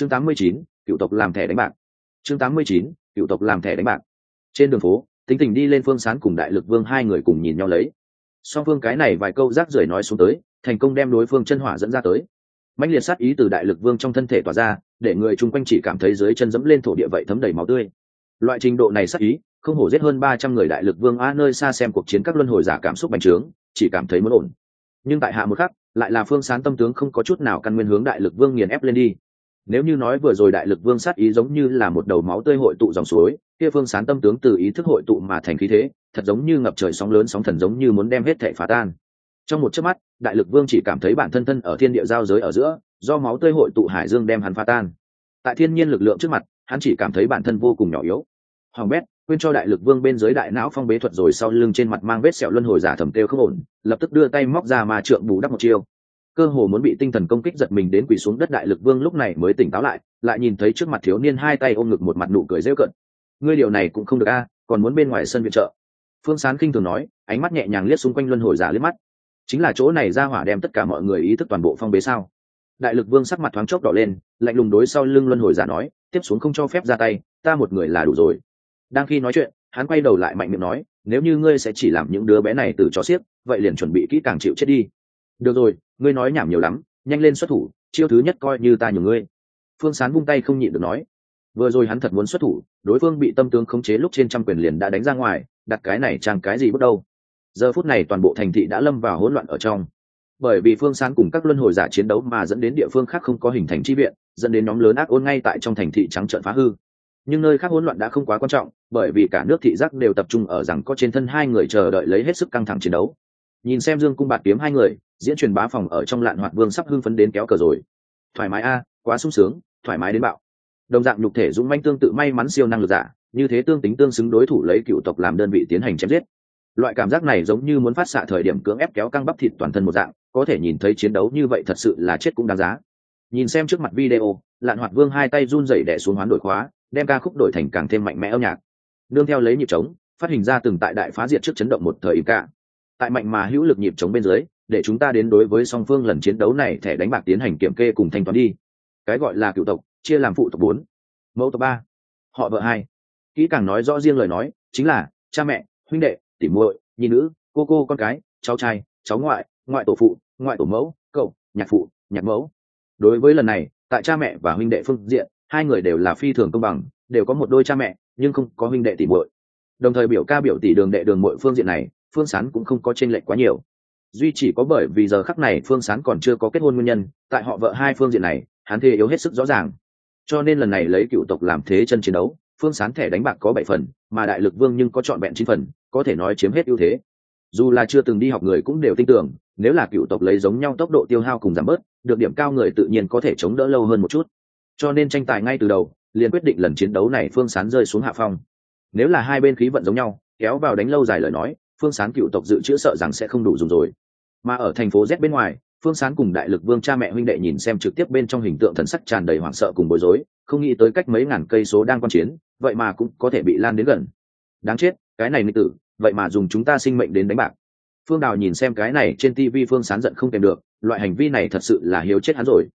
chương 89, cựu tộc làm thẻ đánh bạc. Chương 89, cựu tộc làm thẻ đánh bạc. Trên đường phố tính tình đi lên phương sán cùng đại lực vương hai người cùng nhìn nhau lấy. Song phương cái này vài câu rác rưởi nói xuống tới thành công đem đối phương chân hỏa dẫn ra tới. Mạnh liệt sát ý từ đại lực vương trong thân thể tỏa ra để người chung quanh chỉ cảm thấy dưới chân dẫm lên thổ địa vậy thấm đầy máu tươi. Loại trình độ này sát ý không hổ giết hơn ba trăm người đại lực vương a nơi xa xem cuộc chiến các luân hồi giả cảm xúc bành trướng chỉ cảm thấy muốn ổn. Nhưng tại hạ một khắc lại là phương sán tâm tướng không có chút nào căn nguyên hướng đại lực vương nghiền ép lên đi nếu như nói vừa rồi đại lực vương sát ý giống như là một đầu máu tươi hội tụ dòng suối, kia phương sán tâm tướng từ ý thức hội tụ mà thành khí thế, thật giống như ngập trời sóng lớn sóng thần giống như muốn đem hết thể phá tan. Trong một chớp mắt, đại lực vương chỉ cảm thấy bản thân thân ở thiên địa giao giới ở giữa, do máu tươi hội tụ hải dương đem hắn phá tan. Tại thiên nhiên lực lượng trước mặt, hắn chỉ cảm thấy bản thân vô cùng nhỏ yếu. Hoàng bét, quên cho đại lực vương bên dưới đại não phong bế thuật rồi sau lưng trên mặt mang vết sẹo luân hồi giả thầm têu không ổn, lập tức đưa tay móc ra mà trượng bù đắp một chiêu cơ hồ muốn bị tinh thần công kích giật mình đến quỳ xuống đất đại lực vương lúc này mới tỉnh táo lại lại nhìn thấy trước mặt thiếu niên hai tay ôm ngực một mặt nụ cười rêu cận ngươi điều này cũng không được a à, còn muốn bên ngoài sân viện trợ. Phương sán kinh thường nói, ánh mắt nhẹ nhàng liếc xung quanh luân hồi giả liếc mắt. Chính là chỗ này ra hỏa đem tất cả mọi người ý thức toàn bộ phong bế sao? Đại lực vương sắc mặt thoáng chốc đỏ lên, lạnh lùng đối sau lưng luân hồi giả nói, tiếp xuống không cho phép ra tay, ta một người là đủ rồi. Đang khi nói chuyện, hắn quay đầu lại mạnh miệng nói, nếu như ngươi sẽ chỉ làm những đứa bé này từ chó xiếc, vậy liền chuẩn bị kỹ càng chịu chết đi được rồi, ngươi nói nhảm nhiều lắm, nhanh lên xuất thủ, chiêu thứ nhất coi như ta nhường ngươi. Phương sán vung tay không nhịn được nói. Vừa rồi hắn thật muốn xuất thủ, đối phương bị tâm tướng khống chế lúc trên trăm quyền liền đã đánh ra ngoài, đặt cái này trang cái gì bước đâu. Giờ phút này toàn bộ thành thị đã lâm vào hỗn loạn ở trong. Bởi vì phương sán cùng các luân hồi giả chiến đấu mà dẫn đến địa phương khác không có hình thành chi viện, dẫn đến nhóm lớn ác ôn ngay tại trong thành thị trắng trợn phá hư. Nhưng nơi khác hỗn loạn đã không quá quan trọng, bởi vì cả nước thị giác đều tập trung ở rằng có trên thân hai người chờ đợi lấy hết sức căng thẳng chiến đấu. Nhìn xem dương cung bạt kiếm hai người diễn truyền bá phòng ở trong lạn hoạt vương sắp hưng phấn đến kéo cờ rồi. Thoải mái a, quá sung sướng, thoải mái đến bạo. Đồng dạng nhục thể dũng manh tương tự may mắn siêu năng lực giả, như thế tương tính tương xứng đối thủ lấy cựu tộc làm đơn vị tiến hành chém giết. Loại cảm giác này giống như muốn phát xạ thời điểm cưỡng ép kéo căng bắp thịt toàn thân một dạng, có thể nhìn thấy chiến đấu như vậy thật sự là chết cũng đáng giá. Nhìn xem trước mặt video, lạn hoạt vương hai tay run rẩy đẻ xuống hoán đổi khóa, đem ca khúc đổi thành càng thêm mạnh mẽ âm nhạc. Nương theo lấy nhịp trống, phát hình ra từng tại đại phá diệt trước chấn động một thời im cả. Tại mạnh mà hữu lực nhịp trống bên dưới để chúng ta đến đối với song phương lần chiến đấu này thẻ đánh bạc tiến hành kiểm kê cùng thanh toán đi. Cái gọi là cựu tộc, chia làm phụ tộc bốn, mẫu tộc ba, họ vợ hai. Kỹ càng nói rõ riêng lời nói, chính là cha mẹ, huynh đệ tỉ muội, nhi nữ, cô cô, con cái, cháu trai, cháu ngoại ngoại tổ phụ, ngoại tổ mẫu, cậu, nhạc phụ, nhạc mẫu. Đối với lần này, tại cha mẹ và huynh đệ phương diện, hai người đều là phi thường công bằng, đều có một đôi cha mẹ, nhưng không có huynh đệ tỷ muội. Đồng thời biểu ca, biểu tỷ đường đệ đường muội phương diện này, phương sán cũng không có tranh lệch quá nhiều duy chỉ có bởi vì giờ khắc này phương sán còn chưa có kết hôn nguyên nhân, tại họ vợ hai phương diện này, hắn thê yếu hết sức rõ ràng. Cho nên lần này lấy cựu tộc làm thế chân chiến đấu, phương sán thẻ đánh bạc có bảy phần, mà đại lực vương nhưng có trọn vẹn chín phần, có thể nói chiếm hết ưu thế. Dù là chưa từng đi học người cũng đều tin tưởng, nếu là cựu tộc lấy giống nhau tốc độ tiêu hao cùng giảm bớt, được điểm cao người tự nhiên có thể chống đỡ lâu hơn một chút. Cho nên tranh tài ngay từ đầu, liền quyết định lần chiến đấu này phương sán rơi xuống hạ phong. Nếu là hai bên khí vận giống nhau, kéo vào đánh lâu dài lời nói phương sán cựu tộc dự trữ sợ rằng sẽ không đủ dùng rồi. Mà ở thành phố z bên ngoài, phương sán cùng đại lực vương cha mẹ huynh đệ nhìn xem trực tiếp bên trong hình tượng thần sắc tràn đầy hoảng sợ cùng bối rối, không nghĩ tới cách mấy ngàn cây số đang quan chiến, vậy mà cũng có thể bị lan đến gần. Đáng chết, cái này nghịch tử, vậy mà dùng chúng ta sinh mệnh đến đánh bạc. Phương đào nhìn xem cái này trên tv phương sán giận không kèm được, loại hành vi này thật sự là hiếu chết hắn rồi.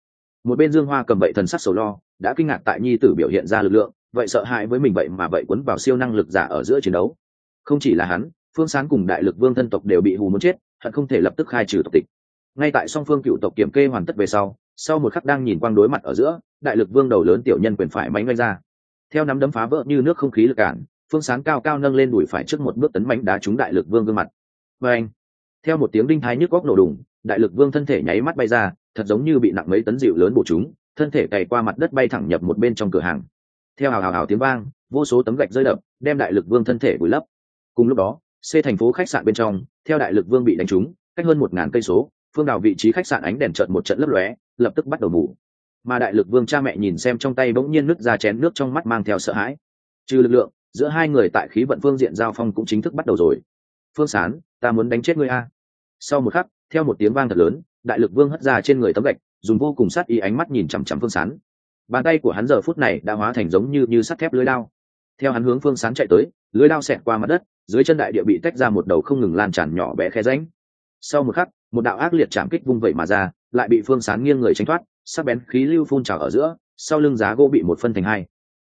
Một bên dương hoa cầm vậy thần sắc sầu lo, đã kinh ngạc tại nhi tử biểu hiện ra lực lượng, vậy sợ hãi với mình vậy mà vậy quấn vào siêu năng lực giả ở giữa chiến đấu. Không chỉ là hắn phương sáng cùng đại lực vương thân tộc đều bị hù muốn chết, hận không thể lập tức khai trừ tộc tịch. Ngay tại song phương cựu tộc kiểm kê hoàn tất về sau sau một khắc đang nhìn quang đối mặt ở giữa, đại lực vương đầu lớn tiểu nhân quyền phải mánh oanh ra. Theo nắm đấm phá vỡ như nước không khí lực cản, phương sáng cao cao nâng lên đùi phải trước một bước tấn mánh đá trúng đại lực vương gương mặt. Và anh theo một tiếng đinh thái nhức góc nổ đùng, đại lực vương thân thể nháy mắt bay ra, thật giống như bị nặng mấy tấn dịu lớn bổ chúng, thân thể cày qua mặt đất bay thẳng nhập một bên trong cửa hàng. Theo hào hào hào tiếng vang, vô số tấm gạch rơi đập, đem đại lực vương thân thể vùi lấp. Cùng lúc đó c thành phố khách sạn bên trong, theo đại lực vương bị đánh trúng, cách hơn một ngàn cây số, phương đào vị trí khách sạn ánh đèn chợt một trận lấp lóe, lập tức bắt đầu ngủ mà đại lực vương cha mẹ nhìn xem trong tay bỗng nhiên nứt ra chén nước trong mắt mang theo sợ hãi. Trừ lực lượng, giữa hai người tại khí vận phương diện giao phong cũng chính thức bắt đầu rồi. Phương sán, ta muốn đánh chết ngươi a. Sau một khắc, theo một tiếng vang thật lớn, đại lực vương hất ra trên người tấm gạch, dùng vô cùng sát ý ánh mắt nhìn chằm chằm phương sán. Bàn tay của hắn giờ phút này đã hóa thành giống như như sắt thép lưới lao theo hắn hướng phương sán chạy tới, lưới đao xẹt qua mặt đất, dưới chân đại địa bị tách ra một đầu không ngừng lan tràn nhỏ bé khe ránh sau một khắc, một đạo ác liệt chạm kích vung vẩy mà ra, lại bị phương sán nghiêng người tránh thoát, sắc bén khí lưu phun trào ở giữa, sau lưng giá gỗ bị một phân thành hai.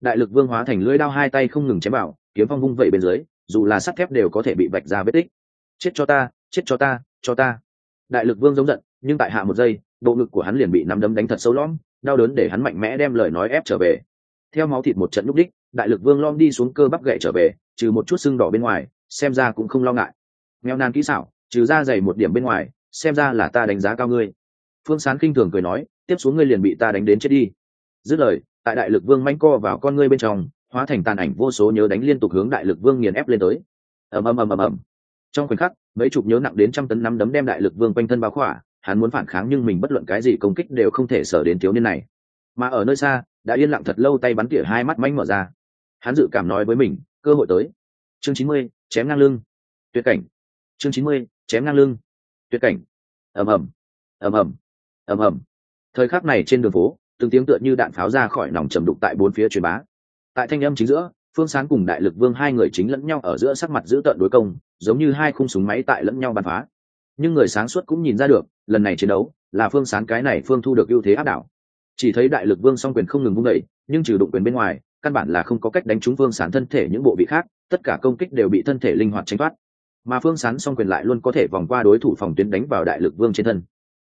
Đại lực vương hóa thành lưỡi đao hai tay không ngừng chém vào, kiếm phong vung vẩy bên dưới, dù là sắt thép đều có thể bị vạch ra vết tích. Chết cho ta, chết cho ta cho ta. Đại lực vương giống giận, nhưng tại hạ một giây, bộ ngực của hắn liền bị nắm đấm đánh thật sâu lõm, đau đớn để hắn mạnh mẽ đem lời nói ép trở về theo máu thịt một trận lúc đích đại lực vương lom đi xuống cơ bắp gậy trở về, trừ một chút sưng đỏ bên ngoài, xem ra cũng không lo ngại. Nghèo nan kỹ xảo, trừ ra dày một điểm bên ngoài, xem ra là ta đánh giá cao ngươi. Phương sán khinh thường cười nói, tiếp xuống ngươi liền bị ta đánh đến chết đi. Dứt lời, tại đại lực vương manh co vào con ngươi bên trong, hóa thành tàn ảnh vô số nhớ đánh liên tục hướng đại lực vương nghiền ép lên tới. Ầm ầm ầm ầm ầm. Trong khoảnh khắc, mấy chục nhớ nặng đến trăm tấn nắm đấm đem đại lực vương quanh thân bao khỏa, hắn muốn phản kháng nhưng mình bất luận cái gì công kích đều không thể sở đến thiếu niên này. Mà ở nơi xa đã yên lặng thật lâu tay bắn tỉa hai mắt manh mở ra. Hắn dự cảm nói với mình, cơ hội tới. Chương chín mươi, chém ngang lưng. Tuyệt cảnh. Chương chín mươi, chém ngang lưng. Tuyệt cảnh. Ầm ầm. Ầm ầm. Ầm ầm. Thời khắc này trên đường phố, từng tiếng tựa như đạn pháo ra khỏi nòng trầm đục tại bốn phía truyền bá. Tại thanh âm chính giữa, phương sán cùng đại lực vương hai người chính lẫn nhau ở giữa sắc mặt giữ tợn đối công, giống như hai khung súng máy tại lẫn nhau bắn phá. Nhưng người sáng suốt cũng nhìn ra được, lần này chiến đấu, là phương sán cái này phương thu được ưu thế áp đảo chỉ thấy đại lực vương song quyền không ngừng vung đẩy nhưng trừ đụng quyền bên ngoài, căn bản là không có cách đánh trúng phương sán thân thể những bộ vị khác, tất cả công kích đều bị thân thể linh hoạt tranh thoát. Mà phương sán song quyền lại luôn có thể vòng qua đối thủ phòng tuyến đánh vào đại lực vương trên thân.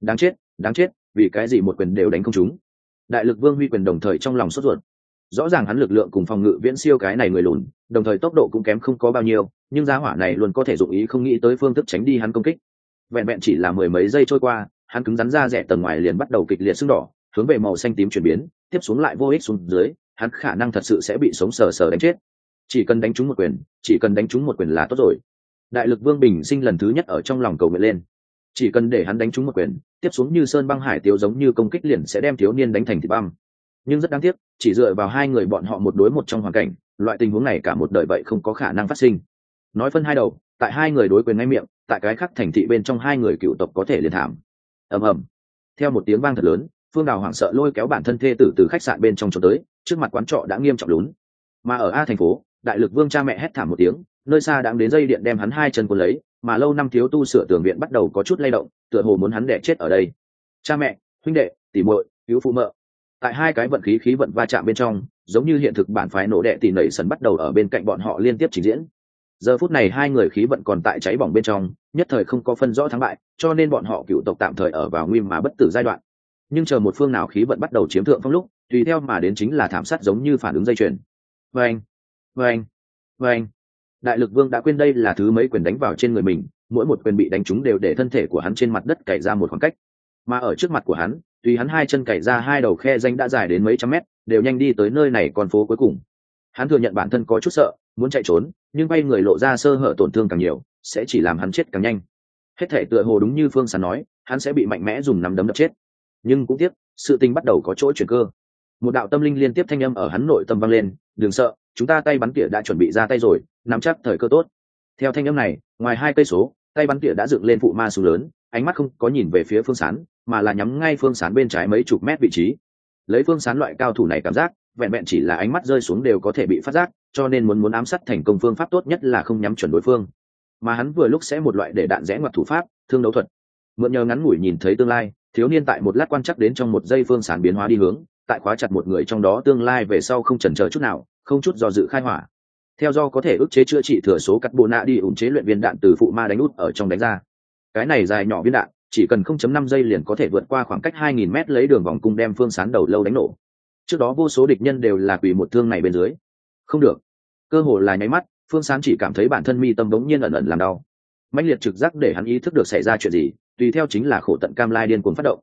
Đáng chết đáng chết, vì cái gì một quyền đều đánh không trúng? Đại lực vương huy quyền đồng thời trong lòng sốt ruột. Rõ ràng hắn lực lượng cùng phòng ngự viễn siêu cái này người lùn, đồng thời tốc độ cũng kém không có bao nhiêu, nhưng giá hỏa này luôn có thể dụng ý không nghĩ tới phương thức tránh đi hắn công kích. Vẹn vẹn chỉ là mười mấy giây trôi qua, hắn cứng rắn ra rẻ tầng ngoài liền bắt đầu kịch liệt sưng đỏ hướng về màu xanh tím chuyển biến, tiếp xuống lại vô ích xuống dưới, hắn khả năng thật sự sẽ bị sống sờ sờ đánh chết. Chỉ cần đánh trúng một quyền, chỉ cần đánh trúng một quyền là tốt rồi. Đại lực vương bình sinh lần thứ nhất ở trong lòng cầu nguyện lên. Chỉ cần để hắn đánh trúng một quyền, tiếp xuống như sơn băng hải tiêu giống như công kích liền sẽ đem thiếu niên đánh thành thịt băm. Nhưng rất đáng tiếc, chỉ dựa vào hai người bọn họ một đối một trong hoàn cảnh, loại tình huống này cả một đời vậy không có khả năng phát sinh. Nói phân hai đầu, tại hai người đối quyền ngay miệng, tại cái khắc thành thị bên trong hai người cựu tộc có thể liền thảm. Ầm ầm. Theo một tiếng vang thật lớn phương đào hoảng sợ lôi kéo bản thân thê tử từ khách sạn bên trong cho tới, trước mặt quán trọ đã nghiêm trọng lún. Mà ở a thành phố, đại lực vương cha mẹ hét thảm một tiếng, nơi xa đang đến dây điện đem hắn hai chân cuốn lấy, mà lâu năm thiếu tu sửa tường viện bắt đầu có chút lay động, tựa hồ muốn hắn đẻ chết ở đây. Cha mẹ, huynh đệ tỉ muội, cứu phụ mợ. Tại hai cái vận khí khí vận va chạm bên trong, giống như hiện thực bản phái nổ đệ tỉ nẩy sần bắt đầu ở bên cạnh bọn họ liên tiếp trình diễn. Giờ phút này hai người khí vận còn tại cháy bỏng bên trong, nhất thời không có phân rõ thắng bại, cho nên bọn họ cựu tộc tạm thời ở vào nguy mà bất tử giai đoạn nhưng chờ một phương nào khí vận bắt đầu chiếm thượng phong lúc, tùy theo mà đến chính là thảm sát giống như phản ứng dây chuyền. Vâng vâng vâng. Đại lực vương đã quên đây là thứ mấy quyền đánh vào trên người mình, mỗi một quyền bị đánh trúng đều để thân thể của hắn trên mặt đất cày ra một khoảng cách. Mà ở trước mặt của hắn tùy hắn hai chân cày ra hai đầu khe danh đã dài đến mấy trăm mét, đều nhanh đi tới nơi này con phố cuối cùng. Hắn thừa nhận bản thân có chút sợ, muốn chạy trốn, nhưng bay người lộ ra sơ hở tổn thương càng nhiều, sẽ chỉ làm hắn chết càng nhanh. Hết thể tựa hồ đúng như phương sán nói, hắn sẽ bị mạnh mẽ dùng nắm đấm đập chết nhưng cũng tiếc, sự tình bắt đầu có chỗ chuyển cơ. Một đạo tâm linh liên tiếp thanh âm ở hắn nội tâm vang lên, đừng sợ, chúng ta tay bắn tỉa đã chuẩn bị ra tay rồi, nắm chắc thời cơ tốt. Theo thanh âm này, ngoài hai cây số, tay bắn tỉa đã dựng lên phụ ma xuống lớn, ánh mắt không có nhìn về phía phương sán, mà là nhắm ngay phương sán bên trái mấy chục mét vị trí. Lấy phương sán loại cao thủ này cảm giác, vẹn vẹn chỉ là ánh mắt rơi xuống đều có thể bị phát giác, cho nên muốn muốn ám sát thành công phương pháp tốt nhất là không nhắm chuẩn đối phương. Mà hắn vừa lúc sẽ một loại để đạn rẽ ngoặt thủ pháp, thương đấu thuật. Mượn nhờ ngắn ngủi nhìn thấy tương lai thiếu niên tại một lát quan chắc đến trong một giây phương sán biến hóa đi hướng, tại khóa chặt một người trong đó tương lai về sau không chần chờ chút nào, không chút do dự khai hỏa. Theo do có thể ức chế chữa trị thừa số cắt bộ nạ đi ủng chế luyện viên đạn từ phụ ma đánh út ở trong đánh ra. Cái này dài nhỏ viên đạn, chỉ cần 0.5 giây liền có thể vượt qua khoảng cách 2.000 mét lấy đường vòng cung đem phương sán đầu lâu đánh nổ. Trước đó vô số địch nhân đều là quỷ một thương này bên dưới. Không được. Cơ hồ là nháy mắt, phương sán chỉ cảm thấy bản thân mi tâm bỗng nhiên ẩn ẩn làm đau. Mạnh liệt trực giác để hắn ý thức được xảy ra chuyện gì tùy theo chính là khổ tận cam lai điên cuồng phát động.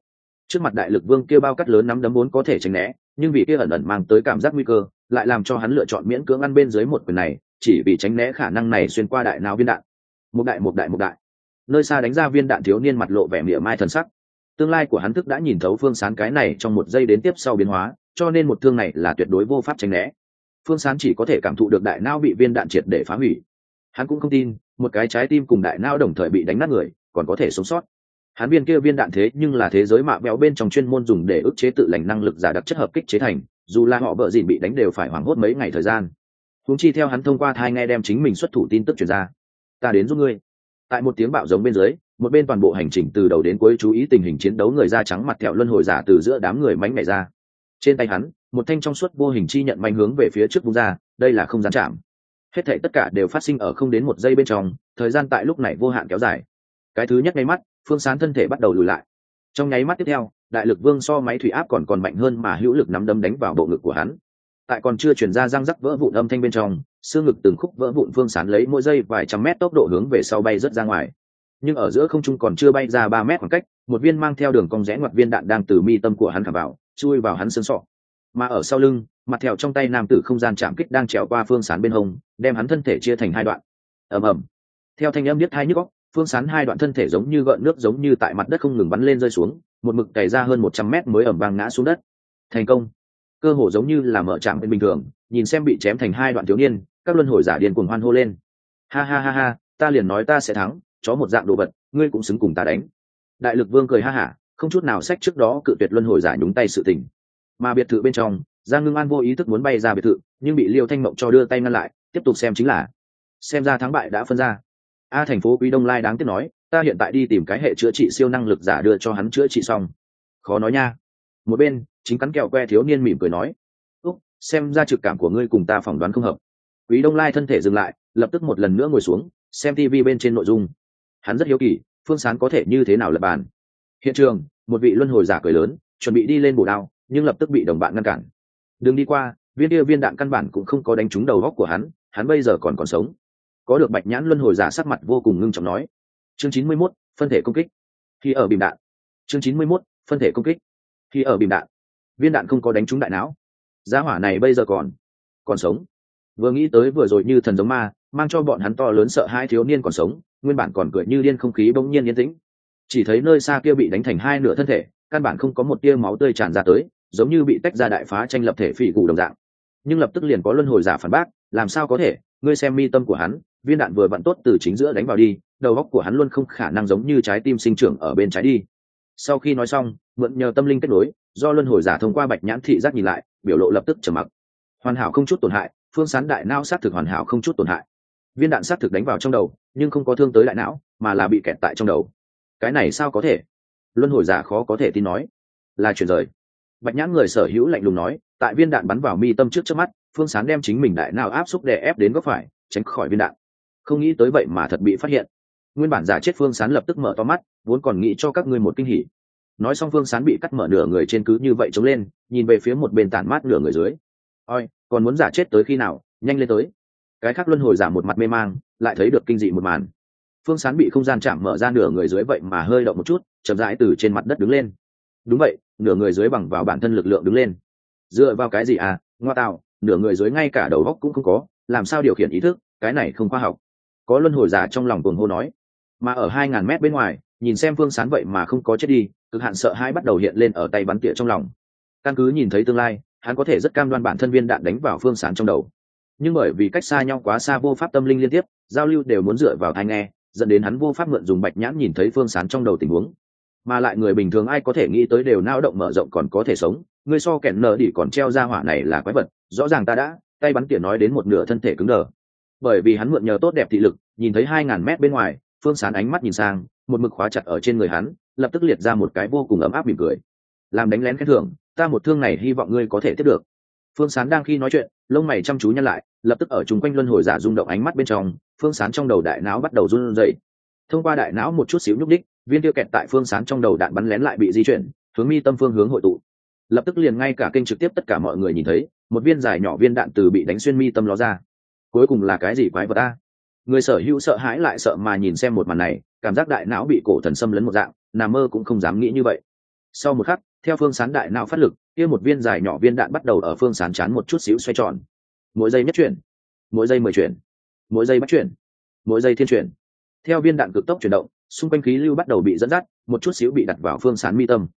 Trước mặt đại lực vương kia bao cắt lớn nắm đấm vốn có thể tránh né, nhưng vì kia ẩn ẩn mang tới cảm giác nguy cơ, lại làm cho hắn lựa chọn miễn cưỡng ăn bên dưới một quyền này, chỉ vì tránh né khả năng này xuyên qua đại nào viên đạn. Một đại một đại một đại. Nơi xa đánh ra viên đạn thiếu niên mặt lộ vẻ mỉa mai thần sắc. Tương lai của hắn thức đã nhìn thấu phương sán cái này trong một giây đến tiếp sau biến hóa, cho nên một thương này là tuyệt đối vô pháp tránh né. Phương sán chỉ có thể cảm thụ được đại não bị viên đạn triệt để phá hủy. Hắn cũng không tin, một cái trái tim cùng đại não đồng thời bị đánh nát người, còn có thể sống sót hắn viên kia viên đạn thế nhưng là thế giới mạ béo bên trong chuyên môn dùng để ức chế tự lành năng lực giả đặc chất hợp kích chế thành, dù là họ vợ dìn bị đánh đều phải hoảng hốt mấy ngày thời gian. Húng chi theo hắn thông qua thai nghe đem chính mình xuất thủ tin tức chuyển ra. Ta đến giúp ngươi. Tại một tiếng bạo giống bên dưới, một bên toàn bộ hành trình từ đầu đến cuối chú ý tình hình chiến đấu người da trắng mặt thẹo luân hồi giả từ giữa đám người mánh mẹ ra. Trên tay hắn, một thanh trong suốt vô hình chi nhận manh hướng về phía trước vung ra, đây là không gian chạm. Hết thảy tất cả đều phát sinh ở không đến một giây bên trong, thời gian tại lúc này vô hạn kéo dài. Cái thứ nhất ngay mắt phương sán thân thể bắt đầu lùi lại. Trong nháy mắt tiếp theo, đại lực vương so máy thủy áp còn còn mạnh hơn mà hữu lực nắm đấm đánh vào bộ ngực của hắn. Tại còn chưa chuyển ra răng rắc vỡ vụn âm thanh bên trong, xương ngực từng khúc vỡ vụn phương sán lấy mỗi giây vài trăm mét tốc độ hướng về sau bay rớt ra ngoài. Nhưng ở giữa không trung còn chưa bay ra ba mét khoảng cách, một viên mang theo đường cong rẽ ngoặt viên đạn đang từ mi tâm của hắn khả vào, chui vào hắn xương sọ. Mà ở sau lưng, mặt thẹo trong tay nam tử không gian chạm kích đang trèo qua phương sán bên hông, đem hắn thân thể chia thành hai đoạn. Ầm ầm. Theo thanh âm biết hai nhức góc phương sán hai đoạn thân thể giống như gợn nước giống như tại mặt đất không ngừng bắn lên rơi xuống, một mực cày ra hơn một trăm mét mới ẩm vang ngã xuống đất. Thành công. Cơ hồ giống như là mở trạm bên bình thường, nhìn xem bị chém thành hai đoạn thiếu niên, các luân hồi giả điên cuồng hoan hô lên. Ha ha ha ha, ta liền nói ta sẽ thắng, chó một dạng đồ vật, ngươi cũng xứng cùng ta đánh. Đại lực vương cười ha hả, không chút nào sách trước đó cự tuyệt luân hồi giả nhúng tay sự tình. Mà biệt thự bên trong, giang ngưng an vô ý thức muốn bay ra biệt thự, nhưng bị liêu thanh mộng cho đưa tay ngăn lại, tiếp tục xem chính là, xem ra thắng bại đã phân ra a thành phố quý đông lai đáng tiếc nói, ta hiện tại đi tìm cái hệ chữa trị siêu năng lực giả đưa cho hắn chữa trị xong. Khó nói nha. Một bên, chính cắn kẹo que thiếu niên mỉm cười nói, úc, xem ra trực cảm của ngươi cùng ta phỏng đoán không hợp. Quý đông lai thân thể dừng lại, lập tức một lần nữa ngồi xuống, xem tv bên trên nội dung. Hắn rất hiếu kỳ, phương sán có thể như thế nào lập bàn. Hiện trường, một vị luân hồi giả cười lớn, chuẩn bị đi lên bổ đao, nhưng lập tức bị đồng bạn ngăn cản. Đừng đi qua, viên kia viên đạn căn bản cũng không có đánh trúng đầu góc của hắn hắn bây giờ còn còn sống có được bạch nhãn luân hồi giả sắc mặt vô cùng ngưng trọng nói chương chín mươi 91, phân thể công kích. Khi ở bìm đạn. Chương chín mươi 91, phân thể công kích. Khi ở bìm đạn viên đạn không có đánh trúng đại não. Giá hỏa này bây giờ còn còn sống. Vừa nghĩ tới vừa rồi như thần giống ma mang cho bọn hắn to lớn sợ hai thiếu niên còn sống nguyên bản còn cười như điên không khí bỗng nhiên yên tĩnh. Chỉ thấy nơi xa kia bị đánh thành hai nửa thân thể căn bản không có một tia máu tươi tràn ra tới giống như bị tách ra đại phá tranh lập thể phỉ cụ đồng dạng. Nhưng lập tức liền có luân hồi giả phản bác làm sao có thể? Ngươi xem mi tâm của hắn, viên đạn vừa vặn tốt từ chính giữa đánh vào đi, đầu góc của hắn luôn không khả năng giống như trái tim sinh trưởng ở bên trái đi. Sau khi nói xong, mượn nhờ tâm linh kết nối, do luân hồi giả thông qua bạch nhãn thị giác nhìn lại, biểu lộ lập tức trầm mặc. Hoàn hảo không chút tổn hại, phương sán đại não xác thực hoàn hảo không chút tổn hại. Viên đạn xác thực đánh vào trong đầu, nhưng không có thương tới đại não, mà là bị kẹt tại trong đầu. Cái này sao có thể? Luân hồi giả khó có thể tin nói. Là chuyển rời. Bạch nhãn người sở hữu lạnh lùng nói, tại viên đạn bắn vào mi tâm trước trước mắt phương sán đem chính mình đại nào áp xúc đè ép đến góc phải, tránh khỏi viên đạn. Không nghĩ tới vậy mà thật bị phát hiện. Nguyên bản giả chết phương sán lập tức mở to mắt, vốn còn nghĩ cho các ngươi một kinh hỉ. Nói xong phương sán bị cắt mở nửa người trên cứ như vậy chống lên, nhìn về phía một bên tản mát nửa người dưới. Oi còn muốn giả chết tới khi nào? Nhanh lên tới. Cái khác luân hồi giả một mặt mê mang, lại thấy được kinh dị một màn. Phương sán bị không gian chạm mở ra nửa người dưới vậy mà hơi động một chút, chậm rãi từ trên mặt đất đứng lên. Đúng vậy, nửa người dưới bằng vào bản thân lực lượng đứng lên. Dựa vào cái gì à? Ngoa tạo nửa người dưới ngay cả đầu góc cũng không có, làm sao điều khiển ý thức, cái này không khoa học. Có luân hồi giả trong lòng cuồng hô nói, mà ở hai ngàn mét bên ngoài, nhìn xem phương sán vậy mà không có chết đi, cực hạn sợ hai bắt đầu hiện lên ở tay bắn tỉa trong lòng. Căn cứ nhìn thấy tương lai, hắn có thể rất cam đoan bản thân viên đạn đánh vào phương sán trong đầu. Nhưng bởi vì cách xa nhau quá xa vô pháp tâm linh liên tiếp, giao lưu đều muốn dựa vào thai nghe, dẫn đến hắn vô pháp mượn dùng bạch nhãn nhìn thấy phương sán trong đầu tình huống. Mà lại người bình thường ai có thể nghĩ tới đều nao động mở rộng còn có thể sống ngươi so kẹn nở đi còn treo ra hỏa này là quái vật rõ ràng ta đã, tay bắn tỉa nói đến một nửa thân thể cứng đờ. Bởi vì hắn mượn nhờ tốt đẹp thị lực, nhìn thấy hai ngàn mét bên ngoài, phương sán ánh mắt nhìn sang, một mực khóa chặt ở trên người hắn, lập tức liệt ra một cái vô cùng ấm áp mỉm cười. Làm đánh lén khen thưởng, ta một thương này hy vọng ngươi có thể tiếp được. Phương sán đang khi nói chuyện, lông mày chăm chú nhăn lại, lập tức ở chung quanh luân hồi giả rung động ánh mắt bên trong, phương sán trong đầu đại não bắt đầu run rẩy. Thông qua đại não một chút xíu nhúc đích viên tiêu kẹt tại phương sán trong đầu đạn bắn lén lại bị di chuyển, hướng mi tâm phương hướng hội tụ. Lập tức liền ngay cả kênh trực tiếp tất cả mọi người nhìn thấy một viên dài nhỏ viên đạn từ bị đánh xuyên mi tâm ló ra. Cuối cùng là cái gì quái vật ta người sở hữu sợ hãi lại sợ mà nhìn xem một màn này, cảm giác đại não bị cổ thần xâm lấn một dạng, nà mơ cũng không dám nghĩ như vậy. Sau một khắc, theo phương sán đại não phát lực, kia một viên dài nhỏ viên đạn bắt đầu ở phương sán chán một chút xíu xoay tròn. Mỗi giây nhất chuyển, mỗi giây mười chuyển, mỗi giây bắt chuyển, mỗi giây thiên chuyển. Theo viên đạn cực tốc chuyển động, xung quanh khí lưu bắt đầu bị dẫn dắt, một chút xíu bị đặt vào phương sán mi tâm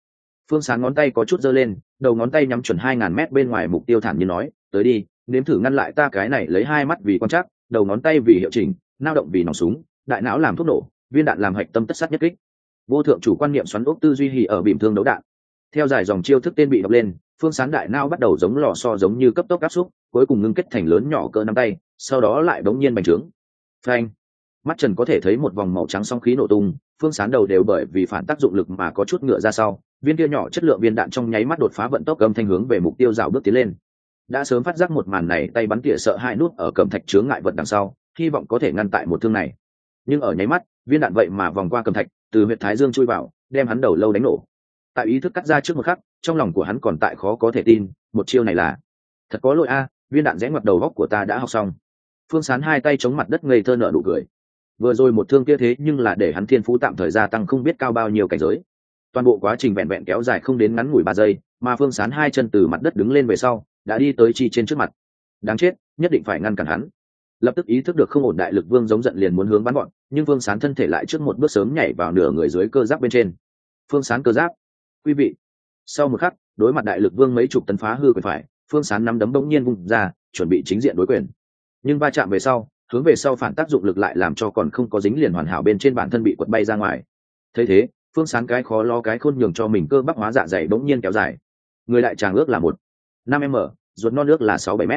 phương sán ngón tay có chút giơ lên, đầu ngón tay nhắm chuẩn hai ngàn mét bên ngoài mục tiêu thản như nói, tới đi, nếm thử ngăn lại ta cái này lấy hai mắt vì quan chắc đầu ngón tay vì hiệu chỉnh, nao động vì nòng súng, đại não làm thuốc nổ, viên đạn làm hạch tâm tất sát nhất kích. Vô thượng chủ quan niệm xoắn ốc tư duy hì ở bìm thương đấu đạn. Theo dài dòng chiêu thức tên bị đọc lên, phương sán đại não bắt đầu giống lò so giống như cấp tốc áp xúc, cuối cùng ngưng kết thành lớn nhỏ cỡ nắm tay, sau đó lại bỗng nhiên bành trướng. Phanh! Mắt trần có thể thấy một vòng màu trắng song khí nổ tung, phương sán đầu đều bởi vì phản tác dụng lực mà có chút ngựa ra sau viên kia nhỏ chất lượng viên đạn trong nháy mắt đột phá vận tốc âm thanh hướng về mục tiêu rào bước tiến lên. Đã sớm phát giác một màn này, tay bắn tỉa sợ hai nút ở cầm thạch chướng ngại vật đằng sau, hy vọng có thể ngăn tại một thương này. Nhưng ở nháy mắt, viên đạn vậy mà vòng qua cầm thạch, từ huyện thái dương chui vào, đem hắn đầu lâu đánh nổ. Tại ý thức cắt ra trước một khắc, trong lòng của hắn còn tại khó có thể tin, một chiêu này là thật có lỗi a, viên đạn rẽ ngoặt đầu góc của ta đã học xong. Phương sán hai tay chống mặt đất ngây thơ nở nụ cười. Vừa rồi một thương kia thế nhưng là để hắn thiên phú tạm thời gia tăng không biết cao bao nhiêu cảnh giới toàn bộ quá trình vẹn vẹn kéo dài không đến ngắn ngủi ba giây, mà phương sán hai chân từ mặt đất đứng lên về sau, đã đi tới chi trên trước mặt. Đáng chết, nhất định phải ngăn cản hắn. Lập tức ý thức được không ổn đại lực vương giống giận liền muốn hướng bắn bọn, nhưng phương sán thân thể lại trước một bước sớm nhảy vào nửa người dưới cơ giáp bên trên. Phương sán cơ giáp. Quý vị. Sau một khắc, đối mặt đại lực vương mấy chục tấn phá hư quyền phải, phương sán nắm đấm bỗng nhiên vung ra, chuẩn bị chính diện đối quyền. Nhưng va chạm về sau, hướng về sau phản tác dụng lực lại làm cho còn không có dính liền hoàn hảo bên trên bản thân bị quật bay ra ngoài. Thấy thế phương sán cái khó lo cái khôn nhường cho mình cơ bắp hóa dạ dày bỗng nhiên kéo dài. Người đại tràng ước là một, năm m, ruột non nước là sáu bảy m.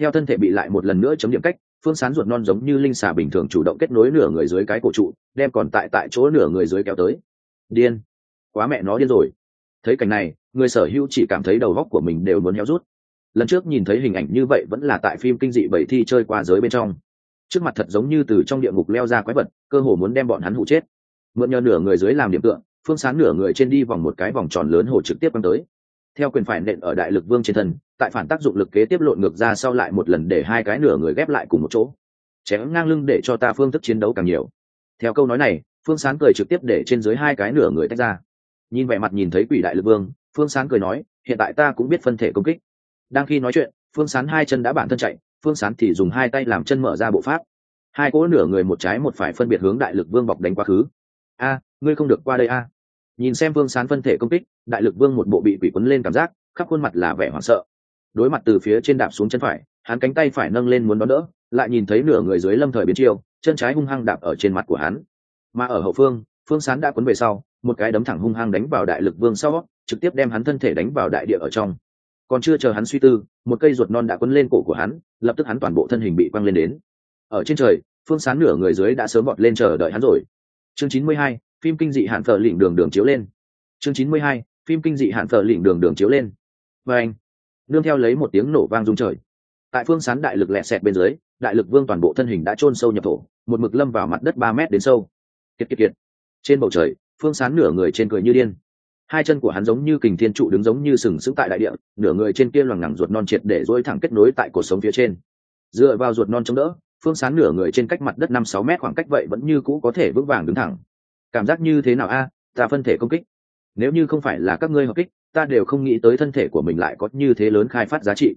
Theo thân thể bị lại một lần nữa chấm điểm cách, phương sán ruột non giống như linh xà bình thường chủ động kết nối nửa người dưới cái cổ trụ, đem còn tại tại chỗ nửa người dưới kéo tới. Điên. Quá mẹ nó điên rồi. Thấy cảnh này, người sở hữu chỉ cảm thấy đầu góc của mình đều muốn héo rút. Lần trước nhìn thấy hình ảnh như vậy vẫn là tại phim kinh dị bảy thi chơi qua giới bên trong. Trước mặt thật giống như từ trong địa ngục leo ra quái vật, cơ hồ muốn đem bọn hắn hụ chết mượn nhờ nửa người dưới làm điểm tượng, phương sán nửa người trên đi vòng một cái vòng tròn lớn hồ trực tiếp băng tới. Theo quyền phải nện ở đại lực vương trên thân, tại phản tác dụng lực kế tiếp lộn ngược ra sau lại một lần để hai cái nửa người ghép lại cùng một chỗ. Chém ngang lưng để cho ta phương thức chiến đấu càng nhiều. Theo câu nói này, phương sán cười trực tiếp để trên dưới hai cái nửa người tách ra. Nhìn vẻ mặt nhìn thấy quỷ đại lực vương, phương sán cười nói, hiện tại ta cũng biết phân thể công kích. Đang khi nói chuyện, phương sán hai chân đã bản thân chạy, phương sán thì dùng hai tay làm chân mở ra bộ pháp. Hai cỗ nửa người một trái một phải phân biệt hướng đại lực vương bọc đánh quá khứ a, ngươi không được qua đây a. Nhìn xem vương sán phân thể công kích, đại lực vương một bộ bị quỷ quấn lên cảm giác, khắp khuôn mặt là vẻ hoảng sợ. Đối mặt từ phía trên đạp xuống chân phải, hắn cánh tay phải nâng lên muốn đón đỡ, lại nhìn thấy nửa người dưới lâm thời biến chiêu, chân trái hung hăng đạp ở trên mặt của hắn. Mà ở hậu phương phương sán đã quấn về sau, một cái đấm thẳng hung hăng đánh vào đại lực vương sau, trực tiếp đem hắn thân thể đánh vào đại địa ở trong. Còn chưa chờ hắn suy tư, một cây ruột non đã quấn lên cổ của hắn, lập tức hắn toàn bộ thân hình bị quăng lên đến. Ở trên trời, phương sán nửa người dưới đã sớm bọt lên chờ đợi hắn rồi chương chín mươi hai, phim kinh dị hạn phở lỉnh đường đường chiếu lên. Chương chín mươi hai, phim kinh dị hạn phở lỉnh đường đường chiếu lên. Và anh, nương theo lấy một tiếng nổ vang rung trời. Tại phương sán đại lực lẹ sẹt bên dưới, đại lực vương toàn bộ thân hình đã chôn sâu nhập thổ, một mực lâm vào mặt đất ba mét đến sâu. Kiệt kiệt kiệt. Trên bầu trời, phương sán nửa người trên cười như điên. Hai chân của hắn giống như kình thiên trụ đứng giống như sừng sững tại đại địa, nửa người trên kia loằng ngẳng ruột non triệt để dối thẳng kết nối tại cột sống phía trên. Dựa vào ruột non chống đỡ phương sán nửa người trên cách mặt đất năm sáu mét khoảng cách vậy vẫn như cũ có thể vững vàng đứng thẳng. Cảm giác như thế nào a? Ta phân thể công kích. Nếu như không phải là các ngươi hợp kích, ta đều không nghĩ tới thân thể của mình lại có như thế lớn khai phát giá trị.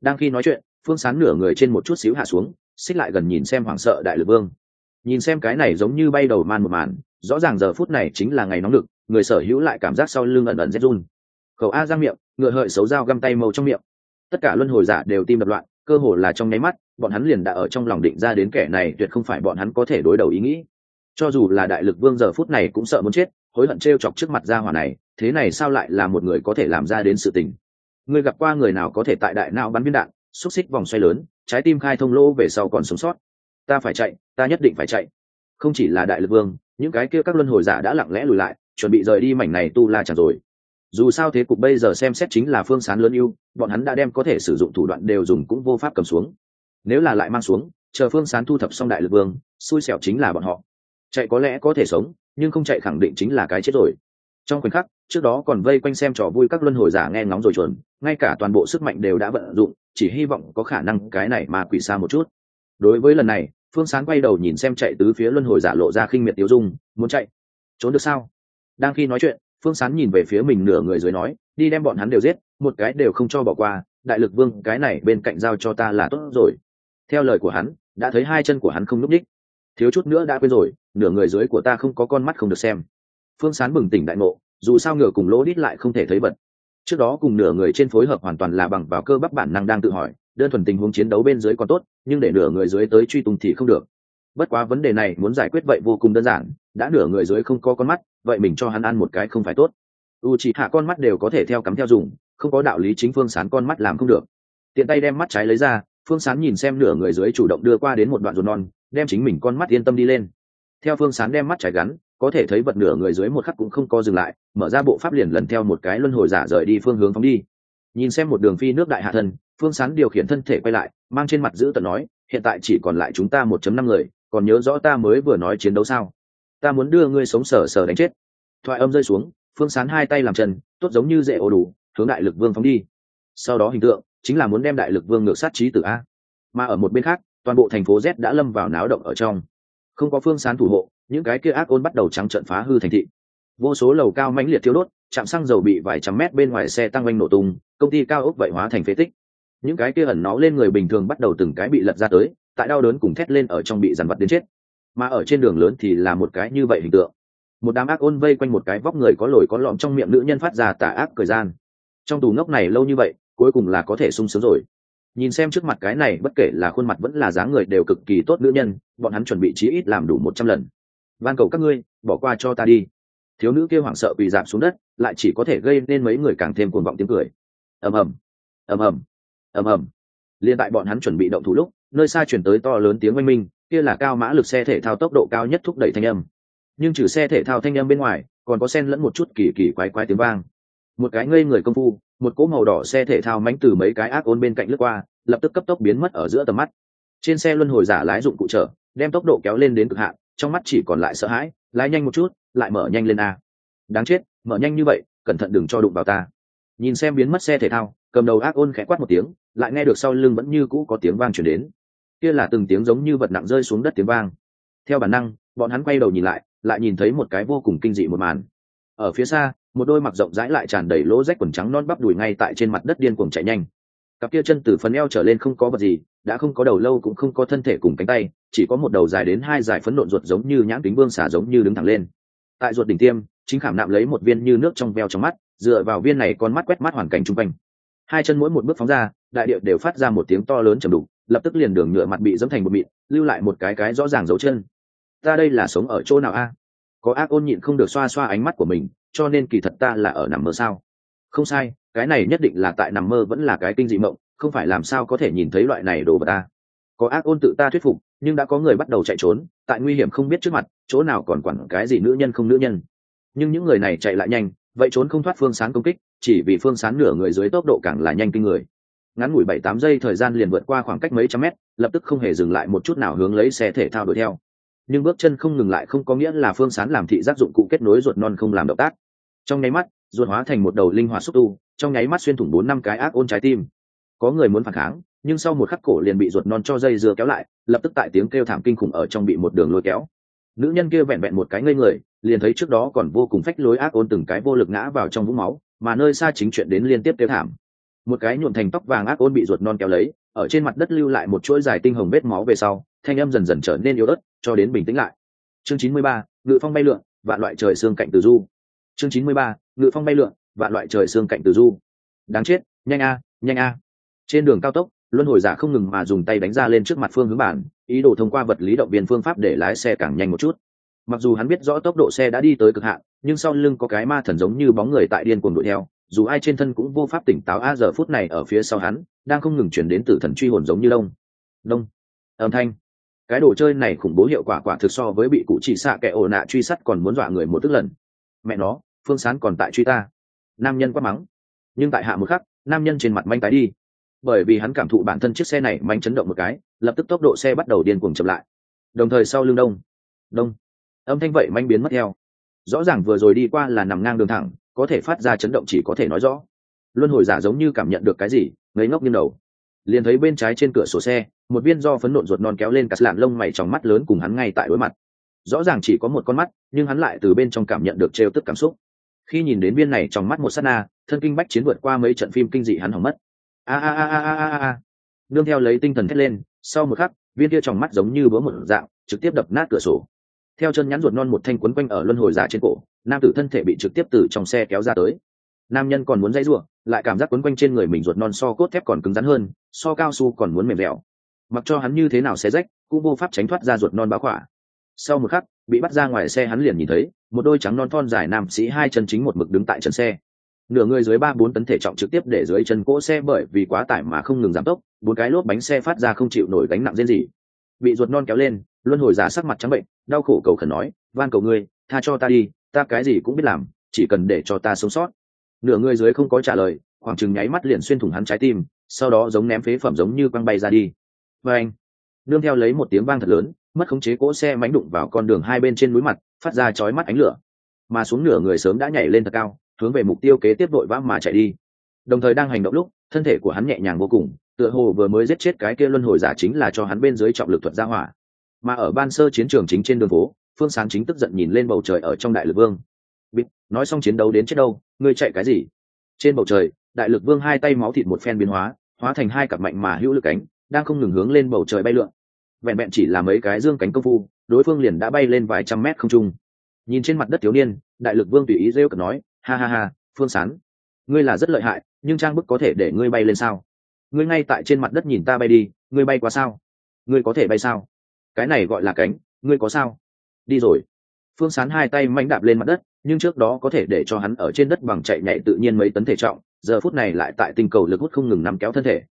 Đang khi nói chuyện, phương sán nửa người trên một chút xíu hạ xuống, xích lại gần nhìn xem hoảng sợ đại lực vương. Nhìn xem cái này giống như bay đầu man một màn, rõ ràng giờ phút này chính là ngày nóng lực, người sở hữu lại cảm giác sau lưng ẩn ẩn rét run. Khẩu a ra miệng, ngựa hợi xấu dao găm tay màu trong miệng. Tất cả luân hồi giả đều tim đập loạn cơ hồ là trong nháy mắt, bọn hắn liền đã ở trong lòng định ra đến kẻ này tuyệt không phải bọn hắn có thể đối đầu ý nghĩ. Cho dù là đại lực vương giờ phút này cũng sợ muốn chết, hối hận t r e o chọc trước mặt gia hỏa này, thế này sao lại là một người có thể làm ra đến sự tình? Người gặp qua người nào có thể tại đại não bắn viên đạn, xúc xích vòng xoay lớn, trái tim khai thông lỗ về sau còn sống sót? Ta phải chạy, ta nhất định phải chạy. Không chỉ là đại lực vương, những cái kia các luân hồi giả đã lặng lẽ lùi lại, chuẩn bị rời đi mảnh này tu la chẳng rồi dù sao thế cục bây giờ xem xét chính là phương sán lớn yêu bọn hắn đã đem có thể sử dụng thủ đoạn đều dùng cũng vô pháp cầm xuống. Nếu là lại mang xuống, chờ phương sán thu thập xong đại lực vương, xui xẻo chính là bọn họ. Chạy có lẽ có thể sống, nhưng không chạy khẳng định chính là cái chết rồi. Trong khoảnh khắc, trước đó còn vây quanh xem trò vui các luân hồi giả nghe ngóng rồi chuẩn, ngay cả toàn bộ sức mạnh đều đã vận dụng, chỉ hy vọng có khả năng cái này mà quỷ xa một chút. Đối với lần này, phương sán quay đầu nhìn xem chạy tứ phía luân hồi giả lộ ra khinh miệt tiêu dung, muốn chạy? Trốn được sao? Đang khi nói chuyện phương sán nhìn về phía mình nửa người dưới nói, đi đem bọn hắn đều giết, một cái đều không cho bỏ qua, đại lực vương, cái này bên cạnh giao cho ta là tốt rồi. Theo lời của hắn, đã thấy hai chân của hắn không núp đích thiếu chút nữa đã quên rồi, nửa người dưới của ta không có con mắt không được xem. Phương sán bừng tỉnh đại ngộ, dù sao ngựa cùng lỗ đít lại không thể thấy bật. Trước đó cùng nửa người trên phối hợp hoàn toàn là bằng vào cơ bắp bản năng đang tự hỏi, đơn thuần tình huống chiến đấu bên dưới còn tốt, nhưng để nửa người dưới tới truy tung thì không được. Bất quá vấn đề này muốn giải quyết vậy vô cùng đơn giản đã nửa người dưới không có con mắt, vậy mình cho hắn ăn một cái không phải tốt. U chỉ hạ con mắt đều có thể theo cắm theo dùng, không có đạo lý chính phương sán con mắt làm không được. Tiện tay đem mắt trái lấy ra, phương sán nhìn xem nửa người dưới chủ động đưa qua đến một đoạn ruột non, đem chính mình con mắt yên tâm đi lên. Theo phương sán đem mắt trái gắn, có thể thấy vật nửa người dưới một khắc cũng không co dừng lại, mở ra bộ pháp liền lần theo một cái luân hồi giả rời đi phương hướng phóng đi. Nhìn xem một đường phi nước đại hạ thân, phương sán điều khiển thân thể quay lại, mang trên mặt giữ tận nói, hiện tại chỉ còn lại chúng ta một chấm năm người, còn nhớ rõ ta mới vừa nói chiến đấu sao? Ta muốn đưa ngươi sống sờ sờ đánh chết. Thoại âm rơi xuống, phương sán hai tay làm chân tốt giống như dễ ổ đủ, hướng đại lực vương phóng đi. Sau đó hình tượng, chính là muốn đem đại lực vương ngược sát trí tử a. Mà ở một bên khác, toàn bộ thành phố z đã lâm vào náo động ở trong. Không có phương sán thủ hộ, những cái kia ác ôn bắt đầu trắng trận phá hư thành thị. Vô số lầu cao mãnh liệt thiếu đốt chạm xăng dầu bị vài trăm mét bên ngoài xe tăng oanh nổ tung, công ty cao ốc vậy hóa thành phế tích. Những cái kia ẩn nó lên người bình thường bắt đầu từng cái bị lật ra tới, tại đau đớn cùng thét lên ở trong bị dằn vặt đến chết mà ở trên đường lớn thì là một cái như vậy hình tượng. Một đám ác ôn vây quanh một cái vóc người có lồi có lõm trong miệng nữ nhân phát ra tà ác thời gian. Trong tù ngốc này lâu như vậy, cuối cùng là có thể sung sướng rồi. Nhìn xem trước mặt cái này, bất kể là khuôn mặt vẫn là dáng người đều cực kỳ tốt nữ nhân, bọn hắn chuẩn bị chí ít làm đủ một trăm lần. Van cầu các ngươi, bỏ qua cho ta đi. Thiếu nữ kêu hoảng sợ bị giảm xuống đất, lại chỉ có thể gây nên mấy người càng thêm cuồng vọng tiếng cười. Ầm ầm ầm ầm ầm ầm. Liên tại bọn hắn chuẩn bị động thủ lúc, nơi xa chuyển tới to lớn tiếng oanh minh kia là cao mã lực xe thể thao tốc độ cao nhất thúc đẩy thanh âm. Nhưng trừ xe thể thao thanh âm bên ngoài, còn có sen lẫn một chút kỳ kỳ quái quái tiếng vang. Một cái ngây người công phu, một cỗ màu đỏ xe thể thao mánh từ mấy cái ác ôn bên cạnh lướt qua, lập tức cấp tốc biến mất ở giữa tầm mắt. Trên xe luân hồi giả lái dụng cụ trở đem tốc độ kéo lên đến cực hạn, trong mắt chỉ còn lại sợ hãi, lái nhanh một chút, lại mở nhanh lên a. Đáng chết, mở nhanh như vậy, cẩn thận đừng cho đụng vào ta. Nhìn xem biến mất xe thể thao, cầm đầu ác ôn khẽ quát một tiếng, lại nghe được sau lưng vẫn như cũ có tiếng vang chuyển đến kia là từng tiếng giống như vật nặng rơi xuống đất tiếng vang. Theo bản năng, bọn hắn quay đầu nhìn lại lại nhìn thấy một cái vô cùng kinh dị một màn. Ở phía xa, một đôi mặc rộng rãi lại tràn đầy lỗ rách quần trắng non bắp đùi ngay tại trên mặt đất điên cuồng chạy nhanh. Cặp kia chân từ phần eo trở lên không có vật gì, đã không có đầu lâu cũng không có thân thể cùng cánh tay, chỉ có một đầu dài đến hai dài phấn nộn ruột giống như nhãn kính vương xả giống như đứng thẳng lên. Tại ruột đỉnh tiêm, chính khảm nạm lấy một viên như nước trong veo trong mắt, dựa vào viên này con mắt quét mắt hoàn cảnh chung quanh hai chân mỗi một bước phóng ra, đại điệu đều phát ra một tiếng to lớn chầm đục, lập tức liền đường nhựa mặt bị dẫm thành một mịn, lưu lại một cái cái rõ ràng dấu chân. Ta đây là sống ở chỗ nào a? Có ác ôn nhịn không được xoa xoa ánh mắt của mình, cho nên kỳ thật ta là ở nằm mơ sao? Không sai, cái này nhất định là tại nằm mơ vẫn là cái kinh dị mộng, không phải làm sao có thể nhìn thấy loại này đồ vật ta. Có ác ôn tự ta thuyết phục, nhưng đã có người bắt đầu chạy trốn, tại nguy hiểm không biết trước mặt, chỗ nào còn quản cái gì nữ nhân không nữ nhân. Nhưng những người này chạy lại nhanh, vậy trốn không thoát phương sáng công kích chỉ vì phương sán nửa người dưới tốc độ càng là nhanh kinh người. Ngắn ngủi bảy tám giây thời gian liền vượt qua khoảng cách mấy trăm mét, lập tức không hề dừng lại một chút nào hướng lấy xe thể thao đuổi theo. Nhưng bước chân không ngừng lại không có nghĩa là phương sán làm thị giác dụng cụ kết nối ruột non không làm động tác. Trong nháy mắt, ruột hóa thành một đầu linh hoạt xúc tu, trong nháy mắt xuyên thủng bốn năm cái ác ôn trái tim. Có người muốn phản kháng, nhưng sau một khắc cổ liền bị ruột non cho dây dưa kéo lại, lập tức tại tiếng kêu thảm kinh khủng ở trong bị một đường lôi kéo. Nữ nhân kia vẹn vẹn một cái ngây người, liền thấy trước đó còn vô cùng phách lối ác ôn từng cái vô lực ngã vào trong vũng máu mà nơi xa chính chuyện đến liên tiếp kêu thảm. Một cái nhuộm thành tóc vàng ác ôn bị ruột non kéo lấy, ở trên mặt đất lưu lại một chuỗi dài tinh hồng vết máu về sau, thanh âm dần dần trở nên yếu ớt, cho đến bình tĩnh lại. Chương chín mươi ba, ngự phong bay lượn, vạn loại trời xương cạnh từ du. Chương chín mươi ba, ngự phong bay lượn, vạn loại trời xương cạnh từ du. Đáng chết, nhanh a nhanh a. Trên đường cao tốc, luân hồi giả không ngừng mà dùng tay đánh ra lên trước mặt phương hướng bản, ý đồ thông qua vật lý động viên phương pháp để lái xe càng nhanh một chút mặc dù hắn biết rõ tốc độ xe đã đi tới cực hạn, nhưng sau lưng có cái ma thần giống như bóng người tại điên cuồng đuổi theo, dù ai trên thân cũng vô pháp tỉnh táo a giờ phút này ở phía sau hắn, đang không ngừng chuyển đến tử thần truy hồn giống như đông đông. Âm thanh. Cái đồ chơi này khủng bố hiệu quả quả thực so với bị cụ chỉ xạ kẻ ổ nạ truy sát còn muốn dọa người một tức lần. Mẹ nó, phương sán còn tại truy ta. Nam nhân quá mắng. Nhưng tại hạ một khắc, nam nhân trên mặt manh tái đi. Bởi vì hắn cảm thụ bản thân chiếc xe này manh chấn động một cái, lập tức tốc độ xe bắt đầu điên cuồng chậm lại. Đồng thời sau lưng đông. Đông âm thanh vậy manh biến mất theo. Rõ ràng vừa rồi đi qua là nằm ngang đường thẳng, có thể phát ra chấn động chỉ có thể nói rõ. Luân hồi giả giống như cảm nhận được cái gì ngấy ngốc nghiêng đầu. Liền thấy bên trái trên cửa sổ xe, một viên do phấn nộn ruột non kéo lên cắt lạn lông mày trong mắt lớn cùng hắn ngay tại đối mặt. Rõ ràng chỉ có một con mắt, nhưng hắn lại từ bên trong cảm nhận được trêu tức cảm xúc. Khi nhìn đến viên này trong mắt một s á t na, thân kinh bách chiến vượt qua mấy trận phim kinh dị hắn hỏng mất. A a a a a a a nương theo lấy tinh thần thét lên, sau một khắc, viên kia trong mắt giống như bữa một dạng, trực tiếp đập nát cửa sổ theo chân nhắn ruột non một thanh quấn quanh ở luân hồi giả trên cổ, nam tử thân thể bị trực tiếp từ trong xe kéo ra tới. Nam nhân còn muốn dây ruộng lại cảm giác quấn quanh trên người mình ruột non so cốt thép còn cứng rắn hơn, so cao su còn muốn mềm dẻo. Mặc cho hắn như thế nào xe rách, cũng vô pháp tránh thoát ra ruột non báo khỏa. Sau một khắc, bị bắt ra ngoài xe hắn liền nhìn thấy, một đôi trắng non thon dài nam sĩ hai chân chính một mực đứng tại chân xe. Nửa người dưới ba bốn tấn thể trọng trực tiếp để dưới chân cỗ xe bởi vì quá tải mà không ngừng giảm tốc, bốn cái lốp bánh xe phát ra không chịu nổi gánh nặng riêng gì bị ruột non kéo lên, luân hồi giả sắc mặt trắng bệnh đau khổ cầu khẩn nói, van cầu ngươi, tha cho ta đi, ta cái gì cũng biết làm, chỉ cần để cho ta sống sót. Nửa người dưới không có trả lời, khoảng chừng nháy mắt liền xuyên thủng hắn trái tim, sau đó giống ném phế phẩm giống như quăng bay ra đi. Và anh, nương theo lấy một tiếng vang thật lớn, mất khống chế cỗ xe mánh đụng vào con đường hai bên trên núi mặt, phát ra chói mắt ánh lửa. Mà xuống nửa người sớm đã nhảy lên thật cao, hướng về mục tiêu kế tiếp vội vã mà chạy đi. Đồng thời đang hành động lúc, thân thể của hắn nhẹ nhàng vô cùng, tựa hồ vừa mới giết chết cái kia luân hồi giả chính là cho hắn bên dưới trọng lực thuật ra hỏa mà ở ban sơ chiến trường chính trên đường phố, phương sáng chính tức giận nhìn lên bầu trời ở trong đại lực vương. Bít nói xong chiến đấu đến chết đâu, ngươi chạy cái gì? Trên bầu trời, đại lực vương hai tay máu thịt một phen biến hóa hóa thành hai cặp mạnh mà hữu lực cánh, đang không ngừng hướng lên bầu trời bay lượn. Vẹn vẹn chỉ là mấy cái dương cánh công phu, đối phương liền đã bay lên vài trăm mét không trung. Nhìn trên mặt đất thiếu niên, đại lực vương tùy ý rêu cực nói, ha ha ha, phương sán, ngươi là rất lợi hại, nhưng trang bức có thể để ngươi bay lên sao? Ngươi ngay tại trên mặt đất nhìn ta bay đi, ngươi bay qua sao? Ngươi có thể bay sao? Cái này gọi là cánh, ngươi có sao? Đi rồi. Phương sán hai tay manh đạp lên mặt đất, nhưng trước đó có thể để cho hắn ở trên đất bằng chạy nhảy tự nhiên mấy tấn thể trọng, giờ phút này lại tại tinh cầu lực hút không ngừng nắm kéo thân thể.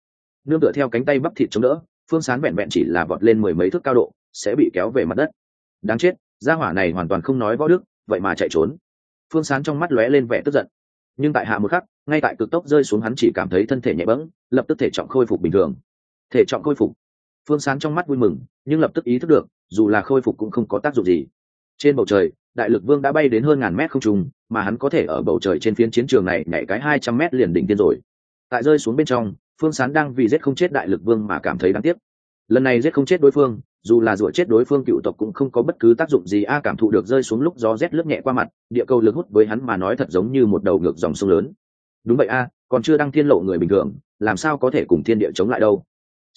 Nương tựa theo cánh tay bắp thịt chống đỡ, phương sán vẹn vẹn chỉ là vọt lên mười mấy thước cao độ, sẽ bị kéo về mặt đất. Đáng chết, gia hỏa này hoàn toàn không nói võ đức, vậy mà chạy trốn. Phương sán trong mắt lóe lên vẻ tức giận. Nhưng tại hạ một khắc, ngay tại cực tốc rơi xuống hắn chỉ cảm thấy thân thể nhẹ bẫng, lập tức thể trọng khôi phục bình thường. Thể trọng khôi phục phương sán trong mắt vui mừng, nhưng lập tức ý thức được, dù là khôi phục cũng không có tác dụng gì. Trên bầu trời, đại lực vương đã bay đến hơn ngàn mét không trùng mà hắn có thể ở bầu trời trên phiến chiến trường này nhảy cái hai trăm mét liền đỉnh tiên rồi. Tại rơi xuống bên trong, phương sán đang vì giết không chết đại lực vương mà cảm thấy đáng tiếc. Lần này giết không chết đối phương, dù là rủa chết đối phương cựu tộc cũng không có bất cứ tác dụng gì a, cảm thụ được rơi xuống lúc gió rét lướt nhẹ qua mặt, địa cầu lực hút với hắn mà nói thật giống như một đầu ngược dòng sông lớn. Đúng vậy a, còn chưa đăng thiên lộ người bình thường, làm sao có thể cùng thiên địa chống lại đâu?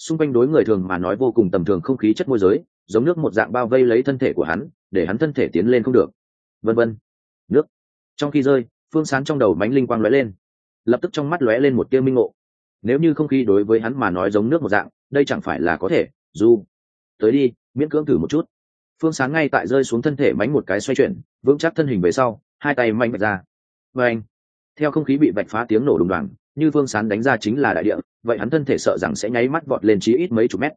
Xung quanh đối người thường mà nói vô cùng tầm thường không khí chất môi giới, giống nước một dạng bao vây lấy thân thể của hắn, để hắn thân thể tiến lên không được. Vân vân. Nước. Trong khi rơi, phương sán trong đầu mánh linh quang lóe lên. Lập tức trong mắt lóe lên một tia minh ngộ. Nếu như không khí đối với hắn mà nói giống nước một dạng, đây chẳng phải là có thể, dù. Tới đi, miễn cưỡng thử một chút. Phương sáng ngay tại rơi xuống thân thể mánh một cái xoay chuyển, vững chắc thân hình về sau, hai tay mạnh bạch ra. Và anh theo không khí bị vạch phá tiếng nổ đùng đoàn như phương sán đánh ra chính là đại địa, vậy hắn thân thể sợ rằng sẽ nháy mắt vọt lên chí ít mấy chục mét.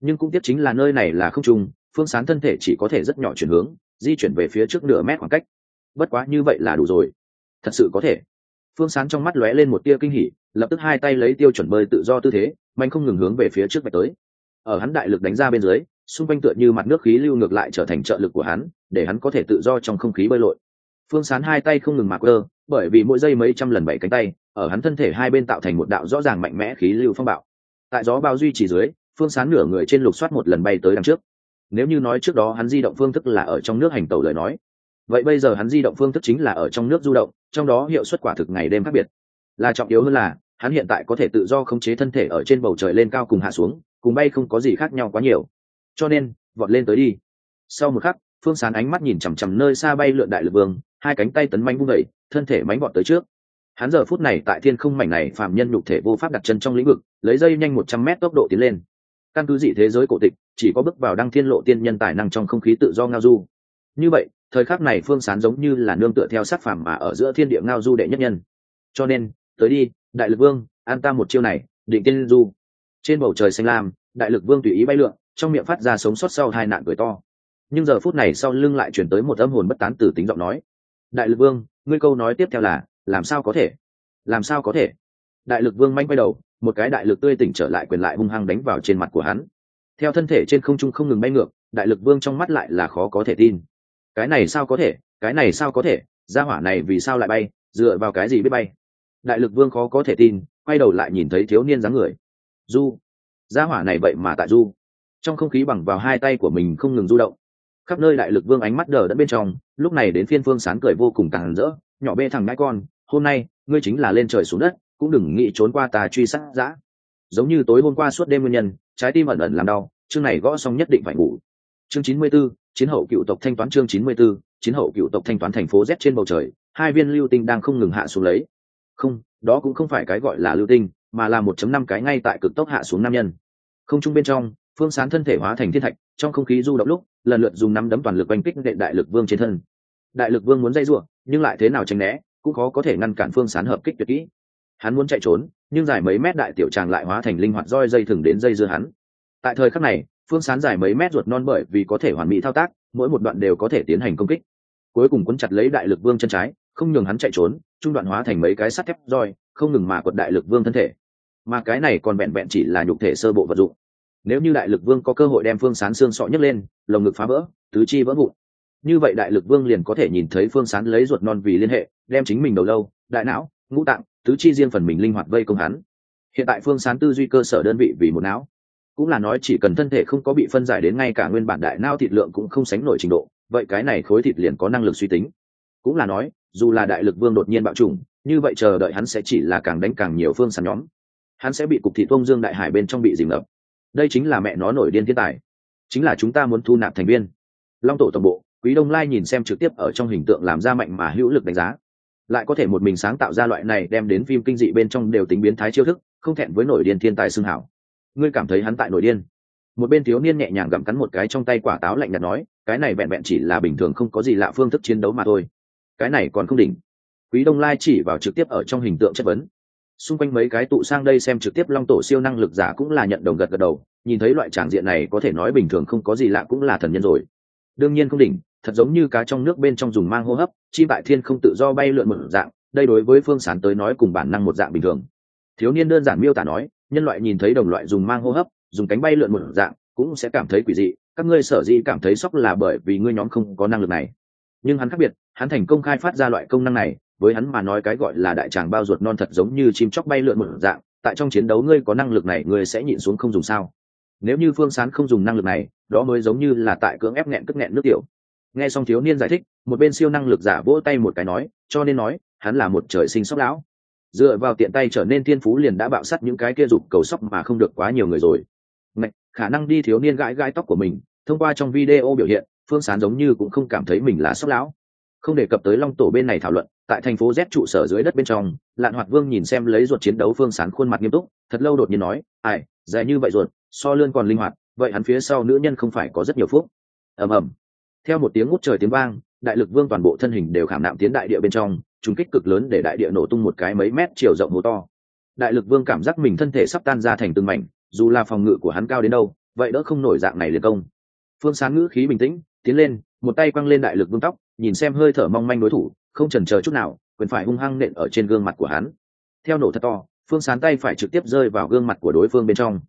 Nhưng cũng tiếc chính là nơi này là không trung, phương sán thân thể chỉ có thể rất nhỏ chuyển hướng, di chuyển về phía trước nửa mét khoảng cách. Bất quá như vậy là đủ rồi. Thật sự có thể. Phương sán trong mắt lóe lên một tia kinh hỉ, lập tức hai tay lấy tiêu chuẩn bơi tự do tư thế, mạnh không ngừng hướng về phía trước vạch tới. Ở hắn đại lực đánh ra bên dưới, xung quanh tựa như mặt nước khí lưu ngược lại trở thành trợ lực của hắn, để hắn có thể tự do trong không khí bơi lội phương sán hai tay không ngừng mạc ơ bởi vì mỗi giây mấy trăm lần bảy cánh tay, ở hắn thân thể hai bên tạo thành một đạo rõ ràng mạnh mẽ khí lưu phong bạo. Tại gió bao duy trì dưới, phương sán nửa người trên lục soát một lần bay tới đằng trước. Nếu như nói trước đó hắn di động phương thức là ở trong nước hành tàu lời nói, vậy bây giờ hắn di động phương thức chính là ở trong nước du động, trong đó hiệu suất quả thực ngày đêm khác biệt. Là trọng yếu hơn là, hắn hiện tại có thể tự do khống chế thân thể ở trên bầu trời lên cao cùng hạ xuống, cùng bay không có gì khác nhau quá nhiều. Cho nên, vọt lên tới đi. Sau một khắc, phương sán ánh mắt nhìn chằm chằm nơi xa bay lượn đại lực vương hai cánh tay tấn manh vung đẩy thân thể mánh vọt tới trước. Hắn giờ phút này tại thiên không mảnh này phạm nhân nhục thể vô pháp đặt chân trong lĩnh vực, lấy dây nhanh một trăm mét tốc độ tiến lên. Căn cứ dị thế giới cổ tịch, chỉ có bước vào đăng thiên lộ tiên nhân tài năng trong không khí tự do ngao du. Như vậy, thời khắc này phương sán giống như là nương tựa theo sát phàm mà ở giữa thiên địa ngao du đệ nhất nhân. Cho nên, tới đi, đại lực vương, an ta một chiêu này, định tiên du. Trên bầu trời xanh lam, đại lực vương tùy ý bay lượn, trong miệng phát ra sống sót sau hai nạn cười to. Nhưng giờ phút này sau lưng lại chuyển tới một âm hồn bất tán từ tính giọng nói đại lực vương, ngươi câu nói tiếp theo là, làm sao có thể? Làm sao có thể? Đại lực vương manh quay đầu, một cái đại lực tươi tỉnh trở lại quyền lại hung hăng đánh vào trên mặt của hắn. Theo thân thể trên không trung không ngừng bay ngược, đại lực vương trong mắt lại là khó có thể tin. Cái này sao có thể? Cái này sao có thể? Gia hỏa này vì sao lại bay? Dựa vào cái gì biết bay? Đại lực vương khó có thể tin, quay đầu lại nhìn thấy thiếu niên dáng người. Du gia hỏa này vậy mà tại du trong không khí bằng vào hai tay của mình không ngừng du động khắp nơi đại lực vương ánh mắt đờ đẫn bên trong lúc này đến phiên phương sán cười vô cùng càng rỡ nhỏ bê thằng ngãi con hôm nay ngươi chính là lên trời xuống đất cũng đừng nghĩ trốn qua tà truy sát dã giống như tối hôm qua suốt đêm nguyên nhân trái tim ẩn ẩn làm đau chương này gõ xong nhất định phải ngủ. Chương chín mươi 94, chiến hậu cựu tộc thanh toán chương chín mươi 94, chiến hậu cựu tộc thanh toán thành phố z trên bầu trời hai viên lưu tinh đang không ngừng hạ xuống lấy. Không đó cũng không phải cái gọi là lưu tinh mà là một chấm năm cái ngay tại cực tốc hạ xuống nam nhân. Không trung bên trong phương sán thân thể hóa thành thiên thạch, trong không khí du động lúc, lần lượt dùng nắm đấm toàn lực oanh kích đệ đại lực vương trên thân. Đại lực vương muốn dây ruộng nhưng lại thế nào tránh né, cũng khó có thể ngăn cản phương sán hợp kích tuyệt kỹ. Hắn muốn chạy trốn, nhưng dài mấy mét đại tiểu tràng lại hóa thành linh hoạt roi dây thừng đến dây dưa hắn. Tại thời khắc này, phương sán dài mấy mét ruột non bởi vì có thể hoàn mỹ thao tác, mỗi một đoạn đều có thể tiến hành công kích. Cuối cùng quấn chặt lấy đại lực vương chân trái, không nhường hắn chạy trốn, trung đoạn hóa thành mấy cái sắt thép roi, không ngừng mà quật đại lực vương thân thể. Mà cái này còn vẹn vẹn chỉ là nhục thể sơ bộ vật dụng nếu như đại lực vương có cơ hội đem phương sán xương sọ nhấc lên, lồng ngực phá vỡ, tứ chi vỡ vụn. Như vậy đại lực vương liền có thể nhìn thấy phương sán lấy ruột non vì liên hệ, đem chính mình đầu lâu, đại não, ngũ tạng, tứ chi riêng phần mình linh hoạt vây công hắn. Hiện tại phương sán tư duy cơ sở đơn vị vì một não. Cũng là nói chỉ cần thân thể không có bị phân giải đến ngay cả nguyên bản đại não thịt lượng cũng không sánh nổi trình độ, vậy cái này khối thịt liền có năng lực suy tính. Cũng là nói, dù là đại lực vương đột nhiên bạo trùng như vậy chờ đợi hắn sẽ chỉ là càng đánh càng nhiều phương sán nhóm. Hắn sẽ bị cục thị vông dương đại hải bên trong bị dìm ngập đây chính là mẹ nó nổi điên thiên tài. Chính là chúng ta muốn thu nạp thành viên. Long tổ tổng bộ, quý đông lai nhìn xem trực tiếp ở trong hình tượng làm ra mạnh mà hữu lực đánh giá. Lại có thể một mình sáng tạo ra loại này đem đến phim kinh dị bên trong đều tính biến thái chiêu thức, không thẹn với nổi điên thiên tài xưng hảo. Ngươi cảm thấy hắn tại nổi điên. Một bên thiếu niên nhẹ nhàng gặm cắn một cái trong tay quả táo lạnh nhạt nói, cái này vẹn vẹn chỉ là bình thường không có gì lạ phương thức chiến đấu mà thôi. Cái này còn không đỉnh. Quý đông lai chỉ vào trực tiếp ở trong hình tượng chất vấn xung quanh mấy cái tụ sang đây xem trực tiếp long tổ siêu năng lực giả cũng là nhận đồng gật gật đầu, nhìn thấy loại tràng diện này có thể nói bình thường không có gì lạ cũng là thần nhân rồi. Đương nhiên không đỉnh, thật giống như cá trong nước bên trong dùng mang hô hấp, chi bại thiên không tự do bay lượn một dạng, đây đối với phương sán tới nói cùng bản năng một dạng bình thường. Thiếu niên đơn giản miêu tả nói, nhân loại nhìn thấy đồng loại dùng mang hô hấp, dùng cánh bay lượn một dạng, cũng sẽ cảm thấy quỷ dị, các ngươi sở dĩ cảm thấy sốc là bởi vì ngươi nhóm không có năng lực này. Nhưng hắn khác biệt, hắn thành công khai phát ra loại công năng này với hắn mà nói cái gọi là đại tràng bao ruột non thật giống như chim chóc bay lượn một dạng tại trong chiến đấu ngươi có năng lực này ngươi sẽ nhịn xuống không dùng sao? Nếu như phương sán không dùng năng lực này đó mới giống như là tại cưỡng ép nghẹn cất nghẹn nước tiểu. Nghe xong thiếu niên giải thích một bên siêu năng lực giả vỗ tay một cái nói cho nên nói hắn là một trời sinh sóc lão. Dựa vào tiện tay trở nên thiên phú liền đã bạo sắt những cái kia dục cầu sóc mà không được quá nhiều người rồi. Ngạch, khả năng đi thiếu niên gãi gãi tóc của mình thông qua trong video biểu hiện phương sán giống như cũng không cảm thấy mình là sóc lão. Không đề cập tới long tổ bên này thảo luận tại thành phố z trụ sở dưới đất bên trong, lạn hoạt vương nhìn xem lấy ruột chiến đấu phương sán khuôn mặt nghiêm túc, thật lâu đột nhiên nói, ai, dài như vậy ruột, so lươn còn linh hoạt, vậy hắn phía sau nữ nhân không phải có rất nhiều phúc. Ầm ầm. Theo một tiếng ngút trời tiếng vang, đại lực vương toàn bộ thân hình đều khảm nạm tiến đại địa bên trong, trùng kích cực lớn để đại địa nổ tung một cái mấy mét chiều rộng hố to. Đại lực vương cảm giác mình thân thể sắp tan ra thành từng mảnh, dù là phòng ngự của hắn cao đến đâu, vậy đỡ không nổi dạng này liền công. Phương sáng ngữ khí bình tĩnh, tiến lên, một tay quăng lên đại lực vương tóc, nhìn xem hơi thở mong manh đối thủ không chần chờ chút nào, quyền phải hung hăng nện ở trên gương mặt của hắn. Theo nổ thật to, phương sán tay phải trực tiếp rơi vào gương mặt của đối phương bên trong.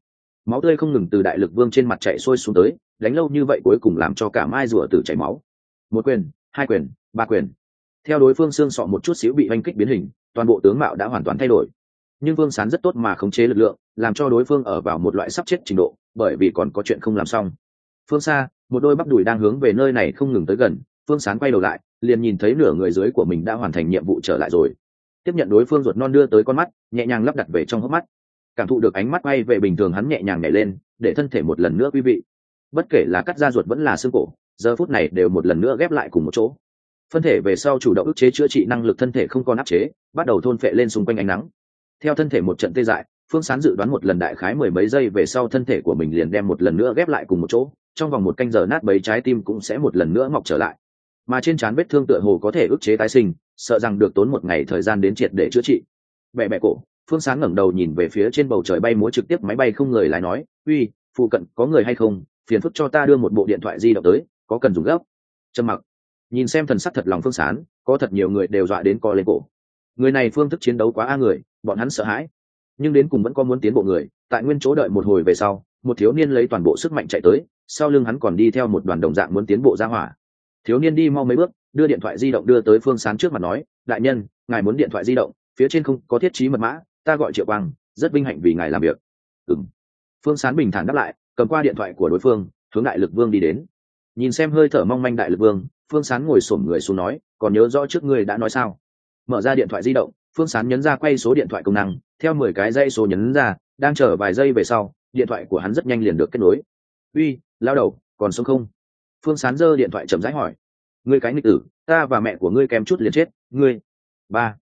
Máu tươi không ngừng từ đại lực vương trên mặt chạy sôi xuống tới, đánh lâu như vậy cuối cùng làm cho cả mai rùa tử chảy máu. Một quyền, hai quyền, ba quyền. Theo đối phương xương sọ một chút xíu bị oanh kích biến hình, toàn bộ tướng mạo đã hoàn toàn thay đổi. Nhưng vương sán rất tốt mà khống chế lực lượng, làm cho đối phương ở vào một loại sắp chết trình độ, bởi vì còn có chuyện không làm xong. Phương xa, một đôi bắp đùi đang hướng về nơi này không ngừng tới gần phương sán quay đầu lại, liền nhìn thấy nửa người dưới của mình đã hoàn thành nhiệm vụ trở lại rồi. Tiếp nhận đối phương ruột non đưa tới con mắt, nhẹ nhàng lắp đặt về trong hốc mắt. Cảm thụ được ánh mắt bay về bình thường hắn nhẹ nhàng nhảy lên, để thân thể một lần nữa quý vị. Bất kể là cắt da ruột vẫn là xương cổ, giờ phút này đều một lần nữa ghép lại cùng một chỗ. Phân thể về sau chủ động ức chế chữa trị năng lực thân thể không còn áp chế, bắt đầu thôn phệ lên xung quanh ánh nắng. Theo thân thể một trận tê dại, phương sán dự đoán một lần đại khái mười mấy giây về sau thân thể của mình liền đem một lần nữa ghép lại cùng một chỗ, trong vòng một canh giờ nát bấy trái tim cũng sẽ một lần nữa mọc trở lại mà trên trán vết thương tựa hồ có thể ức chế tái sinh, sợ rằng được tốn một ngày thời gian đến triệt để chữa trị. Bẹ bẹ cổ, phương sáng ngẩng đầu nhìn về phía trên bầu trời bay múa trực tiếp máy bay không người lại nói, uy, phụ cận có người hay không? Phiền phức cho ta đưa một bộ điện thoại di động tới, có cần dùng gấp? Trầm mặc. Nhìn xem thần sắc thật lòng phương sán có thật nhiều người đều dọa đến co lên cổ. Người này phương thức chiến đấu quá a người, bọn hắn sợ hãi. Nhưng đến cùng vẫn có muốn tiến bộ người, tại nguyên chỗ đợi một hồi về sau, một thiếu niên lấy toàn bộ sức mạnh chạy tới, sau lưng hắn còn đi theo một đoàn đồng dạng muốn tiến bộ ra hỏa thiếu niên đi mau mấy bước, đưa điện thoại di động đưa tới phương sán trước mặt nói, đại nhân, ngài muốn điện thoại di động, phía trên không có thiết trí mật mã, ta gọi triệu quang, rất vinh hạnh vì ngài làm việc. Ừng phương sán bình thản đáp lại, cầm qua điện thoại của đối phương, hướng đại lực vương đi đến. Nhìn xem hơi thở mong manh đại lực vương, phương sán ngồi xổm người xuống nói, còn nhớ rõ trước ngươi đã nói sao? Mở ra điện thoại di động, phương sán nhấn ra quay số điện thoại công năng, theo mười cái dây số nhấn ra, đang chờ vài giây về sau, điện thoại của hắn rất nhanh liền được kết nối. Uy, lao đầu, còn sống không? Phương sán giơ điện thoại chậm rãi hỏi ngươi cái nghịch tử, ta và mẹ của ngươi kém chút liền chết, ngươi. Ba.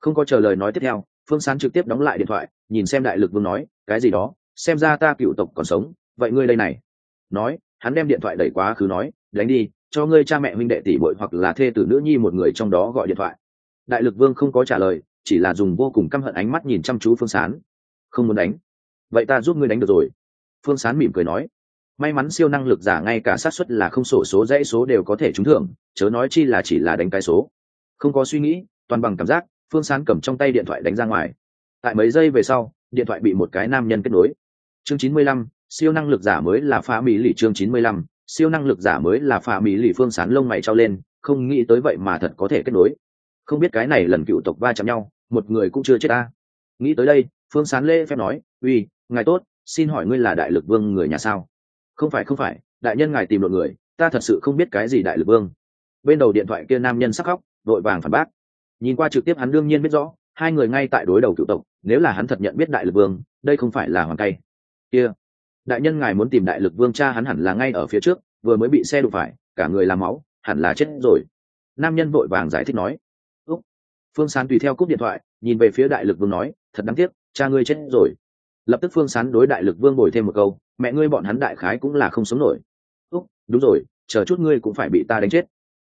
Không có chờ lời nói tiếp theo, phương sán trực tiếp đóng lại điện thoại, nhìn xem đại lực vương nói, cái gì đó? Xem ra ta cựu tộc còn sống, vậy ngươi đây này. Nói, hắn đem điện thoại đẩy quá khứ nói, đánh đi, cho ngươi cha mẹ huynh đệ tỷ bội hoặc là thê tử nữ nhi một người trong đó gọi điện thoại. Đại lực vương không có trả lời, chỉ là dùng vô cùng căm hận ánh mắt nhìn chăm chú phương sán. Không muốn đánh. Vậy ta giúp ngươi đánh được rồi. Phương sán mỉm cười nói may mắn siêu năng lực giả ngay cả xác suất là không sổ số, dãy số đều có thể trúng thưởng, chớ nói chi là chỉ là đánh cái số. Không có suy nghĩ, toàn bằng cảm giác, phương sán cầm trong tay điện thoại đánh ra ngoài. Tại mấy giây về sau, điện thoại bị một cái nam nhân kết nối. Chương chín mươi lăm, siêu năng lực giả mới là pha mỹ lì chương chín mươi lăm, siêu năng lực giả mới là pha mỹ lì, phương sán lông mày trao lên, không nghĩ tới vậy mà thật có thể kết nối. Không biết cái này lần cựu tộc va chạm nhau, một người cũng chưa chết ta. Nghĩ tới đây, phương sán lễ phép nói, uy, ngài tốt, xin hỏi ngươi là đại lực vương người nhà sao? Không phải không phải, đại nhân ngài tìm luận người, ta thật sự không biết cái gì đại lực vương. Bên đầu điện thoại kia nam nhân sắc khóc, vội vàng phản bác. Nhìn qua trực tiếp hắn đương nhiên biết rõ, hai người ngay tại đối đầu cựu tộc, nếu là hắn thật nhận biết đại lực vương, đây không phải là hoàng cay kia, đại nhân ngài muốn tìm đại lực vương cha hắn hẳn là ngay ở phía trước, vừa mới bị xe đụng phải, cả người làm máu, hẳn là chết rồi. Nam nhân vội vàng giải thích nói. Úc. Phương sán tùy theo cúp điện thoại, nhìn về phía đại lực vương nói, thật đáng tiếc, cha ngươi chết rồi. Lập tức phương sán đối đại lực vương bồi thêm một câu mẹ ngươi bọn hắn đại khái cũng là không sống nổi. Úc, đúng rồi, chờ chút ngươi cũng phải bị ta đánh chết.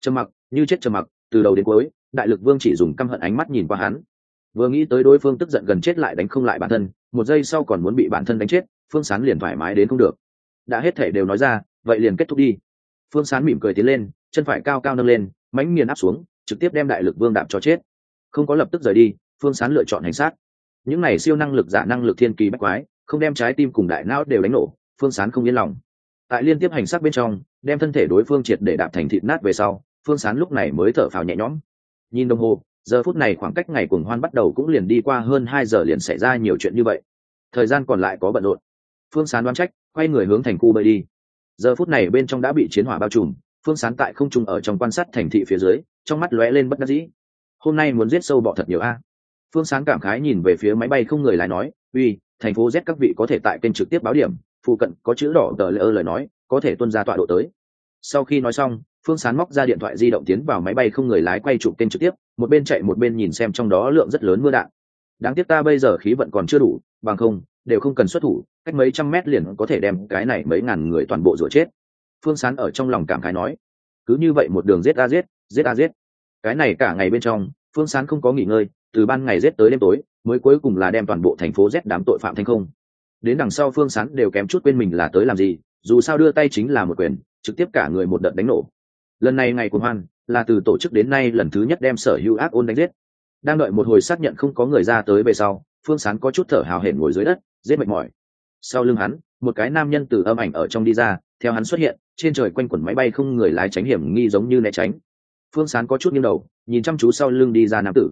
Trầm mặc, như chết trầm mặc, từ đầu đến cuối, đại lực vương chỉ dùng căm hận ánh mắt nhìn qua hắn. Vừa nghĩ tới đối phương tức giận gần chết lại đánh không lại bản thân, một giây sau còn muốn bị bản thân đánh chết, phương sán liền thoải mái đến không được. Đã hết thể đều nói ra, vậy liền kết thúc đi. Phương sán mỉm cười tiến lên, chân phải cao cao nâng lên mánh nghiền áp xuống, trực tiếp đem đại lực vương đạp cho chết. Không có lập tức rời đi, phương sán lựa chọn hành sát. Những này siêu năng lực giả năng lực thiên kỳ bách quái không đem trái tim cùng đại não đều đánh nổ, phương sán không yên lòng. Tại liên tiếp hành sát bên trong, đem thân thể đối phương triệt để đạp thành thịt nát về sau, phương sán lúc này mới thở phào nhẹ nhõm. Nhìn đồng hồ, giờ phút này khoảng cách ngày cuồng hoan bắt đầu cũng liền đi qua hơn hai giờ liền xảy ra nhiều chuyện như vậy. Thời gian còn lại có bận rộn. Phương sán đoán trách, quay người hướng thành khu bơi đi. Giờ phút này bên trong đã bị chiến hỏa bao trùm, phương sán tại không trung ở trong quan sát thành thị phía dưới, trong mắt lóe lên bất đắc dĩ. Hôm nay muốn giết sâu bọ thật nhiều a. Phương sán cảm khái nhìn về phía máy bay không người lái nói, uy thành phố z các vị có thể tại kênh trực tiếp báo điểm, phụ cận có chữ đỏ tờ lỡ lời nói, có thể tuân ra tọa độ tới. Sau khi nói xong, phương sán móc ra điện thoại di động tiến vào máy bay không người lái quay chụp kênh trực tiếp, một bên chạy một bên nhìn xem trong đó lượng rất lớn mưa đạn. Đáng tiếc ta bây giờ khí vận còn chưa đủ, bằng không, đều không cần xuất thủ, cách mấy trăm mét liền có thể đem cái này mấy ngàn người toàn bộ rửa chết. Phương sán ở trong lòng cảm khái nói, cứ như vậy một đường giết a giết giết a giết. Cái này cả ngày bên trong, phương sán không có nghỉ ngơi từ ban ngày rét tới đêm tối, mới cuối cùng là đem toàn bộ thành phố rét đám tội phạm thành không. Đến đằng sau phương sán đều kém chút quên mình là tới làm gì, dù sao đưa tay chính là một quyền, trực tiếp cả người một đợt đánh nổ. Lần này ngày của hoan, là từ tổ chức đến nay lần thứ nhất đem sở hữu ác ôn đánh giết. Đang đợi một hồi xác nhận không có người ra tới về sau, phương sán có chút thở hào hển ngồi dưới đất, giết mệt mỏi. Sau lưng hắn, một cái nam nhân từ âm ảnh ở trong đi ra, theo hắn xuất hiện, trên trời quanh quẩn máy bay không người lái tránh hiểm nghi giống như né tránh. Phương sán có chút nghiêng đầu, nhìn chăm chú sau lưng đi ra nam tử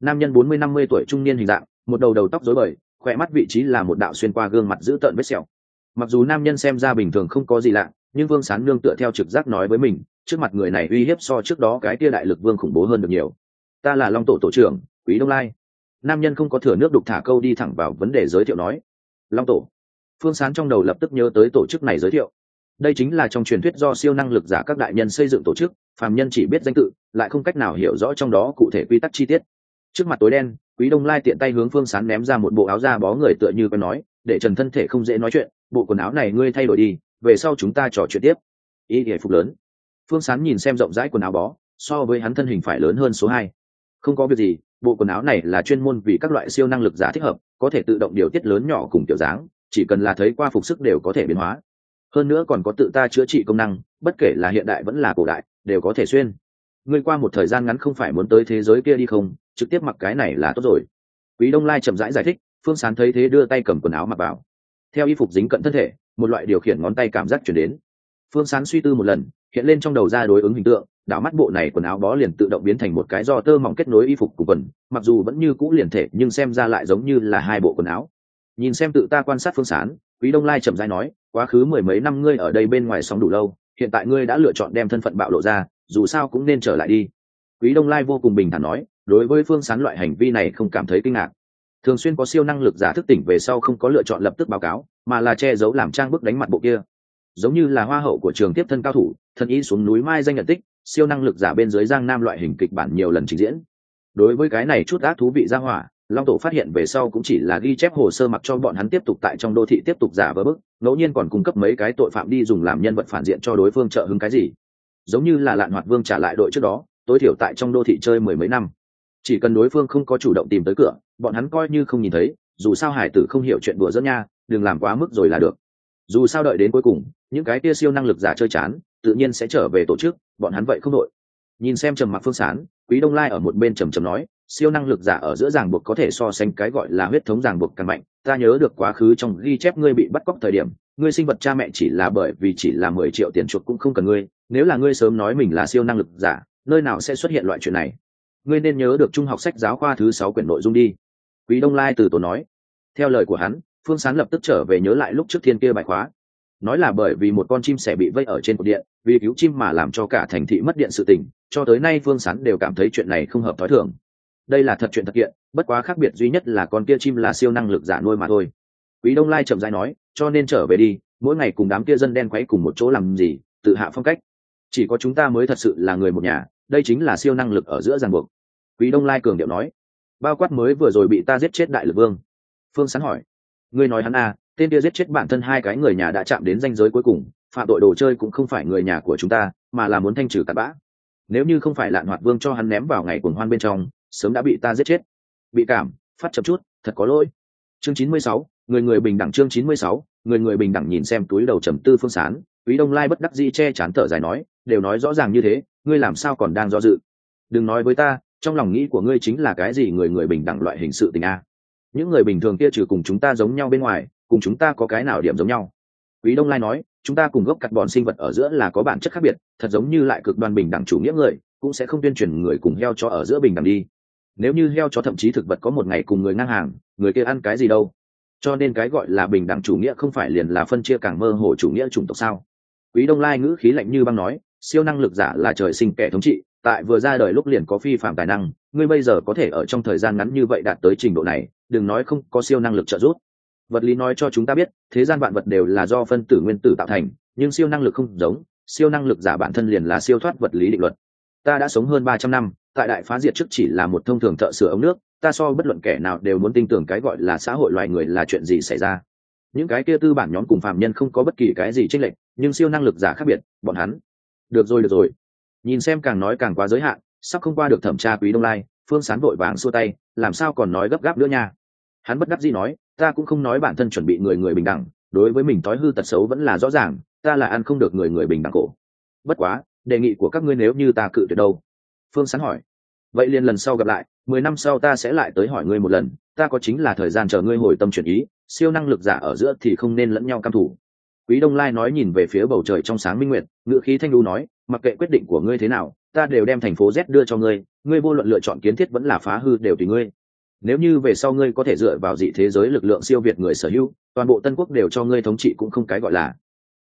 nam nhân bốn mươi năm mươi tuổi trung niên hình dạng, một đầu đầu tóc rối bời, khỏe mắt vị trí là một đạo xuyên qua gương mặt dữ tợn vết sẹo. Mặc dù nam nhân xem ra bình thường không có gì lạ, nhưng vương sán nương tựa theo trực giác nói với mình, trước mặt người này uy hiếp so trước đó cái tia đại lực vương khủng bố hơn được nhiều. Ta là long tổ tổ trưởng, quý đông lai. Nam nhân không có thừa nước đục thả câu đi thẳng vào vấn đề giới thiệu nói. Long tổ. Phương sán trong đầu lập tức nhớ tới tổ chức này giới thiệu. Đây chính là trong truyền thuyết do siêu năng lực giả các đại nhân xây dựng tổ chức, phàm nhân chỉ biết danh tự, lại không cách nào hiểu rõ trong đó cụ thể quy tắc chi tiết trước mặt tối đen, quý đông lai tiện tay hướng phương sán ném ra một bộ áo da bó người tựa như quen nói, để trần thân thể không dễ nói chuyện, bộ quần áo này ngươi thay đổi đi, về sau chúng ta trò chuyện tiếp. Ý hề phục lớn. Phương sán nhìn xem rộng rãi quần áo bó, so với hắn thân hình phải lớn hơn số hai. Không có việc gì, bộ quần áo này là chuyên môn vì các loại siêu năng lực giả thích hợp, có thể tự động điều tiết lớn nhỏ cùng kiểu dáng, chỉ cần là thấy qua phục sức đều có thể biến hóa. Hơn nữa còn có tự ta chữa trị công năng, bất kể là hiện đại vẫn là cổ đại, đều có thể xuyên ngươi qua một thời gian ngắn không phải muốn tới thế giới kia đi không trực tiếp mặc cái này là tốt rồi. Quý đông lai chậm rãi giải, giải thích phương sán thấy thế đưa tay cầm quần áo mặc vào. Theo y phục dính cận thân thể một loại điều khiển ngón tay cảm giác chuyển đến. Phương sán suy tư một lần hiện lên trong đầu ra đối ứng hình tượng đảo mắt bộ này quần áo bó liền tự động biến thành một cái do tơ mỏng kết nối y phục của quần mặc dù vẫn như cũ liền thể nhưng xem ra lại giống như là hai bộ quần áo. Nhìn xem tự ta quan sát phương sán quý đông lai chậm rãi nói quá khứ mười mấy năm ngươi ở đây bên ngoài sóng đủ lâu hiện tại ngươi đã lựa chọn đem thân phận bạo lộ ra dù sao cũng nên trở lại đi. Quý đông lai vô cùng bình thản nói, đối với phương sán loại hành vi này không cảm thấy kinh ngạc. Thường xuyên có siêu năng lực giả thức tỉnh về sau không có lựa chọn lập tức báo cáo, mà là che giấu làm trang bức đánh mặt bộ kia. Giống như là hoa hậu của trường tiếp thân cao thủ, thân y xuống núi mai danh nhận tích, siêu năng lực giả bên dưới giang nam loại hình kịch bản nhiều lần trình diễn. Đối với cái này chút ác thú vị ra hỏa, long tổ phát hiện về sau cũng chỉ là ghi chép hồ sơ mặc cho bọn hắn tiếp tục tại trong đô thị tiếp tục giả vờ bức, ngẫu nhiên còn cung cấp mấy cái tội phạm đi dùng làm nhân vật phản diện cho đối phương trợ hứng cái gì giống như là lạn hoạt vương trả lại đội trước đó, tối thiểu tại trong đô thị chơi mười mấy năm. Chỉ cần đối phương không có chủ động tìm tới cửa, bọn hắn coi như không nhìn thấy, dù sao hải tử không hiểu chuyện đùa dẫn nha, đừng làm quá mức rồi là được. Dù sao đợi đến cuối cùng, những cái kia siêu năng lực giả chơi chán, tự nhiên sẽ trở về tổ chức, bọn hắn vậy không đội. Nhìn xem trầm mặc phương sán, quý đông lai ở một bên trầm trầm nói, siêu năng lực giả ở giữa ràng buộc có thể so sánh cái gọi là huyết thống ràng buộc căn mạnh, ta nhớ được quá khứ trong ghi chép ngươi bị bắt cóc thời điểm ngươi sinh vật cha mẹ chỉ là bởi vì chỉ là mười triệu tiền chuộc cũng không cần ngươi, nếu là ngươi sớm nói mình là siêu năng lực giả, nơi nào sẽ xuất hiện loại chuyện này? Ngươi nên nhớ được trung học sách giáo khoa thứ sáu quyển nội dung đi. Quý đông lai từ tổ nói. Theo lời của hắn, phương sán lập tức trở về nhớ lại lúc trước thiên kia bài khóa. Nói là bởi vì một con chim sẻ bị vây ở trên cột điện, vì cứu chim mà làm cho cả thành thị mất điện sự tình, cho tới nay phương sán đều cảm thấy chuyện này không hợp t h ó i thường. Đây là thật chuyện thật kiện, bất quá khác biệt duy nhất là con kia chim là siêu năng lực giả nuôi mà thôi quý đông lai chậm dãi nói, cho nên trở về đi, mỗi ngày cùng đám kia dân đen quấy cùng một chỗ làm gì, tự hạ phong cách. Chỉ có chúng ta mới thật sự là người một nhà, đây chính là siêu năng lực ở giữa ràng buộc. Quý đông lai cường điệu nói, bao quát mới vừa rồi bị ta giết chết đại lực vương. Phương sán hỏi, ngươi nói hắn à tên kia giết chết bản thân hai cái người nhà đã chạm đến danh giới cuối cùng, phạm tội đồ chơi cũng không phải người nhà của chúng ta, mà là muốn thanh trừ tạt bã. Nếu như không phải lạn hoạt vương cho hắn ném vào ngày cuồng hoan bên trong, sớm đã bị ta giết chết. Bị cảm, phát chậm chút, thật có lỗi. Chương chín mươi sáu người người bình đẳng chương chín mươi sáu, người người bình đẳng nhìn xem túi đầu trầm tư phương sán. Quý đông lai bất đắc dĩ che chán thở dài nói, đều nói rõ ràng như thế, ngươi làm sao còn đang do dự? Đừng nói với ta, trong lòng nghĩ của ngươi chính là cái gì người người bình đẳng loại hình sự tình a? Những người bình thường kia trừ cùng chúng ta giống nhau bên ngoài, cùng chúng ta có cái nào điểm giống nhau? Quý đông lai nói, chúng ta cùng gốc cắt bọn sinh vật ở giữa là có bản chất khác biệt, thật giống như lại cực đoan bình đẳng chủ nghĩa người, cũng sẽ không tuyên truyền người cùng heo cho ở giữa bình đẳng đi. Nếu như heo chó thậm chí thực vật có một ngày cùng người ngang hàng, người kia ăn cái gì đâu? Cho nên cái gọi là bình đẳng chủ nghĩa không phải liền là phân chia càng mơ hồ chủ nghĩa chủng tộc sao? Quý đông lai ngữ khí lạnh như băng nói, siêu năng lực giả là trời sinh kẻ thống trị, tại vừa ra đời lúc liền có phi phạm tài năng, ngươi bây giờ có thể ở trong thời gian ngắn như vậy đạt tới trình độ này, đừng nói không có siêu năng lực trợ giúp. Vật lý nói cho chúng ta biết, thế gian vạn vật đều là do phân tử nguyên tử tạo thành, nhưng siêu năng lực không giống, siêu năng lực giả bản thân liền là siêu thoát vật lý định luật. Ta đã sống hơn ba trăm năm, tại đại phá diệt trước chỉ là một thông thường thợ sửa ống nước ta so bất luận kẻ nào đều muốn tin tưởng cái gọi là xã hội loài người là chuyện gì xảy ra. Những cái kia tư bản nhóm cùng phạm nhân không có bất kỳ cái gì tranh lệch, nhưng siêu năng lực giả khác biệt, bọn hắn. Được rồi được rồi. Nhìn xem càng nói càng quá giới hạn, sắp không qua được thẩm tra quý đông lai, phương sán vội vàng xua tay, làm sao còn nói gấp gáp nữa nha? Hắn bất đắc dĩ nói, ta cũng không nói bản thân chuẩn bị người người bình đẳng, đối với mình thói hư tật xấu vẫn là rõ ràng, ta là ăn không được người người bình đẳng cổ. Bất quá, đề nghị của các ngươi nếu như ta cự tuyệt đâu? Phương sán hỏi vậy liền lần sau gặp lại, mười năm sau ta sẽ lại tới hỏi ngươi một lần, ta có chính là thời gian chờ ngươi hồi tâm chuyển ý, siêu năng lực giả ở giữa thì không nên lẫn nhau căm thủ quý đông lai nói nhìn về phía bầu trời trong sáng minh nguyện ngự khí thanh lưu nói, mặc kệ quyết định của ngươi thế nào, ta đều đem thành phố z đưa cho ngươi ngươi vô luận lựa chọn kiến thiết vẫn là phá hư đều tùy ngươi. Nếu như về sau ngươi có thể dựa vào dị thế giới lực lượng siêu việt người sở hữu, toàn bộ tân quốc đều cho ngươi thống trị cũng không cái gọi là.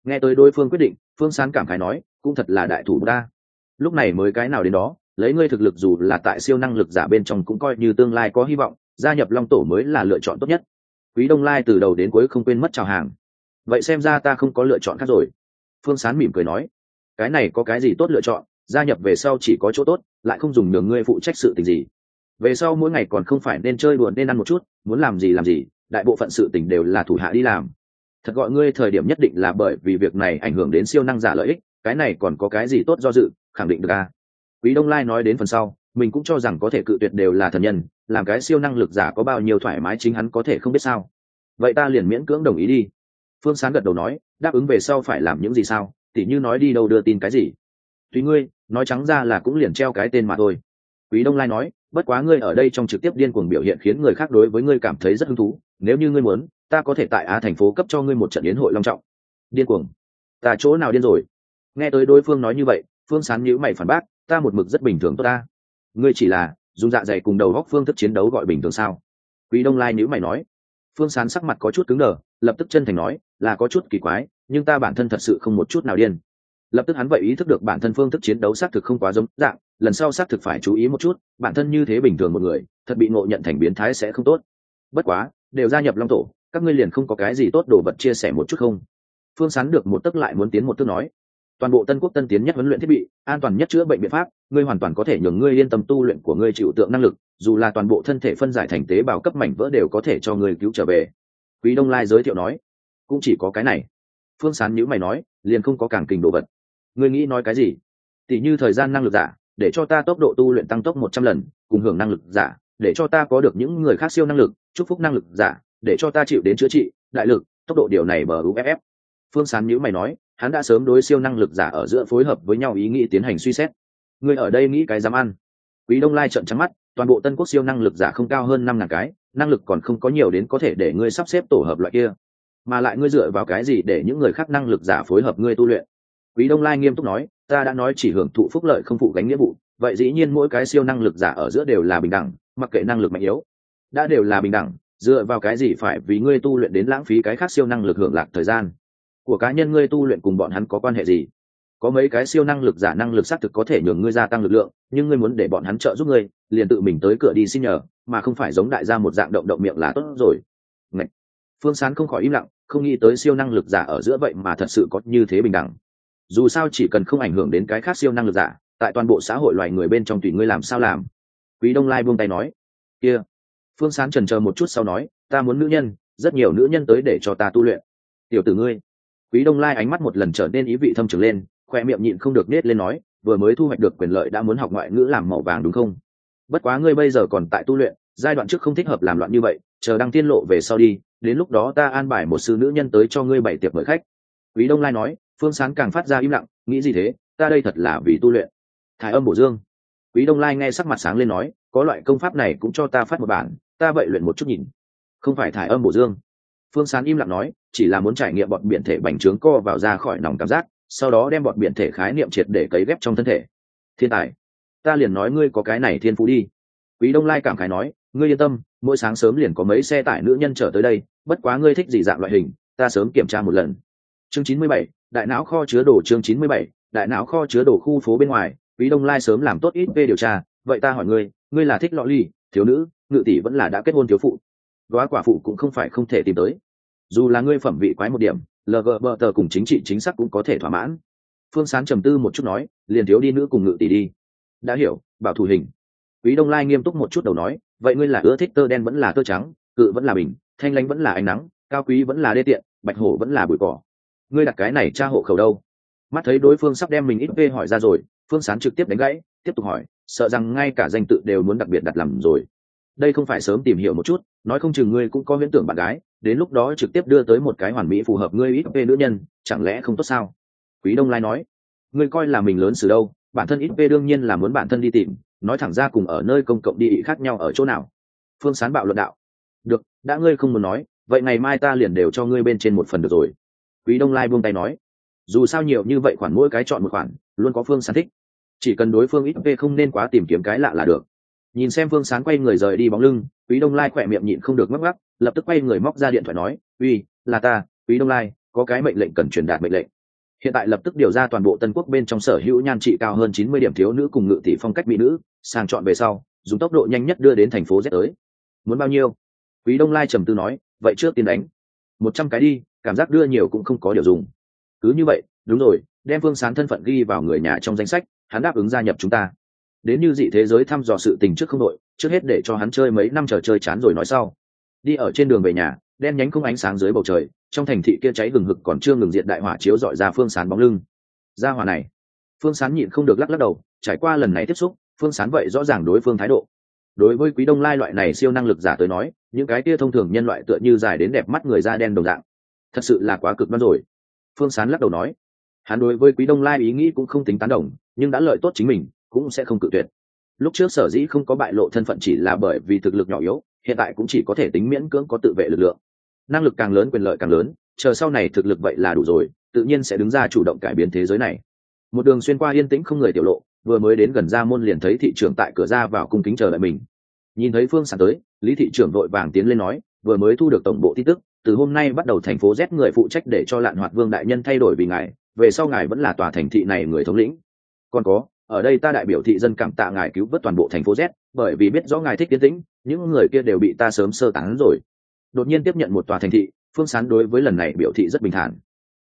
Nghe tới đối phương quyết định, phương sán cảm khái nói, cũng thật là đại thủ ta lúc này mới cái nào đến đó lấy ngươi thực lực dù là tại siêu năng lực giả bên trong cũng coi như tương lai có hy vọng, gia nhập long tổ mới là lựa chọn tốt nhất. Quý đông lai từ đầu đến cuối không quên mất chào hàng. Vậy xem ra ta không có lựa chọn khác rồi. Phương sán mỉm cười nói, cái này có cái gì tốt lựa chọn, gia nhập về sau chỉ có chỗ tốt, lại không dùng đường ngươi phụ trách sự tình gì. Về sau mỗi ngày còn không phải nên chơi đùa nên ăn một chút, muốn làm gì làm gì, đại bộ phận sự tình đều là thủ hạ đi làm. Thật gọi ngươi thời điểm nhất định là bởi vì việc này ảnh hưởng đến siêu năng giả lợi ích, cái này còn có cái gì tốt do dự, khẳng định được à? Quý đông lai nói đến phần sau, mình cũng cho rằng có thể cự tuyệt đều là thần nhân, làm cái siêu năng lực giả có bao nhiêu thoải mái chính hắn có thể không biết sao. Vậy ta liền miễn cưỡng đồng ý đi. Phương sán gật đầu nói, đáp ứng về sau phải làm những gì sao? Tỉ như nói đi đâu đưa tin cái gì? Tùy ngươi, nói trắng ra là cũng liền treo cái tên mà thôi. Quý đông lai nói, bất quá ngươi ở đây trong trực tiếp điên cuồng biểu hiện khiến người khác đối với ngươi cảm thấy rất hứng thú. Nếu như ngươi muốn, ta có thể tại á thành phố cấp cho ngươi một trận yến hội long trọng. Điên cuồng. Ta chỗ nào điên rồi? Nghe tới đối phương nói như vậy, phương sán nhữ mày phản bác ta một mực rất bình thường tốt ta. Ngươi chỉ là, dùng dạ dày cùng đầu góc phương thức chiến đấu gọi bình thường sao? Quý đông lai nhữ mày nói. Phương sán sắc mặt có chút cứng đờ, lập tức chân thành nói, là có chút kỳ quái, nhưng ta bản thân thật sự không một chút nào điên. Lập tức hắn vậy ý thức được bản thân phương thức chiến đấu xác thực không quá giống dạng, lần sau xác thực phải chú ý một chút, bản thân như thế bình thường một người, thật bị ngộ nhận thành biến thái sẽ không tốt. Bất quá, đều gia nhập long tổ, các ngươi liền không có cái gì tốt đồ vật chia sẻ một chút không? Phương sán được một tức lại muốn tiến một tức nói toàn bộ tân quốc tân tiến nhất huấn luyện thiết bị, an toàn nhất chữa bệnh biện pháp, ngươi hoàn toàn có thể nhường ngươi yên tâm tu luyện của ngươi chịu tượng năng lực, dù là toàn bộ thân thể phân giải thành tế bào cấp mảnh vỡ đều có thể cho ngươi cứu trở về. Quý đông lai giới thiệu nói. Cũng chỉ có cái này. Phương sán nhữ mày nói, liền không có càng kình đồ vật. Ngươi nghĩ nói cái gì? Tỷ như thời gian năng lực giả, để cho ta tốc độ tu luyện tăng tốc một trăm lần, cùng hưởng năng lực giả, để cho ta có được những người khác siêu năng lực, chúc phúc năng lực giả, để cho ta chịu đến chữa trị, đại lực, tốc độ điều này bờ uff phương sán nhữ mày nói hắn đã sớm đối siêu năng lực giả ở giữa phối hợp với nhau ý nghĩ tiến hành suy xét. Người ở đây nghĩ cái dám ăn. Quý đông lai trợn trắng mắt, toàn bộ tân quốc siêu năng lực giả không cao hơn năm ngàn cái, năng lực còn không có nhiều đến có thể để ngươi sắp xếp tổ hợp loại kia. Mà lại ngươi dựa vào cái gì để những người khác năng lực giả phối hợp ngươi tu luyện? Quý đông lai nghiêm túc nói, ta đã nói chỉ hưởng thụ phúc lợi không phụ gánh nghĩa vụ, vậy dĩ nhiên mỗi cái siêu năng lực giả ở giữa đều là bình đẳng, mặc kệ năng lực mạnh yếu. Đã đều là bình đẳng, dựa vào cái gì phải vì ngươi tu luyện đến lãng phí cái khác siêu năng lực hưởng lạc thời gian? Của cá nhân ngươi tu luyện cùng bọn hắn có quan hệ gì? Có mấy cái siêu năng lực giả năng lực xác thực có thể nhường ngươi gia tăng lực lượng, nhưng ngươi muốn để bọn hắn trợ giúp ngươi, liền tự mình tới cửa đi xin nhờ, mà không phải giống đại gia một dạng động động miệng là tốt rồi. Ngậy! phương sán không khỏi im lặng, không nghĩ tới siêu năng lực giả ở giữa vậy mà thật sự có như thế bình đẳng. Dù sao chỉ cần không ảnh hưởng đến cái khác siêu năng lực giả, tại toàn bộ xã hội loài người bên trong tùy ngươi làm sao làm. Quý đông lai buông tay nói. Kia. Phương sán trần chờ một chút sau nói, ta muốn nữ nhân, rất nhiều nữ nhân tới để cho ta tu luyện. Tiểu tử ngươi quý đông lai ánh mắt một lần trở nên ý vị thâm trường lên, khoe miệng nhịn không được nết lên nói, vừa mới thu hoạch được quyền lợi đã muốn học ngoại ngữ làm màu vàng đúng không? Bất quá ngươi bây giờ còn tại tu luyện, giai đoạn trước không thích hợp làm loạn như vậy, chờ đăng tiên lộ về sau đi, đến lúc đó ta an bài một sư nữ nhân tới cho ngươi bảy tiệc mời khách. Quý đông lai nói, phương Sáng càng phát ra im lặng, nghĩ gì thế? Ta đây thật là vì tu luyện. Thải âm bổ dương. Quý đông lai nghe sắc mặt sáng lên nói, có loại công pháp này cũng cho ta phát một bản, ta vậy luyện một chút nhìn. Không phải thải âm bổ dương phương sán im lặng nói, chỉ là muốn trải nghiệm bọn biển thể bành trướng co vào ra khỏi nòng cảm giác, sau đó đem bọn biển thể khái niệm triệt để cấy ghép trong thân thể. Thiên tài, ta liền nói ngươi có cái này thiên phú đi. Quý đông lai cảm khái nói, ngươi yên tâm, mỗi sáng sớm liền có mấy xe tải nữ nhân trở tới đây, bất quá ngươi thích gì dạng loại hình, ta sớm kiểm tra một lần. Chương chín mươi bảy, đại não kho chứa đồ chương chín mươi bảy, đại não kho chứa đồ khu phố bên ngoài, quý đông lai sớm làm tốt ít về điều tra, vậy ta hỏi ngươi ngươi là thích lọ ly, thiếu nữ, ngự tỷ vẫn là đã kết hôn thiếu phụ góa quả phụ cũng không phải không thể tìm tới. Dù là ngươi phẩm vị quái một điểm lg bờ tờ cùng chính trị chính xác cũng có thể thỏa mãn. Phương sán trầm tư một chút nói, liền thiếu đi nữ cùng ngự tỷ đi. Đã hiểu, bảo thủ hình. Quý đông lai nghiêm túc một chút đầu nói, vậy ngươi là ưa thích tơ đen vẫn là tơ trắng, cự vẫn là bình, thanh lãnh vẫn là ánh nắng, cao quý vẫn là đê tiện, bạch hổ vẫn là bụi cỏ. Ngươi đặt cái này tra hộ khẩu đâu? Mắt thấy đối phương sắp đem mình ít vê hỏi ra rồi, phương sán trực tiếp đánh gãy, tiếp tục hỏi, sợ rằng ngay cả danh tự đều muốn đặc biệt đặt làm rồi đây không phải sớm tìm hiểu một chút, nói không chừng ngươi cũng có huyễn tưởng bạn gái, đến lúc đó trực tiếp đưa tới một cái hoàn mỹ phù hợp ngươi ít về nữ nhân, chẳng lẽ không tốt sao? Quý đông lai nói. Ngươi coi là mình lớn xử đâu, bản thân ít về đương nhiên là muốn bản thân đi tìm, nói thẳng ra cùng ở nơi công cộng đi khác nhau ở chỗ nào. Phương sán bạo luận đạo. Được, đã ngươi không muốn nói, vậy ngày mai ta liền đều cho ngươi bên trên một phần được rồi. Quý đông lai buông tay nói. Dù sao nhiều như vậy khoản mỗi cái chọn một khoản, luôn có phương sán thích. Chỉ cần đối phương ít p không nên quá tìm kiếm cái lạ là được nhìn xem phương sán quay người rời đi bóng lưng quý đông lai khỏe miệng nhịn không được mắc mắc, lập tức quay người móc ra điện thoại nói uy là ta quý đông lai có cái mệnh lệnh cần truyền đạt mệnh lệnh. Hiện tại lập tức điều ra toàn bộ tân quốc bên trong sở hữu nhan trị cao hơn chín mươi điểm thiếu nữ cùng ngự tỷ phong cách mỹ nữ sang chọn về sau dùng tốc độ nhanh nhất đưa đến thành phố z tới. Muốn bao nhiêu? Quý đông lai trầm tư nói vậy trước tiên đánh. Một trăm cái đi cảm giác đưa nhiều cũng không có điều dùng. Cứ như vậy đúng rồi đem phương sán thân phận ghi vào người nhà trong danh sách hắn đáp ứng gia nhập chúng ta đến như dị thế giới thăm dò sự tình trước không đội, trước hết để cho hắn chơi mấy năm trò chơi chán rồi nói sau. Đi ở trên đường về nhà, đen nhánh không ánh sáng dưới bầu trời, trong thành thị kia cháy gừng hực còn chưa ngừng diện đại hỏa chiếu dọi ra phương sán bóng lưng. Ra hỏa này, phương sán nhịn không được lắc lắc đầu, trải qua lần này tiếp xúc, phương sán vậy rõ ràng đối phương thái độ. Đối với quý đông lai loại này siêu năng lực giả tới nói, những cái kia thông thường nhân loại tựa như dài đến đẹp mắt người da đen đồng dạng. Thật sự là quá cực đoan rồi. Phương sán lắc đầu nói. Hắn đối với quý đông lai ý nghĩ cũng không tính tán đồng, nhưng đã lợi tốt chính mình cũng sẽ không cự tuyệt. Lúc trước sở dĩ không có bại lộ thân phận chỉ là bởi vì thực lực nhỏ yếu, hiện tại cũng chỉ có thể tính miễn cưỡng có tự vệ lực lượng. Năng lực càng lớn, quyền lợi càng lớn, chờ sau này thực lực vậy là đủ rồi, tự nhiên sẽ đứng ra chủ động cải biến thế giới này. Một đường xuyên qua yên tĩnh không người tiểu lộ, vừa mới đến gần ra môn liền thấy thị trưởng tại cửa ra vào cung kính chờ đợi mình. Nhìn thấy phương sản tới, lý thị trưởng vội vàng tiến lên nói, vừa mới thu được tổng bộ tin tức, từ hôm nay bắt đầu thành phố z người phụ trách để cho lạn hoạt vương đại nhân thay đổi vì ngài, về sau ngài vẫn là tòa thành thị này người thống lĩnh. Còn có ở đây ta đại biểu thị dân cảm tạ ngài cứu vớt toàn bộ thành phố z, bởi vì biết rõ ngài thích tiến tĩnh, những người kia đều bị ta sớm sơ tán rồi. Đột nhiên tiếp nhận một tòa thành thị, phương sán đối với lần này biểu thị rất bình thản.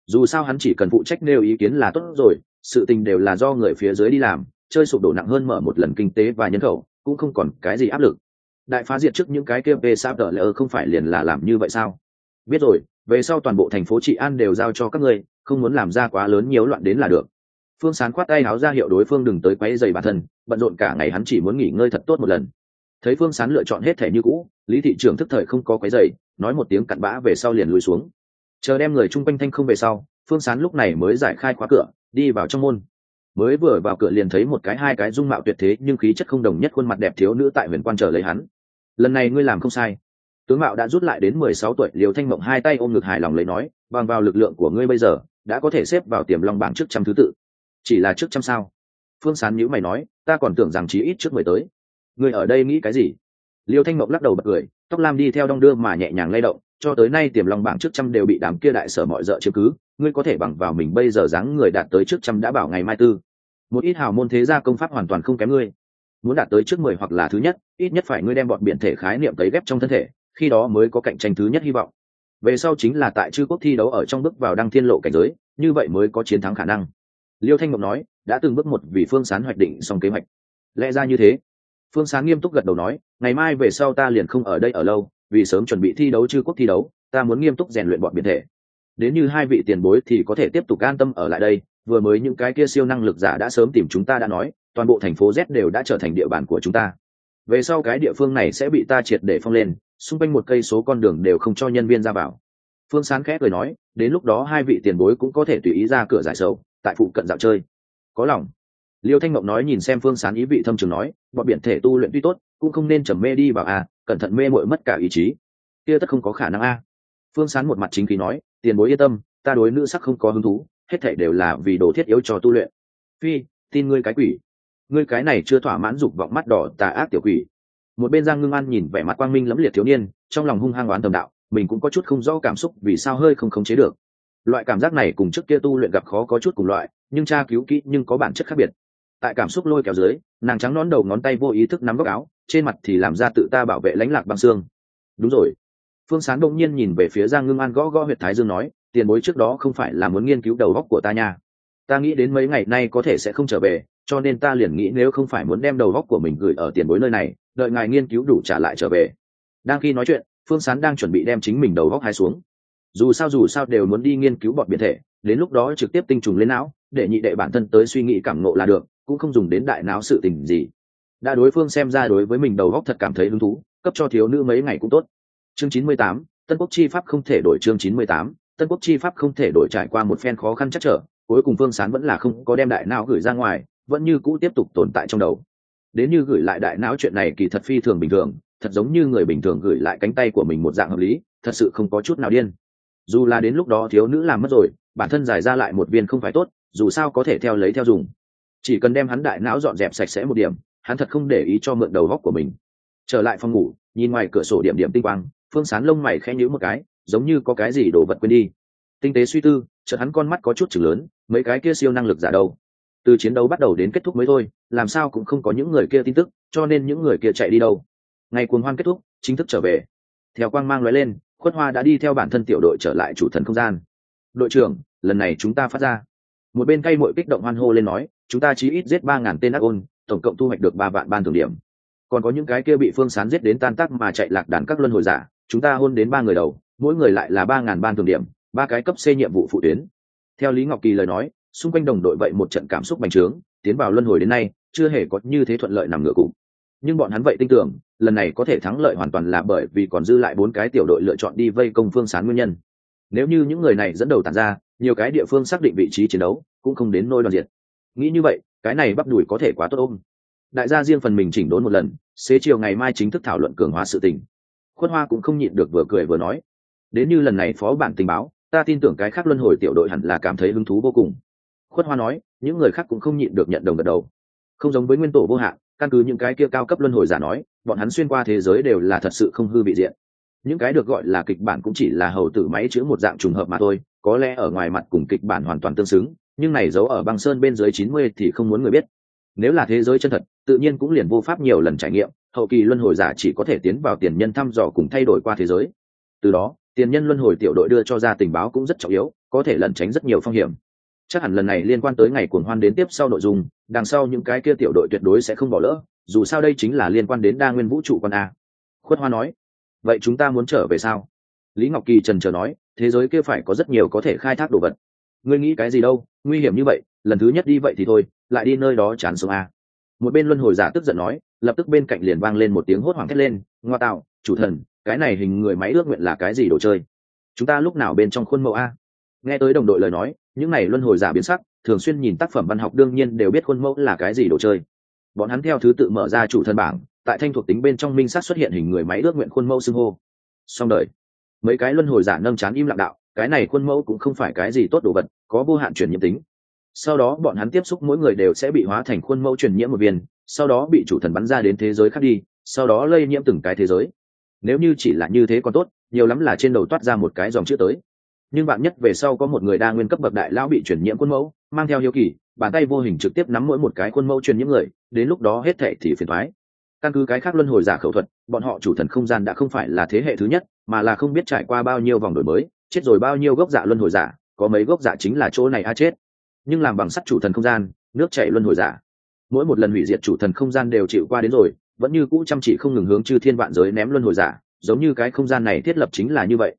Dù sao hắn chỉ cần phụ trách nêu ý kiến là tốt rồi, sự tình đều là do người phía dưới đi làm, chơi sụp đổ nặng hơn mở một lần kinh tế và nhân khẩu, cũng không còn cái gì áp lực. Đại phá diệt trước những cái kia về sao tờ lỡ không phải liền là làm như vậy sao? Biết rồi, về sau toàn bộ thành phố trị an đều giao cho các ngươi, không muốn làm ra quá lớn nhiễu loạn đến là được phương sán khoát tay áo ra hiệu đối phương đừng tới quấy dày bản thân, bận rộn cả ngày hắn chỉ muốn nghỉ ngơi thật tốt một lần. Thấy phương sán lựa chọn hết thẻ như cũ, lý thị trường thức thời không có quấy dày nói một tiếng cặn bã về sau liền lùi xuống. Chờ đem người chung quanh thanh không về sau, phương sán lúc này mới giải khai khóa cửa, đi vào trong môn. Mới vừa vào cửa liền thấy một cái hai cái dung mạo tuyệt thế nhưng khí chất không đồng nhất khuôn mặt đẹp thiếu nữ tại huyền quan chờ lấy hắn. Lần này ngươi làm không sai. Tướng mạo đã rút lại đến mười sáu tuổi liều thanh mộng hai tay ôm ngực hài lòng lấy nói, bằng vào lực lượng của ngươi bây giờ, đã có thể xếp vào tiềm long bảng trước trăm thứ tự chỉ là trước trăm sao. Phương sán nhữ mày nói, ta còn tưởng rằng chí ít trước mười tới. Người ở đây nghĩ cái gì? Liêu thanh mộng lắc đầu bật cười, tóc lam đi theo đong đưa mà nhẹ nhàng lay động, cho tới nay tiềm long bảng trước trăm đều bị đám kia đại sở mọi d ợ cứ, ngươi có thể bằng vào mình bây giờ dáng người đạt tới trước trăm đã bảo ngày mai tư. Một ít hào môn thế gia công pháp hoàn toàn không kém ngươi. Muốn đạt tới trước mười hoặc là thứ nhất, ít nhất phải ngươi đem bọn biện thể khái niệm cấy ghép trong thân thể, khi đó mới có cạnh tranh thứ nhất hy vọng. Về sau chính là tại chư quốc thi đấu ở trong bước vào đăng thiên lộ cảnh giới, như vậy mới có chiến thắng khả năng liêu thanh ngọc nói, đã từng bước một vì phương sán hoạch định xong kế hoạch. Lẽ ra như thế. Phương sán nghiêm túc gật đầu nói, ngày mai về sau ta liền không ở đây ở lâu, vì sớm chuẩn bị thi đấu chư quốc thi đấu, ta muốn nghiêm túc rèn luyện bọn biến thể. Đến như hai vị tiền bối thì có thể tiếp tục an tâm ở lại đây. Vừa mới những cái kia siêu năng lực giả đã sớm tìm chúng ta đã nói, toàn bộ thành phố z đều đã trở thành địa bàn của chúng ta. Về sau cái địa phương này sẽ bị ta triệt để phong lên, xung quanh một cây số con đường đều không cho nhân viên ra vào. Phương sán khẽ cười nói, đến lúc đó hai vị tiền bối cũng có thể tùy ý ra cửa giải sâu tại phụ cận dạo chơi. Có lòng. Liêu thanh mộng nói nhìn xem phương sán ý vị thâm trường nói, bọn biển thể tu luyện tuy tốt, cũng không nên trầm mê đi vào a cẩn thận mê mội mất cả ý chí. Kia tất không có khả năng a phương sán một mặt chính khí nói, tiền bối yên tâm, ta đối nữ sắc không có hứng thú, hết thể đều là vì đồ thiết yếu cho tu luyện. Phi, tin ngươi cái quỷ. Ngươi cái này chưa thỏa mãn dục vọng mắt đỏ tà ác tiểu quỷ. Một bên giang ngưng an nhìn vẻ mặt quang minh lẫm liệt thiếu niên, trong lòng hung hăng oán tầm đạo, mình cũng có chút không rõ cảm xúc vì sao hơi không khống chế được loại cảm giác này cùng trước kia tu luyện gặp khó có chút cùng loại, nhưng tra cứu kỹ nhưng có bản chất khác biệt. Tại cảm xúc lôi kéo dưới, nàng trắng nón đầu ngón tay vô ý thức nắm góc áo, trên mặt thì làm ra tự ta bảo vệ lãnh lạc băng xương. Đúng rồi. Phương sán đông nhiên nhìn về phía giang ngưng an gõ gõ huyệt thái dương nói, tiền bối trước đó không phải là muốn nghiên cứu đầu góc của ta nha. Ta nghĩ đến mấy ngày nay có thể sẽ không trở về, cho nên ta liền nghĩ nếu không phải muốn đem đầu góc của mình gửi ở tiền bối nơi này, đợi ngài nghiên cứu đủ trả lại trở về. Đang khi nói chuyện, phương sán đang chuẩn bị đem chính mình đầu góc hai xuống dù sao dù sao đều muốn đi nghiên cứu bọn biệt thể, đến lúc đó trực tiếp tinh trùng lên não, để nhị đệ bản thân tới suy nghĩ cảm nộ là được, cũng không dùng đến đại não sự tình gì. Đã đối phương xem ra đối với mình đầu góc thật cảm thấy hứng thú, cấp cho thiếu nữ mấy ngày cũng tốt. Chương chín mươi tám, tân quốc chi pháp không thể đổi chương chín mươi tám, tân quốc chi pháp không thể đổi trải qua một phen khó khăn chắc trở, cuối cùng phương sán vẫn là không có đem đại não gửi ra ngoài, vẫn như cũ tiếp tục tồn tại trong đầu. Đến như gửi lại đại não chuyện này kỳ thật phi thường bình thường, thật giống như người bình thường gửi lại cánh tay của mình một dạng hợp lý, thật sự không có chút nào điên dù là đến lúc đó thiếu nữ làm mất rồi, bản thân giải ra lại một viên không phải tốt, dù sao có thể theo lấy theo dùng. Chỉ cần đem hắn đại não dọn dẹp sạch sẽ một điểm, hắn thật không để ý cho mượn đầu góc của mình. Trở lại phòng ngủ, nhìn ngoài cửa sổ điểm điểm tinh quang, phương sán lông mày khẽ nhíu một cái, giống như có cái gì đổ vật quên đi. Tinh tế suy tư, chợt hắn con mắt có chút chừng lớn, mấy cái kia siêu năng lực giả đâu? Từ chiến đấu bắt đầu đến kết thúc mới thôi, làm sao cũng không có những người kia tin tức, cho nên những người kia chạy đi đâu? Ngày cuồng hoan kết thúc, chính thức trở về. Theo quang mang nói lên khuất hoa đã đi theo bản thân tiểu đội trở lại chủ thần không gian. Đội trưởng, lần này chúng ta phát ra. Một bên cây mội kích động hoan hô lên nói, chúng ta chỉ ít giết ba ngàn tên ác ôn, tổng cộng thu hoạch được ba vạn ban thường điểm. Còn có những cái kia bị phương sán giết đến tan tác mà chạy lạc đàn các luân hồi giả, chúng ta hôn đến ba người đầu, mỗi người lại là ba ngàn ban thường điểm, ba cái cấp c nhiệm vụ phụ tuyến. Theo lý ngọc kỳ lời nói, xung quanh đồng đội vậy một trận cảm xúc bành trướng, tiến vào luân hồi đến nay, chưa hề có như thế thuận lợi nằm ngửa cụ nhưng bọn hắn vậy tin tưởng, lần này có thể thắng lợi hoàn toàn là bởi vì còn dư lại bốn cái tiểu đội lựa chọn đi vây công phương sán nguyên nhân. Nếu như những người này dẫn đầu tàn ra, nhiều cái địa phương xác định vị trí chiến đấu, cũng không đến nôi đoàn diệt. Nghĩ như vậy, cái này bắp đùi có thể quá tốt ôm. Đại gia riêng phần mình chỉnh đốn một lần, xế chiều ngày mai chính thức thảo luận cường hóa sự tình. Khuất hoa cũng không nhịn được vừa cười vừa nói, đến như lần này phó bản tình báo, ta tin tưởng cái khác luân hồi tiểu đội hẳn là cảm thấy hứng thú vô cùng. Khuất hoa nói, những người khác cũng không nhịn được nhận đồng gật đầu. Không giống với nguyên tổ vô hạn căn cứ những cái kia cao cấp luân hồi giả nói, bọn hắn xuyên qua thế giới đều là thật sự không hư bị diện. Những cái được gọi là kịch bản cũng chỉ là hầu tử máy chữ một dạng trùng hợp mà thôi, có lẽ ở ngoài mặt cùng kịch bản hoàn toàn tương xứng, nhưng này giấu ở băng sơn bên dưới chín mươi thì không muốn người biết. Nếu là thế giới chân thật, tự nhiên cũng liền vô pháp nhiều lần trải nghiệm, hậu kỳ luân hồi giả chỉ có thể tiến vào tiền nhân thăm dò cùng thay đổi qua thế giới. Từ đó, tiền nhân luân hồi tiểu đội đưa cho ra tình báo cũng rất trọng yếu, có thể lẩn tránh rất nhiều phong hiểm chắc hẳn lần này liên quan tới ngày cuồng hoan đến tiếp sau nội dung, đằng sau những cái kia tiểu đội tuyệt đối sẽ không bỏ lỡ, dù sao đây chính là liên quan đến đa nguyên vũ trụ con a. Khuất hoa nói, vậy chúng ta muốn trở về sao? Lý ngọc kỳ trần trờ nói, thế giới kia phải có rất nhiều có thể khai thác đồ vật. Ngươi nghĩ cái gì đâu, nguy hiểm như vậy, lần thứ nhất đi vậy thì thôi, lại đi nơi đó chán sống a. Một bên luân hồi giả tức giận nói, lập tức bên cạnh liền vang lên một tiếng hốt hoảng thét lên, ngoa tạo, chủ thần, cái này hình người máy ước nguyện là cái gì đồ chơi? Chúng ta lúc nào bên trong khuôn mẫu a? Nghe tới đồng đội lời nói những này luân hồi giả biến sắc, thường xuyên nhìn tác phẩm văn học đương nhiên đều biết khuôn mẫu là cái gì đồ chơi. Bọn hắn theo thứ tự mở ra chủ thân bảng, tại thanh thuộc tính bên trong minh sát xuất hiện hình người máy ước nguyện khuôn mẫu xưng hô. Xong đời. Mấy cái luân hồi giả nâng chán im lặng đạo, cái này khuôn mẫu cũng không phải cái gì tốt đồ vật, có vô hạn truyền nhiễm tính. Sau đó bọn hắn tiếp xúc mỗi người đều sẽ bị hóa thành khuôn mẫu truyền nhiễm một viên, sau đó bị chủ thần bắn ra đến thế giới khác đi, sau đó lây nhiễm từng cái thế giới. Nếu như chỉ là như thế còn tốt, nhiều lắm là trên đầu toát ra một cái dòng chữ tới nhưng bạn nhất về sau có một người đa nguyên cấp bậc đại lão bị truyền nhiễm khuôn mẫu, mang theo hiếu kỳ, bàn tay vô hình trực tiếp nắm mỗi một cái khuôn mẫu truyền nhiễm người, đến lúc đó hết thệ thì phiền thoái căn cứ cái khác luân hồi giả khẩu thuật, bọn họ chủ thần không gian đã không phải là thế hệ thứ nhất, mà là không biết trải qua bao nhiêu vòng đổi mới, chết rồi bao nhiêu gốc dạ luân hồi giả, có mấy gốc dạ chính là chỗ này a chết. Nhưng làm bằng sắt chủ thần không gian, nước chảy luân hồi giả. Mỗi một lần hủy diệt chủ thần không gian đều chịu qua đến rồi, vẫn như cũ chăm chỉ không ngừng hướng chư thiên vạn giới ném luân hồi giả, giống như cái không gian này thiết lập chính là như vậy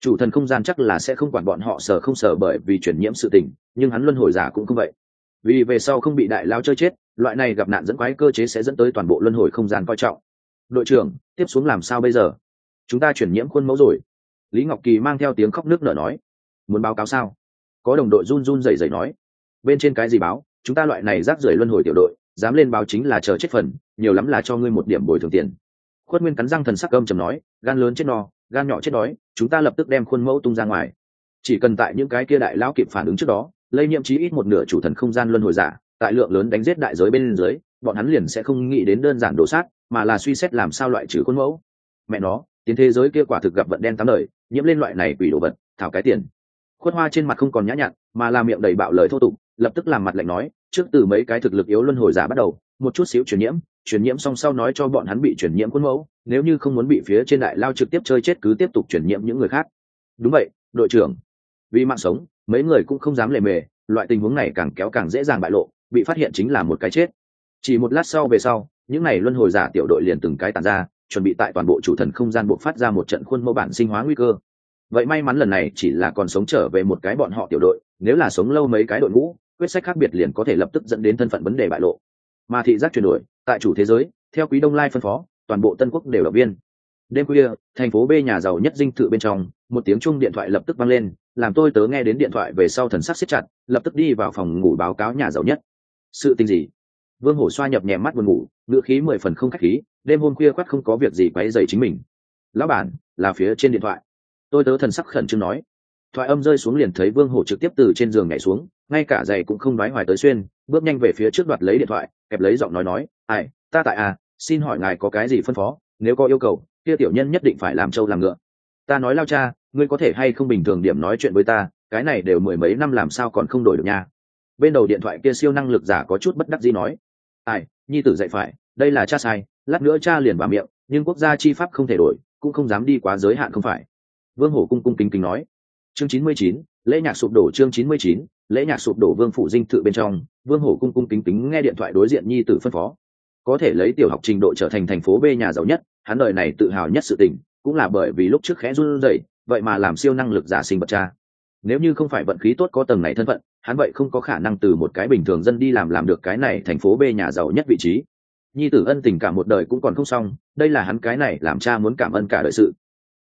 chủ thần không gian chắc là sẽ không quản bọn họ sở không sở bởi vì chuyển nhiễm sự tình, nhưng hắn luân hồi giả cũng không vậy. Vì về sau không bị đại lao chơi chết, loại này gặp nạn dẫn quái cơ chế sẽ dẫn tới toàn bộ luân hồi không gian coi trọng. Đội trưởng, tiếp xuống làm sao bây giờ? Chúng ta chuyển nhiễm khuôn mẫu rồi. Lý ngọc kỳ mang theo tiếng khóc nước nở nói. Muốn báo cáo sao? Có đồng đội run run rẩy rẩy nói. Bên trên cái gì báo? Chúng ta loại này rác rưởi luân hồi tiểu đội, dám lên báo chính là chờ chết phần, nhiều lắm là cho ngươi một điểm bồi thường tiền. Khuất nguyên cắn răng thần sắc âm trầm nói, gan lớn chết no gan nhỏ chết đói, chúng ta lập tức đem khuôn mẫu tung ra ngoài. Chỉ cần tại những cái kia đại lão kịp phản ứng trước đó, lây nhiễm chí ít một nửa chủ thần không gian luân hồi giả, tại lượng lớn đánh giết đại giới bên dưới, bọn hắn liền sẽ không nghĩ đến đơn giản đổ sát, mà là suy xét làm sao loại trừ khuôn mẫu. Mẹ nó, tiến thế giới kia quả thực gặp vận đen tám lời nhiễm lên loại này quỷ đồ vật, thảo cái tiền. Khuất hoa trên mặt không còn nhã nhặn, mà là miệng đầy bạo lời thô tục, lập tức làm mặt lạnh nói, trước từ mấy cái thực lực yếu luân hồi giả bắt đầu một chút xíu truyền nhiễm truyền nhiễm xong sau nói cho bọn hắn bị truyền nhiễm khuôn mẫu, nếu như không muốn bị phía trên đại lao trực tiếp chơi chết cứ tiếp tục truyền nhiễm những người khác. Đúng vậy, đội trưởng. Vì mạng sống, mấy người cũng không dám lề mề, loại tình huống này càng kéo càng dễ dàng bại lộ, bị phát hiện chính là một cái chết. Chỉ một lát sau về sau, những n à y luân hồi giả tiểu đội liền từng cái tàn ra, chuẩn bị tại toàn bộ chủ thần không gian buộc phát ra một trận khuôn mẫu bản sinh hóa nguy cơ. Vậy may mắn lần này chỉ là còn sống trở về một cái bọn họ tiểu đội, nếu là sống lâu mấy cái đội ngũ, quyết sách khác biệt liền có thể lập tức dẫn đến thân phận vấn đề bại lộ mà thị giác chuyển đổi, tại chủ thế giới, theo quý đông lai phân phó, toàn bộ tân quốc đều động viên. Đêm khuya, thành phố b nhà giàu nhất dinh thự bên trong, một tiếng chung điện thoại lập tức vang lên, làm tôi tớ nghe đến điện thoại về sau thần sắc siết chặt, lập tức đi vào phòng ngủ báo cáo nhà giàu nhất. Sự tình gì? Vương hổ xoa nhập nhèm mắt buồn ngủ ngựa khí mười phần không khách khí, đêm hôm khuya khoắt không có việc gì quấy dày chính mình. Lão bản, là phía trên điện thoại. Tôi tớ thần sắc khẩn trương nói. Thoại âm rơi xuống liền thấy vương hổ trực tiếp từ trên giường nhảy xuống, ngay cả giày cũng không nói hoài tới xuyên, bước nhanh về phía trước đoạt lấy điện thoại kẹp lấy giọng nói nói, ai, ta tại à xin hỏi ngài có cái gì phân phó? Nếu có yêu cầu, kia tiểu nhân nhất định phải làm trâu làm ngựa. Ta nói lao cha, ngươi có thể hay không bình thường điểm nói chuyện với ta, cái này đều mười mấy năm làm sao còn không đổi được nha. Bên đầu điện thoại kia siêu năng lực giả có chút bất đắc gì nói, ai, nhi tử dạy phải, đây là cha sai, lát nữa cha liền vào miệng, nhưng quốc gia chi pháp không thể đổi, cũng không dám đi quá giới hạn không phải. Vương hổ cung cung kính kính nói. Chương chín mươi chín, lễ nhạc sụp đổ chương chín mươi chín lễ nhạc sụp đổ vương phủ dinh thự bên trong, vương hổ cung cung kính kính nghe điện thoại đối diện nhi tử phân phó. Có thể lấy tiểu học trình độ trở thành thành phố b nhà giàu nhất, hắn đời này tự hào nhất sự tình, cũng là bởi vì lúc trước khẽ run rẩy, vậy mà làm siêu năng lực giả sinh bậc cha. Nếu như không phải vận khí tốt có tầng này thân phận, hắn vậy không có khả năng từ một cái bình thường dân đi làm làm được cái này thành phố b nhà giàu nhất vị trí. Nhi tử ân tình cả một đời cũng còn không xong, đây là hắn cái này làm cha muốn cảm ơn cả đời sự.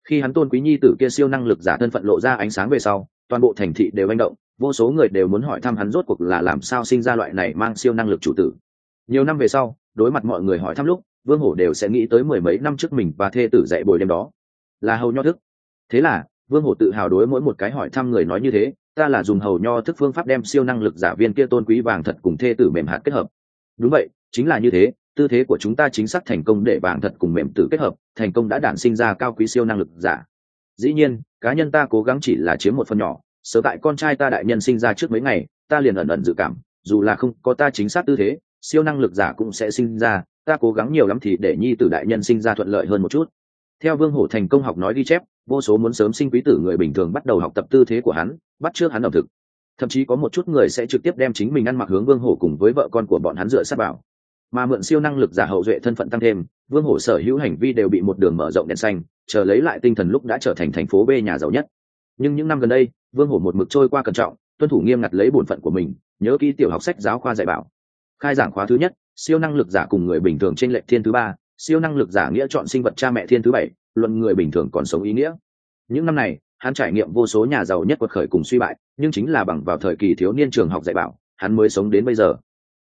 Khi hắn tôn quý nhi tử kia siêu năng lực giả thân phận lộ ra ánh sáng về sau, toàn bộ thành thị đều manh động vô số người đều muốn hỏi thăm hắn rốt cuộc là làm sao sinh ra loại này mang siêu năng lực chủ tử. Nhiều năm về sau, đối mặt mọi người hỏi thăm lúc, vương hổ đều sẽ nghĩ tới mười mấy năm trước mình và thê tử dạy bồi đêm đó. Là hầu nho thức. Thế là, vương hổ tự hào đối mỗi một cái hỏi thăm người nói như thế, ta là dùng hầu nho thức phương pháp đem siêu năng lực giả viên kia tôn quý vàng thật cùng thê tử mềm hạt kết hợp. Đúng vậy, chính là như thế, tư thế của chúng ta chính xác thành công để vàng thật cùng mềm tử kết hợp, thành công đã đản sinh ra cao quý siêu năng lực giả. Dĩ nhiên, cá nhân ta cố gắng chỉ là chiếm một phần nhỏ sớm tại con trai ta đại nhân sinh ra trước mấy ngày, ta liền ẩn ẩn dự cảm, dù là không có ta chính xác tư thế, siêu năng lực giả cũng sẽ sinh ra, ta cố gắng nhiều lắm thì để nhi tử đại nhân sinh ra thuận lợi hơn một chút. Theo vương hổ thành công học nói ghi chép, vô số muốn sớm sinh quý tử người bình thường bắt đầu học tập tư thế của hắn, bắt trước hắn ẩm thực. Thậm chí có một chút người sẽ trực tiếp đem chính mình ăn mặc hướng vương hổ cùng với vợ con của bọn hắn dựa sát vào. Mà mượn siêu năng lực giả hậu duệ thân phận tăng thêm, vương hổ sở hữu hành vi đều bị một đường mở rộng đèn xanh, chờ lấy lại tinh thần lúc đã trở thành thành phố b nhà giàu nhất nhưng những năm gần đây, vương hổ một mực trôi qua cẩn trọng, tuân thủ nghiêm ngặt lấy bổn phận của mình, nhớ kỹ tiểu học sách giáo khoa dạy bảo. Khai giảng khóa thứ nhất, siêu năng lực giả cùng người bình thường trên lệ thiên thứ ba, siêu năng lực giả nghĩa chọn sinh vật cha mẹ thiên thứ bảy, luận người bình thường còn sống ý nghĩa. Những năm này, hắn trải nghiệm vô số nhà giàu nhất quật khởi cùng suy bại, nhưng chính là bằng vào thời kỳ thiếu niên trường học dạy bảo, hắn mới sống đến bây giờ.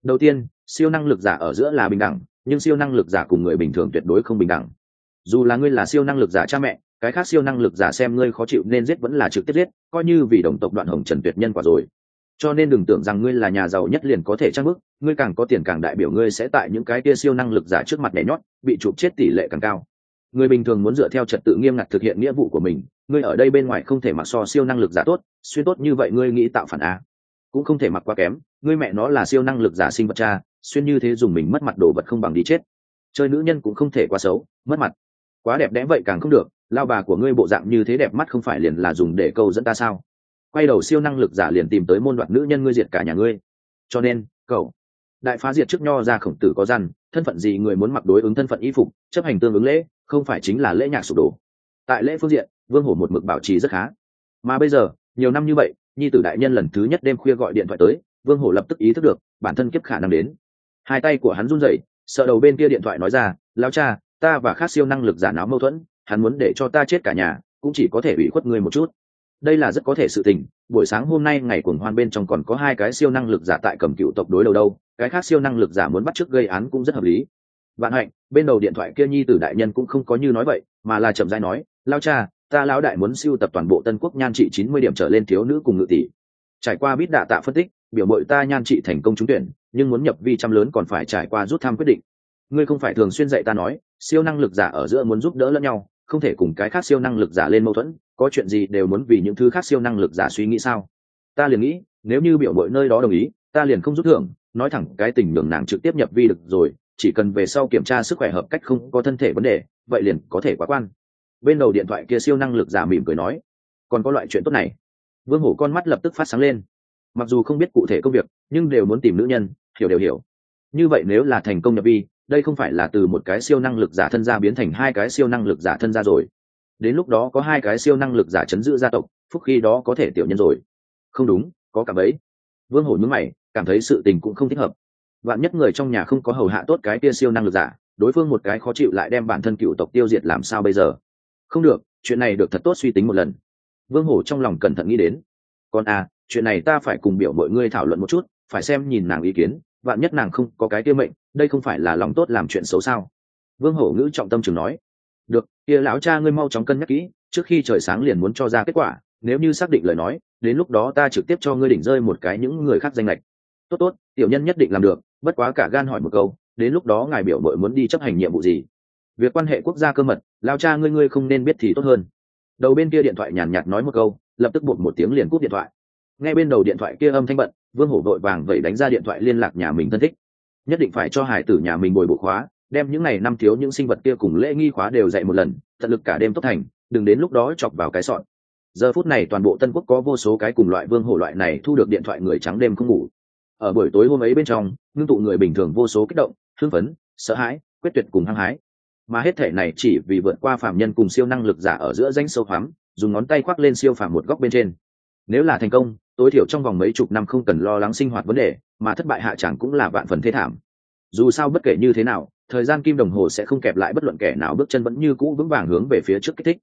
Đầu tiên, siêu năng lực giả ở giữa là bình đẳng, nhưng siêu năng lực giả cùng người bình thường tuyệt đối không bình đẳng. Dù là ngươi là siêu năng lực giả cha mẹ cái khác siêu năng lực giả xem ngươi khó chịu nên giết vẫn là trực tiếp giết, coi như vì đồng tộc đoạn hồng trần tuyệt nhân quả rồi. Cho nên đừng tưởng rằng ngươi là nhà giàu nhất liền có thể trang bức, ngươi càng có tiền càng đại biểu ngươi sẽ tại những cái kia siêu năng lực giả trước mặt nhảy nhót, bị chụp chết tỷ lệ càng cao. Người bình thường muốn dựa theo trật tự nghiêm ngặt thực hiện nghĩa vụ của mình, ngươi ở đây bên ngoài không thể mặc so siêu năng lực giả tốt, xuyên tốt như vậy ngươi nghĩ tạo phản á cũng không thể mặc quá kém, ngươi mẹ nó là siêu năng lực giả sinh vật cha, xuyên như thế dùng mình mất mặt đồ vật không bằng đi chết. Chơi nữ nhân cũng không thể quá xấu, mất mặt quá đẹp đẽ vậy càng không được, lao bà của ngươi bộ dạng như thế đẹp mắt không phải liền là dùng để câu dẫn ta sao? Quay đầu siêu năng lực giả liền tìm tới môn đoạn nữ nhân ngươi diệt cả nhà ngươi. Cho nên, cậu, đại phá diệt trước nho ra khổng tử có răn, thân phận gì người muốn mặc đối ứng thân phận y phục, chấp hành tương ứng lễ, không phải chính là lễ nhạc sụp đổ. Tại lễ phương diện, vương hổ một mực bảo trì rất khá. Mà bây giờ, nhiều năm như vậy, nhi tử đại nhân lần thứ nhất đêm khuya gọi điện thoại tới, vương hổ lập tức ý thức được, bản thân kiếp khả năng đến. Hai tay của hắn run rẩy, sợ đầu bên kia điện thoại nói ra lao cha ta và khác siêu năng lực giả náo mâu thuẫn, hắn muốn để cho ta chết cả nhà, cũng chỉ có thể ủy khuất ngươi một chút. Đây là rất có thể sự tình, buổi sáng hôm nay ngày cuồng hoan bên trong còn có hai cái siêu năng lực giả tại cầm cựu tộc đối đầu đâu, cái khác siêu năng lực giả muốn bắt chước gây án cũng rất hợp lý. Vạn hạnh, bên đầu điện thoại kia nhi tử đại nhân cũng không có như nói vậy, mà là chậm dai nói, lao cha, ta lão đại muốn siêu tập toàn bộ tân quốc nhan trị chín mươi điểm trở lên thiếu nữ cùng ngự tỷ. Trải qua biết đạ tạ phân tích, biểu mội ta nhan trị thành công trúng tuyển, nhưng muốn nhập vi trăm lớn còn phải trải qua rút thăm quyết định ngươi không phải thường xuyên dạy ta nói, siêu năng lực giả ở giữa muốn giúp đỡ lẫn nhau, không thể cùng cái khác siêu năng lực giả lên mâu thuẫn, có chuyện gì đều muốn vì những thứ khác siêu năng lực giả suy nghĩ sao? Ta liền nghĩ, nếu như biểu mội nơi đó đồng ý, ta liền không rút thưởng, nói thẳng cái tình đường nàng trực tiếp nhập vi được rồi, chỉ cần về sau kiểm tra sức khỏe hợp cách không có thân thể vấn đề, vậy liền có thể quá quan. Bên đầu điện thoại kia siêu năng lực giả mỉm cười nói, còn có loại chuyện tốt này. Vương hổ con mắt lập tức phát sáng lên. Mặc dù không biết cụ thể công việc, nhưng đều muốn tìm nữ nhân, hiểu đều hiểu. Như vậy nếu là thành công nhập vi đây không phải là từ một cái siêu năng lực giả thân gia biến thành hai cái siêu năng lực giả thân gia rồi. Đến lúc đó có hai cái siêu năng lực giả chấn giữ gia tộc, phúc khi đó có thể tiểu nhân rồi. Không đúng, có cả ấy vương hổ nhúng mày, cảm thấy sự tình cũng không thích hợp. Vạn nhất người trong nhà không có hầu hạ tốt cái kia siêu năng lực giả, đối phương một cái khó chịu lại đem bản thân cựu tộc tiêu diệt làm sao bây giờ? Không được, chuyện này được thật tốt suy tính một lần. Vương hổ trong lòng cẩn thận nghĩ đến. Còn à chuyện này ta phải cùng biểu mọi ngươi thảo luận một chút, phải xem nhìn nàng ý kiến vạn nhất nàng không có cái tiêu mệnh, đây không phải là lòng tốt làm chuyện xấu sao? Vương hổ ngữ trọng tâm chừng nói. Được, kia lão cha ngươi mau chóng cân nhắc kỹ, trước khi trời sáng liền muốn cho ra kết quả, nếu như xác định lời nói, đến lúc đó ta trực tiếp cho ngươi đỉnh rơi một cái những người khác danh lệch. Tốt tốt, tiểu nhân nhất định làm được, bất quá cả gan hỏi một câu, đến lúc đó ngài biểu mội muốn đi chấp hành nhiệm vụ gì? Việc quan hệ quốc gia cơ mật lao cha ngươi ngươi không nên biết thì tốt hơn. Đầu bên kia điện thoại nhàn nhạt nói một câu, lập tức bột một tiếng liền cúp điện thoại. Ngay bên đầu điện thoại kia âm thanh bận vương hổ vội vàng vậy đánh ra điện thoại liên lạc nhà mình thân thích. Nhất định phải cho hải tử nhà mình bồi bộ khóa, đem những ngày năm thiếu những sinh vật kia cùng lễ nghi khóa đều dạy một lần, tận lực cả đêm tốc thành, đừng đến lúc đó chọc vào cái sọn. Giờ phút này toàn bộ tân quốc có vô số cái cùng loại vương hổ loại này thu được điện thoại người trắng đêm không ngủ. Ở buổi tối hôm ấy bên trong, ngưng tụ người bình thường vô số kích động, hưng phấn, sợ hãi, quyết tuyệt cùng hăng hái. Mà hết thể này chỉ vì vượt qua phạm nhân cùng siêu năng lực giả ở giữa danh sâu hoắm, dùng ngón tay khoác lên siêu phàm một góc bên trên nếu là thành công tối thiểu trong vòng mấy chục năm không cần lo lắng sinh hoạt vấn đề mà thất bại hạ chẳng cũng là vạn phần thế thảm. Dù sao bất kể như thế nào thời gian kim đồng hồ sẽ không kẹp lại bất luận kẻ nào bước chân vẫn như cũ vững vàng hướng về phía trước kích thích.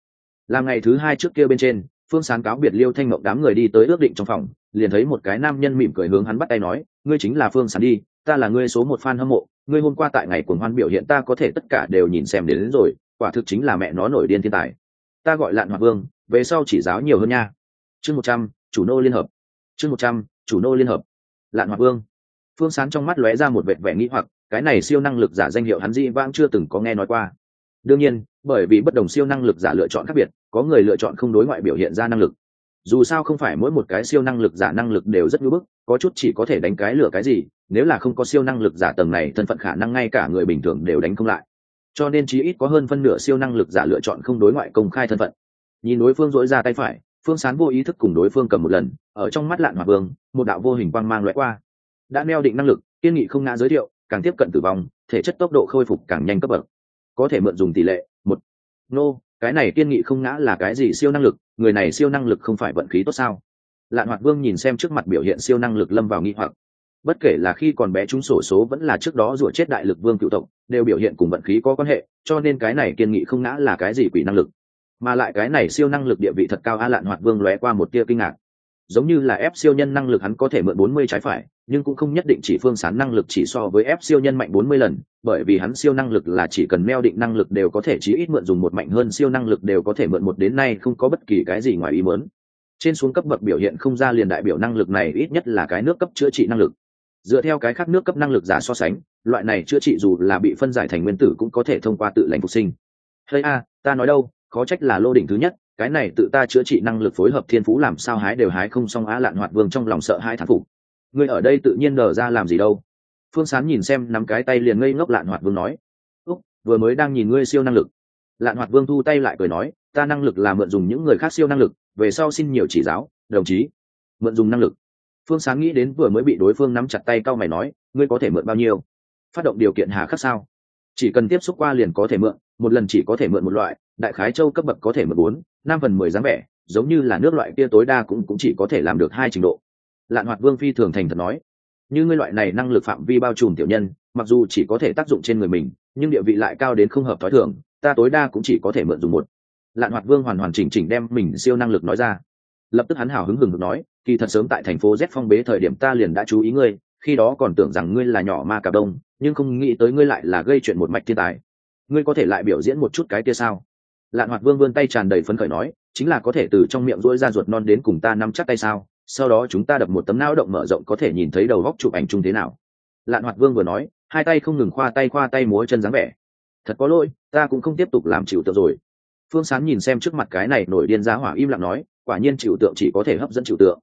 Làm ngày thứ hai trước kia bên trên phương sán cáo biệt liêu thanh mộng đám người đi tới ước định trong phòng liền thấy một cái nam nhân mỉm cười hướng hắn bắt tay nói ngươi chính là phương sán đi ta là ngươi số một fan hâm mộ ngươi hôm qua tại ngày cuồng hoan biểu hiện ta có thể tất cả đều nhìn xem đến, đến rồi quả thực chính là mẹ nó nổi điên thiên tài. Ta gọi lạn hoạt vương về sau chỉ giáo nhiều hơn nha. Chương một trăm chủ nô liên hợp. Chương một trăm, chủ nô liên hợp. Lạn hoạt vương. Phương sán trong mắt lóe ra một vệt vẻ nghĩ hoặc, cái này siêu năng lực giả danh hiệu hắn dĩ vãng chưa từng có nghe nói qua. Đương nhiên, bởi vì bất đồng siêu năng lực giả lựa chọn khác biệt, có người lựa chọn không đối ngoại biểu hiện ra năng lực. Dù sao không phải mỗi một cái siêu năng lực giả năng lực đều rất ngưỡng bức, có chút chỉ có thể đánh cái lửa cái gì, nếu là không có siêu năng lực giả tầng này, thân phận khả năng ngay cả người bình thường đều đánh không lại. Cho nên chí ít có hơn phân nửa siêu năng lực giả lựa chọn không đối ngoại công khai thân phận. Nhìn đối phương dỗi ra tay phải phương sán vô ý thức cùng đối phương cầm một lần, ở trong mắt lạn hòa vương, một đạo vô hình quang mang loại qua. Đã neo định năng lực, kiên nghị không ngã giới thiệu, càng tiếp cận tử vong, thể chất tốc độ khôi phục càng nhanh cấp bậc. Có thể mượn dùng tỷ lệ, một. Nô, cái này kiên nghị không ngã là cái gì siêu năng lực, người này siêu năng lực không phải vận khí tốt sao? Lạn hoạt vương nhìn xem trước mặt biểu hiện siêu năng lực lâm vào nghi hoặc. Bất kể là khi còn bé chúng sổ số vẫn là trước đó rủa chết đại lực vương cựu tộc, đều biểu hiện cùng vận khí có quan hệ, cho nên cái này kiên nghị không ngã là cái gì quỷ năng lực? Mà lại cái này siêu năng lực địa vị thật cao a lạn hoạt vương lóe qua một tia kinh ngạc. Giống như là ép siêu nhân năng lực hắn có thể mượn bốn mươi trái phải, nhưng cũng không nhất định chỉ phương sán năng lực chỉ so với ép siêu nhân mạnh bốn mươi lần, bởi vì hắn siêu năng lực là chỉ cần meo định năng lực đều có thể chí ít mượn dùng một mạnh hơn, siêu năng lực đều có thể mượn một đến nay không có bất kỳ cái gì ngoài ý muốn. Trên xuống cấp bậc biểu hiện không ra liền đại biểu năng lực này ít nhất là cái nước cấp chữa trị năng lực. Dựa theo cái khác nước cấp năng lực giả so sánh, loại này chữa trị dù là bị phân giải thành nguyên tử cũng có thể thông qua tự lành phục sinh. Hay a, ta nói đâu? Khó trách là lô đỉnh thứ nhất, cái này tự ta chữa trị năng lực phối hợp thiên phú làm sao hái đều hái không xong á lạn hoạt vương trong lòng sợ hai thán phục. Ngươi ở đây tự nhiên nở ra làm gì đâu. Phương sán nhìn xem nắm cái tay liền ngây ngốc lạn hoạt vương nói. Úc, vừa mới đang nhìn ngươi siêu năng lực. Lạn hoạt vương thu tay lại cười nói, ta năng lực là mượn dùng những người khác siêu năng lực, về sau xin nhiều chỉ giáo, đồng chí. Mượn dùng năng lực. Phương sáng nghĩ đến vừa mới bị đối phương nắm chặt tay cau mày nói, ngươi có thể mượn bao nhiêu? Phát động điều kiện hà khắc sao? Chỉ cần tiếp xúc qua liền có thể mượn một lần chỉ có thể mượn một loại, đại khái châu cấp bậc có thể mượn bốn, năm phần mười dáng vẻ, giống như là nước loại kia tối đa cũng cũng chỉ có thể làm được hai trình độ. Lạn hoạt vương phi thường thành thật nói, như ngươi loại này năng lực phạm vi bao trùm tiểu nhân, mặc dù chỉ có thể tác dụng trên người mình, nhưng địa vị lại cao đến không hợp thói thường, ta tối đa cũng chỉ có thể mượn dùng một. Lạn hoạt vương hoàn hoàn chỉnh chỉnh đem mình siêu năng lực nói ra. Lập tức hắn hào hứng hừng hực nói, kỳ thật sớm tại thành phố z phong bế thời điểm ta liền đã chú ý ngươi, khi đó còn tưởng rằng ngươi là nhỏ ma cà đông, nhưng không nghĩ tới ngươi lại là gây chuyện một mạch thiên tài ngươi có thể lại biểu diễn một chút cái kia sao? Lạn hoạt vương vươn tay tràn đầy phấn khởi nói, chính là có thể từ trong miệng rỗi ra ruột non đến cùng ta nắm chắc tay sao? Sau đó chúng ta đập một tấm não động mở rộng có thể nhìn thấy đầu góc chụp ảnh chung thế nào. Lạn hoạt vương vừa nói, hai tay không ngừng khoa tay khoa tay múa chân dáng vẻ. Thật có lỗi, ta cũng không tiếp tục làm chịu tượng rồi. Phương sán nhìn xem trước mặt cái này nổi điên giá hỏa im lặng nói, quả nhiên chịu tượng chỉ có thể hấp dẫn chịu tượng.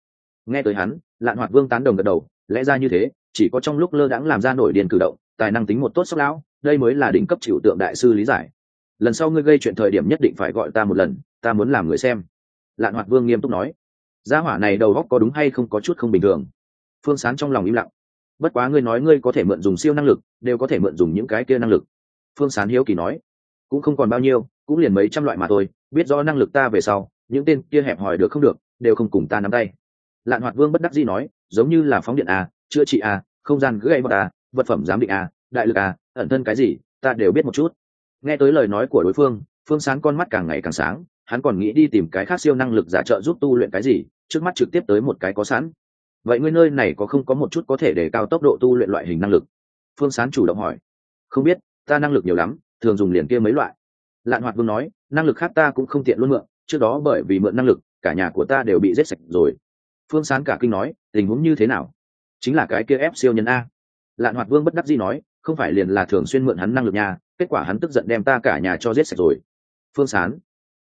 Nghe tới hắn, lạn hoạt vương tán đồng gật đầu, lẽ ra như thế, chỉ có trong lúc lơ đãng làm ra nổi điên cử động, tài năng tính một tốt sốc lão đây mới là đỉnh cấp chịu tượng đại sư lý giải. Lần sau ngươi gây chuyện thời điểm nhất định phải gọi ta một lần, ta muốn làm người xem. Lạn hoạt vương nghiêm túc nói. Gia hỏa này đầu góc có đúng hay không có chút không bình thường. Phương sán trong lòng im lặng. Bất quá ngươi nói ngươi có thể mượn dùng siêu năng lực, đều có thể mượn dùng những cái kia năng lực. Phương sán hiếu kỳ nói. Cũng không còn bao nhiêu, cũng liền mấy trăm loại mà thôi, biết rõ năng lực ta về sau, những tên kia hẹp hỏi được không được, đều không cùng ta nắm tay. Lạn hoạt vương bất đắc dĩ nói. Giống như là phóng điện a chữa trị a không gian gãy vật a à, vật phẩm giám định a đại lực a ẩn thân cái gì, ta đều biết một chút. Nghe tới lời nói của đối phương phương sáng con mắt càng ngày càng sáng, hắn còn nghĩ đi tìm cái khác siêu năng lực giả trợ giúp tu luyện cái gì, trước mắt trực tiếp tới một cái có sẵn. Vậy ngươi nơi này có không có một chút có thể để cao tốc độ tu luyện loại hình năng lực? Phương sán chủ động hỏi. Không biết, ta năng lực nhiều lắm, thường dùng liền kia mấy loại. Lạn hoạt vương nói, năng lực khác ta cũng không tiện luôn mượn, trước đó bởi vì mượn năng lực, cả nhà của ta đều bị rết sạch rồi. Phương sán cả kinh nói, tình huống như thế nào? Chính là cái kia ép siêu nhân a. Lạn hoạt vương bất đắc dĩ nói không phải liền là thường xuyên mượn hắn năng lực nhà, kết quả hắn tức giận đem ta cả nhà cho giết sạch rồi. Phương sán,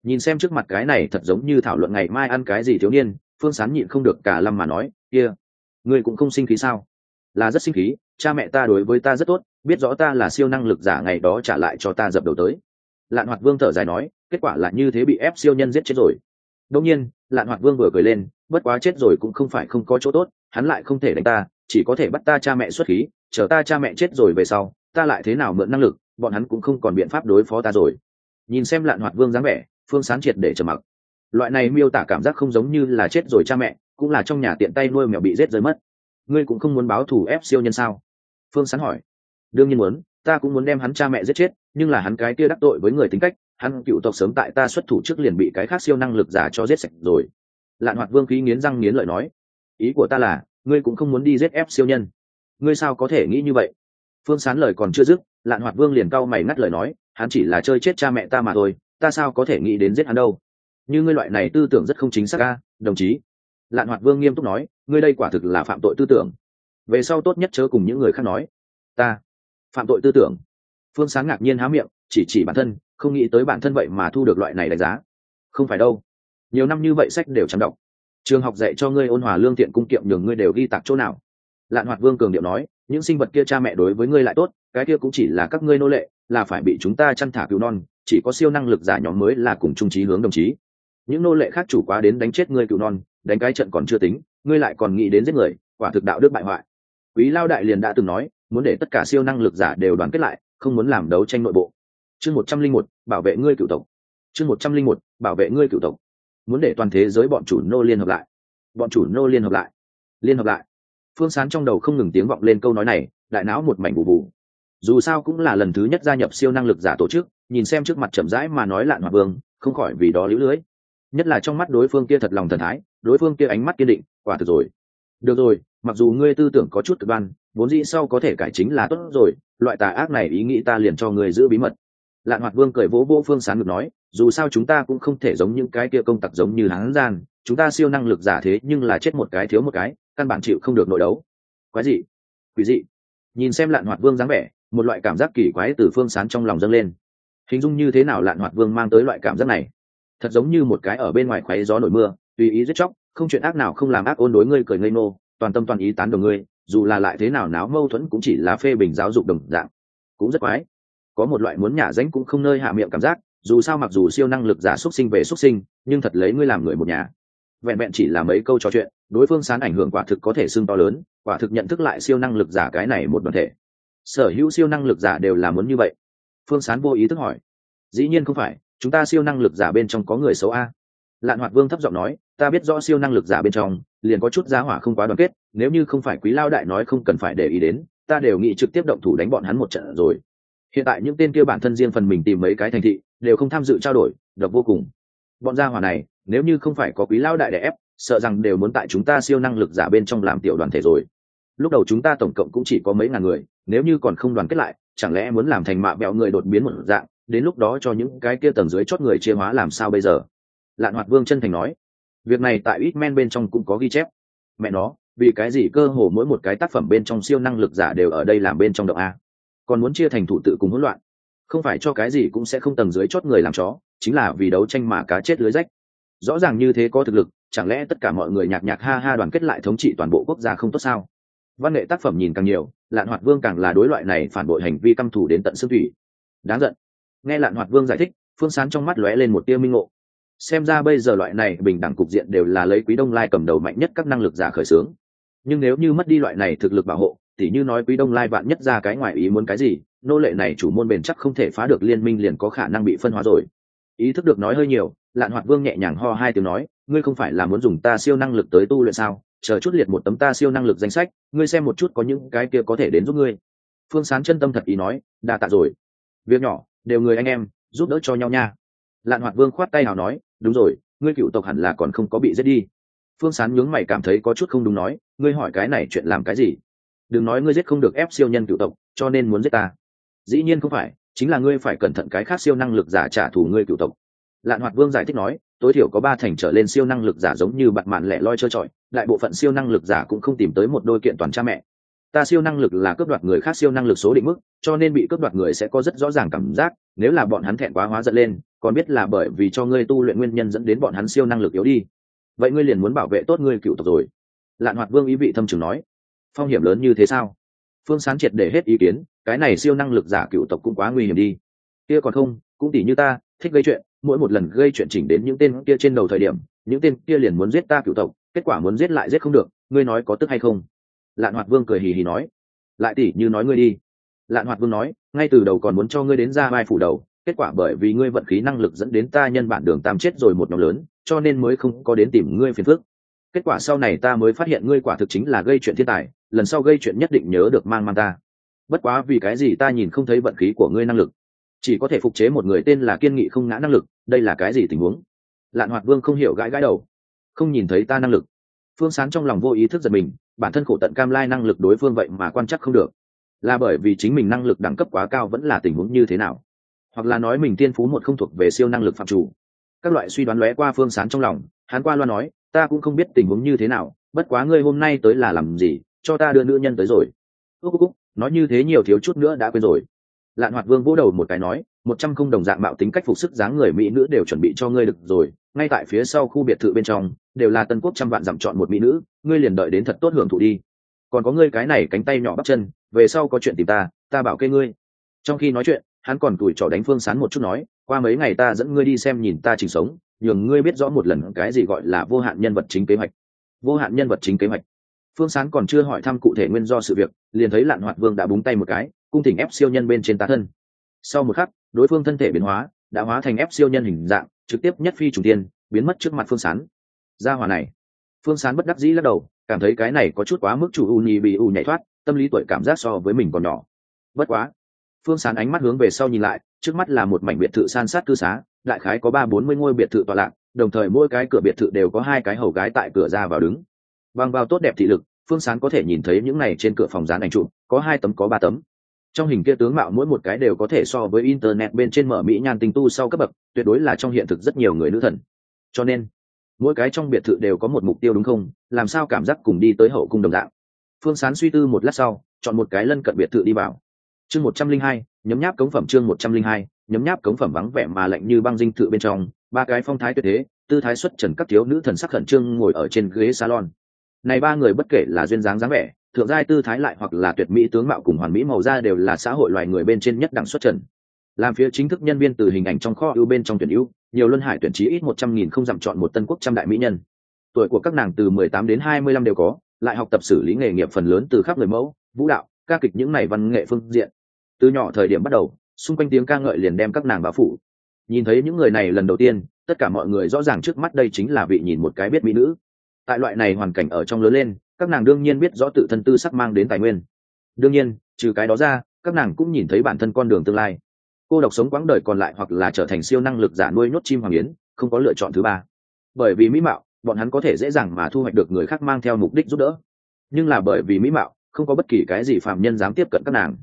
nhìn xem trước mặt cái này thật giống như thảo luận ngày mai ăn cái gì thiếu niên, phương sán nhịn không được cả lâm mà nói, kia、yeah. ngươi cũng không sinh khí sao? Là rất sinh khí, cha mẹ ta đối với ta rất tốt, biết rõ ta là siêu năng lực giả ngày đó trả lại cho ta dập đầu tới. Lạn hoạt vương thở dài nói, kết quả là như thế bị ép siêu nhân giết chết rồi. Đông nhiên, lạn hoạt vương vừa cười lên, bất quá chết rồi cũng không phải không có chỗ tốt, hắn lại không thể đánh ta, chỉ có thể bắt ta cha mẹ xuất khí chờ ta cha mẹ chết rồi về sau, ta lại thế nào mượn năng lực, bọn hắn cũng không còn biện pháp đối phó ta rồi. Nhìn xem lạn hoạt vương dáng vẻ, phương sán triệt để trầm mặc. Loại này miêu tả cảm giác không giống như là chết rồi cha mẹ, cũng là trong nhà tiện tay nuôi mèo bị rết rơi mất. Ngươi cũng không muốn báo thù ép siêu nhân sao? Phương sán hỏi. Đương nhiên muốn, ta cũng muốn đem hắn cha mẹ giết chết, nhưng là hắn cái kia đắc tội với người tính cách, hắn cựu tộc sớm tại ta xuất thủ trước liền bị cái khác siêu năng lực giả cho giết sạch rồi. Lạn hoạt vương khí nghiến răng nghiến lợi nói. Ý của ta là, ngươi cũng không muốn đi giết ép siêu nhân ngươi sao có thể nghĩ như vậy? Phương sán lời còn chưa dứt, lạn hoạt vương liền cau mày ngắt lời nói, hắn chỉ là chơi chết cha mẹ ta mà thôi, ta sao có thể nghĩ đến giết hắn đâu? Như ngươi loại này tư tưởng rất không chính xác ca đồng chí. Lạn hoạt vương nghiêm túc nói, ngươi đây quả thực là phạm tội tư tưởng. Về sau tốt nhất chớ cùng những người khác nói. Ta phạm tội tư tưởng. Phương sáng ngạc nhiên há miệng, chỉ chỉ bản thân, không nghĩ tới bản thân vậy mà thu được loại này đánh giá. Không phải đâu. Nhiều năm như vậy sách đều chẳng đọc. Trường học dạy cho ngươi ôn hòa lương thiện cung kiệm nhường ngươi đều ghi tạc chỗ nào lạn hoạt vương cường điệu nói, những sinh vật kia cha mẹ đối với ngươi lại tốt, cái kia cũng chỉ là các ngươi nô lệ, là phải bị chúng ta chăn thả cứu non, chỉ có siêu năng lực giả nhóm mới là cùng trung trí hướng đồng chí. Những nô lệ khác chủ quá đến đánh chết ngươi cựu non, đánh cái trận còn chưa tính, ngươi lại còn nghĩ đến giết người, quả thực đạo đức bại hoại. Quý lao đại liền đã từng nói, muốn để tất cả siêu năng lực giả đều đoàn kết lại, không muốn làm đấu tranh nội bộ. Chương một trăm linh một, bảo vệ ngươi cựu tộc. Chương một trăm linh một, bảo vệ ngươi cựu tộc. Muốn để toàn thế giới bọn chủ nô liên hợp lại. Bọn chủ nô liên hợp lại. Liên hợp lại phương sán trong đầu không ngừng tiếng vọng lên câu nói này, đại não một mảnh bù bù. Dù sao cũng là lần thứ nhất gia nhập siêu năng lực giả tổ chức, nhìn xem trước mặt chậm rãi mà nói lạn hoạt vương, không khỏi vì đó lũ lưới. Nhất là trong mắt đối phương kia thật lòng thần thái, đối phương kia ánh mắt kiên định, quả thực rồi. Được rồi, mặc dù ngươi tư tưởng có chút cực đoan, vốn dĩ sau có thể cải chính là tốt rồi, loại tà ác này ý nghĩ ta liền cho ngươi giữ bí mật. Lạn hoạt vương cười vỗ vỗ phương sán ngược nói, dù sao chúng ta cũng không thể giống những cái kia công tặc giống như hán gian, chúng ta siêu năng lực giả thế nhưng là chết một cái thiếu một cái căn bản chịu không được nội đấu. Quái gì quỷ dị. Nhìn xem lạn hoạt vương dáng vẻ, một loại cảm giác kỳ quái từ phương sán trong lòng dâng lên. Hình dung như thế nào lạn hoạt vương mang tới loại cảm giác này? Thật giống như một cái ở bên ngoài khoáy gió nổi mưa, tùy ý giết chóc, không chuyện ác nào không làm ác ôn đối ngươi cười ngây nô toàn tâm toàn ý tán đồng ngươi, dù là lại thế nào náo mâu thuẫn cũng chỉ là phê bình giáo dục đồng dạng. Cũng rất quái. Có một loại muốn nhả ránh cũng không nơi hạ miệng cảm giác, dù sao mặc dù siêu năng lực giả xuất sinh về xuất sinh, nhưng thật lấy ngươi làm người một nhà vẹn vẹn chỉ là mấy câu trò chuyện, đối phương sán ảnh hưởng quả thực có thể xưng to lớn, quả thực nhận thức lại siêu năng lực giả cái này một đoàn thể. Sở hữu siêu năng lực giả đều là muốn như vậy. Phương sán vô ý thức hỏi. Dĩ nhiên không phải, chúng ta siêu năng lực giả bên trong có người xấu a. Lạn hoạt vương thấp giọng nói, ta biết rõ siêu năng lực giả bên trong, liền có chút giá hỏa không quá đoàn kết, nếu như không phải quý lao đại nói không cần phải để ý đến, ta đều nghĩ trực tiếp động thủ đánh bọn hắn một trận rồi. Hiện tại những tên kia bản thân riêng phần mình tìm mấy cái thành thị, đều không tham dự trao đổi, độc vô cùng. Bọn gia hỏa này nếu như không phải có quý lao đại đẻ ép, sợ rằng đều muốn tại chúng ta siêu năng lực giả bên trong làm tiểu đoàn thể rồi. Lúc đầu chúng ta tổng cộng cũng chỉ có mấy ngàn người, nếu như còn không đoàn kết lại, chẳng lẽ muốn làm thành mạ bẹo người đột biến một dạng, đến lúc đó cho những cái kia tầng dưới chót người chia hóa làm sao bây giờ? Lạn hoạt vương chân thành nói. Việc này tại ít men bên trong cũng có ghi chép. Mẹ nó, vì cái gì cơ hồ mỗi một cái tác phẩm bên trong siêu năng lực giả đều ở đây làm bên trong động a? Còn muốn chia thành thủ tự cùng hỗn loạn. Không phải cho cái gì cũng sẽ không tầng dưới chót người làm chó, chính là vì đấu tranh mà cá chết lưới rách rõ ràng như thế có thực lực, chẳng lẽ tất cả mọi người nhạc nhạc ha ha đoàn kết lại thống trị toàn bộ quốc gia không tốt sao? Văn nghệ tác phẩm nhìn càng nhiều, lạn hoạt vương càng là đối loại này phản bội hành vi căm thù đến tận xương thủy. Đáng giận. Nghe lạn hoạt vương giải thích, phương sán trong mắt lóe lên một tia minh ngộ. Xem ra bây giờ loại này bình đẳng cục diện đều là lấy quý đông lai cầm đầu mạnh nhất các năng lực giả khởi xướng. Nhưng nếu như mất đi loại này thực lực bảo hộ thì như nói quý đông lai vạn nhất ra cái ngoài ý muốn cái gì, nô lệ này chủ môn bền chắc không thể phá được liên minh liền có khả năng bị phân hóa rồi. Ý thức được nói hơi nhiều lạn hoạt vương nhẹ nhàng ho hai tiếng nói, ngươi không phải là muốn dùng ta siêu năng lực tới tu luyện sao? Chờ chút liệt một tấm ta siêu năng lực danh sách, ngươi xem một chút có những cái kia có thể đến giúp ngươi. Phương sán chân tâm thật ý nói, đa tạ rồi. Việc nhỏ, đều người anh em, giúp đỡ cho nhau nha. Lạn hoạt vương khoát tay nào nói, đúng rồi, ngươi cựu tộc hẳn là còn không có bị giết đi. Phương sán nhướng mày cảm thấy có chút không đúng nói, ngươi hỏi cái này chuyện làm cái gì? Đừng nói ngươi giết không được ép siêu nhân cựu tộc, cho nên muốn giết ta. Dĩ nhiên không phải, chính là ngươi phải cẩn thận cái khác siêu năng lực giả trả thù ngươi cựu tộc lạn hoạt vương giải thích nói, tối thiểu có ba thành trở lên siêu năng lực giả giống như bạn mạn lẻ loi trơ trọi, đại bộ phận siêu năng lực giả cũng không tìm tới một đôi kiện toàn cha mẹ. Ta siêu năng lực là cướp đoạt người khác siêu năng lực số định mức, cho nên bị cướp đoạt người sẽ có rất rõ ràng cảm giác, nếu là bọn hắn thẹn quá hóa giận lên, còn biết là bởi vì cho ngươi tu luyện nguyên nhân dẫn đến bọn hắn siêu năng lực yếu đi. Vậy ngươi liền muốn bảo vệ tốt ngươi cựu tộc rồi. Lạn hoạt vương ý vị thâm trường nói. Phong hiểm lớn như thế sao? Phương sán triệt để hết ý kiến, cái này siêu năng lực giả cựu tộc cũng quá nguy hiểm đi. Kia còn không, cũng tỉ như ta, thích gây chuyện mỗi một lần gây chuyện chỉnh đến những tên kia trên đầu thời điểm, những tên kia liền muốn giết ta cựu tộc, kết quả muốn giết lại giết không được, ngươi nói có tức hay không? Lạn hoạt vương cười hì hì nói. Lại tỉ như nói ngươi đi. Lạn hoạt vương nói, ngay từ đầu còn muốn cho ngươi đến ra vai phủ đầu, kết quả bởi vì ngươi vận khí năng lực dẫn đến ta nhân bản đường tam chết rồi một nhóm lớn, cho nên mới không có đến tìm ngươi phiền phức. Kết quả sau này ta mới phát hiện ngươi quả thực chính là gây chuyện thiên tài, lần sau gây chuyện nhất định nhớ được mang mang ta. Bất quá vì cái gì ta nhìn không thấy vận khí của ngươi năng lực? Chỉ có thể phục chế một người tên là kiên nghị không ngã năng lực, đây là cái gì tình huống? Lạn hoạt vương không hiểu gãi gãi đầu. Không nhìn thấy ta năng lực. Phương sán trong lòng vô ý thức giật mình, bản thân khổ tận cam lai năng lực đối phương vậy mà quan chắc không được. Là bởi vì chính mình năng lực đẳng cấp quá cao vẫn là tình huống như thế nào? Hoặc là nói mình tiên phú một không thuộc về siêu năng lực phạm chủ? Các loại suy đoán lóe qua phương sán trong lòng, hắn qua loa nói, ta cũng không biết tình huống như thế nào, bất quá ngươi hôm nay tới là làm gì, cho ta đưa nữ nhân tới rồi. Ước ước nói như thế nhiều thiếu chút nữa đã quên rồi lạn hoạt vương vỗ đầu một cái nói, một trăm không đồng dạng mạo tính cách phục sức dáng người mỹ nữ đều chuẩn bị cho ngươi được rồi, ngay tại phía sau khu biệt thự bên trong, đều là tân quốc trăm vạn dặm chọn một mỹ nữ, ngươi liền đợi đến thật tốt hưởng thụ đi. Còn có ngươi cái này cánh tay nhỏ bắp chân, về sau có chuyện tìm ta ta bảo kê ngươi. Trong khi nói chuyện, hắn còn tuổi trỏ đánh phương sán một chút nói, qua mấy ngày ta dẫn ngươi đi xem nhìn ta trình sống, nhường ngươi biết rõ một lần cái gì gọi là vô hạn nhân vật chính kế hoạch. Vô hạn nhân vật chính kế hoạch. Phương sán còn chưa hỏi thăm cụ thể nguyên do sự việc, liền thấy lạn hoạt vương đã búng tay một cái cung thỉnh ép siêu nhân bên trên tá thân. Sau một khắc, đối phương thân thể biến hóa, đã hóa thành ép siêu nhân hình dạng, trực tiếp nhất phi trùng tiên, biến mất trước mặt phương sán. Ra hỏa này. Phương sán bất đắc dĩ lắc đầu, cảm thấy cái này có chút quá mức chủ u nhì bị u nhảy thoát, tâm lý tuổi cảm giác so với mình còn nhỏ. Bất quá. Phương sán ánh mắt hướng về sau nhìn lại, trước mắt là một mảnh biệt thự san sát cư xá, đại khái có ba bốn mươi ngôi biệt thự tọa lạc, đồng thời mỗi cái cửa biệt thự đều có hai cái hầu gái tại cửa ra vào đứng. Bằng vào tốt đẹp thị lực, phương sán có thể nhìn thấy những này trên cửa phòng dán ảnh trụ có hai tấm có ba tấm trong hình kia tướng mạo mỗi một cái đều có thể so với internet bên trên mở mỹ nhan tinh tu sau cấp bậc, tuyệt đối là trong hiện thực rất nhiều người nữ thần. Cho nên, mỗi cái trong biệt thự đều có một mục tiêu đúng không? Làm sao cảm giác cùng đi tới hậu cung đồng dạng? Phương sán suy tư một lát sau, chọn một cái lân cận biệt thự đi vào. Chương một trăm linh hai, nhấm nháp cống phẩm chương một trăm linh hai, nhấm nháp cống phẩm vắng vẻ mà lạnh như băng dinh thự bên trong, ba cái phong thái tuyệt thế, tư thái xuất trần các thiếu nữ thần sắc khẩn trương ngồi ở trên ghế salon. Này ba người bất kể là duyên dáng dáng vẻ thượng giai tư thái lại hoặc là tuyệt mỹ tướng mạo cùng hoàn mỹ màu da đều là xã hội loài người bên trên nhất đẳng xuất trần. Làm phía chính thức nhân viên từ hình ảnh trong kho ưu bên trong tuyển ưu, nhiều luân hải tuyển trí ít một trăm nghìn không dặm chọn một tân quốc trăm đại mỹ nhân. Tuổi của các nàng từ mười tám đến hai mươi lăm đều có, lại học tập xử lý nghề nghiệp phần lớn từ khắp người mẫu, vũ đạo, ca kịch những này văn nghệ phương diện. Từ nhỏ thời điểm bắt đầu, xung quanh tiếng ca ngợi liền đem các nàng báo phủ. Nhìn thấy những người này lần đầu tiên, tất cả mọi người rõ ràng trước mắt đây chính là vị nhìn một cái biết mỹ nữ. Tại loại này hoàn cảnh ở trong lớn lên các nàng đương nhiên biết rõ tự thân tư sắc mang đến tài nguyên. Đương nhiên, trừ cái đó ra, các nàng cũng nhìn thấy bản thân con đường tương lai. Cô độc sống quãng đời còn lại hoặc là trở thành siêu năng lực giả nuôi nhốt chim hoàng yến, không có lựa chọn thứ ba. Bởi vì mỹ mạo, bọn hắn có thể dễ dàng mà thu hoạch được người khác mang theo mục đích giúp đỡ. Nhưng là bởi vì mỹ mạo, không có bất kỳ cái gì phạm nhân dám tiếp cận các nàng.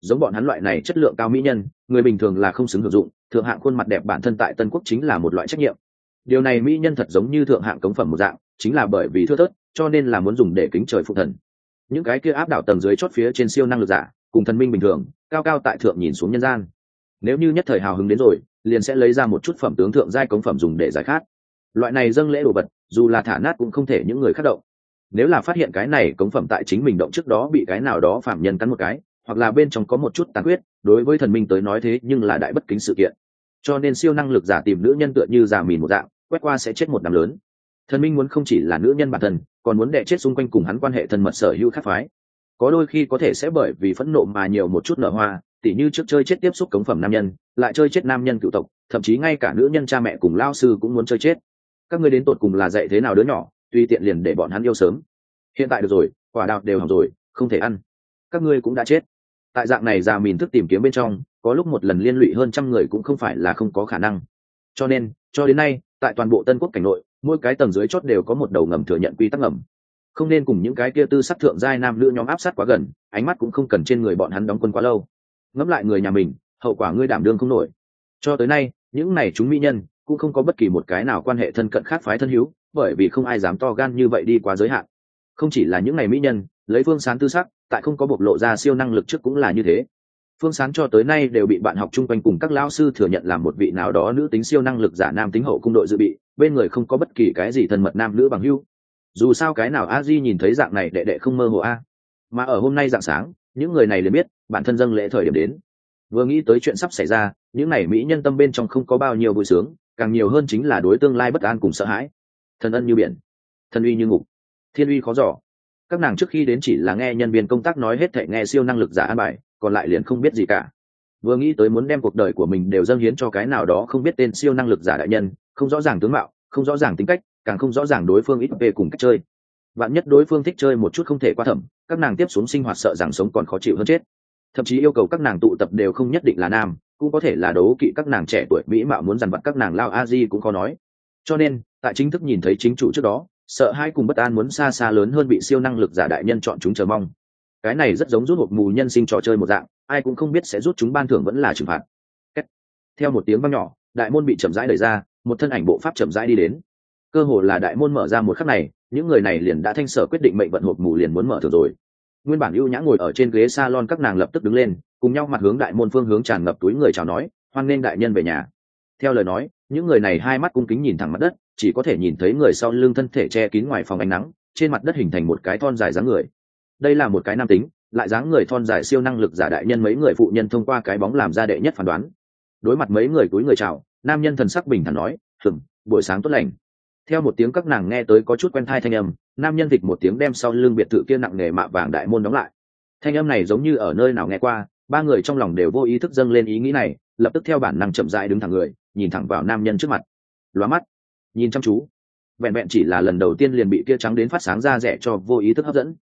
Giống bọn hắn loại này chất lượng cao mỹ nhân, người bình thường là không xứng hưởng dụng, thượng hạng khuôn mặt đẹp bản thân tại tân quốc chính là một loại trách nhiệm. Điều này mỹ nhân thật giống như thượng hạng cống phẩm một dạng chính là bởi vì thưa thớt, cho nên là muốn dùng để kính trời phụ thần. Những cái kia áp đảo tầng dưới chót phía trên siêu năng lực giả, cùng thần minh bình thường, cao cao tại thượng nhìn xuống nhân gian. Nếu như nhất thời hào hứng đến rồi, liền sẽ lấy ra một chút phẩm tướng thượng giai cống phẩm dùng để giải khát. Loại này dâng lễ đồ vật, dù là thả nát cũng không thể những người khác động. Nếu là phát hiện cái này cống phẩm tại chính mình động trước đó bị cái nào đó phạm nhân cắn một cái, hoặc là bên trong có một chút tàn huyết đối với thần minh tới nói thế nhưng là đại bất kính sự kiện. Cho nên siêu năng lực giả tìm nữ nhân tựa như giả mìn một dạng, quét qua sẽ chết một năm lớn thần minh muốn không chỉ là nữ nhân bản thân, còn muốn đẻ chết xung quanh cùng hắn quan hệ thân mật sở hữu khác phái. Có đôi khi có thể sẽ bởi vì phẫn nộ mà nhiều một chút nở hoa, tỉ như trước chơi chết tiếp xúc cống phẩm nam nhân, lại chơi chết nam nhân cựu tộc, thậm chí ngay cả nữ nhân cha mẹ cùng lao sư cũng muốn chơi chết. Các ngươi đến tột cùng là dạy thế nào đứa nhỏ tuy tiện liền để bọn hắn yêu sớm. Hiện tại được rồi, quả đạo đều hỏng rồi, không thể ăn. Các ngươi cũng đã chết. Tại dạng này già mìn thức tìm kiếm bên trong, có lúc một lần liên lụy hơn trăm người cũng không phải là không có khả năng. Cho nên, cho đến nay, tại toàn bộ tân quốc cảnh nội mỗi cái tầng dưới chót đều có một đầu ngầm thừa nhận quy tắc ngầm. Không nên cùng những cái kia tư sắc thượng giai nam nữ nhóm áp sát quá gần, ánh mắt cũng không cần trên người bọn hắn đóng quân quá lâu. Ngẫm lại người nhà mình, hậu quả ngươi đảm đương không nổi. Cho tới nay, những này chúng mỹ nhân cũng không có bất kỳ một cái nào quan hệ thân cận khác phái thân hữu, bởi vì không ai dám to gan như vậy đi quá giới hạn. Không chỉ là những ngày mỹ nhân, lấy phương sán tư sắc, tại không có bộc lộ ra siêu năng lực trước cũng là như thế phương sán cho tới nay đều bị bạn học chung quanh cùng các Lão sư thừa nhận là một vị nào đó nữ tính siêu năng lực giả nam tính hậu cung đội dự bị, bên người không có bất kỳ cái gì thân mật nam nữ bằng hưu dù sao cái nào a di nhìn thấy dạng này đệ đệ không mơ hồ a. Mà ở hôm nay dạng sáng, những người này liền biết, bản thân dâng lễ thời điểm đến. Vừa nghĩ tới chuyện sắp xảy ra, những n à y mỹ nhân tâm bên trong không có bao nhiêu vui sướng, càng nhiều hơn chính là đối tương lai bất an cùng sợ hãi. Thần ân như biển, thần uy như ngục, thiên uy khó giỏ các nàng trước khi đến chỉ là nghe nhân viên công tác nói hết thể nghe siêu năng lực giả an bài còn lại liền không biết gì cả. Vừa nghĩ tới muốn đem cuộc đời của mình đều dâng hiến cho cái nào đó không biết tên siêu năng lực giả đại nhân, không rõ ràng tướng mạo, không rõ ràng tính cách, càng không rõ ràng đối phương ít về cùng cách chơi. Bạn nhất đối phương thích chơi một chút không thể qua thẩm, các nàng tiếp xuống sinh hoạt sợ rằng sống còn khó chịu hơn chết. Thậm chí yêu cầu các nàng tụ tập đều không nhất định là nam, cũng có thể là đấu kỵ các nàng trẻ tuổi, mỹ mạo muốn dằn vặt các nàng lao a di cũng khó nói. Cho nên, tại chính thức nhìn thấy chính chủ trước đó, sợ hai cùng bất an muốn xa xa lớn hơn bị siêu năng lực giả đại nhân chọn chúng chờ mong cái này rất giống rút hộp mù nhân sinh trò chơi một dạng, ai cũng không biết sẽ rút chúng ban thưởng vẫn là trừng phạt. Theo một tiếng văng nhỏ, đại môn bị chậm rãi đẩy ra, một thân ảnh bộ pháp chậm rãi đi đến. Cơ hồ là đại môn mở ra một khắc này, những người này liền đã thanh sở quyết định mệnh vận hộp mù liền muốn mở thường rồi. Nguyên bản ưu nhã ngồi ở trên ghế salon các nàng lập tức đứng lên, cùng nhau mặt hướng đại môn phương hướng tràn ngập túi người chào nói, hoan nghênh đại nhân về nhà. Theo lời nói, những người này hai mắt cung kính nhìn thẳng mặt đất, chỉ có thể nhìn thấy người sau lưng thân thể che kín ngoài phòng ánh nắng, trên mặt đất hình thành một cái thon dài dáng người đây là một cái nam tính, lại dáng người thon dài siêu năng lực giả đại nhân mấy người phụ nhân thông qua cái bóng làm ra đệ nhất phán đoán. Đối mặt mấy người túi người chào, nam nhân thần sắc bình thản nói thừng buổi sáng tốt lành. Theo một tiếng các nàng nghe tới có chút quen thai thanh âm, nam nhân dịch một tiếng đem sau lưng biệt thự kia nặng nề mạ vàng đại môn đóng lại. Thanh âm này giống như ở nơi nào nghe qua, ba người trong lòng đều vô ý thức dâng lên ý nghĩ này, lập tức theo bản năng chậm rãi đứng thẳng người, nhìn thẳng vào nam nhân trước mặt. Lóa mắt, nhìn chăm chú. Vẹn vẹn chỉ là lần đầu tiên liền bị kia trắng đến phát sáng ra rẻ cho vô ý thức hấp dẫn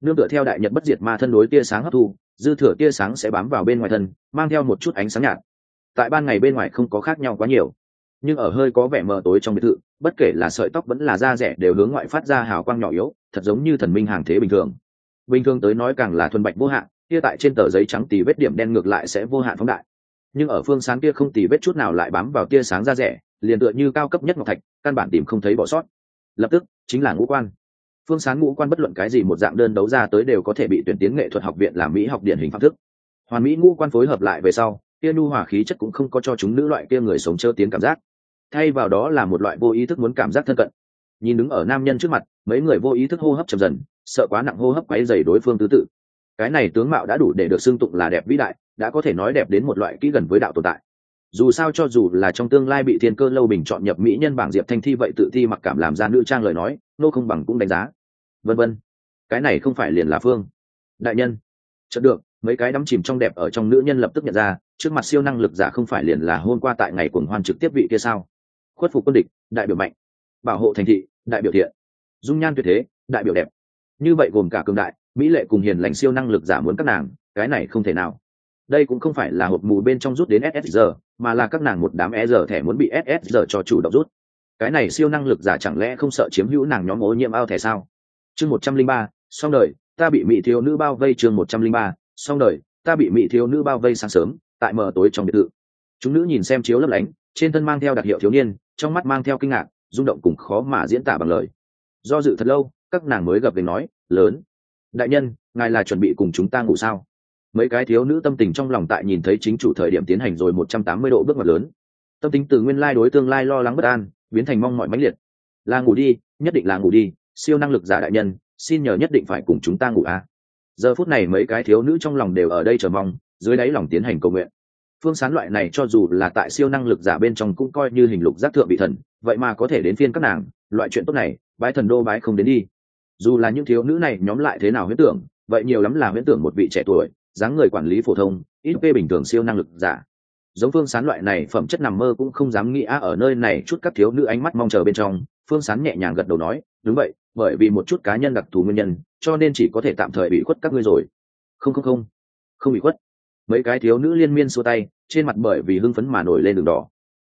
nương tựa theo đại nhật bất diệt ma thân đối tia sáng hấp thu, dư thừa tia sáng sẽ bám vào bên ngoài thân, mang theo một chút ánh sáng nhạt. Tại ban ngày bên ngoài không có khác nhau quá nhiều, nhưng ở hơi có vẻ mờ tối trong biệt thự, bất kể là sợi tóc vẫn là da rẻ đều hướng ngoại phát ra hào quang nhỏ yếu, thật giống như thần minh hàng thế bình thường. Bình thường tới nói càng là thuần bạch vô hạn kia tại trên tờ giấy trắng tì vết điểm đen ngược lại sẽ vô hạn phóng đại. Nhưng ở phương sáng kia không tì vết chút nào lại bám vào tia sáng da rẻ, liền tựa như cao cấp nhất ngọc thạch, căn bản tìm không thấy bỏ sót. Lập tức, chính là ngũ quan phương sáng ngũ quan bất luận cái gì một dạng đơn đấu ra tới đều có thể bị tuyển tiến nghệ thuật học viện làm mỹ học điển hình pháp thức. Hoàn mỹ ngũ quan phối hợp lại về sau kia nu hòa khí chất cũng không có cho chúng nữ loại kia người sống chơ tiến cảm giác. Thay vào đó là một loại vô ý thức muốn cảm giác thân cận. Nhìn đứng ở nam nhân trước mặt, mấy người vô ý thức hô hấp chậm dần, sợ quá nặng hô hấp quáy dày đối phương tứ tự. Cái này tướng mạo đã đủ để được xưng tụng là đẹp vĩ đại, đã có thể nói đẹp đến một loại kỹ gần với đạo tồn tại. Dù sao cho dù là trong tương lai bị thiên cơ lâu bình chọn nhập mỹ nhân bảng diệp thanh thi vậy tự thi mặc cảm làm ra nữ trang lời nói, nô không bằng cũng đánh giá vân vân. Cái này không phải liền là phương. Đại nhân. Chợt được, mấy cái đắm chìm trong đẹp ở trong nữ nhân lập tức nhận ra, trước mặt siêu năng lực giả không phải liền là hôm qua tại ngày cuồng hoan trực tiếp vị kia sao? Khuất phục quân địch, đại biểu mạnh. Bảo hộ thành thị, đại biểu thiện. Dung nhan tuyệt thế, đại biểu đẹp. Như vậy gồm cả cường đại, mỹ lệ cùng hiền lành siêu năng lực giả muốn các nàng, cái này không thể nào. Đây cũng không phải là hộp mù bên trong rút đến ssr mà là các nàng một đám e r thẻ muốn bị ssr cho chủ động rút. Cái này siêu năng lực giả chẳng lẽ không sợ chiếm hữu nàng nhóm ô nhiễm ao thẻ sao? Chương một trăm linh ba, xong đời, ta bị mỹ thiếu nữ bao vây chương một trăm linh ba, xong đời, ta bị mỹ thiếu nữ bao vây sáng sớm, tại mờ tối trong biệt thự. Chúng nữ nhìn xem chiếu lấp lánh, trên thân mang theo đặc hiệu thiếu niên, trong mắt mang theo kinh ngạc, rung động cùng khó mà diễn tả bằng lời. Do dự thật lâu, các nàng mới gặp về nói, lớn, đại nhân, ngài là chuẩn bị cùng chúng ta ngủ sao? Mấy cái thiếu nữ tâm tình trong lòng tại nhìn thấy chính chủ thời điểm tiến hành rồi một trăm tám mươi độ bước ngoặt lớn. Tâm tính từ nguyên lai đối tương lai lo lắng bất an, biến thành mong mọi mãnh liệt. Là ngủ đi, nhất định là ngủ đi siêu năng lực giả đại nhân, xin nhờ nhất định phải cùng chúng ta ngủ à. giờ phút này mấy cái thiếu nữ trong lòng đều ở đây chờ mong, dưới đáy lòng tiến hành cầu nguyện. Phương sán loại này cho dù là tại siêu năng lực giả bên trong cũng coi như hình lục giác thượng vị thần, vậy mà có thể đến phiên các nàng, loại chuyện tốt này, bái thần đô bái không đến đi. Dù là những thiếu nữ này nhóm lại thế nào huyễn tưởng, vậy nhiều lắm là huyễn tưởng một vị trẻ tuổi, dáng người quản lý phổ thông, ít p bình thường siêu năng lực giả. Giống phương sán loại này phẩm chất nằm mơ cũng không dám nghĩ ở nơi này chút các thiếu nữ ánh mắt mong chờ bên trong phương sán nhẹ nhàng gật đầu nói, đúng vậy, bởi vì một chút cá nhân đặc thù nguyên nhân, cho nên chỉ có thể tạm thời bị khuất các ngươi rồi. Không không không. Không bị khuất. Mấy cái thiếu nữ liên miên xua tay, trên mặt bởi vì hưng phấn mà nổi lên đường đỏ.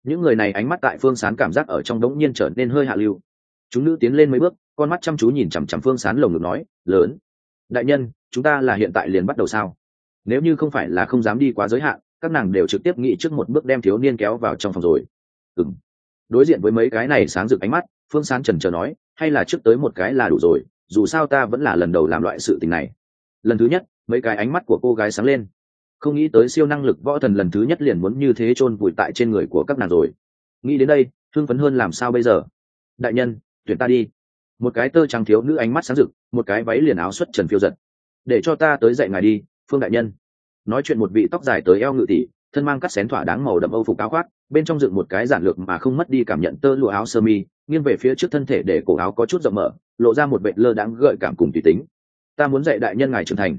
Những người này ánh mắt tại phương sán cảm giác ở trong đống nhiên trở nên hơi hạ lưu. Chúng nữ tiến lên mấy bước, con mắt chăm chú nhìn chằm chằm phương sán lồng ngực nói, lớn, đại nhân, chúng ta là hiện tại liền bắt đầu sao? Nếu như không phải là không dám đi quá giới hạn, các nàng đều trực tiếp nghĩ trước một bước đem thiếu niên kéo vào trong phòng rồi. Ừng đối diện với mấy cái này sáng rực ánh mắt phương sán trần trờ nói, hay là trước tới một cái là đủ rồi, dù sao ta vẫn là lần đầu làm loại sự tình này. Lần thứ nhất, mấy cái ánh mắt của cô gái sáng lên. Không nghĩ tới siêu năng lực võ thần lần thứ nhất liền muốn như thế chôn vùi tại trên người của các nàng rồi. Nghĩ đến đây thương phấn hơn làm sao bây giờ? Đại nhân, tuyển ta đi. Một cái tơ trắng thiếu nữ ánh mắt sáng rực, một cái váy liền áo xuất trần phiêu giật. Để cho ta tới dạy ngài đi, phương đại nhân. Nói chuyện một vị tóc dài tới eo ngự tỷ, thân mang cắt xén thỏa đáng màu đậm âu phục áo khoác bên trong dựng một cái giản lược mà không mất đi cảm nhận tơ lụa áo sơ mi, nghiêng về phía trước thân thể để cổ áo có chút rộng mở, lộ ra một vệ lơ đáng gợi cảm cùng tùy tính. Ta muốn dạy đại nhân ngài trưởng thành.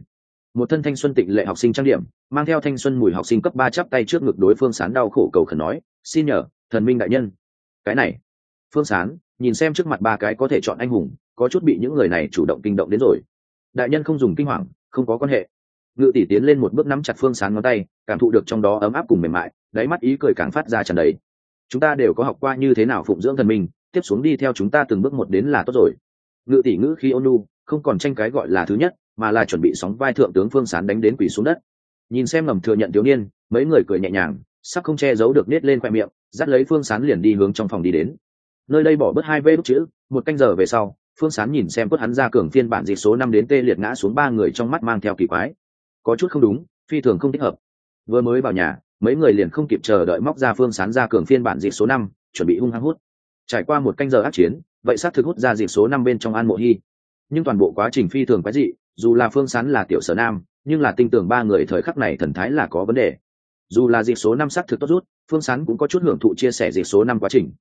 Một thân thanh xuân tịnh lệ học sinh trang điểm, mang theo thanh xuân mùi học sinh cấp ba chắp tay trước ngực đối phương sán đau khổ cầu khẩn nói, xin nhờ, thần minh đại nhân. Cái này, phương sán, nhìn xem trước mặt ba cái có thể chọn anh hùng, có chút bị những người này chủ động kinh động đến rồi. Đại nhân không dùng kinh hoàng, không có quan hệ. Ngự tỷ tiến lên một bước nắm chặt phương sán ngón tay, cảm thụ được trong đó ấm áp cùng mềm mại đáy mắt ý cười càng phát ra tràn đầy. Chúng ta đều có học qua như thế nào phụng dưỡng thần minh, tiếp xuống đi theo chúng ta từng bước một đến là tốt rồi. Ngự tỷ ngữ khi ônu không còn tranh cái gọi là thứ nhất, mà là chuẩn bị sóng vai thượng tướng phương sán đánh đến quỷ xuống đất. Nhìn xem ngầm thừa nhận thiếu niên, mấy người cười nhẹ nhàng sắc không che giấu được nết lên khoe miệng, dắt lấy phương sán liền đi hướng trong phòng đi đến. Nơi đây bỏ bớt hai vê đúc chữ, một canh giờ về sau, phương sán nhìn xem quất hắn ra cường phiên bản dịch số năm đến tê liệt ngã xuống ba người trong mắt mang theo kỳ quái. Có chút không đúng, phi thường không thích hợp. Vừa mới vào nhà mấy người liền không kịp chờ đợi móc ra phương sán ra cường phiên bản dịp số năm, chuẩn bị hung hăng hút. Trải qua một canh giờ ác chiến, vậy sát thực hút ra dịp số năm bên trong an mộ hy. Nhưng toàn bộ quá trình phi thường quái dị, dù là phương sán là tiểu sở nam, nhưng là tin tưởng ba người thời khắc này thần thái là có vấn đề. Dù là dịp số năm xác thực tốt rút, phương sán cũng có chút hưởng thụ chia sẻ dịp số năm quá trình.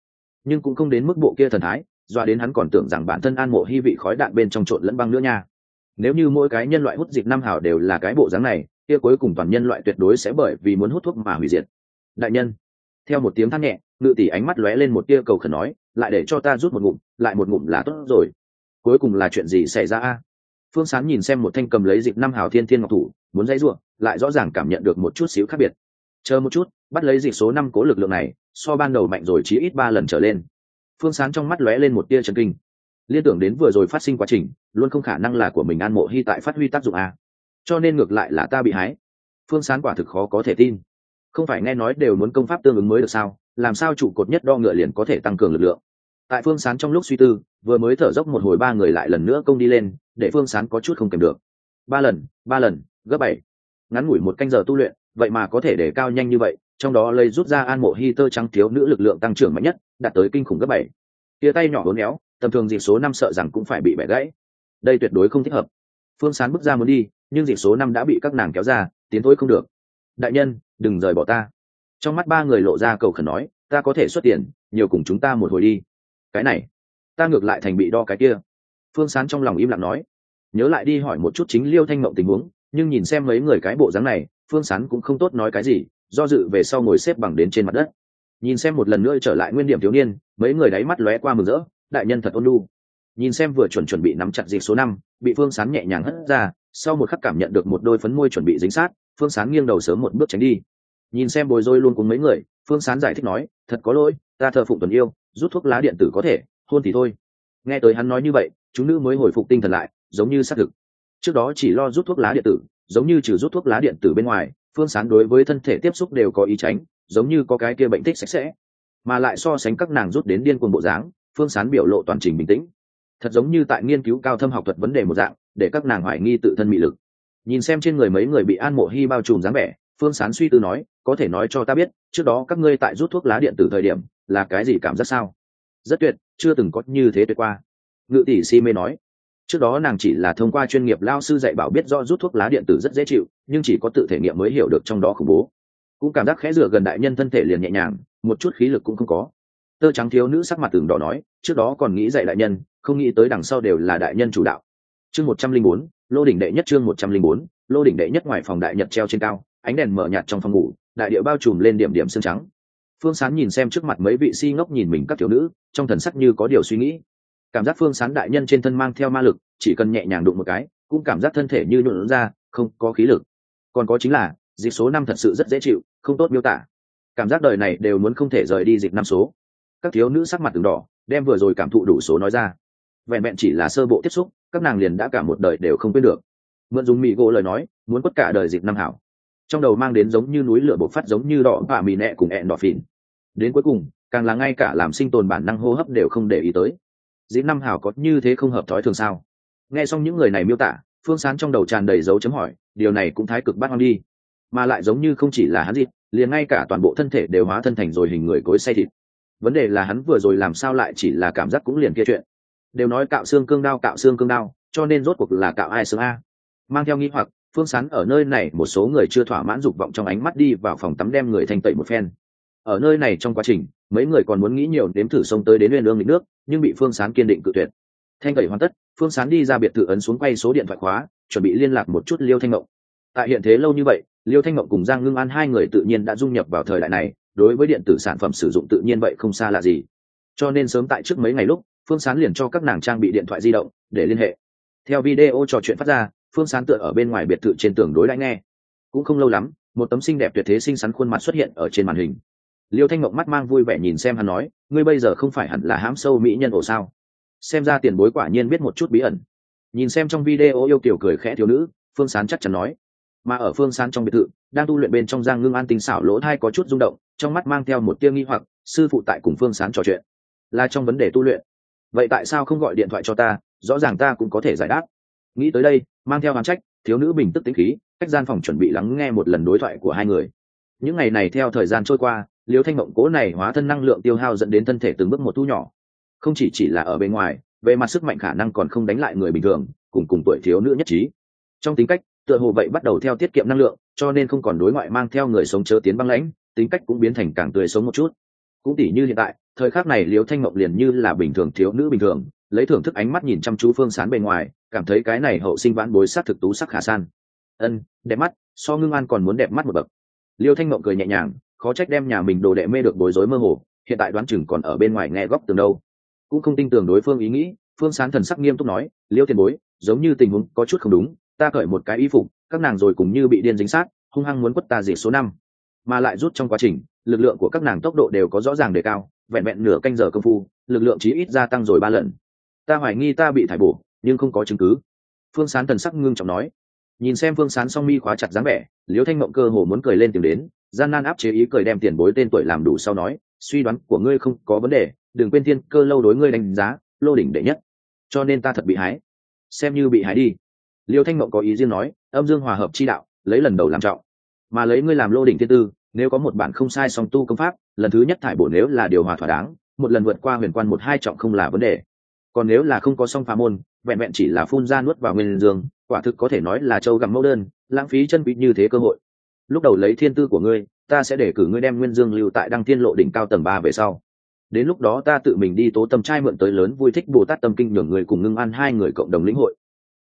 Nhưng cũng không đến mức bộ kia thần thái doa đến hắn còn tưởng rằng bản thân an mộ hy vị khói đạn bên trong trộn lẫn băng nữa nha. Nếu như mỗi cái nhân loại hút dịp năm hào đều là cái bộ dáng này kia cuối cùng toàn nhân loại tuyệt đối sẽ bởi vì muốn hút thuốc mà hủy diệt. Đại nhân, theo một tiếng than nhẹ, ngự tỷ ánh mắt lóe lên một tia cầu khẩn nói, lại để cho ta rút một ngụm, lại một ngụm là tốt rồi. Cuối cùng là chuyện gì xảy ra a? Phương sán nhìn xem một thanh cầm lấy dịch năm hào thiên thiên ngọc thủ, muốn dãy ruộng, lại rõ ràng cảm nhận được một chút xíu khác biệt. Chờ một chút, bắt lấy dịch số năm cố lực lượng này, so ban đầu mạnh rồi chí ít ba lần trở lên. Phương sán trong mắt lóe lên một tia trần kinh. Liên tưởng đến vừa rồi phát sinh quá trình, luôn không khả năng là của mình an mộ hy tại phát huy tác dụng a cho nên ngược lại là ta bị hái. Phương sán quả thực khó có thể tin. Không phải nghe nói đều muốn công pháp tương ứng mới được sao? Làm sao trụ cột nhất đo ngựa liền có thể tăng cường lực lượng? Tại phương sán trong lúc suy tư, vừa mới thở dốc một hồi ba người lại lần nữa công đi lên, để phương sán có chút không kèm được. Ba lần ba lần, gấp bảy. Ngắn ngủi một canh giờ tu luyện, vậy mà có thể để cao nhanh như vậy, trong đó lấy rút ra an mộ hy tơ trắng thiếu nữ lực lượng tăng trưởng mạnh nhất, đạt tới kinh khủng gấp bảy. Tia tay nhỏ hốn éo, tầm thường dịp số năm sợ rằng cũng phải bị bẻ gãy. Đây tuyệt đối không thích hợp. Phương sán bước ra muốn đi nhưng dịp số năm đã bị các nàng kéo ra, tiến thối không được. Đại nhân, đừng rời bỏ ta. Trong mắt ba người lộ ra cầu khẩn nói, ta có thể xuất tiền, nhiều cùng chúng ta một hồi đi. Cái này, ta ngược lại thành bị đo cái kia. Phương sán trong lòng im lặng nói, nhớ lại đi hỏi một chút chính liêu thanh mộng tình huống, nhưng nhìn xem mấy người cái bộ dáng này, phương sán cũng không tốt nói cái gì, do dự về sau ngồi xếp bằng đến trên mặt đất. Nhìn xem một lần nữa trở lại nguyên điểm thiếu niên, mấy người đáy mắt lóe qua mừng rỡ, đại nhân thật ôn lu nhìn xem vừa chuẩn chuẩn bị nắm chặt dịp số năm, bị phương sán nhẹ nhàng hất ra sau một khắc cảm nhận được một đôi phấn môi chuẩn bị dính sát, phương sán nghiêng đầu sớm một bước tránh đi. Nhìn xem bồi dôi luôn cùng mấy người, phương sán giải thích nói, thật có lỗi, ta thờ phụng tuần yêu, rút thuốc lá điện tử có thể, hôn thì thôi. Nghe tới hắn nói như vậy, chúng nữ mới hồi phục tinh thần lại, giống như xác thực. Trước đó chỉ lo rút thuốc lá điện tử, giống như trừ rút thuốc lá điện tử bên ngoài, phương sán đối với thân thể tiếp xúc đều có ý tránh, giống như có cái kia bệnh tích sạch sẽ. Mà lại so sánh các nàng rút đến điên cuồng bộ dáng, phương sán biểu lộ toàn trình bình tĩnh. Thật giống như tại nghiên cứu cao thâm học thuật vấn đề một dạng để các nàng hoài nghi tự thân mị lực. Nhìn xem trên người mấy người bị an mộ hy bao trùm dáng vẻ, phương sán suy tư nói, có thể nói cho ta biết, trước đó các ngươi tại rút thuốc lá điện tử thời điểm, là cái gì cảm giác sao? Rất tuyệt, chưa từng có như thế tuyệt qua, ngự tỷ si mê nói. Trước đó nàng chỉ là thông qua chuyên nghiệp lao sư dạy bảo biết do rút thuốc lá điện tử rất dễ chịu, nhưng chỉ có tự thể nghiệm mới hiểu được trong đó khủng bố. Cũng cảm giác khẽ rửa gần đại nhân thân thể liền nhẹ nhàng, một chút khí lực cũng không có. Tơ trắng thiếu nữ sắc mặt tường đỏ nói, trước đó còn nghĩ dạy đại nhân, không nghĩ tới đằng sau đều là đại nhân chủ đạo chương một trăm linh bốn, lô đỉnh đệ nhất chương một trăm linh bốn, lô đỉnh đệ nhất ngoài phòng đại nhật treo trên cao, ánh đèn mở nhạt trong phòng ngủ, đại địa bao trùm lên điểm điểm xương trắng. Phương sán nhìn xem trước mặt mấy vị si ngốc nhìn mình các thiếu nữ, trong thần sắc như có điều suy nghĩ. Cảm giác phương sán đại nhân trên thân mang theo ma lực, chỉ cần nhẹ nhàng đụng một cái, cũng cảm giác thân thể như nhuộn ra, không có khí lực. Còn có chính là, dịch số năm thật sự rất dễ chịu, không tốt miêu tả. Cảm giác đời này đều muốn không thể rời đi dịch năm số. Các thiếu nữ sắc mặt từng đỏ, đem vừa rồi cảm thụ đủ số nói ra vẹn vẹn chỉ là sơ bộ tiếp xúc, các nàng liền đã cả một đời đều không quên được. Mượn dùng mỹ gỗ lời nói, muốn quất cả đời dịp năm hảo. Trong đầu mang đến giống như núi lửa bộc phát giống như đỏ và mì nẹ cùng ẹn đỏ phìn đến cuối cùng, càng là ngay cả làm sinh tồn bản năng hô hấp đều không để ý tới. Dĩ năm hảo có như thế không hợp thói thường sao? Nghe xong những người này miêu tả, phương sán trong đầu tràn đầy dấu chấm hỏi, điều này cũng thái cực bắt hoang đi. Mà lại giống như không chỉ là hắn dịp liền ngay cả toàn bộ thân thể đều hóa thân thành rồi hình người cối say thịt. Vấn đề là hắn vừa rồi làm sao lại chỉ là cảm giác cũng liền kia chuyện đều nói cạo xương cương đao, cạo xương cương đao, cho nên rốt cuộc là cạo ai xương a. Mang theo nghĩ hoặc, phương sán ở nơi này một số người chưa thỏa mãn dục vọng trong ánh mắt đi vào phòng tắm đem người thanh tẩy một phen. Ở nơi này trong quá trình, mấy người còn muốn nghĩ nhiều đếm thử sông tới đến huyền lương lịch nước, nhưng bị phương sán kiên định cự tuyệt. Thanh tẩy hoàn tất, phương sán đi ra biệt thự ấn xuống quay số điện thoại khóa, chuẩn bị liên lạc một chút liêu thanh mộng. Tại hiện thế lâu như vậy, liêu thanh mộng cùng giang ngưng an hai người tự nhiên đã dung nhập vào thời đại này, đối với điện tử sản phẩm sử dụng tự nhiên vậy không xa là gì. Cho nên sớm tại trước mấy ngày lúc phương sán liền cho các nàng trang bị điện thoại di động, để liên hệ. Theo video trò chuyện phát ra, phương sán tựa ở bên ngoài biệt thự trên tường đối đãi nghe. Cũng không lâu lắm, một tấm xinh đẹp tuyệt thế xinh xắn khuôn mặt xuất hiện ở trên màn hình. Liêu thanh mộng mắt mang vui vẻ nhìn xem hắn nói, ngươi bây giờ không phải hẳn là hãm sâu mỹ nhân ổ sao? Xem ra tiền bối quả nhiên biết một chút bí ẩn. Nhìn xem trong video yêu kiểu cười khẽ thiếu nữ, phương sán chắc chắn nói. Mà ở phương sán trong biệt thự, đang tu luyện bên trong giang ngưng an tinh xảo lỗ thai có chút rung động, trong mắt mang theo một tia nghi hoặc, sư phụ tại cùng phương sán trò chuyện. Là trong vấn đề tu luyện vậy tại sao không gọi điện thoại cho ta? Rõ ràng ta cũng có thể giải đáp. Nghĩ tới đây, mang theo hàm trách, thiếu nữ bình tức tính khí, cách gian phòng chuẩn bị lắng nghe một lần đối thoại của hai người. Những ngày này theo thời gian trôi qua, liêu thanh mộng cố này hóa thân năng lượng tiêu hao dẫn đến thân thể từng bước một thu nhỏ. Không chỉ chỉ là ở bên ngoài, về mặt sức mạnh khả năng còn không đánh lại người bình thường, cùng cùng tuổi thiếu nữ nhất trí. Trong tính cách, tựa hồ vậy bắt đầu theo tiết kiệm năng lượng, cho nên không còn đối ngoại mang theo người sống chớ tiến băng lãnh, tính cách cũng biến thành càng tươi sống một chút cũng tỉ như hiện tại, thời khắc này liêu thanh mộng liền như là bình thường thiếu nữ bình thường, lấy thưởng thức ánh mắt nhìn chăm chú phương sán bề ngoài, cảm thấy cái này hậu sinh vãn bối sát thực tú sắc khả san. Ân, đẹp mắt, so ngưng an còn muốn đẹp mắt một bậc. Liêu thanh mộng cười nhẹ nhàng, khó trách đem nhà mình đồ đệ mê được bối rối mơ hồ, hiện tại đoán chừng còn ở bên ngoài nghe góc tường đâu. Cũng không tin tưởng đối phương ý nghĩ, phương sán thần sắc nghiêm túc nói liêu tiền bối, giống như tình huống có chút không đúng, ta cởi một cái y phục, các nàng rồi cũng như bị điên dính sát, hung hăng muốn quất ta diệt số năm mà lại rút trong quá trình, lực lượng của các nàng tốc độ đều có rõ ràng đề cao, vẹn vẹn nửa canh giờ công phu, lực lượng chí ít gia tăng rồi ba lần. Ta hoài nghi ta bị thải bổ, nhưng không có chứng cứ. Phương sán thần sắc ngưng trọng nói. Nhìn xem phương sán song mi khóa chặt dáng vẻ liếu thanh mộng cơ hồ muốn cười lên tìm đến, gian nan áp chế ý cười đem tiền bối tên tuổi làm đủ sau nói, suy đoán của ngươi không có vấn đề, đừng quên thiên cơ lâu đối ngươi đánh giá, lô đỉnh đệ nhất. Cho nên ta thật bị hái. Xem như bị hái đi. Liêu thanh mộng có ý riêng nói, âm dương hòa hợp chi đạo, lấy lần đầu làm trọng mà lấy ngươi làm lô đỉnh thiên tư, nếu có một bản không sai song tu công pháp, lần thứ nhất thải bổ nếu là điều hòa thỏa đáng, một lần vượt qua huyền quan một hai trọng không là vấn đề. Còn nếu là không có song phá môn, vẹn vẹn chỉ là phun ra nuốt vào nguyên dương, quả thực có thể nói là châu gặm mẫu đơn, lãng phí chân quý như thế cơ hội. Lúc đầu lấy thiên tư của ngươi, ta sẽ để cử ngươi đem nguyên dương lưu tại đăng thiên lộ đỉnh cao tầng ba về sau. Đến lúc đó ta tự mình đi tố tâm trai mượn tới lớn vui thích bồ tát tâm kinh nhường người cùng ngưng ăn hai người cộng đồng lĩnh hội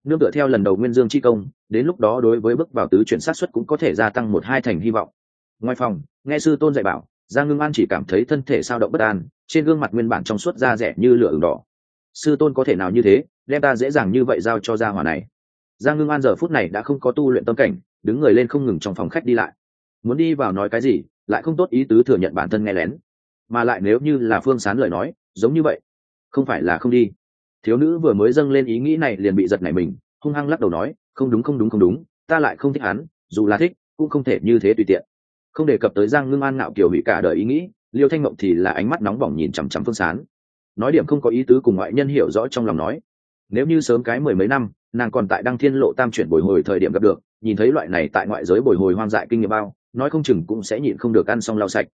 nương tựa theo lần đầu nguyên dương chi công, đến lúc đó đối với bước vào tứ chuyển sát xuất cũng có thể gia tăng một hai thành hy vọng. Ngoài phòng, nghe sư tôn dạy bảo, giang ngưng an chỉ cảm thấy thân thể sao động bất an, trên gương mặt nguyên bản trong suốt da rẻ như lửa ửng đỏ. Sư tôn có thể nào như thế, đem ta dễ dàng như vậy giao cho gia hỏa này? Giang ngưng an giờ phút này đã không có tu luyện tâm cảnh, đứng người lên không ngừng trong phòng khách đi lại. Muốn đi vào nói cái gì, lại không tốt ý tứ thừa nhận bản thân nghe lén. Mà lại nếu như là phương sán lời nói, giống như vậy, không phải là không đi thiếu nữ vừa mới dâng lên ý nghĩ này liền bị giật nảy mình, hung hăng lắc đầu nói, không đúng không đúng không đúng, ta lại không thích hắn, dù là thích, cũng không thể như thế tùy tiện. Không đề cập tới giang ngưng an ngạo kiều hủy cả đời ý nghĩ, liêu thanh mộng thì là ánh mắt nóng bỏng nhìn chằm chằm phương sán. Nói điểm không có ý tứ cùng ngoại nhân hiểu rõ trong lòng nói, nếu như sớm cái mười mấy năm, nàng còn tại đăng thiên lộ tam chuyển bồi hồi thời điểm gặp được, nhìn thấy loại này tại ngoại giới bồi hồi hoang dại kinh nghiệm bao, nói không chừng cũng sẽ nhịn không được ăn xong lau sạch.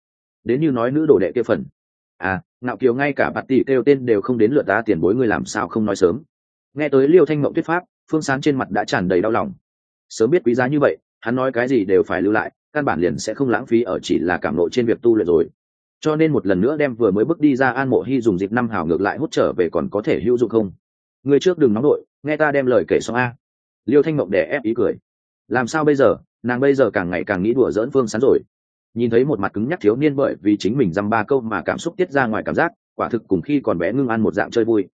Đến như nói nữ đồ đệ kia phần à ngạo kiều ngay cả bạt tỷ kêu tên đều không đến lượt ta tiền bối ngươi làm sao không nói sớm. Nghe tới liêu thanh mộng tuyết pháp, phương sán trên mặt đã tràn đầy đau lòng. Sớm biết quý giá như vậy, hắn nói cái gì đều phải lưu lại, căn bản liền sẽ không lãng phí ở chỉ là cảm lộ trên việc tu luyện rồi. Cho nên một lần nữa đem vừa mới bước đi ra an mộ hy dùng dịp năm hào ngược lại hút trở về còn có thể hữu dụng không? Người trước đừng nóng đội, nghe ta đem lời kể xong a. Liêu thanh mộng để ép ý cười. Làm sao bây giờ? Nàng bây giờ càng ngày càng nghĩ đùa dỡn phương sán rồi nhìn thấy một mặt cứng nhắc thiếu niên bởi vì chính mình dăm ba câu mà cảm xúc tiết ra ngoài cảm giác, quả thực cùng khi còn bé ngưng ăn một dạng chơi vui.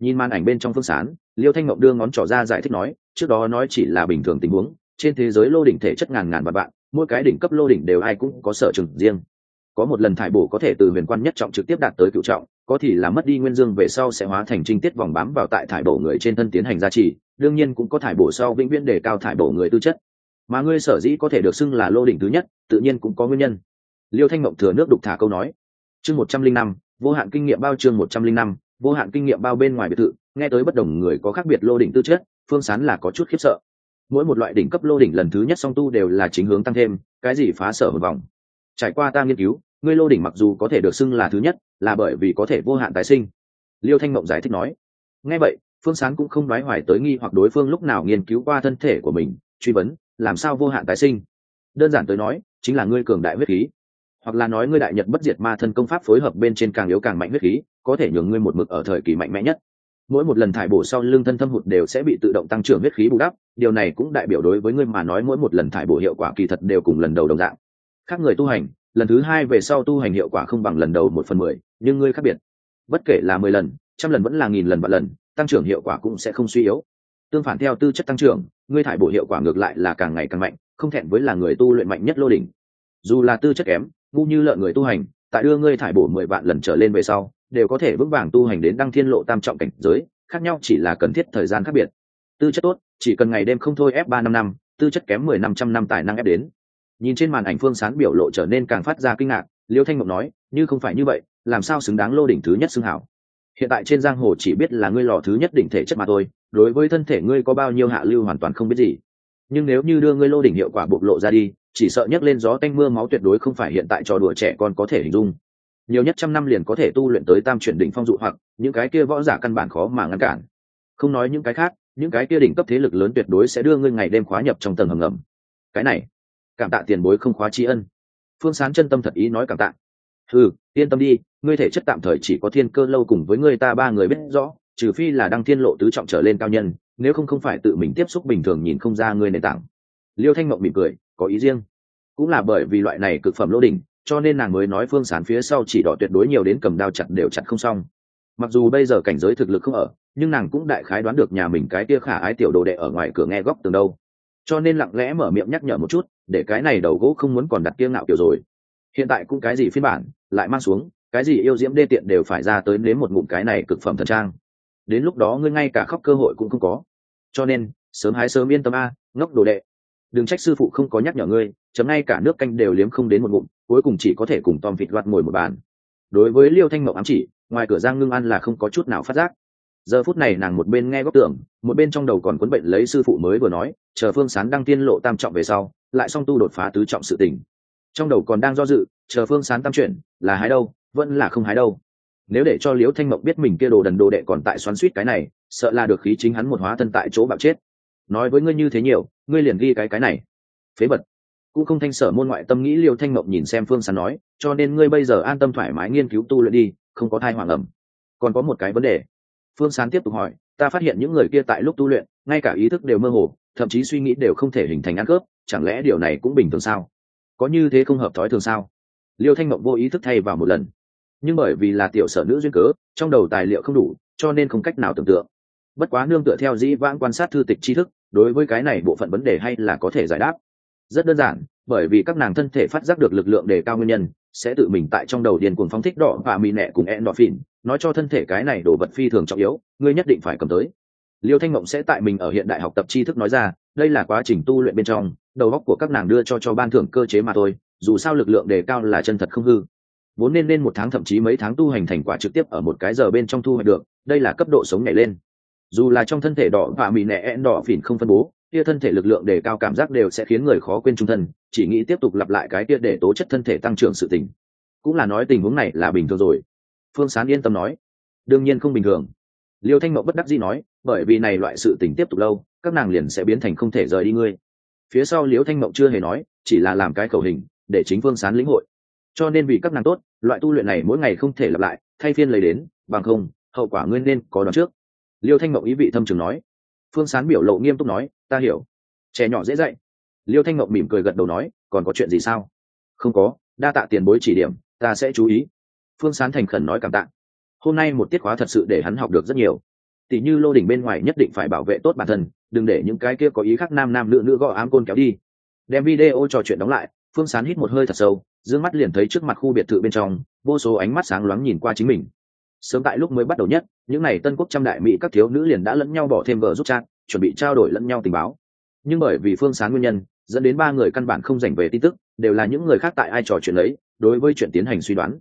Nhìn màn ảnh bên trong phương sán, liêu thanh ngọc đưa ngón trỏ ra giải thích nói, trước đó nói chỉ là bình thường tình huống, trên thế giới lô đỉnh thể chất ngàn ngàn vạn vạn, mỗi cái đỉnh cấp lô đỉnh đều ai cũng có sở trường riêng. Có một lần thải bổ có thể từ huyền quan nhất trọng trực tiếp đạt tới cựu trọng, có thì là mất đi nguyên dương về sau sẽ hóa thành trinh tiết vòng bám vào tại thải bổ người trên thân tiến hành gia trì, đương nhiên cũng có thải bổ sau vĩnh viễn để cao thải bổ người tư chất mà ngươi sở dĩ có thể được xưng là lô đỉnh thứ nhất, tự nhiên cũng có nguyên nhân. Liêu thanh mộng thừa nước đục thả câu nói. Chương một trăm linh năm, vô hạn kinh nghiệm bao chương một trăm linh năm, vô hạn kinh nghiệm bao bên ngoài biệt thự, nghe tới bất đồng người có khác biệt lô đỉnh tư chất, phương sán là có chút khiếp sợ. Mỗi một loại đỉnh cấp lô đỉnh lần thứ nhất song tu đều là chính hướng tăng thêm, cái gì phá sở một vòng trải qua ta nghiên cứu, ngươi lô đỉnh mặc dù có thể được xưng là thứ nhất, là bởi vì có thể vô hạn tái sinh. Liêu thanh mộng giải thích nói. Nghe vậy, phương sán cũng không nói hoài tới nghi hoặc đối phương lúc nào nghiên cứu qua thân thể của mình, truy vấn làm sao vô hạn tái sinh? Đơn giản tới nói, chính là ngươi cường đại huyết khí. Hoặc là nói ngươi đại nhật bất diệt ma thân công pháp phối hợp bên trên càng yếu càng mạnh huyết khí, có thể nhường ngươi một mực ở thời kỳ mạnh mẽ nhất. Mỗi một lần thải bổ sau lưng thân thâm hụt đều sẽ bị tự động tăng trưởng huyết khí bù đắp, điều này cũng đại biểu đối với ngươi mà nói mỗi một lần thải bổ hiệu quả kỳ thật đều cùng lần đầu đồng dạng. Khác người tu hành, lần thứ hai về sau tu hành hiệu quả không bằng lần đầu một phần mười, nhưng ngươi khác biệt. Bất kể là mười lần, trăm lần vẫn là nghìn lần, vạn lần, tăng trưởng hiệu quả cũng sẽ không suy yếu tương phản theo tư chất tăng trưởng, ngươi thải bổ hiệu quả ngược lại là càng ngày càng mạnh, không thẹn với là người tu luyện mạnh nhất lô đỉnh. Dù là tư chất kém, ngu như lợn người tu hành, tại đưa ngươi thải bổ mười vạn lần trở lên về sau, đều có thể vững vàng tu hành đến đăng thiên lộ tam trọng cảnh giới, khác nhau chỉ là cần thiết thời gian khác biệt. Tư chất tốt, chỉ cần ngày đêm không thôi ép ba năm năm, tư chất kém mười năm trăm năm tài năng ép đến. Nhìn trên màn ảnh phương sán biểu lộ trở nên càng phát ra kinh ngạc, liêu thanh mộng nói, như không phải như vậy, làm sao xứng đáng lô đỉnh thứ nhất xưng hảo? Hiện tại trên giang hồ chỉ biết là ngươi lò thứ nhất đỉnh thể chất mà thôi, đối với thân thể ngươi có bao nhiêu hạ lưu hoàn toàn không biết gì. Nhưng nếu như đưa ngươi lô đỉnh hiệu quả bộc lộ ra đi, chỉ sợ nhấc lên gió tanh mưa máu tuyệt đối không phải hiện tại trò đùa trẻ con có thể hình dung. Nhiều nhất trăm năm liền có thể tu luyện tới tam chuyển đỉnh phong dụ hoặc, những cái kia võ giả căn bản khó mà ngăn cản. Không nói những cái khác, những cái kia đỉnh cấp thế lực lớn tuyệt đối sẽ đưa ngươi ngày đêm khóa nhập trong tầng hầm ngầm. Cái này, cảm tạ tiền bối không khóa tri ân. Phương sán chân tâm thật ý nói cảm tạ. Ừ yên tâm đi ngươi thể chất tạm thời chỉ có thiên cơ lâu cùng với ngươi ta ba người biết rõ trừ phi là đăng thiên lộ tứ trọng trở lên cao nhân nếu không không phải tự mình tiếp xúc bình thường nhìn không ra ngươi nền tảng. Liêu thanh mộng mỉm cười có ý riêng. Cũng là bởi vì loại này cực phẩm lô đỉnh cho nên nàng mới nói phương sán phía sau chỉ đỏ tuyệt đối nhiều đến cầm đao chặt đều chặt không xong. Mặc dù bây giờ cảnh giới thực lực không ở nhưng nàng cũng đại khái đoán được nhà mình cái tia khả ái tiểu đồ đệ ở ngoài cửa nghe góc tường đâu. Cho nên lặng lẽ mở miệng nhắc nhở một chút để cái này đầu gỗ không muốn còn đặt kiêng ngạo kiểu rồi. Hiện tại cũng cái gì phiên bản lại mang xuống cái gì yêu diễm đê tiện đều phải ra tới nếm một ngụm cái này cực phẩm thần trang. Đến lúc đó ngươi ngay cả khóc cơ hội cũng không có. Cho nên, sớm hái sớm yên tâm a, ngốc đồ đệ. Đừng trách sư phụ không có nhắc nhở ngươi, chấm ngay cả nước canh đều liếm không đến một ngụm, cuối cùng chỉ có thể cùng tom vịt loạt ngồi một bàn. Đối với liêu thanh mộng ám chỉ, ngoài cửa giang ngưng ăn là không có chút nào phát giác. Giờ phút này nàng một bên nghe góc tưởng một bên trong đầu còn quấn bệnh lấy sư phụ mới vừa nói, chờ phương sán đăng tiên lộ tam trọng về sau, lại song tu đột phá tứ trọng sự tình. Trong đầu còn đang do dự, chờ phương sán tam chuyển, là hái đâu? Vẫn là không hái đâu. Nếu để cho liễu thanh mộng biết mình kia đồ đần đồ đệ còn tại xoắn suýt cái này, sợ là được khí chính hắn một hóa thân tại chỗ bạo chết. Nói với ngươi như thế nhiều, ngươi liền ghi cái cái này. Phế vật. cũng không thanh sở môn ngoại tâm nghĩ liêu thanh mộng nhìn xem phương sán nói, cho nên ngươi bây giờ an tâm thoải mái nghiên cứu tu luyện đi, không có thai hoàng ẩm. Còn có một cái vấn đề. Phương sán tiếp tục hỏi, ta phát hiện những người kia tại lúc tu luyện, ngay cả ý thức đều mơ hồ, thậm chí suy nghĩ đều không thể hình thành ăn cướp chẳng lẽ điều này cũng bình thường sao? Có như thế không hợp thói thường sao? Liêu thanh mộng vô ý thức thay vào một lần nhưng bởi vì là tiểu sở nữ duyên cớ, trong đầu tài liệu không đủ, cho nên không cách nào tưởng tượng. Bất quá nương tựa theo dĩ vãng quan sát thư tịch tri thức, đối với cái này bộ phận vấn đề hay là có thể giải đáp. Rất đơn giản, bởi vì các nàng thân thể phát giác được lực lượng đề cao nguyên nhân, sẽ tự mình tại trong đầu điền cuồng phóng thích đỏ và mì nẹ cùng ẹn đỏ phìn nói cho thân thể cái này đồ vật phi thường trọng yếu, ngươi nhất định phải cầm tới. Liêu thanh mộng sẽ tại mình ở hiện đại học tập tri thức nói ra, đây là quá trình tu luyện bên trong, đầu óc của các nàng đưa cho cho ban thưởng cơ chế mà thôi, dù sao lực lượng đề cao là chân thật không hư vốn nên nên một tháng thậm chí mấy tháng tu hành thành quả trực tiếp ở một cái giờ bên trong thu hoạch được, đây là cấp độ sống nhảy lên. Dù là trong thân thể đỏ và mì nẹ ẹn đỏ phìn không phân bố, kia thân thể lực lượng đề cao cảm giác đều sẽ khiến người khó quên trung thân, chỉ nghĩ tiếp tục lặp lại cái kia để tố chất thân thể tăng trưởng sự tình cũng là nói tình huống này là bình thường rồi. Phương sán yên tâm nói. Đương nhiên không bình thường. Liêu thanh mậu bất đắc dĩ nói, bởi vì này loại sự tình tiếp tục lâu, các nàng liền sẽ biến thành không thể rời đi ngươi. Phía sau liêu thanh mậu chưa hề nói, chỉ là làm cái khẩu hình, để chính phương sán lĩnh hội cho nên vì các nàng tốt, loại tu luyện này mỗi ngày không thể lặp lại, thay phiên lấy đến, bằng không, hậu quả ngươi nên có đón trước. Liêu thanh Mộng ý vị thâm trường nói. Phương sán biểu lộ nghiêm túc nói, ta hiểu. Trẻ nhỏ dễ dạy. Liêu thanh Mộng mỉm cười gật đầu nói, còn có chuyện gì sao? Không có, đa tạ tiền bối chỉ điểm, ta sẽ chú ý. Phương sán thành khẩn nói cảm tạ. Hôm nay một tiết khóa thật sự để hắn học được rất nhiều. Tỷ như lô đỉnh bên ngoài nhất định phải bảo vệ tốt bản thân, đừng để những cái kia có ý khác nam nam nữ nữ gõ ám côn kéo đi. Đem video trò chuyện đóng lại, phương sán hít một hơi thật sâu dương mắt liền thấy trước mặt khu biệt thự bên trong, vô số ánh mắt sáng loáng nhìn qua chính mình. Sớm tại lúc mới bắt đầu nhất, những n à y tân quốc trăm đại mỹ các thiếu nữ liền đã lẫn nhau bỏ thêm vợ giúp chat chuẩn bị trao đổi lẫn nhau tình báo. Nhưng bởi vì phương sáng nguyên nhân, dẫn đến ba người căn bản không dành về tin tức, đều là những người khác tại ai trò chuyện lấy đối với chuyện tiến hành suy đoán.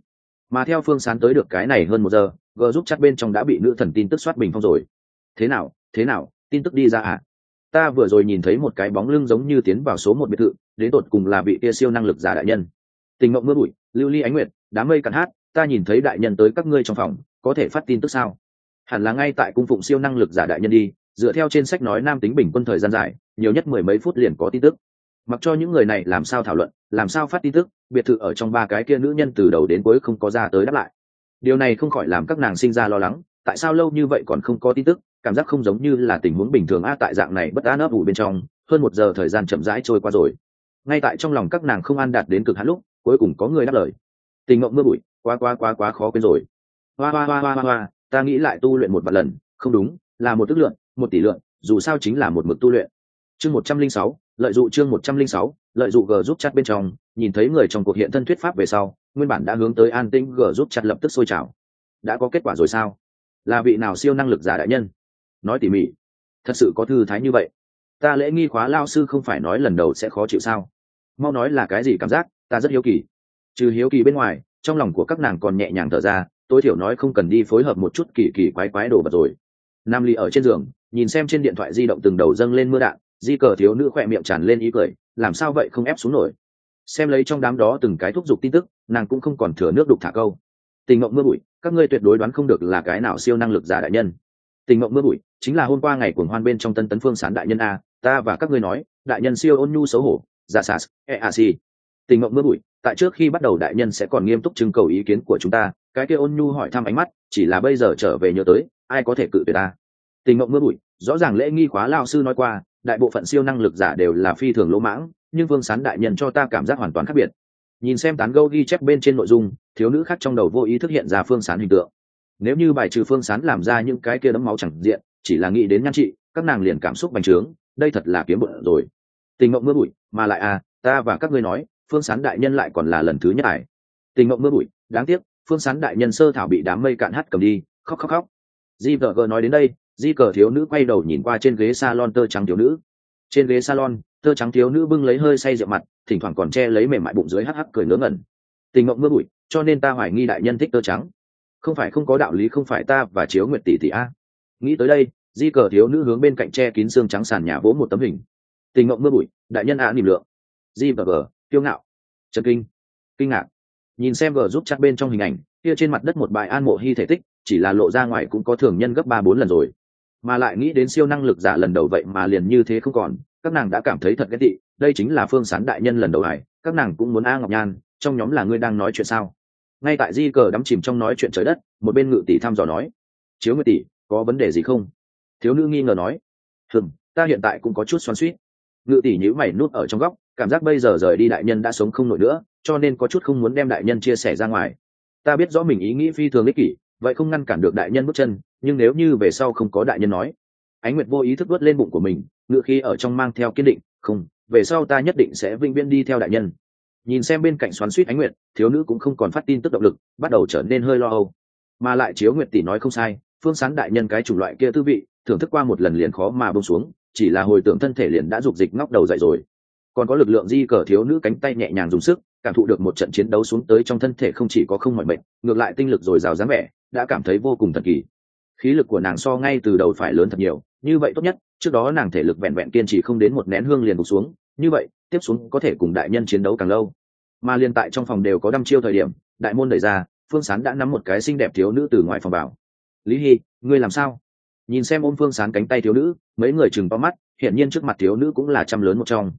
Mà theo phương sán tới được cái này hơn một giờ gờ giúp chắc bên trong đã bị nữ thần tin tức soát bình phong rồi. Thế nào thế nào, tin tức đi ra à? Ta vừa rồi nhìn thấy một cái bóng lưng giống như tiến vào số một biệt thự, đến tột cùng là bị tia siêu năng lực giả đại nhân tình mộng mưa bụi, lưu ly ánh nguyệt, đám mây cắn hát, ta nhìn thấy đại nhân tới các ngươi trong phòng, có thể phát tin tức sao? Hẳn là ngay tại cung phụng siêu năng lực giả đại nhân đi, dựa theo trên sách nói nam tính bình quân thời gian dài, nhiều nhất mười mấy phút liền có tin tức. Mặc cho những người này làm sao thảo luận, làm sao phát tin tức, biệt thự ở trong ba cái kia nữ nhân từ đầu đến cuối không có ra tới đáp lại. Điều này không khỏi làm các nàng sinh ra lo lắng, tại sao lâu như vậy còn không có tin tức, cảm giác không giống như là tình huống bình thường a tại dạng này bất an ấp ủ bên trong, hơn một giờ thời gian chậm rãi trôi qua rồi. Ngay tại trong lòng các nàng không an đạt đến cực hạn lúc cuối cùng có người đáp lời. Tình mộng mưa bụi, quá quá quá quá khó quên rồi. Hoa hoa hoa hoa hoa hoa, ta nghĩ lại tu luyện một vài lần, không đúng, là một tức lượng, một tỷ lượng, dù sao chính là một mực tu luyện. Chương một trăm linh sáu, lợi dụng chương một trăm linh sáu, lợi dụng g giúp chặt bên trong, nhìn thấy người trong cuộc hiện thân thuyết pháp về sau, nguyên bản đã hướng tới an tĩnh g giúp chặt lập tức sôi trào. Đã có kết quả rồi sao? Là vị nào siêu năng lực giả đại nhân? Nói tỉ mỉ. Thật sự có thư thái như vậy. Ta lễ nghi khóa lao sư không phải nói lần đầu sẽ khó chịu sao? Mau nói là cái gì cảm giác? Ta rất hiếu kỳ. Trừ hiếu kỳ bên ngoài, trong lòng của các nàng còn nhẹ nhàng thở ra, tối thiểu nói không cần đi phối hợp một chút kỳ kỳ quái quái đồ vật rồi. Nam ly ở trên giường, nhìn xem trên điện thoại di động từng đầu dâng lên mưa đạn, di cờ thiếu nữ khỏe miệng tràn lên ý cười, làm sao vậy không ép xuống nổi? Xem lấy trong đám đó từng cái thúc giục tin tức, nàng cũng không còn thừa nước đục thả câu. Tình mộng mưa bụi, các ngươi tuyệt đối đoán không được là cái nào siêu năng lực giả đại nhân. Tình mộng mưa bụi, chính là hôm qua ngày cuồng hoan bên trong tân tấn phương sán đại nhân a, ta và các ngươi nói, đại nhân siêu ôn nhu xấu hổ, giả sas e a si tình mộng mưa bụi, tại trước khi bắt đầu đại nhân sẽ còn nghiêm túc trưng cầu ý kiến của chúng ta, cái kia ôn nhu hỏi thăm ánh mắt, chỉ là bây giờ trở về nhớ tới, ai có thể cự tuyệt ta? Tình mộng mưa bụi, rõ ràng lễ nghi khóa lao sư nói qua, đại bộ phận siêu năng lực giả đều là phi thường lỗ mãng, nhưng vương sán đại nhân cho ta cảm giác hoàn toàn khác biệt. Nhìn xem tán gâu ghi chép bên trên nội dung, thiếu nữ khác trong đầu vô ý thức hiện ra phương sán hình tượng. Nếu như bài trừ phương sán làm ra những cái kia đấm máu chẳng diện, chỉ là nghĩ đến nhan trị, các nàng liền cảm xúc bành trướng, đây thật là kiếm bụng rồi. Tình mộng mưa bụi, mà lại à ta và các ngươi nói phương sán đại nhân lại còn là lần thứ nhất ải. Tình mộng mưa bụi đáng tiếc phương sán đại nhân sơ thảo bị đám mây cạn hắt cầm đi khóc khóc khóc. Di vợ gờ nói đến đây di cờ thiếu nữ quay đầu nhìn qua trên ghế salon tơ trắng thiếu nữ. Trên ghế salon tơ trắng thiếu nữ bưng lấy hơi say rượu mặt thỉnh thoảng còn che lấy mềm mại bụng dưới hắc hắc cười ngớ ngẩn. Tình mộng mưa bụi cho nên ta hoài nghi đại nhân thích tơ trắng. Không phải không có đạo lý không phải ta và chiếu nguyệt tỷ tỷ a. Nghĩ tới đây di cờ thiếu nữ hướng bên cạnh che kín xương trắng sàn nhà vỗ một tấm hình. Tình mộng mưa bụi đại nhân a à, nìm lượng. Di và gờ kiêu ngạo. Trần kinh. Kinh ngạc. Nhìn xem gờ giúp chắc bên trong hình ảnh, kia trên mặt đất một bài an mộ hy thể tích, chỉ là lộ ra ngoài cũng có thường nhân gấp ba bốn lần rồi. Mà lại nghĩ đến siêu năng lực giả lần đầu vậy mà liền như thế không còn, các nàng đã cảm thấy thật ghét tị, đây chính là phương sán đại nhân lần đầu này, các nàng cũng muốn a ngọc nhan, trong nhóm là ngươi đang nói chuyện sao? Ngay tại di cờ đắm chìm trong nói chuyện trời đất, một bên ngự tỷ thăm dò nói, chiếu ngự tỷ, có vấn đề gì không? Thiếu nữ nghi ngờ nói, hừm, ta hiện tại cũng có chút xoắn suýt ngự tỷ nhữ mày nút ở trong góc cảm giác bây giờ rời đi đại nhân đã sống không nổi nữa, cho nên có chút không muốn đem đại nhân chia sẻ ra ngoài. Ta biết rõ mình ý nghĩ phi thường ích kỷ, vậy không ngăn cản được đại nhân bước chân, nhưng nếu như về sau không có đại nhân nói, ánh nguyệt vô ý thức vớt lên bụng của mình ngựa khi ở trong mang theo kiên định, không, về sau ta nhất định sẽ vinh viễn đi theo đại nhân. Nhìn xem bên cạnh xoắn suýt ánh nguyệt, thiếu nữ cũng không còn phát tin tức động lực, bắt đầu trở nên hơi lo âu. Mà lại chiếu nguyệt tỷ nói không sai, phương sán đại nhân cái chủng loại kia tư vị, thưởng thức qua một lần liền khó mà bông xuống, chỉ là hồi tưởng thân thể liền đã dục dịch ngóc đầu dậy rồi còn có lực lượng di cờ thiếu nữ cánh tay nhẹ nhàng dùng sức cảm thụ được một trận chiến đấu xuống tới trong thân thể không chỉ có không mọi mệt, ngược lại tinh lực dồi dào dáng vẻ đã cảm thấy vô cùng thần kỳ. Khí lực của nàng so ngay từ đầu phải lớn thật nhiều như vậy tốt nhất trước đó nàng thể lực vẹn vẹn kiên trì không đến một nén hương liền gục xuống như vậy tiếp xuống có thể cùng đại nhân chiến đấu càng lâu. Mà liên tại trong phòng đều có đăm chiêu thời điểm đại môn đẩy ra phương sán đã nắm một cái xinh đẹp thiếu nữ từ ngoài phòng bảo. Lý hy ngươi làm sao? Nhìn xem ôm phương sán cánh tay thiếu nữ mấy người chừng to mắt hiện nhiên trước mặt thiếu nữ cũng là trăm lớn một trong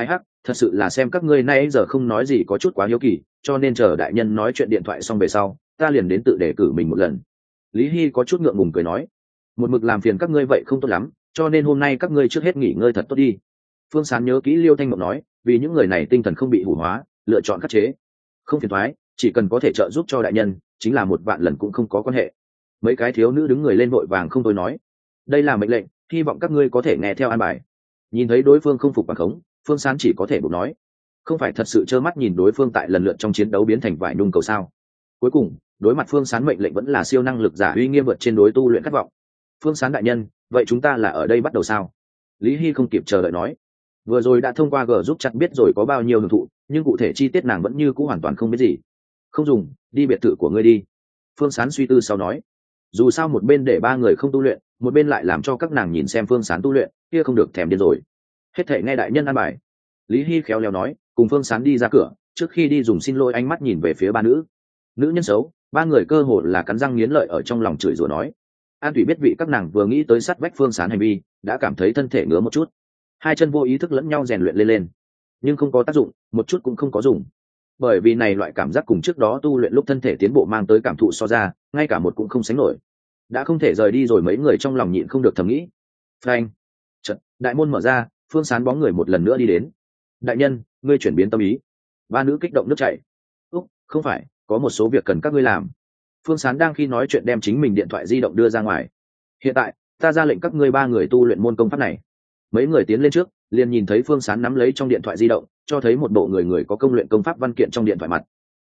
ai hắc, thật sự là xem các ngươi nay giờ không nói gì có chút quá hiếu kỳ, cho nên chờ đại nhân nói chuyện điện thoại xong về sau, ta liền đến tự đề cử mình một lần. Lý hy có chút ngượng ngùng cười nói, một mực làm phiền các ngươi vậy không tốt lắm, cho nên hôm nay các ngươi trước hết nghỉ ngơi thật tốt đi. Phương sán nhớ kỹ liêu thanh mộng nói, vì những người này tinh thần không bị hủ hóa, lựa chọn khắc chế. Không phiền thoái chỉ cần có thể trợ giúp cho đại nhân, chính là một vạn lần cũng không có quan hệ. Mấy cái thiếu nữ đứng người lên vội vàng không tôi nói, đây là mệnh lệnh, hy vọng các ngươi có thể nghe theo an bài. Nhìn thấy đối phương không phục bằng khống phương sán chỉ có thể buộc nói, không phải thật sự trơ mắt nhìn đối phương tại lần lượt trong chiến đấu biến thành vải nung cầu sao? Cuối cùng, đối mặt phương sán mệnh lệnh vẫn là siêu năng lực giả uy nghiêm vượt trên đối tu luyện khát vọng. Phương sán đại nhân, vậy chúng ta là ở đây bắt đầu sao? Lý hy không kịp chờ đợi nói. Vừa rồi đã thông qua g giúp chặt biết rồi có bao nhiêu hưởng thụ, nhưng cụ thể chi tiết nàng vẫn như c ũ hoàn toàn không biết gì. Không dùng, đi biệt thự của ngươi đi. Phương sán suy tư sau nói. Dù sao một bên để ba người không tu luyện, một bên lại làm cho các nàng nhìn xem phương sán tu luyện, kia không được thèm điên rồi hết thể nghe đại nhân an bài. Lý hy khéo léo nói, cùng phương sán đi ra cửa, trước khi đi dùng xin lỗi ánh mắt nhìn về phía ba nữ. Nữ nhân xấu, ba người cơ hồ là cắn răng nghiến lợi ở trong lòng chửi rủa nói. An thủy biết vị các nàng vừa nghĩ tới sát vách phương sán hành vi, đã cảm thấy thân thể ngứa một chút. Hai chân vô ý thức lẫn nhau rèn luyện lên lên. Nhưng không có tác dụng, một chút cũng không có dùng. Bởi vì này loại cảm giác cùng trước đó tu luyện lúc thân thể tiến bộ mang tới cảm thụ so ra, ngay cả một cũng không sánh nổi. Đã không thể rời đi rồi mấy người trong lòng nhịn không được thầm nghĩ. Frank trận đại môn mở ra phương sán bóng người một lần nữa đi đến. Đại nhân, ngươi chuyển biến tâm ý. Ba nữ kích động nước chảy. Úc, không phải, có một số việc cần các ngươi làm. Phương sán đang khi nói chuyện đem chính mình điện thoại di động đưa ra ngoài. Hiện tại, ta ra lệnh các ngươi ba người tu luyện môn công pháp này. Mấy người tiến lên trước, liền nhìn thấy phương sán nắm lấy trong điện thoại di động, cho thấy một bộ người người có công luyện công pháp văn kiện trong điện thoại mặt.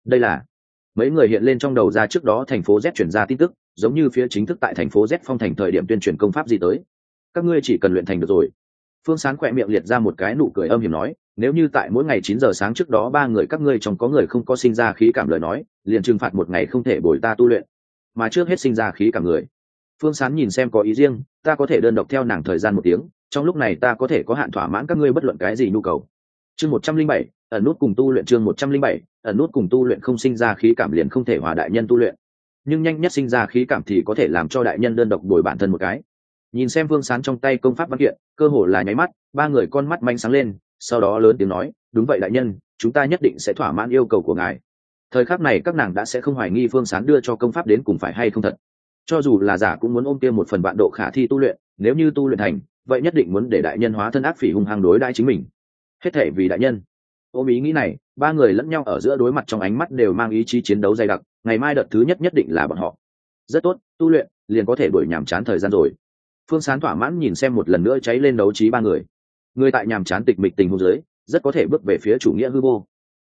Đây là mấy người hiện lên trong đầu ra trước đó thành phố z chuyển ra tin tức, giống như phía chính thức tại thành phố z phong thành thời điểm tuyên truyền công pháp gì tới. Các ngươi chỉ cần luyện thành được rồi phương sán khỏe miệng liệt ra một cái nụ cười âm hiểm nói, nếu như tại mỗi ngày chín giờ sáng trước đó ba người các ngươi trong có người không có sinh ra khí cảm lời nói, liền trừng phạt một ngày không thể bồi ta tu luyện. Mà trước hết sinh ra khí cảm người. Phương sán nhìn xem có ý riêng, ta có thể đơn độc theo nàng thời gian một tiếng, trong lúc này ta có thể có hạn thỏa mãn các ngươi bất luận cái gì nhu cầu. Chương một trăm linh bảy, ẩn nút cùng tu luyện chương một trăm linh bảy, ẩn nút cùng tu luyện không sinh ra khí cảm liền không thể hòa đại nhân tu luyện. Nhưng nhanh nhất sinh ra khí cảm thì có thể làm cho đại nhân đơn độc bồi bản thân một cái nhìn xem vương sán trong tay công pháp văn kiện, cơ hồ là nháy mắt, ba người con mắt manh sáng lên, sau đó lớn tiếng nói, đúng vậy đại nhân, chúng ta nhất định sẽ thỏa mãn yêu cầu của ngài. Thời khắc này các nàng đã sẽ không hoài nghi phương sán đưa cho công pháp đến cùng phải hay không thật. Cho dù là giả cũng muốn ôm tiêm một phần bạn độ khả thi tu luyện, nếu như tu luyện thành, vậy nhất định muốn để đại nhân hóa thân ác phỉ hung hăng đối đãi chính mình. Hết thể vì đại nhân. Ôm ý nghĩ này, ba người lẫn nhau ở giữa đối mặt trong ánh mắt đều mang ý chí chiến đấu dày đặc, ngày mai đợt thứ nhất nhất định là bọn họ. Rất tốt, tu luyện, liền có thể đuổi nhàm chán thời gian rồi phương sán thỏa mãn nhìn xem một lần nữa cháy lên đấu trí ba người. Người tại nhàm chán tịch mịch tình hôn giới rất có thể bước về phía chủ nghĩa hư vô.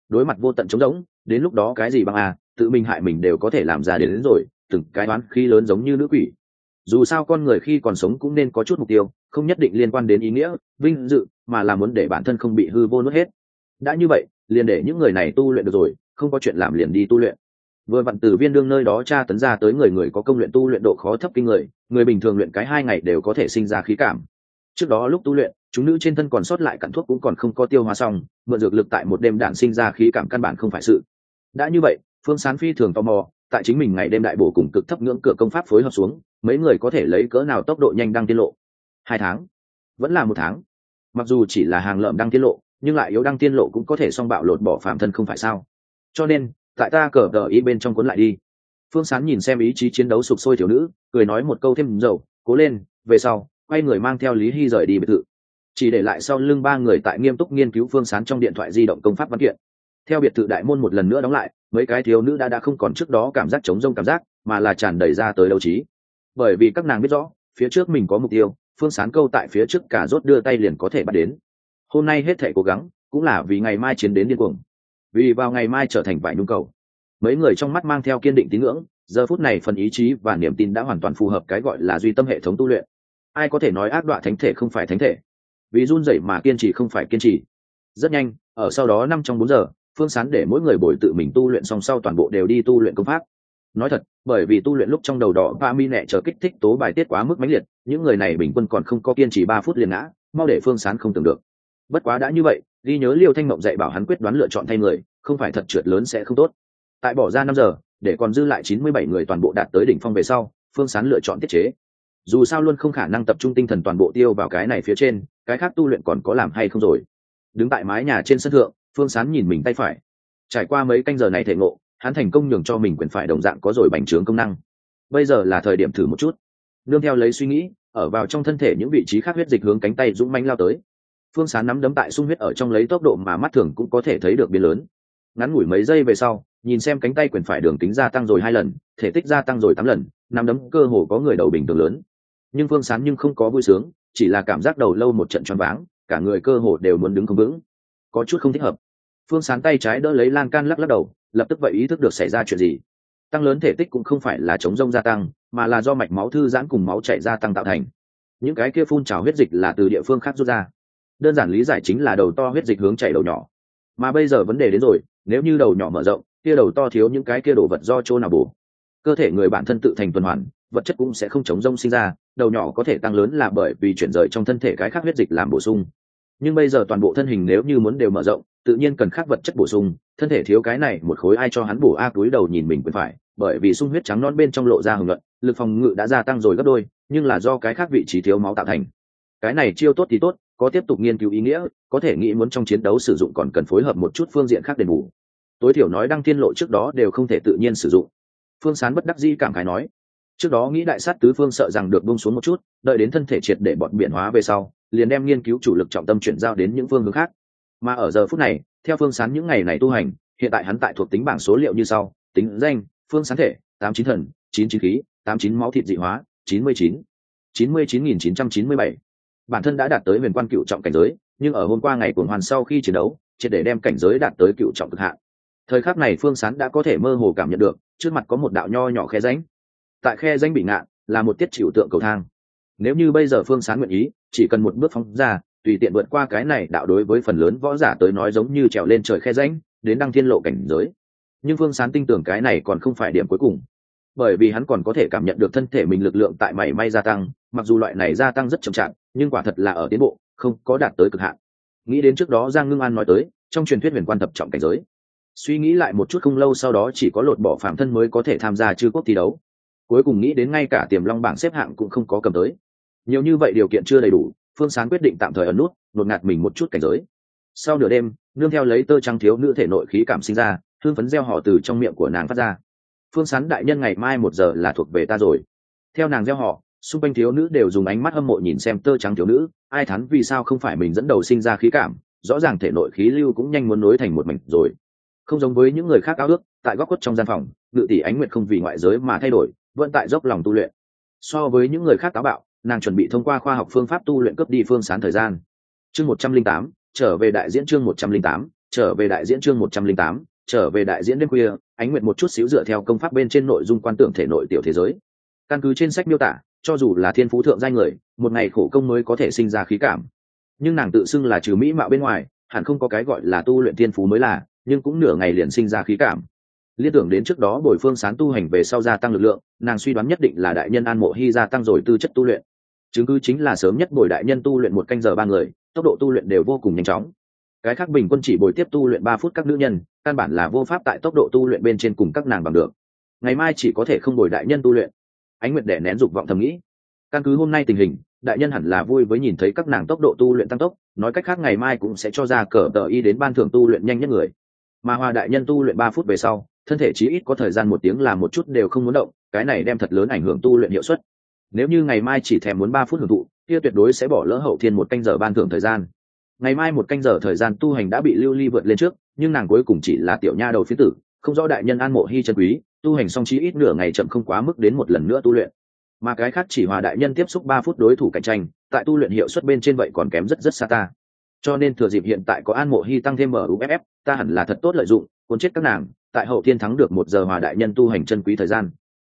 Đối mặt vô tận trống rỗng đến lúc đó cái gì bằng à tự mình hại mình đều có thể làm ra đến, đến rồi từng cái đoán khi lớn giống như nữ quỷ. Dù sao con người khi còn sống cũng nên có chút mục tiêu không nhất định liên quan đến ý nghĩa vinh dự mà là muốn để bản thân không bị hư vô nuốt hết. Đã như vậy liền để những người này tu luyện được rồi không có chuyện làm liền đi tu luyện vừa vặn từ viên đương nơi đó tra tấn ra tới người người có công luyện tu luyện độ khó thấp kinh người người bình thường luyện cái hai ngày đều có thể sinh ra khí cảm. Trước đó lúc tu luyện, chúng nữ trên thân còn sót lại cặn thuốc cũng còn không có tiêu hóa xong, mượn dược lực tại một đêm đạn sinh ra khí cảm căn bản không phải sự. Đã như vậy, phương sán phi thường tò mò, tại chính mình ngày đêm đại bổ cùng cực thấp ngưỡng cửa công pháp phối hợp xuống, mấy người có thể lấy cỡ nào tốc độ nhanh đăng tiết lộ? Hai tháng? Vẫn là một tháng. Mặc dù chỉ là hàng lợm đăng tiết lộ, nhưng lại yếu đăng tiên lộ cũng có thể song bạo lột bỏ phạm thân không phải sao? Cho nên tại ta cờ đờ ý bên trong cuốn lại đi. Phương sán nhìn xem ý chí chiến đấu sụp sôi thiếu nữ, cười nói một câu thêm dầu, cố lên, về sau, quay người mang theo lý hy rời đi biệt thự. Chỉ để lại sau lưng ba người tại nghiêm túc nghiên cứu phương sán trong điện thoại di động công pháp văn kiện. Theo biệt thự đại môn một lần nữa đóng lại, mấy cái thiếu nữ đã đã không còn trước đó cảm giác chống rông cảm giác, mà là tràn đầy ra tới đấu trí. Bởi vì các nàng biết rõ, phía trước mình có mục tiêu, phương sán câu tại phía trước cả rốt đưa tay liền có thể bắt đến. Hôm nay hết thể cố gắng, cũng là vì ngày mai chiến đến điên cuồng vì vào ngày mai trở thành vài nhu cầu. Mấy người trong mắt mang theo kiên định tín ngưỡng, giờ phút này phần ý chí và niềm tin đã hoàn toàn phù hợp cái gọi là duy tâm hệ thống tu luyện. Ai có thể nói ác đoạn thánh thể không phải thánh thể? Vì run rẩy mà kiên trì không phải kiên trì. Rất nhanh, ở sau đó năm trong bốn giờ, phương sán để mỗi người bồi tự mình tu luyện song sau toàn bộ đều đi tu luyện công pháp. Nói thật, bởi vì tu luyện lúc trong đầu đỏ, ba mi nẹ chờ kích thích tố bài tiết quá mức mãnh liệt, những người này bình quân còn không có kiên trì ba phút liền ngã, mau để phương sán không tưởng được bất quá đã như vậy, ghi nhớ liêu thanh mộng dạy bảo hắn quyết đoán lựa chọn thay người, không phải thật trượt lớn sẽ không tốt. Tại bỏ ra năm giờ, để còn dư lại chín mươi bảy người toàn bộ đạt tới đỉnh phong về sau, phương sán lựa chọn tiết chế. Dù sao luôn không khả năng tập trung tinh thần toàn bộ tiêu vào cái này phía trên, cái khác tu luyện còn có làm hay không rồi. Đứng tại mái nhà trên sân thượng, phương sán nhìn mình tay phải. Trải qua mấy canh giờ này thể ngộ hắn thành công nhường cho mình quyền phải đồng dạng có rồi bành trướng công năng. Bây giờ là thời điểm thử một chút. Nương theo lấy suy nghĩ, ở vào trong thân thể những vị trí khác huyết dịch hướng cánh tay dũng manh lao tới phương sán nắm đấm tại sung huyết ở trong lấy tốc độ mà mắt thường cũng có thể thấy được biến lớn. Ngắn ngủi mấy giây về sau, nhìn xem cánh tay quyền phải đường kính gia tăng rồi hai lần, thể tích gia tăng rồi tám lần, nắm đấm cơ hồ có người đầu bình thường lớn. Nhưng phương sán nhưng không có vui sướng, chỉ là cảm giác đầu lâu một trận choáng váng, cả người cơ hồ đều muốn đứng không vững. Có chút không thích hợp. Phương sán tay trái đỡ lấy lan can lắc lắc đầu, lập tức vậy ý thức được xảy ra chuyện gì. Tăng lớn thể tích cũng không phải là chống rông gia tăng, mà là do mạch máu thư giãn cùng máu chạy gia tăng tạo thành. Những cái kia phun trào huyết dịch là từ địa phương khác rút ra đơn giản lý giải chính là đầu to huyết dịch hướng chảy đầu nhỏ. Mà bây giờ vấn đề đến rồi, nếu như đầu nhỏ mở rộng, kia đầu to thiếu những cái kia đồ vật do chỗ nào bổ? Cơ thể người bản thân tự thành tuần hoàn, vật chất cũng sẽ không chống rông sinh ra, đầu nhỏ có thể tăng lớn là bởi vì chuyển rời trong thân thể cái khác huyết dịch làm bổ sung. Nhưng bây giờ toàn bộ thân hình nếu như muốn đều mở rộng, tự nhiên cần khác vật chất bổ sung, thân thể thiếu cái này một khối ai cho hắn bổ a túi đầu nhìn mình quyền phải, bởi vì sung huyết trắng non bên trong lộ ra hưởng luận lực phòng ngự đã gia tăng rồi gấp đôi, nhưng là do cái khác vị trí thiếu máu tạo thành. Cái này chiêu tốt thì tốt có tiếp tục nghiên cứu ý nghĩa, có thể nghĩ muốn trong chiến đấu sử dụng còn cần phối hợp một chút phương diện khác đền bù. Tối thiểu nói đăng thiên lộ trước đó đều không thể tự nhiên sử dụng. Phương sán bất đắc di cảm khái nói, trước đó nghĩ đại sát tứ phương sợ rằng được bông xuống một chút, đợi đến thân thể triệt để bọn biển hóa về sau, liền đem nghiên cứu chủ lực trọng tâm chuyển giao đến những phương hướng khác. Mà ở giờ phút này, theo phương sán những ngày này tu hành, hiện tại hắn tại thuộc tính bảng số liệu như sau, tính danh, phương sán thể, tám chín thần, chín chín khí, tám chín máu thịt dị hóa, chín mươi chín chín mươi chín nghìn chín trăm chín mươi bảy bản thân đã đạt tới huyền quan cựu trọng cảnh giới, nhưng ở hôm qua ngày cuồng hoàn sau khi chiến đấu, triệt để đem cảnh giới đạt tới cựu trọng cực hạn. Thời khắc này phương sán đã có thể mơ hồ cảm nhận được, trước mặt có một đạo nho nhỏ khe ránh tại khe ránh bị ngạn, là một tiết chịu tượng cầu thang. Nếu như bây giờ phương sán nguyện ý, chỉ cần một bước phóng ra, tùy tiện vượt qua cái này đạo đối với phần lớn võ giả tới nói giống như trèo lên trời khe ránh đến đăng thiên lộ cảnh giới. Nhưng phương sán tin tưởng cái này còn không phải điểm cuối cùng. Bởi vì hắn còn có thể cảm nhận được thân thể mình lực lượng tại mảy may gia tăng, mặc dù loại này gia tăng rất chậm chạp nhưng quả thật là ở tiến bộ, không có đạt tới cực hạn. Nghĩ đến trước đó giang ngưng an nói tới, trong truyền thuyết huyền quan thập trọng cảnh giới. Suy nghĩ lại một chút không lâu sau đó chỉ có lột bỏ phạm thân mới có thể tham gia chư quốc thi đấu. Cuối cùng nghĩ đến ngay cả tiềm long bảng xếp hạng cũng không có cầm tới. Nhiều như vậy điều kiện chưa đầy đủ, phương sán quyết định tạm thời ẩn nút, nột ngạt mình một chút cảnh giới. Sau nửa đêm, nương theo lấy tơ trắng thiếu nữ thể nội khí cảm sinh ra thương phấn gieo họ từ trong miệng của nàng phát ra. Phương sán đại nhân ngày mai một giờ là thuộc về ta rồi. Theo nàng gieo họ xung quanh thiếu nữ đều dùng ánh mắt hâm mộ nhìn xem tơ trắng thiếu nữ. Ai thắn vì sao không phải mình dẫn đầu sinh ra khí cảm? Rõ ràng thể nội khí lưu cũng nhanh muốn nối thành một mảnh rồi. Không giống với những người khác ao ước, tại góc quất trong gian phòng, ngự tỷ ánh nguyệt không vì ngoại giới mà thay đổi, vẫn tại dốc lòng tu luyện. So với những người khác táo bạo, nàng chuẩn bị thông qua khoa học phương pháp tu luyện cướp đi phương sán thời gian. Chương một trăm linh tám, trở về đại diễn chương một trăm linh tám, trở về đại diễn chương một trăm linh tám, trở về đại diễn đêm khuya, ánh nguyệt một chút xíu dựa theo công pháp bên trên nội dung quan tưởng thể nội tiểu thế giới. Căn cứ trên sách miêu tả cho dù là thiên phú thượng giai người, một ngày khổ công mới có thể sinh ra khí cảm. Nhưng nàng tự xưng là trừ mỹ mạo bên ngoài, hẳn không có cái gọi là tu luyện thiên phú mới là, nhưng cũng nửa ngày liền sinh ra khí cảm. Liên tưởng đến trước đó bồi phương sán tu hành về sau gia tăng lực lượng, nàng suy đoán nhất định là đại nhân an mộ hy gia tăng rồi tư chất tu luyện. Chứng cứ chính là sớm nhất bồi đại nhân tu luyện một canh giờ ba người, tốc độ tu luyện đều vô cùng nhanh chóng. Cái khác bình quân chỉ bồi tiếp tu luyện ba phút các nữ nhân, căn bản là vô pháp tại tốc độ tu luyện bên trên cùng các nàng bằng được. Ngày mai chỉ có thể không bồi đại nhân tu luyện ánh nguyệt đẻ nén dục vọng thầm nghĩ. Căn cứ hôm nay tình hình, đại nhân hẳn là vui với nhìn thấy các nàng tốc độ tu luyện tăng tốc, nói cách khác ngày mai cũng sẽ cho ra cờ tờ y đến ban thưởng tu luyện nhanh nhất người. Mà hòa đại nhân tu luyện ba phút về sau, thân thể chí ít có thời gian một tiếng là một chút đều không muốn động, cái này đem thật lớn ảnh hưởng tu luyện hiệu suất. Nếu như ngày mai chỉ thèm muốn ba phút hưởng thụ, kia tuyệt đối sẽ bỏ lỡ hậu thiên một canh giờ ban thưởng thời gian. Ngày mai một canh giờ thời gian tu hành đã bị lưu ly vượt lên trước, nhưng nàng cuối cùng chỉ là tiểu nha đầu phía tử không rõ đại nhân an mộ hy chân quý, tu hành xong chi ít nửa ngày chậm không quá mức đến một lần nữa tu luyện. Mà cái khác chỉ hòa đại nhân tiếp xúc ba phút đối thủ cạnh tranh, tại tu luyện hiệu suất bên trên vậy còn kém rất rất xa ta. Cho nên thừa dịp hiện tại có an mộ hy tăng thêm muff ta hẳn là thật tốt lợi dụng, cuốn chết các nàng, tại hậu thiên thắng được một giờ hòa đại nhân tu hành chân quý thời gian.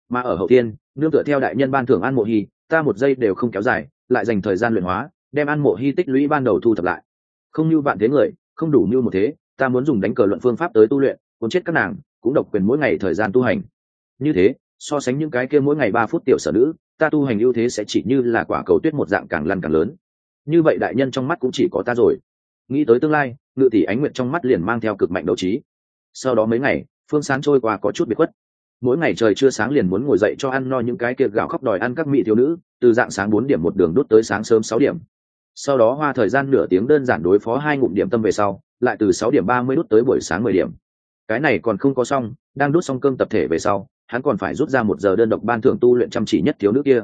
Mà ở hậu thiên, nương tựa theo đại nhân ban thưởng an mộ hy, ta một giây đều không kéo dài, lại dành thời gian luyện hóa, đem an mộ hy tích lũy ban đầu thu thập lại. Không như vạn thế người, không đủ như một thế, ta muốn dùng đánh cờ luận phương pháp tới tu luyện cuốn chết các nàng, cũng độc quyền mỗi ngày thời gian tu hành. Như thế, so sánh những cái kia mỗi ngày ba phút tiểu sở nữ, ta tu hành ưu thế sẽ chỉ như là quả cầu tuyết một dạng càng lăn càng lớn. Như vậy đại nhân trong mắt cũng chỉ có ta rồi. Nghĩ tới tương lai, ngự tỷ ánh nguyện trong mắt liền mang theo cực mạnh đấu trí. Sau đó mấy ngày, phương sán trôi qua có chút bị khuất. Mỗi ngày trời chưa sáng liền muốn ngồi dậy cho ăn no những cái kia gạo khóc đòi ăn các mỹ thiếu nữ, từ dạng sáng bốn điểm một đường đốt tới sáng sớm sáu điểm. Sau đó hoa thời gian nửa tiếng đơn giản đối phó hai ngụm điểm tâm về sau, lại từ sáu điểm ba mươi đốt tới buổi sáng mười điểm cái này còn không có xong, đang đốt xong cơm tập thể về sau, hắn còn phải rút ra một giờ đơn độc ban thưởng tu luyện chăm chỉ nhất thiếu nữ kia.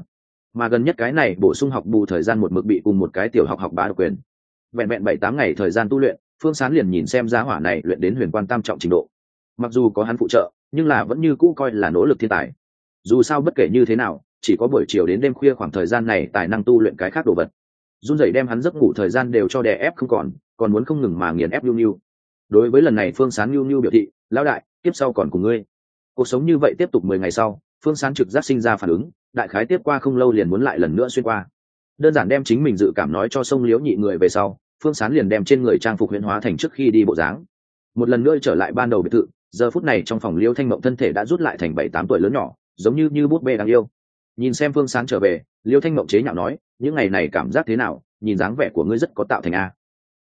Mà gần nhất cái này bổ sung học bù thời gian một mực bị cùng một cái tiểu học học bá độc quyền. Vẹn vẹn bảy tám ngày thời gian tu luyện, phương sán liền nhìn xem giá hỏa này luyện đến huyền quan tam trọng trình độ. Mặc dù có hắn phụ trợ, nhưng là vẫn như cũ coi là nỗ lực thiên tài. Dù sao bất kể như thế nào, chỉ có buổi chiều đến đêm khuya khoảng thời gian này tài năng tu luyện cái khác đồ vật. Run rẩy đem hắn giấc ngủ thời gian đều cho đè ép không còn còn muốn không ngừng mà nghiền ép nhu nhu đối với lần này phương sán nhu nhu biểu thị lão đại tiếp sau còn cùng ngươi. Cuộc sống như vậy tiếp tục mười ngày sau, phương sán trực giác sinh ra phản ứng, đại khái tiếp qua không lâu liền muốn lại lần nữa xuyên qua. Đơn giản đem chính mình dự cảm nói cho sông liễu nhị người về sau, phương sán liền đem trên người trang phục huyễn hóa thành trước khi đi bộ dáng. Một lần nữa trở lại ban đầu biệt thự, giờ phút này trong phòng liễu thanh mộng thân thể đã rút lại thành bảy tám tuổi lớn nhỏ, giống như như bút bê đáng yêu. Nhìn xem phương sán trở về, liễu thanh mộng chế nhạo nói, những ngày này cảm giác thế nào? Nhìn dáng vẻ của ngươi rất có tạo thành a.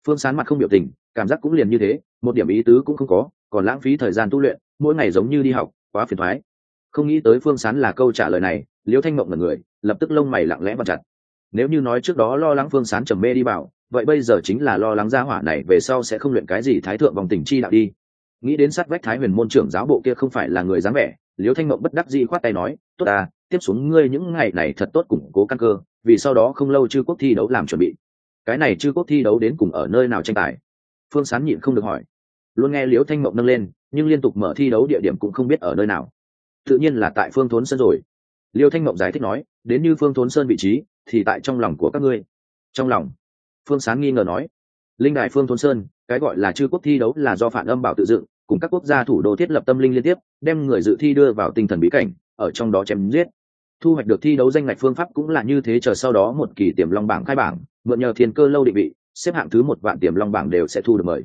Phương sán mặt không biểu tình, cảm giác cũng liền như thế, một điểm ý tứ cũng không có còn lãng phí thời gian tu luyện, mỗi ngày giống như đi học, quá phiền thoái. Không nghĩ tới phương sán là câu trả lời này, liễu thanh mộng là người, lập tức lông mày lặng lẽ và chặt. Nếu như nói trước đó lo lắng phương sán trầm mê đi bảo, vậy bây giờ chính là lo lắng gia hỏa này về sau sẽ không luyện cái gì thái thượng vòng tình chi đạo đi. Nghĩ đến sát vách thái huyền môn trưởng giáo bộ kia không phải là người dáng vẻ, liễu thanh mộng bất đắc dĩ khoát tay nói, tốt à tiếp xuống ngươi những ngày này thật tốt củng cố căn cơ, vì sau đó không lâu chư quốc thi đấu làm chuẩn bị. Cái này chư quốc thi đấu đến cùng ở nơi nào tranh tài? Phương sán nhịn không được hỏi luôn nghe liễu thanh mộng nâng lên, nhưng liên tục mở thi đấu địa điểm cũng không biết ở nơi nào. Tự nhiên là tại phương thốn sơn rồi. Liêu thanh mộng giải thích nói, đến như phương thốn sơn vị trí, thì tại trong lòng của các ngươi. Trong lòng. Phương sán nghi ngờ nói. Linh đại phương thốn sơn, cái gọi là chư quốc thi đấu là do phản âm bảo tự dựng, cùng các quốc gia thủ đô thiết lập tâm linh liên tiếp, đem người dự thi đưa vào tinh thần bí cảnh, ở trong đó chém giết. Thu hoạch được thi đấu danh ngạch phương pháp cũng là như thế, chờ sau đó một kỳ tiềm long bảng khai bảng, mượn nhờ thiên cơ lâu định vị, xếp hạng thứ một vạn tiềm long bảng đều sẽ thu được mời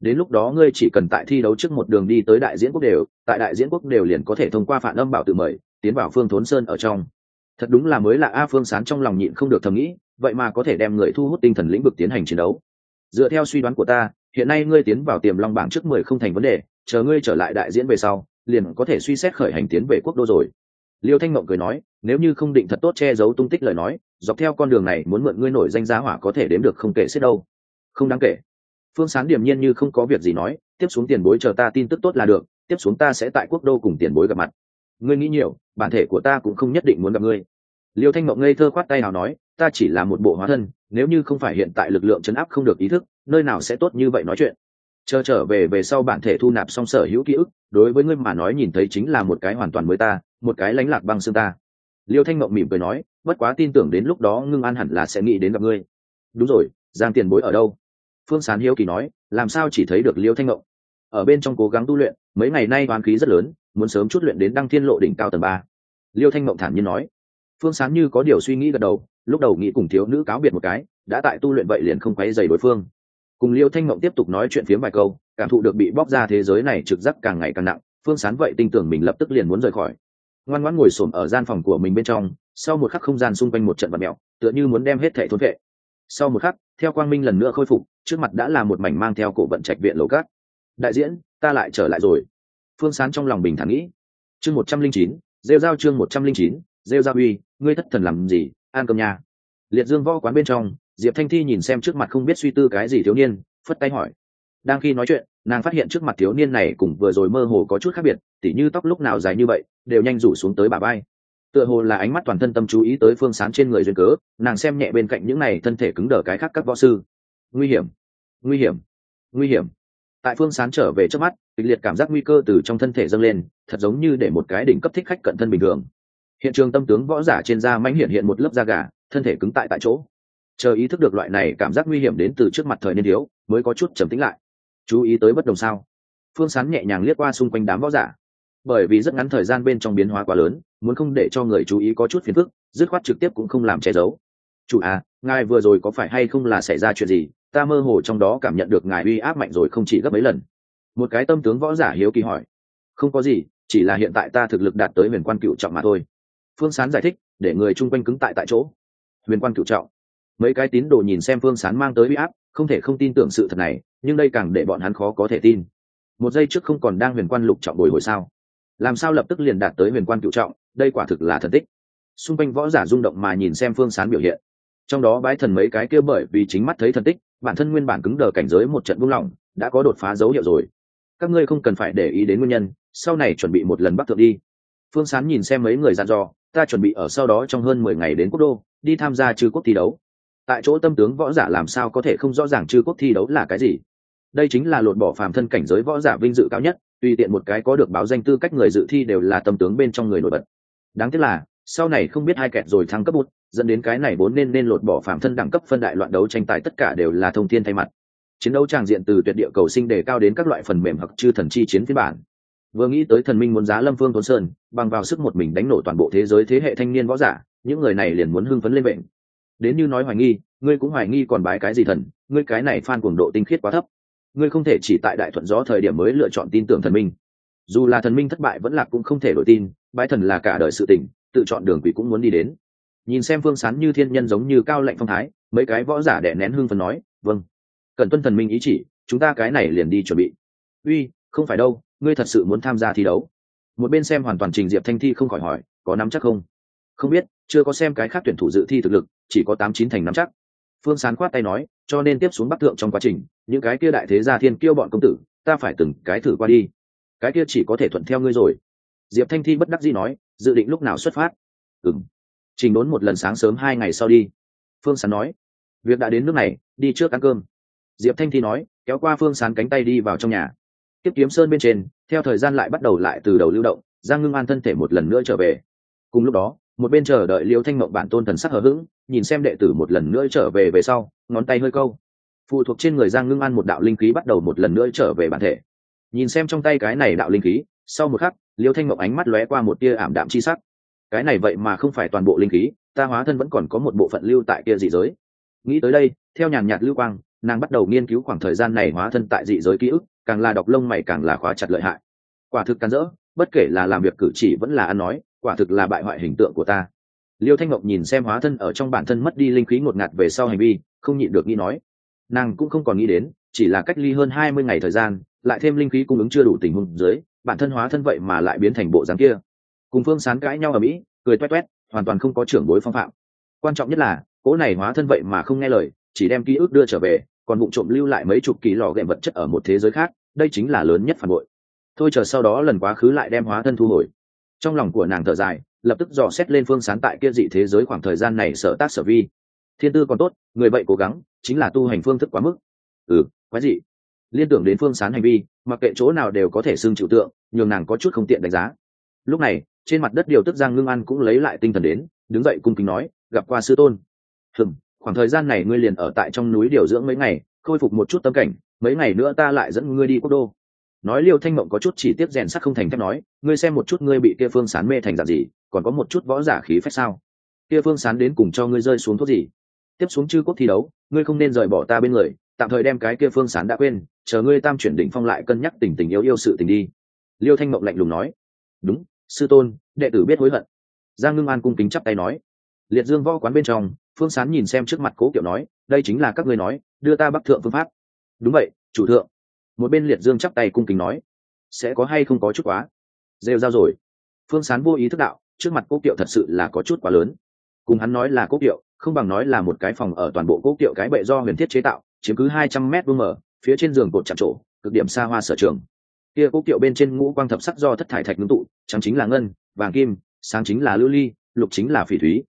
đến lúc đó ngươi chỉ cần tại thi đấu trước một đường đi tới đại diễn quốc đều, tại đại diễn quốc đều liền có thể thông qua phản âm bảo tự mời, tiến vào phương thốn sơn ở trong. Thật đúng là mới là a phương sán trong lòng nhịn không được thầm nghĩ, vậy mà có thể đem người thu hút tinh thần lĩnh vực tiến hành chiến đấu. Dựa theo suy đoán của ta, hiện nay ngươi tiến vào tiềm long bảng trước mười không thành vấn đề, chờ ngươi trở lại đại diễn về sau, liền có thể suy xét khởi hành tiến về quốc đô rồi. Liêu thanh mộng cười nói, nếu như không định thật tốt che giấu tung tích lời nói, dọc theo con đường này muốn mượn ngươi nổi danh giá hỏa có thể đếm được không kể xiết đâu. Không đáng kể phương sán điềm nhiên như không có việc gì nói, tiếp xuống tiền bối chờ ta tin tức tốt là được, tiếp xuống ta sẽ tại quốc đô cùng tiền bối gặp mặt. Ngươi nghĩ nhiều, bản thể của ta cũng không nhất định muốn gặp ngươi. Liêu thanh mộng ngây thơ khoát tay nào nói, ta chỉ là một bộ hóa thân, nếu như không phải hiện tại lực lượng chấn áp không được ý thức, nơi nào sẽ tốt như vậy nói chuyện. Chờ trở về về sau bản thể thu nạp xong sở hữu ký ức, đối với ngươi mà nói nhìn thấy chính là một cái hoàn toàn mới ta, một cái lánh lạc băng xương ta. Liêu thanh mộng mỉm cười nói, bất quá tin tưởng đến lúc đó ngưng an hẳn là sẽ nghĩ đến gặp ngươi. Đúng rồi, giang tiền bối ở đâu? Phương sán hiếu kỳ nói, làm sao chỉ thấy được liêu thanh ngộng? Ở bên trong cố gắng tu luyện, mấy ngày nay toán khí rất lớn, muốn sớm chút luyện đến đăng thiên lộ đỉnh cao tầng ba. Liêu thanh ngộng thản nhiên nói. Phương sán như có điều suy nghĩ gật đầu, lúc đầu nghĩ cùng thiếu nữ cáo biệt một cái, đã tại tu luyện vậy liền không quấy dày đối phương. Cùng liêu thanh mộng tiếp tục nói chuyện phiếm vài câu, cảm thụ được bị bóc ra thế giới này trực giác càng ngày càng nặng, phương sán vậy tin tưởng mình lập tức liền muốn rời khỏi. Ngoan ngoãn ngồi xổm ở gian phòng của mình bên trong, sau một khắc không gian xung quanh một trận vật mẹo, tựa như muốn đem hết thẻ thốn vệ. Sau một khắc theo quang minh lần nữa khôi phục, trước mặt đã là một mảnh mang theo cổ vận trạch viện lầu cát. Đại diễn, ta lại trở lại rồi. Phương sán trong lòng bình thản nghĩ. Chương một trăm linh chín, rêu giao chương một trăm linh chín, rêu giao uy, ngươi thất thần làm gì an cầm nhà. Liệt dương võ quán bên trong, diệp thanh thi nhìn xem trước mặt không biết suy tư cái gì thiếu niên, phất tay hỏi. Đang khi nói chuyện, nàng phát hiện trước mặt thiếu niên này cùng vừa rồi mơ hồ có chút khác biệt, tỉ như tóc lúc nào dài như vậy, đều nhanh rủ xuống tới bà bay tựa hồ là ánh mắt toàn thân tâm chú ý tới phương sán trên người duyên cớ, nàng xem nhẹ bên cạnh những này thân thể cứng đờ cái khác các võ sư. Nguy hiểm nguy hiểm nguy hiểm. Tại phương sán trở về trước mắt, kịch liệt cảm giác nguy cơ từ trong thân thể dâng lên, thật giống như để một cái đỉnh cấp thích khách cận thân bình thường. Hiện trường tâm tướng võ giả trên da mãnh hiện hiện một lớp da gà, thân thể cứng tại tại chỗ. Chờ ý thức được loại này cảm giác nguy hiểm đến từ trước mặt thời niên thiếu, mới có chút trầm tĩnh lại. Chú ý tới bất đồng sao? Phương sán nhẹ nhàng liếc qua xung quanh đám võ giả bởi vì rất ngắn thời gian bên trong biến hóa quá lớn, muốn không để cho người chú ý có chút phiền phức, dứt khoát trực tiếp cũng không làm che giấu. Chủ à ngài vừa rồi có phải hay không là xảy ra chuyện gì? Ta mơ hồ trong đó cảm nhận được ngài uy áp mạnh rồi không chỉ gấp mấy lần. Một cái tâm tướng võ giả hiếu kỳ hỏi. Không có gì, chỉ là hiện tại ta thực lực đạt tới huyền quan cựu trọng mà thôi. Phương sán giải thích, để người chung quanh cứng tại tại chỗ. Huyền quan cựu trọng. Mấy cái tín đồ nhìn xem phương sán mang tới uy áp, không thể không tin tưởng sự thật này, nhưng đây càng để bọn hắn khó có thể tin. Một giây trước không còn đang huyền quan lục trọng bồi hồi sao làm sao lập tức liền đạt tới huyền quan cựu trọng, đây quả thực là thần tích. Xung quanh võ giả rung động mà nhìn xem phương sán biểu hiện. Trong đó bái thần mấy cái kia bởi vì chính mắt thấy thần tích, bản thân nguyên bản cứng đờ cảnh giới một trận buông lỏng, đã có đột phá dấu hiệu rồi. Các ngươi không cần phải để ý đến nguyên nhân, sau này chuẩn bị một lần bắc thượng đi. Phương sán nhìn xem mấy người dặn dò, ta chuẩn bị ở sau đó trong hơn mười ngày đến quốc đô, đi tham gia trừ quốc thi đấu. Tại chỗ tâm tướng võ giả làm sao có thể không rõ ràng trừ quốc thi đấu là cái gì? Đây chính là lột bỏ phàm thân cảnh giới võ giả vinh dự cao nhất tùy tiện một cái có được báo danh tư cách người dự thi đều là tâm tướng bên trong người nổi bật. Đáng tiếc là, sau này không biết hai kẹt rồi thăng cấp bút, dẫn đến cái này vốn nên nên lột bỏ phạm thân đẳng cấp phân đại loạn đấu tranh tài tất cả đều là thông thiên thay mặt. Chiến đấu tràng diện từ tuyệt địa cầu sinh đề cao đến các loại phần mềm hoặc chư thần chi chiến phiên bản. Vừa nghĩ tới thần minh muốn giá lâm phương tuấn sơn, bằng vào sức một mình đánh nổ toàn bộ thế giới thế hệ thanh niên võ giả, những người này liền muốn hưng phấn lên bệnh. Đến như nói hoài nghi, ngươi cũng hoài nghi còn bái cái gì thần, ngươi cái này phan cuồng độ tinh khiết quá thấp ngươi không thể chỉ tại đại thuận gió thời điểm mới lựa chọn tin tưởng thần minh. Dù là thần minh thất bại vẫn là cũng không thể đổi tin Bãi thần là cả đời sự tình, tự chọn đường quỷ cũng muốn đi đến. Nhìn xem phương sán như thiên nhân giống như cao lệnh phong thái, mấy cái võ giả đẻ nén hương phần nói vâng cần tuân thần minh ý chỉ, chúng ta cái này liền đi chuẩn bị. Uy, không phải đâu, ngươi thật sự muốn tham gia thi đấu? Một bên xem hoàn toàn trình diệp thanh thi không khỏi hỏi, có nắm chắc không? Không biết, chưa có xem cái khác tuyển thủ dự thi thực lực, chỉ có tám chín thành nắm chắc. Phương sán khoát tay nói, cho nên tiếp xuống bắc thượng trong quá trình những cái kia đại thế gia thiên kêu bọn công tử, ta phải từng cái thử qua đi. Cái kia chỉ có thể thuận theo ngươi rồi. Diệp thanh thi bất đắc dĩ nói, dự định lúc nào xuất phát? Ừng trình đốn một lần sáng sớm hai ngày sau đi. Phương sán nói, việc đã đến nước này, đi trước ăn cơm. Diệp thanh thi nói, kéo qua phương sán cánh tay đi vào trong nhà. Tiếp kiếm sơn bên trên, theo thời gian lại bắt đầu lại từ đầu lưu động, giang ngưng an thân thể một lần nữa trở về. Cùng lúc đó, một bên chờ đợi liêu thanh mộng bản tôn thần sắc hờ hững, nhìn xem đệ tử một lần nữa trở về về sau, ngón tay hơi câu phụ thuộc trên người giang ngưng an một đạo linh khí bắt đầu một lần nữa trở về bản thể. Nhìn xem trong tay cái này đạo linh khí, sau một khắc, liêu thanh mộng ánh mắt lóe qua một tia ảm đạm chi sắc. Cái này vậy mà không phải toàn bộ linh khí, ta hóa thân vẫn còn có một bộ phận lưu tại kia dị giới. Nghĩ tới đây, theo nhàn nhạt lưu quang, nàng bắt đầu nghiên cứu khoảng thời gian này hóa thân tại dị giới ký ức, càng là đọc lông mày càng là khóa chặt lợi hại. Quả thực cắn rỡ, bất kể là làm việc cử chỉ vẫn là ăn nói, quả thực là bại hoại hình tượng của ta. Liêu thanh ngọc nhìn xem hóa thân ở trong bản thân mất đi linh khí ngột ngạt về sau hành vi, không nhịn được nghĩ nói nàng cũng không còn nghĩ đến, chỉ là cách ly hơn hai mươi ngày thời gian, lại thêm linh khí cung ứng chưa đủ tình huống dưới, bản thân hóa thân vậy mà lại biến thành bộ dáng kia. Cùng phương sán cãi nhau ở mỹ, cười toét toét, hoàn toàn không có trưởng bối phong phạm. Quan trọng nhất là, cỗ này hóa thân vậy mà không nghe lời, chỉ đem ký ức đưa trở về, còn vụ trộm lưu lại mấy chục kỳ lò ghẹm vật chất ở một thế giới khác, đây chính là lớn nhất phản bội. Thôi chờ sau đó lần quá khứ lại đem hóa thân thu hồi. Trong lòng của nàng thở dài, lập tức dò xét lên phương sán tại kia dị thế giới khoảng thời gian này sở tác sở vi thiên tư còn tốt, người vậy cố gắng, chính là tu hành phương thức quá mức. Ừ quái dị. Liên tưởng đến phương sán hành vi, mặc kệ chỗ nào đều có thể xưng chịu tượng, nhường nàng có chút không tiện đánh giá. Lúc này, trên mặt đất điều tức giang ngưng ăn cũng lấy lại tinh thần đến, đứng dậy cung kính nói, gặp qua sư tôn. Hừm, khoảng thời gian này ngươi liền ở tại trong núi điều dưỡng mấy ngày, khôi phục một chút tâm cảnh, mấy ngày nữa ta lại dẫn ngươi đi quốc đô. Nói liêu thanh mộng có chút chỉ tiếp rèn sắc không thành thép nói, ngươi xem một chút ngươi bị kia phương sán mê thành dạng gì, còn có một chút võ giả khí phách sao? Kia phương sán đến cùng cho ngươi rơi xuống thuốc gì? Tiếp xuống chư quốc thi đấu, ngươi không nên rời bỏ ta bên người, tạm thời đem cái kia phương sán đã quên, chờ ngươi tam chuyển đỉnh phong lại cân nhắc tình tình yêu yêu sự tình đi. Liêu thanh mộng lạnh lùng nói. Đúng, sư tôn, đệ tử biết hối hận. Giang ngưng an cung kính chắp tay nói. Liệt dương võ quán bên trong, phương sán nhìn xem trước mặt cố kiểu nói, đây chính là các ngươi nói, đưa ta bắc thượng phương pháp. Đúng vậy, chủ thượng. Một bên liệt dương chắp tay cung kính nói. Sẽ có hay không có chút quá? Rêu ra rồi. Phương sán vô ý thức đạo, trước mặt cố kiệu thật sự là có chút quá lớn. Cùng hắn nói là cố kiệu không bằng nói là một cái phòng ở toàn bộ cố kiệu cái bệ do huyền thiết chế tạo, chiếm cứ hai trăm mét vuông mở, phía trên giường cột chạm trổ, cực điểm xa hoa sở trường. Kia cố kiệu bên trên ngũ quang thập sắc do thất thải thạch ngưng tụ, trắng chính là ngân, vàng kim, sáng chính là lưu ly, lục chính là phỉ thúy.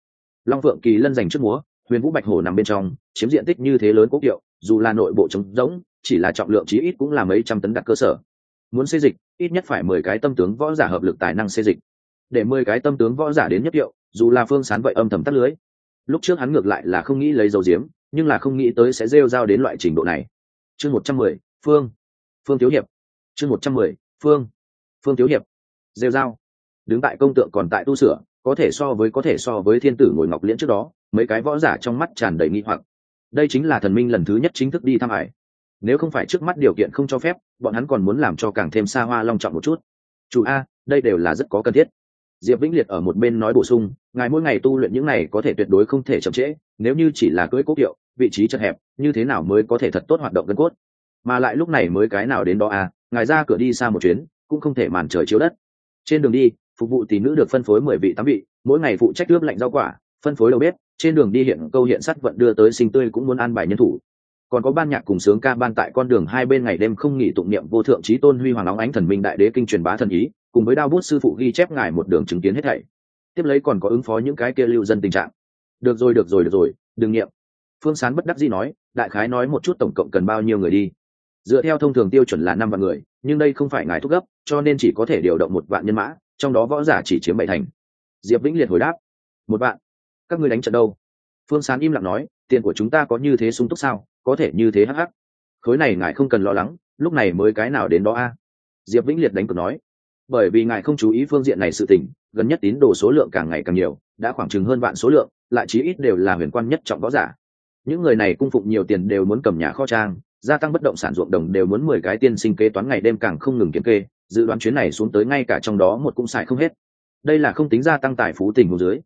Long phượng kỳ lân dành trước múa, huyền vũ bạch hồ nằm bên trong, chiếm diện tích như thế lớn cố kiệu, dù là nội bộ trống rỗng, chỉ là trọng lượng chí ít cũng là mấy trăm tấn đặt cơ sở. Muốn xây dịch, ít nhất phải mười cái tâm tướng võ giả hợp lực tài năng xây dịch. Để mười cái tâm tướng võ giả đến nhất hiệu dù là phương sán vậy âm thầm tắt lưới lúc trước hắn ngược lại là không nghĩ lấy dầu diếm nhưng là không nghĩ tới sẽ rêu rao đến loại trình độ này. Chương một trăm mười, phương. Phương thiếu hiệp. Chương một trăm mười, phương. Phương thiếu hiệp. Rêu rao. Đứng tại công tượng còn tại tu sửa, có thể so với, có thể so với thiên tử ngồi ngọc liễn trước đó, mấy cái võ giả trong mắt tràn đầy nghi hoặc. Đây chính là thần minh lần thứ nhất chính thức đi thăm hải nếu không phải trước mắt điều kiện không cho phép, bọn hắn còn muốn làm cho càng thêm xa hoa long trọng một chút. Chủ a, đây đều là rất có cần thiết. Diệp vĩnh liệt ở một bên nói bổ sung ngài mỗi ngày tu luyện những này có thể tuyệt đối không thể chậm trễ, nếu như chỉ là cưỡi cố kiệu vị trí chật hẹp, như thế nào mới có thể thật tốt hoạt động gân cốt? Mà lại lúc này mới cái nào đến đó à ngài ra cửa đi xa một chuyến, cũng không thể màn trời chiếu đất. Trên đường đi, phục vụ tỷ nữ được phân phối mười vị tám vị, mỗi ngày phụ trách ướp lạnh rau quả, phân phối đầu bếp, trên đường đi hiện câu hiện sắt vận đưa tới sinh tươi cũng muốn an bài nhân thủ. Còn có ban nhạc cùng sướng ca ban tại con đường hai bên ngày đêm không nghỉ tụng niệm vô thượng trí tôn huy hoàng óng ánh thần minh đại đế kinh truyền bá thần ý, cùng với đao bút sư phụ ghi chép ngài một đường chứng kiến hết thảy tiếp lấy còn có ứng phó những cái kia lưu dân tình trạng. Được rồi được rồi được rồi, đừng nghiệm. Phương sán bất đắc dĩ nói, đại khái nói một chút tổng cộng cần bao nhiêu người đi. Dựa theo thông thường tiêu chuẩn là năm vạn người, nhưng đây không phải ngài thúc gấp, cho nên chỉ có thể điều động một vạn nhân mã, trong đó võ giả chỉ chiếm bảy thành. Diệp vĩnh liệt hồi đáp, một vạn. Các ngươi đánh trận đâu? Phương sán im lặng nói, tiền của chúng ta có như thế sung túc sao? Có thể như thế hắc hắc. Khối này ngài không cần lo lắng, lúc này mới cái nào đến đó a? Diệp vĩnh liệt đánh cược nói, bởi vì ngài không chú ý phương diện này sự tình gần nhất tín đồ số lượng càng ngày càng nhiều, đã khoảng chừng hơn vạn số lượng, lại chí ít đều là huyền quan nhất trọng võ giả. Những người này cung phụng nhiều tiền đều muốn cầm nhà kho trang, gia tăng bất động sản ruộng đồng đều muốn mười cái tiên sinh kế toán ngày đêm càng không ngừng kiểm kê, dự đoán chuyến này xuống tới ngay cả trong đó một cũng xài không hết. Đây là không tính gia tăng tài phú tình hồ dưới.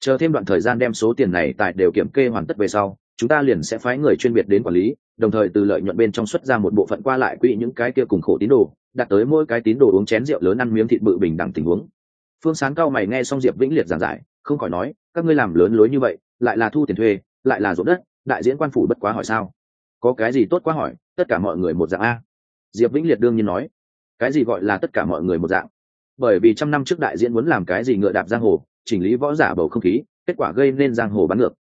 Chờ thêm đoạn thời gian đem số tiền này tại đều kiểm kê hoàn tất về sau, chúng ta liền sẽ phái người chuyên biệt đến quản lý, đồng thời từ lợi nhuận bên trong xuất ra một bộ phận qua lại quỹ những cái kia cùng khổ tín đồ đặt tới mỗi cái tín đồ uống chén rượu lớn ăn miếng thịt bự bình đẳng tình huống phương sáng cao mày nghe xong diệp vĩnh liệt giảng giải, không khỏi nói, các ngươi làm lớn lối như vậy, lại là thu tiền thuê, lại là ruộng đất, đại diễn quan phủ bất quá hỏi sao? Có cái gì tốt quá hỏi, tất cả mọi người một dạng a. Diệp vĩnh liệt đương nhiên nói, cái gì gọi là tất cả mọi người một dạng? Bởi vì trăm năm trước đại diễn muốn làm cái gì ngựa đạp giang hồ, chỉnh lý võ giả bầu không khí, kết quả gây nên giang hồ bắn ngược.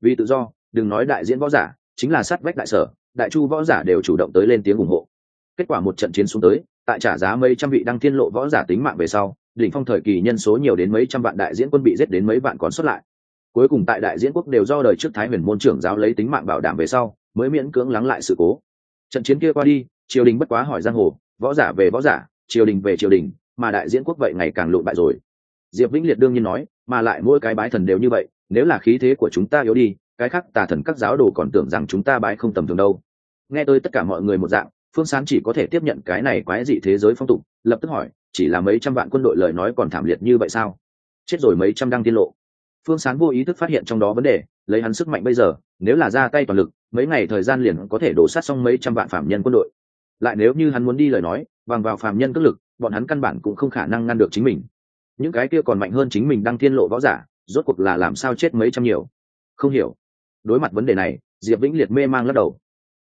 Vì tự do, đừng nói đại diễn võ giả, chính là sát vách đại sở, đại chu võ giả đều chủ động tới lên tiếng ủng hộ. Kết quả một trận chiến xuống tới, tại trả giá mấy trăm vị đăng thiên lộ võ giả tính mạng về sau đỉnh phong thời kỳ nhân số nhiều đến mấy trăm vạn đại diễn quân bị giết đến mấy vạn còn xuất lại. Cuối cùng tại đại diễn quốc đều do đời trước thái huyền môn trưởng giáo lấy tính mạng bảo đảm về sau, mới miễn cưỡng lắng lại sự cố. Trận chiến kia qua đi, triều đình bất quá hỏi giang hồ, võ giả về võ giả, triều đình về triều đình, mà đại diễn quốc vậy ngày càng lộn bại rồi. Diệp vĩnh liệt đương nhiên nói, mà lại mỗi cái bái thần đều như vậy, nếu là khí thế của chúng ta yếu đi, cái khác tà thần các giáo đồ còn tưởng rằng chúng ta bái không tầm thường đâu. Nghe tôi tất cả mọi người một dạng, phương sán chỉ có thể tiếp nhận cái này quái dị thế giới phong tục, lập tức hỏi chỉ là mấy trăm vạn quân đội lời nói còn thảm liệt như vậy sao? Chết rồi mấy trăm đăng tiên lộ. Phương sán vô ý thức phát hiện trong đó vấn đề, lấy hắn sức mạnh bây giờ, nếu là ra tay toàn lực, mấy ngày thời gian liền có thể đổ sát xong mấy trăm vạn phạm nhân quân đội. Lại nếu như hắn muốn đi lời nói, bằng vào phạm nhân cất lực, bọn hắn căn bản cũng không khả năng ngăn được chính mình. Những cái kia còn mạnh hơn chính mình đang tiên lộ võ giả, rốt cuộc là làm sao chết mấy trăm nhiều? Không hiểu. Đối mặt vấn đề này, diệp vĩnh liệt mê mang lắc đầu.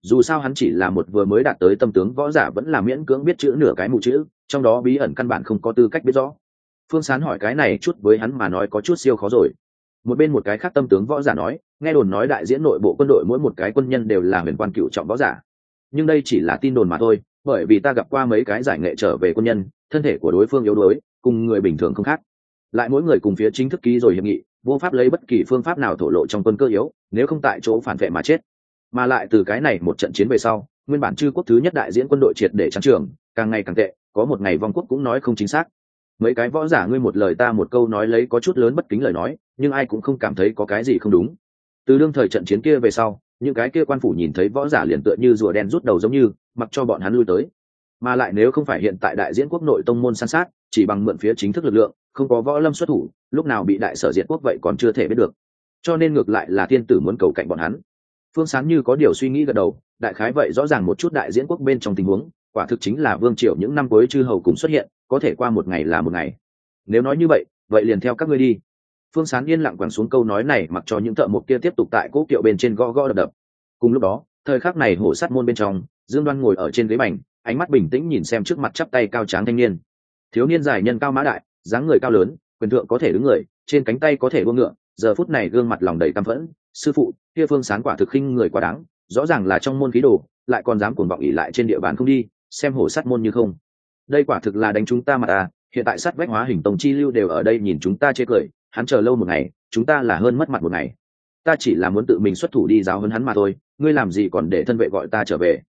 Dù sao hắn chỉ là một vừa mới đạt tới tâm tướng võ giả vẫn là miễn cưỡng biết chữ nửa cái mù chữ trong đó bí ẩn căn bản không có tư cách biết rõ. Phương sán hỏi cái này chút với hắn mà nói có chút siêu khó rồi. Một bên một cái khác tâm tướng võ giả nói, nghe đồn nói đại diễn nội bộ quân đội mỗi một cái quân nhân đều là huyền quan cựu trọng võ giả. Nhưng đây chỉ là tin đồn mà thôi, bởi vì ta gặp qua mấy cái giải nghệ trở về quân nhân, thân thể của đối phương yếu đuối, cùng người bình thường không khác. Lại mỗi người cùng phía chính thức ký rồi hiệp nghị, vô pháp lấy bất kỳ phương pháp nào thổ lộ trong quân cơ yếu, nếu không tại chỗ phản vệ mà chết. Mà lại từ cái này một trận chiến về sau, nguyên bản chư quốc thứ nhất đại diễn quân đội triệt để trắng trường, càng ngày càng tệ có một ngày vong quốc cũng nói không chính xác. Mấy cái võ giả ngươi một lời ta một câu nói lấy có chút lớn bất kính lời nói, nhưng ai cũng không cảm thấy có cái gì không đúng. Từ đương thời trận chiến kia về sau, những cái kia quan phủ nhìn thấy võ giả liền tựa như rùa đen rút đầu giống như, mặc cho bọn hắn lui tới. Mà lại nếu không phải hiện tại đại diễn quốc nội tông môn san sát, chỉ bằng mượn phía chính thức lực lượng, không có võ lâm xuất thủ, lúc nào bị đại sở diệt quốc vậy còn chưa thể biết được. Cho nên ngược lại là thiên tử muốn cầu cạnh bọn hắn. Phương sán như có điều suy nghĩ gật đầu, đại khái vậy rõ ràng một chút đại diễn quốc bên trong tình huống quả thực chính là vương triều những năm cuối chư hầu cùng xuất hiện, có thể qua một ngày là một ngày. Nếu nói như vậy vậy liền theo các ngươi đi. Phương sán yên lặng quẳng xuống câu nói này mặc cho những thợ mộc kia tiếp tục tại cỗ kiệu bên trên gõ gõ đập đập. Cùng lúc đó, thời khắc này hổ sát môn bên trong, dương đoan ngồi ở trên ghế bành, ánh mắt bình tĩnh nhìn xem trước mặt chắp tay cao tráng thanh niên. Thiếu niên dài nhân cao mã đại, dáng người cao lớn, quyền thượng có thể đứng người, trên cánh tay có thể buông ngựa, giờ phút này gương mặt lòng đầy căm phẫn. Sư phụ, kia phương sán quả thực khinh người quá đáng, rõ ràng là trong môn khí đồ, lại còn dám cuồng vọng ỉ lại trên địa bàn không đi xem hổ sát môn như không. Đây quả thực là đánh chúng ta mặt à? hiện tại sát vách hóa hình tông chi lưu đều ở đây nhìn chúng ta chê cười, hắn chờ lâu một ngày, chúng ta là hơn mất mặt một ngày. Ta chỉ là muốn tự mình xuất thủ đi giáo hơn hắn mà thôi, ngươi làm gì còn để thân vệ gọi ta trở về.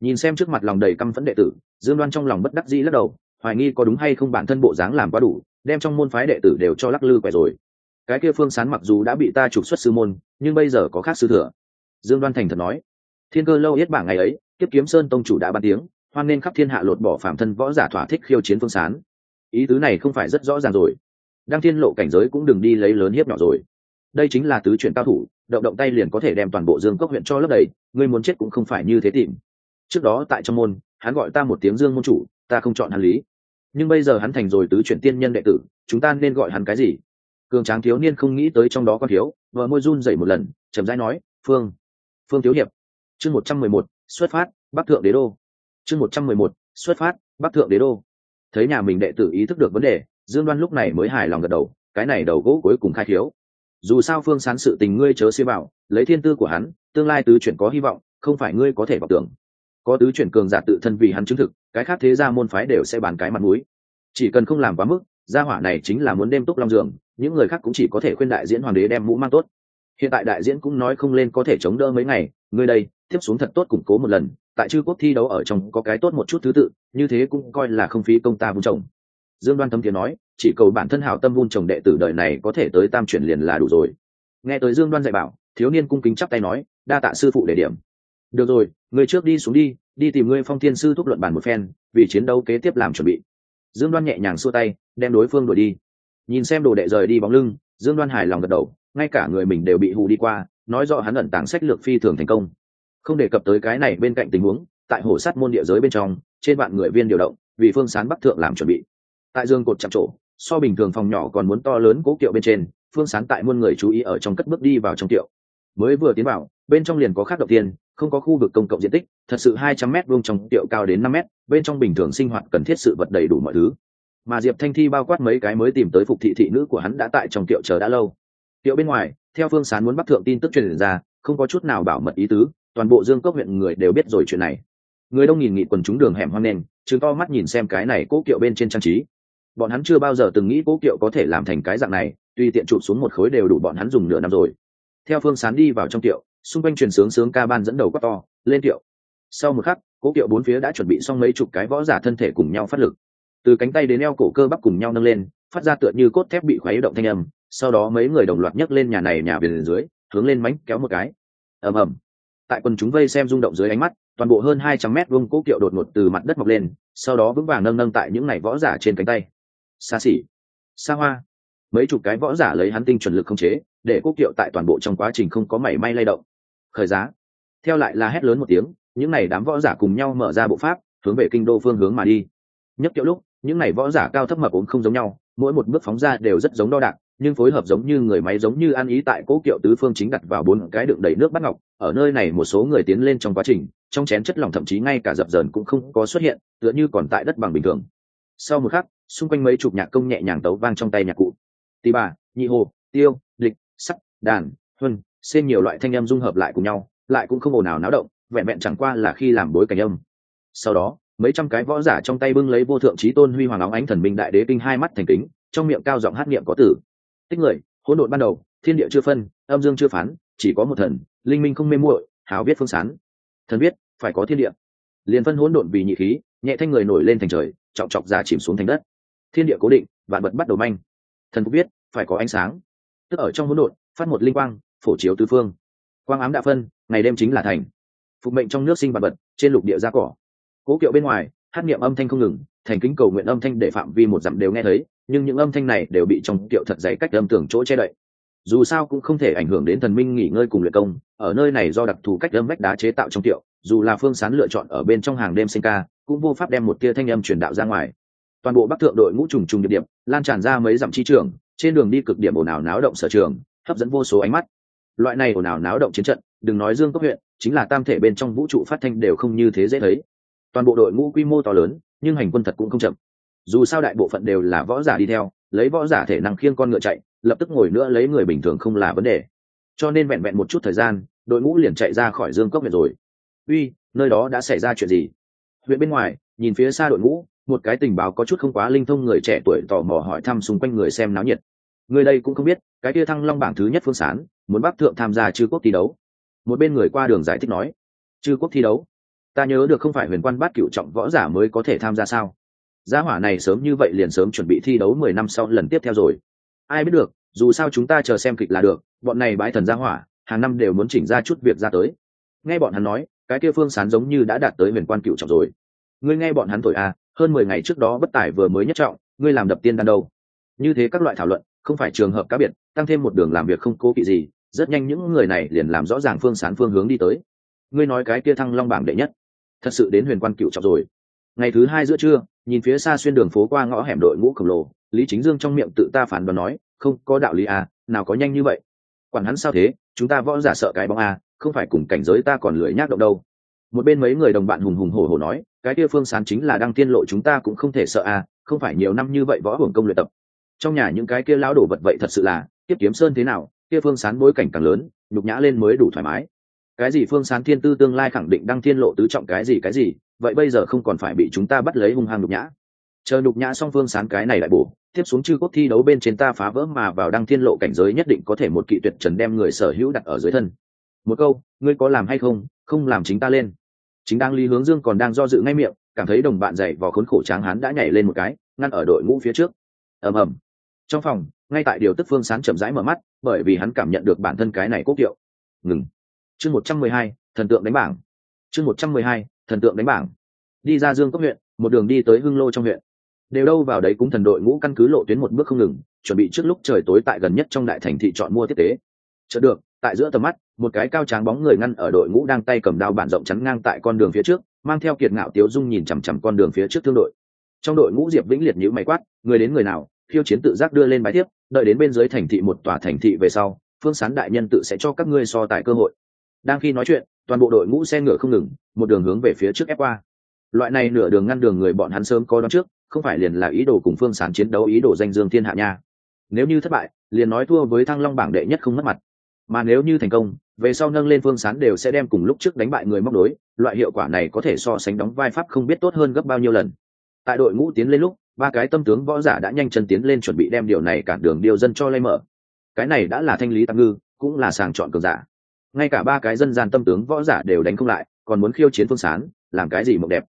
Nhìn xem trước mặt lòng đầy căm phẫn đệ tử, dương đoan trong lòng bất đắc dĩ lắc đầu, hoài nghi có đúng hay không bản thân bộ dáng làm quá đủ, đem trong môn phái đệ tử đều cho lắc lư quẻ rồi. Cái kia phương sán mặc dù đã bị ta trục xuất sư môn, nhưng bây giờ có khác sư thừa. Dương đoan thành thật nói, thiên cơ lâu yết bảng ngày ấy tiếp kiếm sơn tông chủ đã ban tiếng hoan nên khắp thiên hạ lột bỏ phạm thân võ giả thỏa thích khiêu chiến phương sán. Ý tứ này không phải rất rõ ràng rồi. Đang thiên lộ cảnh giới cũng đừng đi lấy lớn hiếp nhỏ rồi. Đây chính là tứ chuyển cao thủ, động động tay liền có thể đem toàn bộ dương cốc huyện cho lấp đầy, ngươi muốn chết cũng không phải như thế tìm. Trước đó tại trong môn, hắn gọi ta một tiếng dương môn chủ, ta không chọn hắn lý. Nhưng bây giờ hắn thành rồi tứ chuyển tiên nhân đệ tử, chúng ta nên gọi hắn cái gì? Cường tráng thiếu niên không nghĩ tới trong đó có thiếu, vợ môi run dậy một lần, chậm rãi nói, phương phương thiếu hiệp. Chương một trăm mười một, xuất phát, bắc thượng đế đô chương một trăm mười một, xuất phát, bắc thượng đế đô. Thấy nhà mình đệ tử ý thức được vấn đề, dương đoan lúc này mới hài lòng gật đầu, cái này đầu gỗ cuối cùng khai thiếu. Dù sao phương sán sự tình ngươi chớ xế bảo, lấy thiên tư của hắn, tương lai tứ chuyển có hy vọng, không phải ngươi có thể vào tưởng. Có tứ chuyển cường giả tự thân vì hắn chứng thực, cái khác thế ra môn phái đều sẽ bàn cái mặt mũi. Chỉ cần không làm quá mức, gia hỏa này chính là muốn đem túc long giường, những người khác cũng chỉ có thể khuyên đại diễn hoàng đế đem mũ mang tốt. Hiện tại đại diễn cũng nói không lên có thể chống đỡ mấy ngày, ngươi đây, tiếp xuống thật tốt củng cố một lần tại chư quốc thi đấu ở trong có cái tốt một chút thứ tự, như thế cũng coi là không phí công ta vun trồng. Dương đoan thấm tiếng nói, chỉ cầu bản thân hảo tâm vun trồng đệ tử đời này có thể tới tam chuyển liền là đủ rồi. Nghe tới dương đoan dạy bảo, thiếu niên cung kính chắp tay nói, đa tạ sư phụ đề điểm. Được rồi, người trước đi xuống đi đi tìm ngươi phong thiên sư thúc luận bàn một phen, vì chiến đấu kế tiếp làm chuẩn bị. Dương đoan nhẹ nhàng xua tay, đem đối phương đuổi đi. Nhìn xem đồ đệ rời đi bóng lưng, dương đoan hài lòng gật đầu, ngay cả người mình đều bị hù đi qua, nói rõ hắn ẩn tàng sách lược phi thường thành công không đề cập tới cái này bên cạnh tình huống, tại hồ sát môn địa giới bên trong, trên bạn người viên điều động, vì phương sán bắc thượng làm chuẩn bị. Tại dương cột chạm trổ, so bình thường phòng nhỏ còn muốn to lớn cố kiệu bên trên, phương sán tại muôn người chú ý ở trong cất bước đi vào trong kiệu. Mới vừa tiến vào, bên trong liền có khác đầu tiên, không có khu vực công cộng diện tích, thật sự hai trăm mét vuông trong kiệu cao đến năm mét, bên trong bình thường sinh hoạt cần thiết sự vật đầy đủ mọi thứ. Mà diệp thanh thi bao quát mấy cái mới tìm tới phục thị thị nữ của hắn đã tại trong kiệu chờ đã lâu. Kiệu bên ngoài, theo phương sán muốn bắt thượng tin tức truyền ra, không có chút nào bảo mật ý tứ toàn bộ dương cốc huyện người đều biết rồi chuyện này. Người đông nghìn nghị quần chúng đường hẻm hoang nền chứng to mắt nhìn xem cái này cố kiệu bên trên trang trí. Bọn hắn chưa bao giờ từng nghĩ cố kiệu có thể làm thành cái dạng này, tuy tiện chụp xuống một khối đều đủ bọn hắn dùng nửa năm rồi. Theo phương sán đi vào trong tiệu xung quanh truyền sướng sướng ca ban dẫn đầu quát to, lên tiệu sau một khắc, cố kiệu bốn phía đã chuẩn bị xong mấy chục cái võ giả thân thể cùng nhau phát lực. Từ cánh tay đến eo cổ cơ bắp cùng nhau nâng lên, phát ra tựa như cốt thép bị khuấy động thanh âm, sau đó mấy người đồng loạt nhấc lên nhà này nhà bên dưới, hướng lên mánh kéo một cái. Ầm ầm tại quần chúng vây xem rung động dưới ánh mắt, toàn bộ hơn hai trăm mét vuông cố kiệu đột ngột từ mặt đất mọc lên, sau đó vững vàng nâng nâng tại những ngày võ giả trên cánh tay. Xa xỉ, xa hoa. Mấy chục cái võ giả lấy hắn tinh chuẩn lực không chế, để cố kiệu tại toàn bộ trong quá trình không có mảy may lay động. Khởi giá. Theo lại là hét lớn một tiếng, những n à y đám võ giả cùng nhau mở ra bộ pháp, hướng về kinh đô phương hướng mà đi. Nhất kiệu lúc, những n à y võ giả cao thấp mập ốm không giống nhau, mỗi một bước phóng ra đều rất giống đo đạc nhưng phối hợp giống như người máy giống như ăn ý tại cố kiệu tứ phương chính đặt vào bốn cái đựng đầy nước bắt ngọc, ở nơi này một số người tiến lên trong quá trình, trong chén chất lỏng thậm chí ngay cả dập dờn cũng không có xuất hiện, tựa như còn tại đất bằng bình thường. Sau một khắc, xung quanh mấy chục nhạc công nhẹ nhàng tấu vang trong tay nhạc cụ. Tì bà, nhị hồ, tiêu, lịch, sắc, đàn, huân xen nhiều loại thanh âm dung hợp lại cùng nhau, lại cũng không ồn nào náo động, vẹn vẹn chẳng qua là khi làm bối cảnh âm. Sau đó, mấy trăm cái võ giả trong tay bưng lấy vô thượng trí tôn huy hoàng óng ánh thần minh đại đế kinh hai mắt thành kính, trong miệng cao giọng hát niệm có tử tích người, hỗn độn ban đầu, thiên địa chưa phân, âm dương chưa phán, chỉ có một thần, linh minh không mê muội, hào viết phương sán. Thần biết, phải có thiên địa. Liền phân hỗn độn vì nhị khí, nhẹ thanh người nổi lên thành trời, trọng chọc ra chìm xuống thành đất. Thiên địa cố định, vạn vật bắt đầu manh. Thần cũng biết, phải có ánh sáng. Tức ở trong hỗn độn, phát một linh quang, phổ chiếu tứ phương. Quang ám đã phân, ngày đêm chính là thành. Phục mệnh trong nước sinh vạn vật, trên lục địa ra cỏ. Cố kiệu bên ngoài hát niệm âm thanh không ngừng, thành kính cầu nguyện âm thanh để phạm vi một dặm đều nghe thấy, nhưng những âm thanh này đều bị trong kiệu thật dày cách âm tưởng chỗ che đậy. Dù sao cũng không thể ảnh hưởng đến thần minh nghỉ ngơi cùng luyện công, ở nơi này do đặc thù cách âm vách đá chế tạo trong kiệu dù là phương sán lựa chọn ở bên trong hàng đêm sinh ca, cũng vô pháp đem một tia thanh âm truyền đạo ra ngoài. Toàn bộ bắc thượng đội ngũ trùng trùng địa điểm, lan tràn ra mấy dặm chi trường, trên đường đi cực điểm ồn ào náo động sở trường, hấp dẫn vô số ánh mắt. Loại này ồn ào náo động chiến trận, đừng nói dương cấp huyện, chính là tam thể bên trong vũ trụ phát thanh đều không như thế dễ thấy toàn bộ đội ngũ quy mô to lớn, nhưng hành quân thật cũng không chậm. Dù sao đại bộ phận đều là võ giả đi theo, lấy võ giả thể năng khiêng con ngựa chạy, lập tức ngồi nữa lấy người bình thường không là vấn đề. Cho nên vẹn vẹn một chút thời gian, đội ngũ liền chạy ra khỏi dương cốc huyện rồi. Uy, nơi đó đã xảy ra chuyện gì? Huyện bên ngoài, nhìn phía xa đội ngũ, một cái tình báo có chút không quá linh thông người trẻ tuổi tò mò hỏi thăm xung quanh người xem náo nhiệt. Người đây cũng không biết, cái kia thăng long bảng thứ nhất phương sán, muốn bắc thượng tham gia chư quốc thi đấu. Một bên người qua đường giải thích nói, chư quốc thi đấu ta nhớ được không phải huyền quan bát cựu trọng võ giả mới có thể tham gia sao? Gia hỏa này sớm như vậy liền sớm chuẩn bị thi đấu mười năm sau lần tiếp theo rồi. Ai biết được, dù sao chúng ta chờ xem kịch là được, bọn này bãi thần gia hỏa, hàng năm đều muốn chỉnh ra chút việc ra tới. Nghe bọn hắn nói, cái kia phương sán giống như đã đạt tới huyền quan cựu trọng rồi. Ngươi nghe bọn hắn thổi à hơn mười ngày trước đó bất tài vừa mới nhất trọng, ngươi làm đập tiên đan đâu? Như thế các loại thảo luận, không phải trường hợp cá biệt, tăng thêm một đường làm việc không cố kỵ gì, rất nhanh những người này liền làm rõ ràng phương sán phương hướng đi tới. Ngươi nói cái kia thăng long bảng đệ nhất thật sự đến huyền quan cựu trọng rồi. Ngày thứ hai giữa trưa, nhìn phía xa xuyên đường phố qua ngõ hẻm đội ngũ khổng lồ, lý chính dương trong miệng tự ta phản đoán nói, không, có đạo lý à nào có nhanh như vậy. Quản hắn sao thế, chúng ta võ giả sợ cái bóng à không phải cùng cảnh giới ta còn lười nhác động đâu. Một bên mấy người đồng bạn hùng hùng hổ hổ nói, cái kia phương sán chính là đăng tiên lộ chúng ta cũng không thể sợ à không phải nhiều năm như vậy võ hưởng công luyện tập. Trong nhà những cái kia lão đổ vật vậy thật sự là tiếp kiếm sơn thế nào, kia phương sán bối cảnh càng lớn, nhục nhã lên mới đủ thoải mái cái gì phương sán thiên tư tương lai khẳng định đăng thiên lộ tứ trọng cái gì cái gì, vậy bây giờ không còn phải bị chúng ta bắt lấy hung hăng nhục nhã. Chờ nhục nhã xong phương sán cái này lại bổ, tiếp xuống chư quốc thi đấu bên trên ta phá vỡ mà vào đăng thiên lộ cảnh giới nhất định có thể một kỵ tuyệt trần đem người sở hữu đặt ở dưới thân. Một câu, ngươi có làm hay không? Không làm chính ta lên. Chính đang lý hướng dương còn đang do dự ngay miệng, cảm thấy đồng bạn dậy vào khốn khổ tráng hán đã nhảy lên một cái, ngăn ở đội ngũ phía trước. Ầm ầm. Trong phòng, ngay tại điều tức phương sán chậm rãi mở mắt, bởi vì hắn cảm nhận được bản thân cái này cốt kiệu ngừng chương một trăm mười hai, thần tượng đánh bảng. Chương một trăm mười hai, thần tượng đánh bảng. Đi ra dương cốc huyện, một đường đi tới hưng lô trong huyện. Đều đâu vào đấy cũng thần đội ngũ căn cứ lộ tuyến một bước không ngừng, chuẩn bị trước lúc trời tối tại gần nhất trong đại thành thị chọn mua thiết tế chợt được, tại giữa tầm mắt, một cái cao tráng bóng người ngăn ở đội ngũ đang tay cầm đao bản rộng chắn ngang tại con đường phía trước, mang theo kiệt ngạo tiếu dung nhìn chằm chằm con đường phía trước thương đội. Trong đội ngũ diệp vĩnh liệt nhữ mày quát, người đến người nào, khiêu chiến tự giác đưa lên bài tiếp đợi đến bên dưới thành thị một tòa thành thị về sau, phương sán đại nhân tự sẽ cho các ngươi so tài cơ hội đang khi nói chuyện, toàn bộ đội ngũ xe ngựa không ngừng, một đường hướng về phía trước ép qua. Loại này nửa đường ngăn đường người bọn hắn sớm có đón trước, không phải liền là ý đồ cùng phương sán chiến đấu, ý đồ danh dương thiên hạ nha. Nếu như thất bại, liền nói thua với thăng long bảng đệ nhất không mất mặt. Mà nếu như thành công, về sau nâng lên phương sán đều sẽ đem cùng lúc trước đánh bại người móc đối loại hiệu quả này có thể so sánh đóng vai pháp không biết tốt hơn gấp bao nhiêu lần. Tại đội ngũ tiến lên lúc, ba cái tâm tướng võ giả đã nhanh chân tiến lên chuẩn bị đem điều này cản đường điều dân cho lây mở. Cái này đã là thanh lý tăng ngư, cũng là sàng chọn cường giả ngay cả ba cái dân gian tâm tướng võ giả đều đánh không lại, còn muốn khiêu chiến phương sán, làm cái gì mộng đẹp?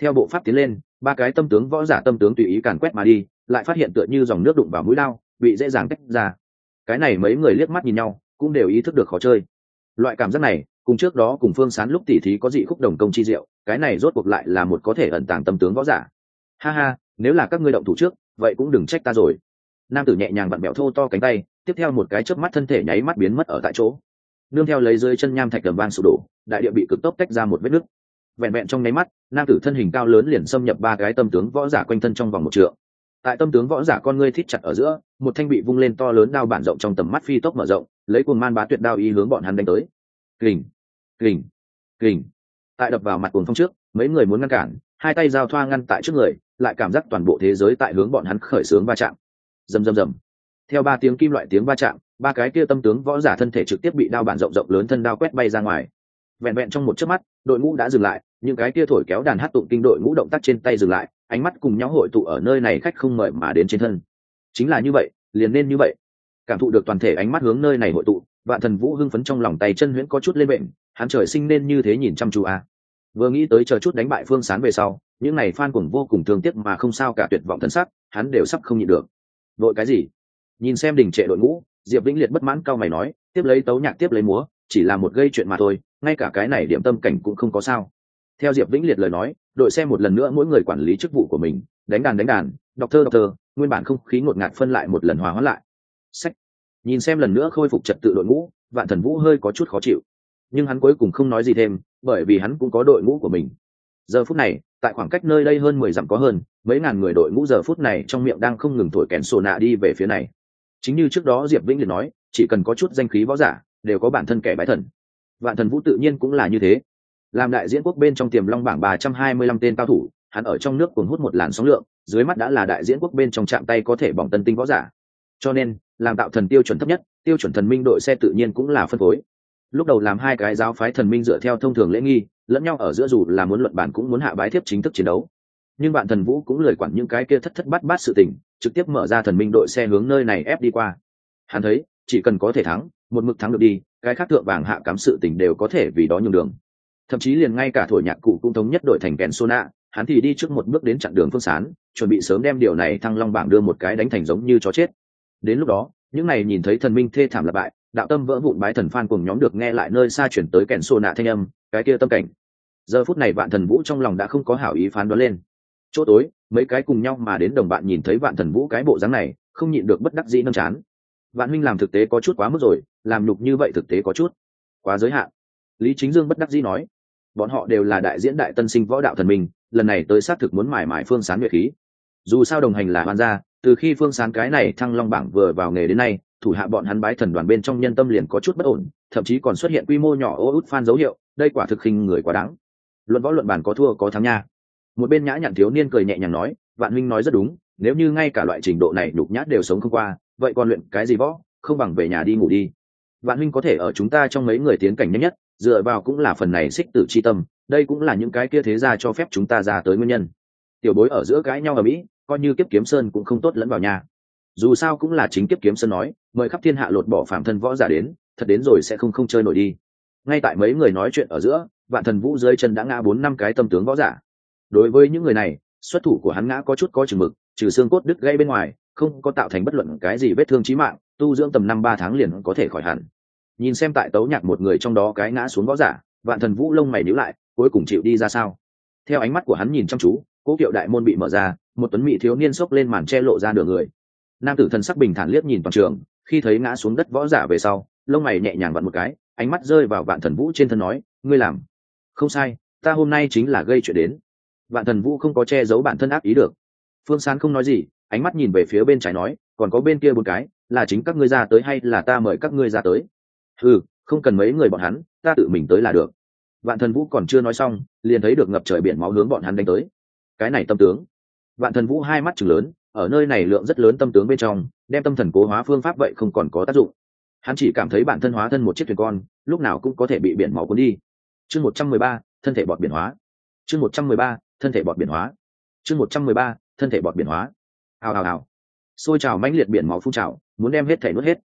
Theo bộ pháp tiến lên, ba cái tâm tướng võ giả tâm tướng tùy ý càn quét mà đi, lại phát hiện tựa như dòng nước đụng vào mũi lao, bị dễ dàng tách ra. Cái này mấy người liếc mắt nhìn nhau, cũng đều ý thức được khó chơi. Loại cảm giác này, cùng trước đó cùng phương sán lúc tỉ thí có dị khúc đồng công chi diệu, cái này rốt cuộc lại là một có thể ẩn tàng tâm tướng võ giả. Ha ha, nếu là các ngươi động thủ trước, vậy cũng đừng trách ta rồi. Nam tử nhẹ nhàng vặn bẹo thô to cánh tay, tiếp theo một cái chớp mắt thân thể nháy mắt biến mất ở tại chỗ nương theo lấy dưới chân nham thạch đầm vang sụp đổ, đại địa bị cực tốc tách ra một vết nứt. Vẹn vẹn trong nháy mắt, nam tử thân hình cao lớn liền xâm nhập ba cái tâm tướng võ giả quanh thân trong vòng một trượng. Tại tâm tướng võ giả con ngươi thít chặt ở giữa, một thanh bị vung lên to lớn đao bản rộng trong tầm mắt phi tốc mở rộng, lấy cuồng man bá tuyệt đao ý hướng bọn hắn đánh tới. Kình kình kình. Tại đập vào mặt cuồng phong trước, mấy người muốn ngăn cản, hai tay giao thoa ngăn tại trước người, lại cảm giác toàn bộ thế giới tại hướng bọn hắn khởi xướng va chạm. Rầm rầm rầm. Theo ba tiếng kim loại tiếng va chạm ba cái kia tâm tướng võ giả thân thể trực tiếp bị đao bản rộng rộng lớn thân đao quét bay ra ngoài. Vẹn vẹn trong một chớp mắt, đội ngũ đã dừng lại, những cái kia thổi kéo đàn hát tụng kinh đội ngũ động tác trên tay dừng lại, ánh mắt cùng nhau hội tụ ở nơi này khách không mời mà đến trên thân. Chính là như vậy, liền nên như vậy. Cảm thụ được toàn thể ánh mắt hướng nơi này hội tụ, vạn thần vũ hưng phấn trong lòng tay chân huyễn có chút lên bệnh, hắn trời sinh nên như thế nhìn chăm chú à. vừa nghĩ tới chờ chút đánh bại phương sán về sau, những này phan cuồng vô cùng thương tiếc mà không sao cả tuyệt vọng thân sắc, hắn đều sắp không nhịn được. Đội cái gì? Nhìn xem đình trệ đội ngũ diệp vĩnh liệt bất mãn cao mày nói, tiếp lấy tấu nhạc tiếp lấy múa, chỉ là một gây chuyện mà thôi, ngay cả cái này điểm tâm cảnh cũng không có sao. Theo diệp vĩnh liệt lời nói, đội xe một lần nữa mỗi người quản lý chức vụ của mình, đánh đàn đánh đàn, đọc thơ đọc thơ, nguyên bản không khí ngột ngạt phân lại một lần hòa hóa lại. Sách. Nhìn xem lần nữa khôi phục trật tự đội ngũ, vạn thần vũ hơi có chút khó chịu. Nhưng hắn cuối cùng không nói gì thêm, bởi vì hắn cũng có đội ngũ của mình. Giờ phút này, tại khoảng cách nơi đây hơn mười dặm có hơn, mấy ngàn người đội ngũ giờ phút này trong miệng đang không ngừng thổi kèn sổ nạ đi về phía này chính như trước đó diệp vĩnh liền nói, chỉ cần có chút danh khí võ giả, đều có bản thân kẻ bái thần. Vạn thần vũ tự nhiên cũng là như thế. Làm đại diễn quốc bên trong tiềm long bảng ba trăm hai mươi lăm tên cao thủ, hắn ở trong nước cuồng hút một làn sóng lượng, dưới mắt đã là đại diễn quốc bên trong chạm tay có thể bỏng tân tinh võ giả. Cho nên, làm tạo thần tiêu chuẩn thấp nhất, tiêu chuẩn thần minh đội xe tự nhiên cũng là phân phối. Lúc đầu làm hai cái giáo phái thần minh dựa theo thông thường lễ nghi, lẫn nhau ở giữa dù là muốn luận bản cũng muốn hạ bái thiếp chính thức chiến đấu nhưng bạn thần vũ cũng lời quản những cái kia thất thất bát bát sự tình, trực tiếp mở ra thần minh đội xe hướng nơi này ép đi qua. Hắn thấy, chỉ cần có thể thắng, một mực thắng được đi, cái khác thượng vàng hạ cám sự tình đều có thể vì đó nhường đường. Thậm chí liền ngay cả thổi nhạc cụ cũng thống nhất đội thành kèn sona, hắn thì đi trước một bước đến chặn đường phương sán, chuẩn bị sớm đem điều này thăng long bảng đưa một cái đánh thành giống như chó chết. Đến lúc đó, những này nhìn thấy thần minh thê thảm lặp bại, đạo tâm vỡ vụn bái thần phan cùng nhóm được nghe lại nơi xa chuyển tới kèn sô nạ thanh âm, cái kia tâm cảnh. Giờ phút này vạn thần vũ trong lòng đã không có hảo ý phán đoán lên chỗ tối, mấy cái cùng nhau mà đến đồng bạn nhìn thấy vạn thần vũ cái bộ dáng này, không nhịn được bất đắc dĩ nâng chán. Vạn huynh làm thực tế có chút quá mức rồi, làm nhục như vậy thực tế có chút. Quá giới hạn. Lý chính dương bất đắc dĩ nói, bọn họ đều là đại diễn đại tân sinh võ đạo thần minh lần này tới xác thực muốn mải mải phương sán nguyệt khí. Dù sao đồng hành là hoan gia, từ khi phương sán cái này thăng long bảng vừa vào nghề đến nay, thủ hạ bọn hắn bái thần đoàn bên trong nhân tâm liền có chút bất ổn, thậm chí còn xuất hiện quy mô nhỏ ô út phan dấu hiệu, đây quả thực khinh người quá đáng. Luận võ luận bản có thua có thắng nha một bên nhã nhặn thiếu niên cười nhẹ nhàng nói, vạn huynh nói rất đúng, nếu như ngay cả loại trình độ này nhục nhát đều sống không qua, vậy còn luyện cái gì võ, không bằng về nhà đi ngủ đi. Vạn huynh có thể ở chúng ta trong mấy người tiến cảnh nhanh nhất, dựa vào cũng là phần này xích tử c h i tâm, đây cũng là những cái kia thế ra cho phép chúng ta ra tới nguyên nhân. Tiểu bối ở giữa cãi nhau ở mỹ, coi như kiếp kiếm sơn cũng không tốt lẫn vào nhà. Dù sao cũng là chính kiếp kiếm sơn nói, mời khắp thiên hạ lột bỏ phạm thân võ giả đến, thật đến rồi sẽ không không chơi nổi đi. Ngay tại mấy người nói chuyện ở giữa, vạn thần vũ dưới chân đã ngã bốn năm cái tâm tướng võ giả đối với những người này, xuất thủ của hắn ngã có chút có chừng mực, trừ xương cốt đứt gây bên ngoài, không có tạo thành bất luận cái gì vết thương trí mạng, tu dưỡng tầm năm ba tháng liền có thể khỏi hẳn. Nhìn xem tại tấu nhạc một người trong đó cái ngã xuống võ giả, vạn thần vũ lông mày níu lại, cuối cùng chịu đi ra sao? Theo ánh mắt của hắn nhìn chăm chú, cố kiệu đại môn bị mở ra, một tuấn mỹ thiếu niên xốc lên màn che lộ ra nửa người. Nam tử thần sắc bình thản liếc nhìn toàn trường, khi thấy ngã xuống đất võ giả về sau, lông mày nhẹ nhàng vặn một cái, ánh mắt rơi vào vạn thần vũ trên thân nói, ngươi làm không sai, ta hôm nay chính là gây chuyện đến vạn thần vũ không có che giấu bản thân ác ý được. Phương sán không nói gì, ánh mắt nhìn về phía bên trái nói, còn có bên kia một cái, là chính các ngươi ra tới hay là ta mời các ngươi ra tới? Ừ không cần mấy người bọn hắn, ta tự mình tới là được. Vạn thần vũ còn chưa nói xong, liền thấy được ngập trời biển máu hướng bọn hắn đánh tới. Cái này tâm tướng. Vạn thần vũ hai mắt chừng lớn, ở nơi này lượng rất lớn tâm tướng bên trong, đem tâm thần cố hóa phương pháp vậy không còn có tác dụng. Hắn chỉ cảm thấy bản thân hóa thân một chiếc thuyền con, lúc nào cũng có thể bị biển máu cuốn đi. Chương một trăm mười ba, thân thể bọt biển hóa. Chương một trăm mười ba thân thể bọt biển hóa. Chương một trăm mười ba, thân thể bọt biển hóa. Hào hào hào. Xôi trào mãnh liệt biển máu phun trào, muốn đem hết thể nuốt hết.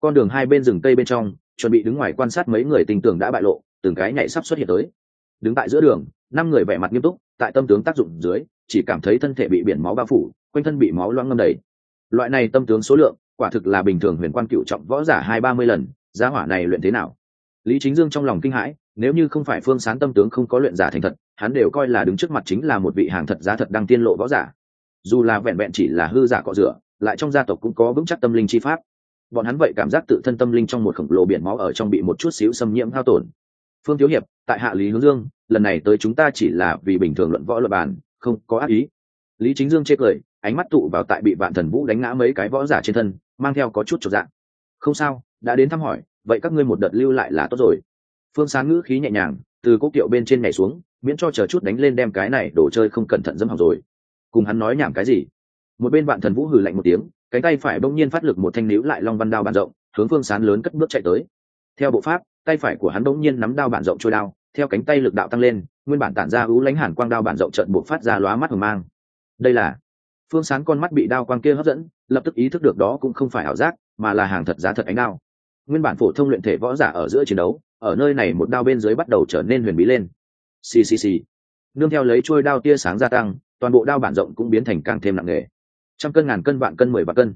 Con đường hai bên rừng cây bên trong, chuẩn bị đứng ngoài quan sát mấy người tình tưởng đã bại lộ, từng cái nhảy sắp xuất hiện tới. Đứng tại giữa đường, năm người vẻ mặt nghiêm túc, tại tâm tướng tác dụng dưới, chỉ cảm thấy thân thể bị biển máu bao phủ, quanh thân bị máu loang ngâm đầy. Loại này tâm tướng số lượng, quả thực là bình thường huyền quan cựu trọng võ giả hai ba mươi lần, giá hỏa này luyện thế nào? Lý chính dương trong lòng kinh hãi nếu như không phải phương sán tâm tướng không có luyện giả thành thật, hắn đều coi là đứng trước mặt chính là một vị hàng thật giá thật đang tiên lộ võ giả. Dù là vẹn vẹn chỉ là hư giả cọ rửa, lại trong gia tộc cũng có vững chắc tâm linh chi pháp. Bọn hắn vậy cảm giác tự thân tâm linh trong một khổng lồ biển máu ở trong bị một chút xíu xâm nhiễm hao tổn. Phương thiếu hiệp, tại hạ lý hướng dương, lần này tới chúng ta chỉ là vì bình thường luận võ luật bàn, không có ác ý. Lý chính dương chê cười, ánh mắt tụ vào tại bị vạn thần vũ đánh ngã mấy cái võ giả trên thân, mang theo có chút trọn dạng không sao, đã đến thăm hỏi, vậy các ngươi một đợt lưu lại là tốt rồi phương sáng ngữ khí nhẹ nhàng, từ cốc kiệu bên trên nhảy xuống, miễn cho chờ chút đánh lên đem cái này đổ chơi không cẩn thận dâm học rồi. Cùng hắn nói nhảm cái gì? Một bên bạn thần vũ hừ lạnh một tiếng, cánh tay phải bỗng nhiên phát lực một thanh níu lại long văn đao bản rộng, hướng phương sán lớn cất bước chạy tới. Theo bộ pháp, tay phải của hắn bỗng nhiên nắm đao bản rộng trôi đao, theo cánh tay lực đạo tăng lên, nguyên bản tản ra ú lánh hàn quang đao bản rộng trận buộc phát ra lóa mắt hờ mang. Đây là phương sán con mắt bị đao quang kia hấp dẫn, lập tức ý thức được đó cũng không phải ảo giác, mà là hàng thật giá thật ánh đao. Nguyên bản phổ thông luyện thể võ giả ở giữa chiến đấu ở nơi này một đao bên dưới bắt đầu trở nên huyền bí lên. Xì xì xì. Nương theo lấy trôi đao tia sáng gia tăng, toàn bộ đao bản rộng cũng biến thành càng thêm nặng nề. Trăm cân, ngàn cân, vạn cân, mười vạn cân.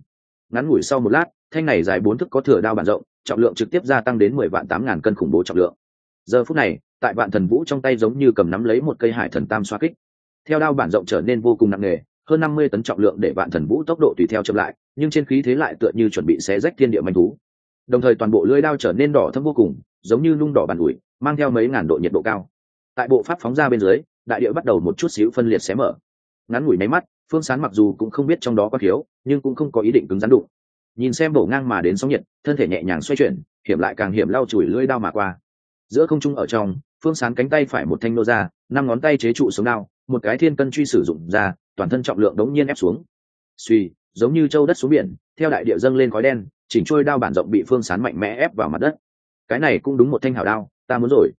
Ngắn ngủi sau một lát, thanh này dài bốn thước có thừa đao bản rộng, trọng lượng trực tiếp gia tăng đến mười vạn tám ngàn cân khủng bố trọng lượng. Giờ phút này, tại vạn thần vũ trong tay giống như cầm nắm lấy một cây hải thần tam xoa kích. Theo đao bản rộng trở nên vô cùng nặng nề, hơn năm mươi tấn trọng lượng để vạn thần vũ tốc độ tùy theo chậm lại, nhưng trên khí thế lại tựa như chuẩn bị xé rách thiên địa manh thú đồng thời toàn bộ lưỡi đao trở nên đỏ thâm vô cùng, giống như nung đỏ bàn ủi, mang theo mấy ngàn độ nhiệt độ cao. Tại bộ pháp phóng ra bên dưới, đại địa bắt đầu một chút xíu phân liệt xé mở. Ngắn ngủi máy mắt, phương sán mặc dù cũng không biết trong đó có thiếu, nhưng cũng không có ý định cứng rắn đụng. Nhìn xem bổ ngang mà đến sóng nhiệt, thân thể nhẹ nhàng xoay chuyển, hiểm lại càng hiểm lau chùi lưỡi đao mà qua. Giữa không trung ở trong, phương sán cánh tay phải một thanh nô ra, năm ngón tay chế trụ sống đao, một cái thiên cân truy sử dụng ra, toàn thân trọng lượng đống nhiên ép xuống. Suy giống như châu đất xuống biển, theo đại địa dâng lên khói đen, chỉnh trôi đao bản rộng bị phương sán mạnh mẽ ép vào mặt đất. Cái này cũng đúng một thanh hảo đao, ta muốn rồi.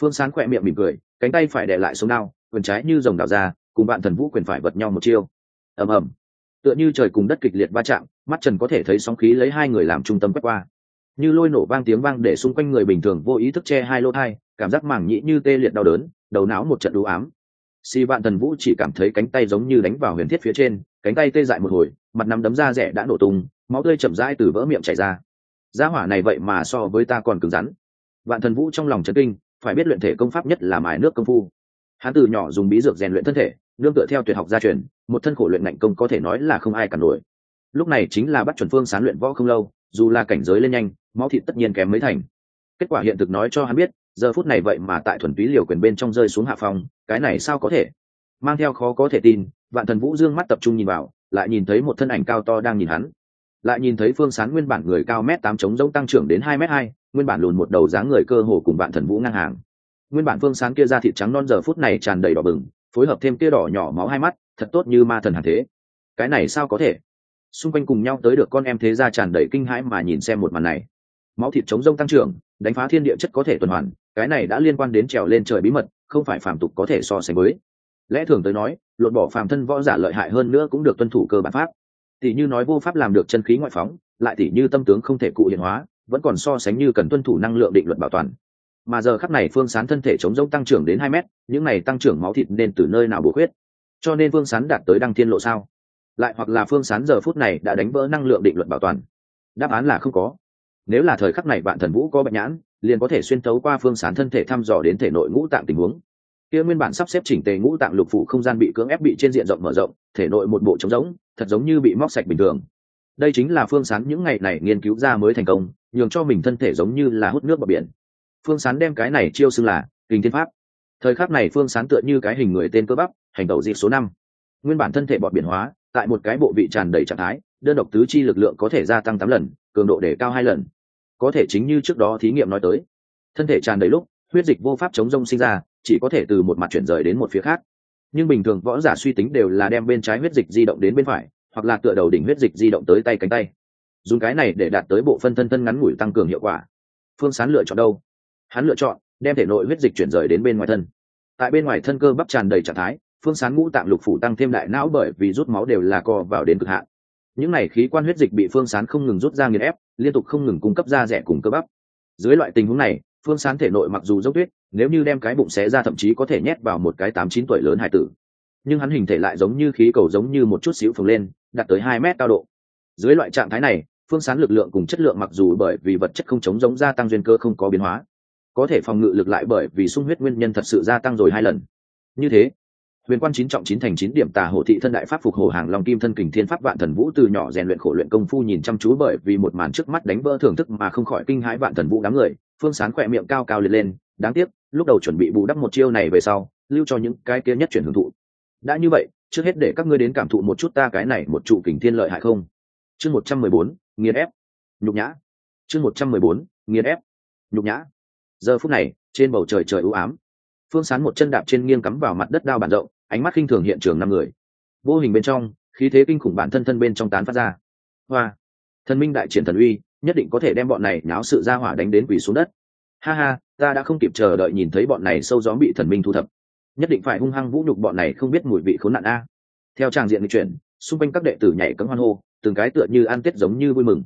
Phương sán khỏe miệng mỉm cười, cánh tay phải để lại sống đao, quyền trái như dòng đào ra, cùng bạn thần vũ quyền phải vật nhau một chiêu. Ầm ầm. Tựa như trời cùng đất kịch liệt va chạm, mắt trần có thể thấy sóng khí lấy hai người làm trung tâm quét qua. Như lôi nổ vang tiếng vang để xung quanh người bình thường vô ý thức che hai lỗ thai, cảm giác mảng nhĩ như tê liệt đau đớn, đầu não một trận đũ ám. Si vạn thần vũ chỉ cảm thấy cánh tay giống như đánh vào huyền thiết phía trên cánh tay tê dại một hồi, mặt nắm đấm ra rẻ đã nổ tung, máu tươi chậm rãi từ vỡ miệng chảy ra. Gia hỏa này vậy mà so với ta còn cứng rắn. Vạn thần vũ trong lòng chấn kinh, phải biết luyện thể công pháp nhất là mài nước công phu. Hắn từ nhỏ dùng bí dược rèn luyện thân thể, nương tựa theo tuyệt học gia truyền, một thân khổ luyện ngạnh công có thể nói là không ai cản nổi. Lúc này chính là bắt chuẩn phương sán luyện võ không lâu, dù là cảnh giới lên nhanh, máu thịt tất nhiên kém mấy thành. Kết quả hiện thực nói cho hắn biết, giờ phút này vậy mà tại thuần túy liều quyền bên trong rơi xuống hạ phòng cái này sao có thể? Mang theo khó có thể tin vạn thần vũ dương mắt tập trung nhìn vào, lại nhìn thấy một thân ảnh cao to đang nhìn hắn. Lại nhìn thấy phương sán nguyên bản người cao m tám chống giống tăng trưởng đến hai m hai, nguyên bản lùn một đầu dáng người cơ hồ cùng vạn thần vũ ngang hàng. Nguyên bản phương sán kia ra thịt trắng non giờ phút này tràn đầy đỏ bừng, phối hợp thêm kia đỏ nhỏ máu hai mắt, thật tốt như ma thần hàn thế. Cái này sao có thể? Xung quanh cùng nhau tới được con em thế ra tràn đầy kinh hãi mà nhìn xem một màn này. Máu thịt chống rông tăng trưởng, đánh phá thiên địa chất có thể tuần hoàn, cái này đã liên quan đến trèo lên trời bí mật, không phải phàm tục có thể so sánh với lẽ thường tới nói, lột bỏ phàm thân võ giả lợi hại hơn nữa cũng được tuân thủ cơ bản pháp. Tỷ như nói vô pháp làm được chân khí ngoại phóng, lại tỷ như tâm tướng không thể cụ hiện hóa, vẫn còn so sánh như cần tuân thủ năng lượng định luật bảo toàn. Mà giờ khắc này phương sán thân thể chống rông tăng trưởng đến hai mét, những này tăng trưởng máu thịt nên từ nơi nào bổ khuyết? Cho nên phương sán đạt tới đăng thiên lộ sao? Lại hoặc là phương sán giờ phút này đã đánh vỡ năng lượng định luật bảo toàn? Đáp án là không có. Nếu là thời khắc này bạn thần vũ có bệnh nhãn, liền có thể xuyên tấu qua phương sán thân thể thăm dò đến thể nội ngũ tạng tình huống kia nguyên bản sắp xếp chỉnh tề ngũ tạng lục phủ không gian bị cưỡng ép bị trên diện rộng mở rộng, thể nội một bộ trống rỗng, thật giống như bị móc sạch bình thường. Đây chính là phương sán những ngày này nghiên cứu ra mới thành công, nhường cho mình thân thể giống như là hút nước vào biển. Phương sán đem cái này chiêu xưng là kinh thiên pháp. Thời khắc này phương sán tựa như cái hình người tên cơ bắp, hành tẩu dịp số năm. Nguyên bản thân thể bọt biển hóa, tại một cái bộ vị tràn đầy trạng thái, đơn độc tứ chi lực lượng có thể gia tăng tám lần, cường độ để cao hai lần. Có thể chính như trước đó thí nghiệm nói tới. Thân thể tràn đầy lúc huyết dịch vô pháp chống rông sinh ra, chỉ có thể từ một mặt chuyển rời đến một phía khác. Nhưng bình thường võ giả suy tính đều là đem bên trái huyết dịch di động đến bên phải, hoặc là tựa đầu đỉnh huyết dịch di động tới tay cánh tay. Dùng cái này để đạt tới bộ phân thân thân ngắn ngủi tăng cường hiệu quả. Phương sán lựa chọn đâu? Hắn lựa chọn đem thể nội huyết dịch chuyển rời đến bên ngoài thân. Tại bên ngoài thân cơ bắp tràn đầy trạng thái, phương sán ngũ tạng lục phủ tăng thêm đại não bởi vì rút máu đều là co vào đến cực hạn. Những này khí quan huyết dịch bị phương sán không ngừng rút ra nghiền ép, liên tục không ngừng cung cấp ra rẻ cùng cơ bắp. Dưới loại tình huống này phương sán thể nội mặc dù dốc tuyết, nếu như đem cái bụng xé ra thậm chí có thể nhét vào một cái tám chín tuổi lớn hải tử. Nhưng hắn hình thể lại giống như khí cầu giống như một chút xíu phồng lên, đạt tới hai mét cao độ. Dưới loại trạng thái này, phương sán lực lượng cùng chất lượng mặc dù bởi vì vật chất không chống giống gia tăng duyên cơ không có biến hóa, có thể phòng ngự lực lại bởi vì sung huyết nguyên nhân thật sự gia tăng rồi hai lần. Như thế, huyền quan chín trọng chín thành chín điểm tà hộ thị thân đại pháp phục hồ hàng long kim thân kình thiên pháp vạn thần vũ từ nhỏ rèn luyện khổ luyện công phu nhìn chăm chú bởi vì một màn trước mắt đánh vỡ thưởng thức mà không khỏi kinh hãi vạn thần vũ đám người phương sán khỏe miệng cao cao liệt lên, đáng tiếc, lúc đầu chuẩn bị bù đắp một chiêu này về sau, lưu cho những cái kia nhất chuyển hưởng thụ. Đã như vậy, trước hết để các ngươi đến cảm thụ một chút ta cái này một trụ kình thiên lợi hại không? Chương một trăm mười bốn, nghiền ép. Nhục nhã. Chương một trăm mười bốn, nghiền ép. Nhục nhã. Giờ phút này, trên bầu trời trời ưu ám. Phương sán một chân đạp trên nghiêng cắm vào mặt đất đao bản rộng, ánh mắt khinh thường hiện trường năm người. Vô hình bên trong, khí thế kinh khủng bản thân thân bên trong tán phát ra. Hoa. Thần minh đại triển thần uy nhất định có thể đem bọn này náo sự ra hỏa đánh đến quỳ xuống đất. Ha ha, ta đã không kịp chờ đợi nhìn thấy bọn này sâu gió bị thần minh thu thập. Nhất định phải hung hăng vũ nhục bọn này không biết mùi vị khốn nạn a. Theo tràng diện di chuyển, xung quanh các đệ tử nhảy cấm hoan hô, từng cái tựa như ăn tết giống như vui mừng.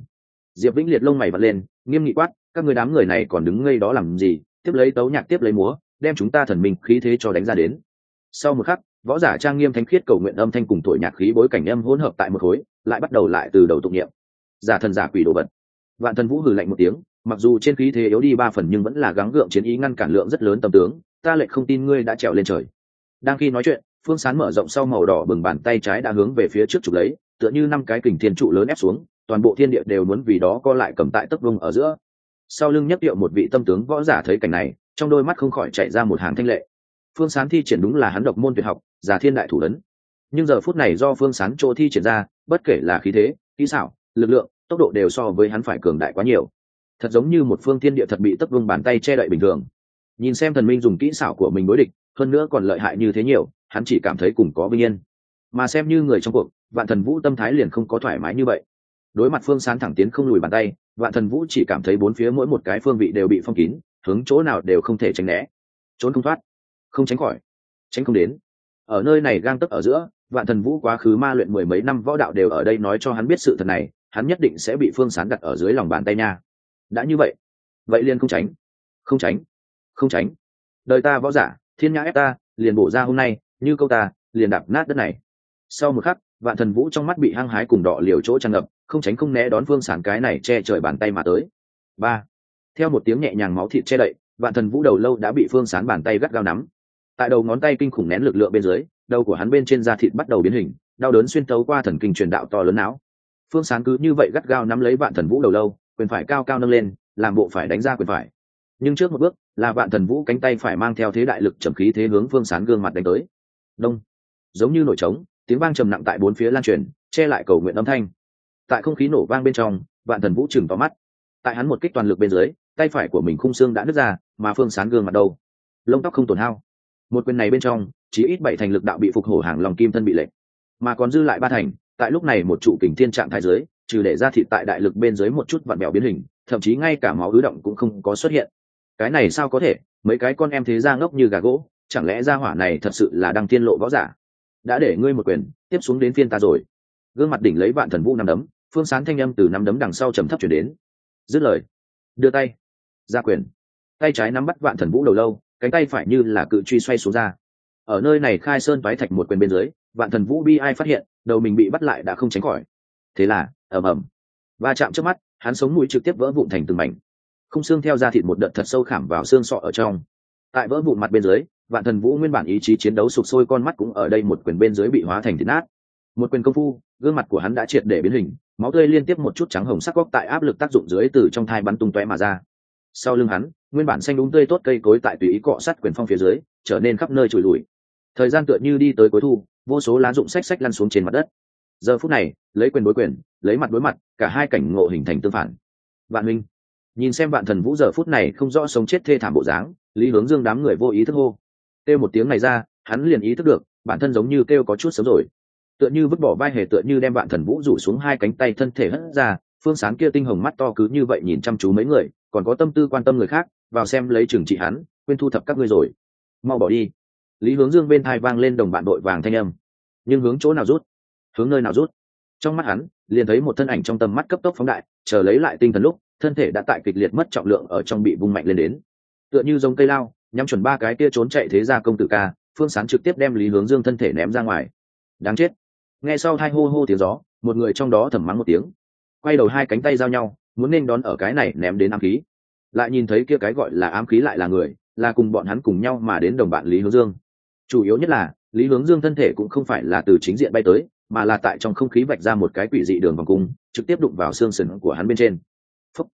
Diệp vĩnh liệt lông mày vật lên, nghiêm nghị quát, các người đám người này còn đứng ngây đó làm gì, tiếp lấy tấu nhạc tiếp lấy múa, đem chúng ta thần minh khí thế cho đánh ra đến. Sau một khắc, võ giả trang nghiêm thánh khiết cầu nguyện âm thanh cùng tuổi nhạc khí bối cảnh âm hỗn hợp tại một khối, lại bắt đầu lại từ đầu tụng niệm. Giả thần giả quỷ đồ vật vạn thần vũ hử lạnh một tiếng, mặc dù trên khí thế yếu đi ba phần nhưng vẫn là gắng gượng chiến ý ngăn cản lượng rất lớn tầm tướng, ta lại không tin ngươi đã trèo lên trời. Đang khi nói chuyện, phương sán mở rộng sau màu đỏ bừng bàn tay trái đã hướng về phía trước trục lấy, tựa như năm cái kình thiên trụ lớn ép xuống, toàn bộ thiên địa đều muốn vì đó co lại cầm tại tấc vung ở giữa. Sau lưng nhất điệu một vị tâm tướng võ giả thấy cảnh này, trong đôi mắt không khỏi chạy ra một hàng thanh lệ. Phương sán thi triển đúng là hắn độc môn tuyệt học, giả thiên đại thủ lớn nhưng giờ phút này do phương sán chỗ thi triển ra, bất kể là khí thế, kỹ xảo, lực lượng tốc độ đều so với hắn phải cường đại quá nhiều. Thật giống như một phương tiên địa thật bị tấc vương bàn tay che đậy bình thường. Nhìn xem thần minh dùng kỹ xảo của mình đối địch, hơn nữa còn lợi hại như thế nhiều, hắn chỉ cảm thấy cùng có bình yên. Mà xem như người trong cuộc, vạn thần vũ tâm thái liền không có thoải mái như vậy. Đối mặt phương sán thẳng tiến không lùi bàn tay, vạn thần vũ chỉ cảm thấy bốn phía mỗi một cái phương vị đều bị phong kín, hướng chỗ nào đều không thể tránh né. Trốn không thoát. Không tránh khỏi. Tránh không đến. Ở nơi này gang tấp ở giữa, vạn thần vũ quá khứ ma luyện mười mấy năm võ đạo đều ở đây nói cho hắn biết sự thật này hắn nhất định sẽ bị phương sán đặt ở dưới lòng bàn tay nha. Đã như vậy vậy liền không tránh không tránh không tránh. Đời ta võ giả, thiên nhã ép ta, liền bổ ra hôm nay, như câu ta, liền đạp nát đất này. Sau một khắc, vạn thần vũ trong mắt bị hăng hái cùng đỏ liều chỗ tràn ngập, không tránh không né đón phương Sán cái này che trời bàn tay mà tới. Ba, theo một tiếng nhẹ nhàng máu thịt che đậy, vạn thần vũ đầu lâu đã bị phương sán bàn tay gắt gao nắm. Tại đầu ngón tay kinh khủng nén lực lượng bên dưới, đầu của hắn bên trên da thịt bắt đầu biến hình, đau đớn xuyên tấu qua thần kinh truyền đạo to lớn não phương sán cứ như vậy gắt gao nắm lấy vạn thần vũ đầu lâu, quyền phải cao cao nâng lên, làm bộ phải đánh ra quyền phải. Nhưng trước một bước là vạn thần vũ cánh tay phải mang theo thế đại lực trầm khí thế hướng phương sán gương mặt đánh tới. Đông. Giống như nổi trống, tiếng vang trầm nặng tại bốn phía lan truyền, che lại cầu nguyện âm thanh. Tại không khí nổ vang bên trong, vạn thần vũ chừng vào mắt. Tại hắn một kích toàn lực bên dưới, tay phải của mình khung xương đã nứt ra, mà phương sán gương mặt đâu? Lông tóc không tổn hao. Một quyền này bên trong chỉ ít bảy thành lực đạo bị phục hổ hàng lòng kim thân bị lệnh. Mà còn dư lại ba thành tại lúc này một trụ kình thiên trạng thái dưới, trừ để ra thịt tại đại lực bên dưới một chút vặn bèo biến hình, thậm chí ngay cả máu ứ động cũng không có xuất hiện. Cái này sao có thể? Mấy cái con em thế ra ngốc như gà gỗ, chẳng lẽ ra hỏa này thật sự là đang tiên lộ võ giả? Đã để ngươi một quyền, tiếp xuống đến phiên ta rồi. Gương mặt đỉnh lấy vạn thần vũ nằm đấm, phương sán thanh âm từ năm đấm đằng sau trầm thấp chuyển đến. Dứt lời, đưa tay, ra quyền. Tay trái nắm bắt vạn thần vũ đầu lâu, cánh tay phải như là cự truy xoay xuống ra. Ở nơi này khai sơn toái thạch một quyền bên dưới, vạn thần vũ bi ai phát hiện đầu mình bị bắt lại đã không tránh khỏi. Thế là, ầm ầm. Va chạm trước mắt, hắn sống mũi trực tiếp vỡ vụn thành từng mảnh. Không xương theo da thịt một đợt thật sâu khảm vào xương sọ ở trong. Tại vỡ vụn mặt bên dưới, vạn thần vũ nguyên bản ý chí chiến đấu sụp sôi con mắt cũng ở đây một quyền bên dưới bị hóa thành thịt nát. Một quyền công phu, gương mặt của hắn đã triệt để biến hình, máu tươi liên tiếp một chút trắng hồng sắc góc tại áp lực tác dụng dưới từ trong thai bắn tung tóe mà ra. Sau lưng hắn, nguyên bản xanh đúng tươi tốt cây cối tại tùy ý cọ sát quyền phong phía dưới, trở nên khắp nơi trùi lùi. Thời gian tựa như đi tới cuối thu vô số lá dụng xách xách lăn xuống trên mặt đất. Giờ phút này, lấy quyền đối quyền, lấy mặt đối mặt, cả hai cảnh ngộ hình thành tương phản. Vạn minh, nhìn xem vạn thần vũ giờ phút này không rõ sống chết thê thảm bộ dáng, lý hướng dương đám người vô ý thức hô. Kêu một tiếng này ra, hắn liền ý thức được, bản thân giống như kêu có chút sớm rồi. Tựa như vứt bỏ vai hề tựa như đem vạn thần vũ rủ xuống hai cánh tay thân thể hất ra, phương sáng kia tinh hồng mắt to cứ như vậy nhìn chăm chú mấy người, còn có tâm tư quan tâm người khác, vào xem lấy trừng trị hắn, quên thu thập các ngươi rồi. Mau bỏ đi lý hướng dương bên thai vang lên đồng bạn đội vàng thanh âm. Nhưng hướng chỗ nào rút? Hướng nơi nào rút? Trong mắt hắn, liền thấy một thân ảnh trong tầm mắt cấp tốc phóng đại, chờ lấy lại tinh thần lúc, thân thể đã tại kịch liệt mất trọng lượng ở trong bị vung mạnh lên đến. Tựa như giống cây lao, nhắm chuẩn ba cái kia trốn chạy thế ra công tử ca, phương sán trực tiếp đem lý hướng dương thân thể ném ra ngoài. Đáng chết. Nghe sau hai hô hô tiếng gió, một người trong đó thầm mắng một tiếng. Quay đầu hai cánh tay giao nhau, muốn nên đón ở cái này ném đến ám khí. Lại nhìn thấy kia cái gọi là ám khí lại là người, là cùng bọn hắn cùng nhau mà đến đồng bạn lý hướng dương chủ yếu nhất là, lý hướng dương thân thể cũng không phải là từ chính diện bay tới, mà là tại trong không khí vạch ra một cái quỷ dị đường vòng cung, trực tiếp đụng vào xương sườn của hắn bên trên. Phúc.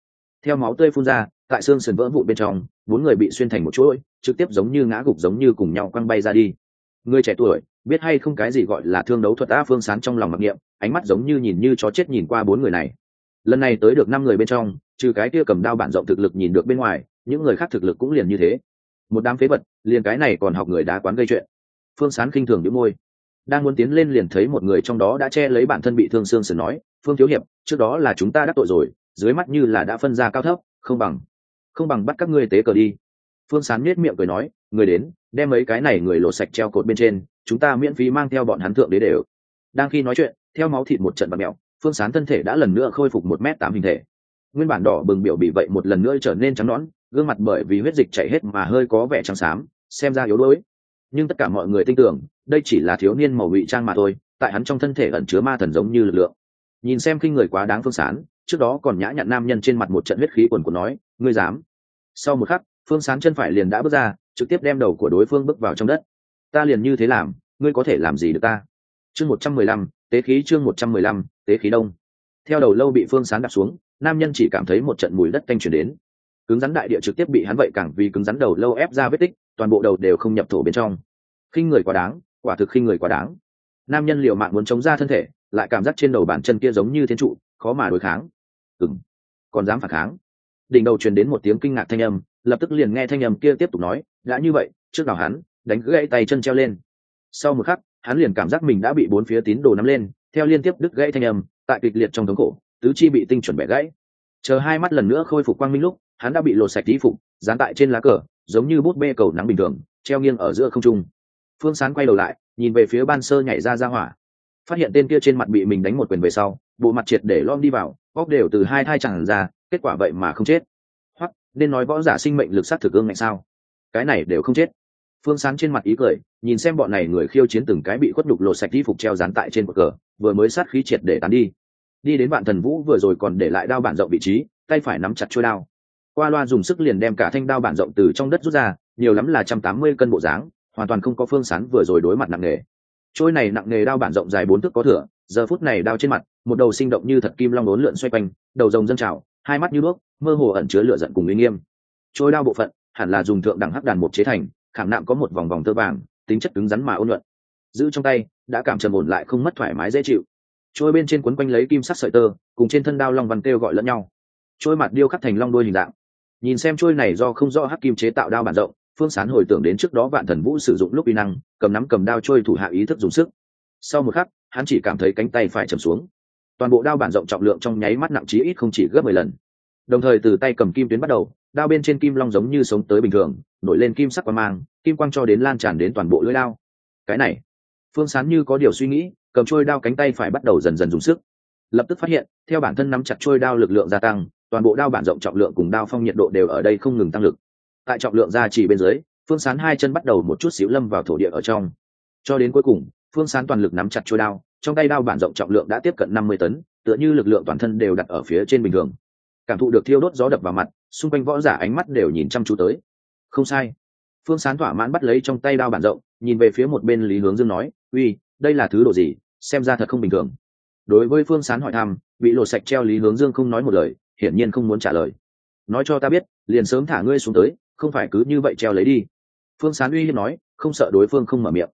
theo máu tươi phun ra, tại xương sườn vỡ vụn bên trong, bốn người bị xuyên thành một chuỗi, trực tiếp giống như ngã gục giống như cùng nhau quăng bay ra đi. Người trẻ tuổi, biết hay không cái gì gọi là thương đấu thuật a phương sán trong lòng mặc niệm, ánh mắt giống như nhìn như chó chết nhìn qua bốn người này. Lần này tới được năm người bên trong, trừ cái kia cầm đao bản rộng thực lực nhìn được bên ngoài, những người khác thực lực cũng liền như thế một đám phế vật, liền cái này còn học người đá quán gây chuyện. Phương sán khinh thường những môi. Đang muốn tiến lên liền thấy một người trong đó đã che lấy bản thân bị thương xương sườn nói, phương thiếu hiệp, trước đó là chúng ta đắc tội rồi, dưới mắt như là đã phân ra cao thấp, không bằng không bằng bắt các ngươi tế cờ đi. Phương sán miết miệng cười nói, người đến, đem mấy cái này người lột sạch treo cột bên trên, chúng ta miễn phí mang theo bọn hắn thượng đế đều. Đang khi nói chuyện, theo máu thịt một trận bạt mẹo phương sán thân thể đã lần nữa khôi phục một m tám hình thể. Nguyên bản đỏ bừng biểu bị vậy một lần nữa trở nên trắng nõn gương mặt bởi vì huyết dịch chảy hết mà hơi có vẻ trắng xám, xem ra yếu đuối. Nhưng tất cả mọi người tin tưởng, đây chỉ là thiếu niên màu ngụy trang mà thôi, tại hắn trong thân thể ẩn chứa ma thần giống như lực lượng. Nhìn xem khinh người quá đáng phương sán, trước đó còn nhã nhặn nam nhân trên mặt một trận huyết khí quần của nói, ngươi dám? Sau một khắc, phương sán chân phải liền đã bước ra, trực tiếp đem đầu của đối phương bước vào trong đất. Ta liền như thế làm, ngươi có thể làm gì được ta? Chương một trăm mười lăm, tế khí chương một trăm mười lăm, tế khí đông. Theo đầu lâu bị phương sán đặt xuống, nam nhân chỉ cảm thấy một trận mùi đất canh chuyển đến cứng rắn đại địa trực tiếp bị hắn vậy càng vì cứng rắn đầu lâu ép ra vết tích, toàn bộ đầu đều không nhập thổ bên trong. Khinh người quá đáng, quả thực khinh người quá đáng. Nam nhân liệu mạng muốn chống ra thân thể, lại cảm giác trên đầu bàn chân kia giống như thiên trụ, khó mà đối kháng. Ừng còn dám phản kháng. Đỉnh đầu truyền đến một tiếng kinh ngạc thanh âm, lập tức liền nghe thanh âm kia tiếp tục nói, đã như vậy, trước nào hắn, đánh gãy tay chân treo lên. Sau một khắc, hắn liền cảm giác mình đã bị bốn phía tín đồ nắm lên, theo liên tiếp đứt gãy thanh âm, tại kịch liệt trong thống khổ, tứ chi bị tinh chuẩn bẻ gãy. Chờ hai mắt lần nữa khôi phục quang minh lúc hắn đã bị lột sạch tí phục, dán tại trên lá cờ, giống như bút bê cầu nắng bình thường, treo nghiêng ở giữa không trung. Phương sán quay đầu lại, nhìn về phía ban sơ nhảy ra ra hỏa. Phát hiện tên kia trên mặt bị mình đánh một quyền về sau, bộ mặt triệt để lom đi vào, góc đều từ hai thai chẳng ra, kết quả vậy mà không chết. Hoặc nên nói võ giả sinh mệnh lực sát thực ương ngạnh sao? Cái này đều không chết. Phương sán trên mặt ý cười, nhìn xem bọn này người khiêu chiến từng cái bị khuất đục lột sạch đi phục treo dán tại trên bờ cờ, vừa mới sát khí triệt để tán đi. Đi đến bạn thần vũ vừa rồi còn để lại đao bản rộng vị trí, tay phải nắm chặt trôi đao qua loa dùng sức liền đem cả thanh đao bản rộng từ trong đất rút ra, nhiều lắm là trăm tám mươi cân bộ dáng, hoàn toàn không có phương sán vừa rồi đối mặt nặng nề trôi này nặng nề đao bản rộng dài bốn thước có thửa, giờ phút này đao trên mặt, một đầu sinh động như thật kim long lốn lượn xoay quanh, đầu rồng dâng trào, hai mắt như đuốc mơ hồ ẩn chứa lửa giận cùng uy nghiêm. Trôi đao bộ phận, hẳn là dùng thượng đẳng hắc đàn một chế thành, khảm nạm có một vòng vòng tơ vàng, tính chất cứng rắn mà ôn luận giữ trong tay, đã cảm trầm ổn lại không mất thoải mái dễ chịu. Trôi bên trên quấn quanh lấy kim sắc sợi tơ, cùng trên thân đao long văn kêu gọi lẫn nhau. Trôi mặt điêu khắc thành long đuôi hình dạng nhìn xem trôi này do không rõ hắc kim chế tạo đao bản rộng, phương sán hồi tưởng đến trước đó vạn thần vũ sử dụng lúc uy năng, cầm nắm cầm đao trôi thủ hạ ý thức dùng sức. Sau một khắc, hắn chỉ cảm thấy cánh tay phải chầm xuống. Toàn bộ đao bản rộng trọng lượng trong nháy mắt nặng chí ít không chỉ gấp mười lần. Đồng thời từ tay cầm kim tuyến bắt đầu, đao bên trên kim long giống như sống tới bình thường, nổi lên kim sắc quang mang, kim quang cho đến lan tràn đến toàn bộ lưỡi đao. Cái này, phương sán như có điều suy nghĩ, cầm trôi đao cánh tay phải bắt đầu dần dần dùng sức. Lập tức phát hiện, theo bản thân nắm chặt trôi đao lực lượng gia tăng toàn bộ đao bản rộng trọng lượng cùng đao phong nhiệt độ đều ở đây không ngừng tăng lực. Tại trọng lượng gia trì bên dưới, phương sán hai chân bắt đầu một chút xíu lâm vào thổ địa ở trong. Cho đến cuối cùng, phương sán toàn lực nắm chặt trôi đao, trong tay đao bản rộng trọng lượng đã tiếp cận năm mươi tấn, tựa như lực lượng toàn thân đều đặt ở phía trên bình thường. Cảm thụ được thiêu đốt gió đập vào mặt, xung quanh võ giả ánh mắt đều nhìn chăm chú tới. Không sai. Phương sán thỏa mãn bắt lấy trong tay đao bản rộng, nhìn về phía một bên lý hướng dương nói, uy, đây là thứ đồ gì? Xem ra thật không bình thường. Đối với phương sán hỏi thăm, bị lộ sạch treo lý hướng dương không nói một lời hiển nhiên không muốn trả lời. Nói cho ta biết, liền sớm thả ngươi xuống tới, không phải cứ như vậy treo lấy đi. Phương sán uy hiếp nói, không sợ đối phương không mở miệng.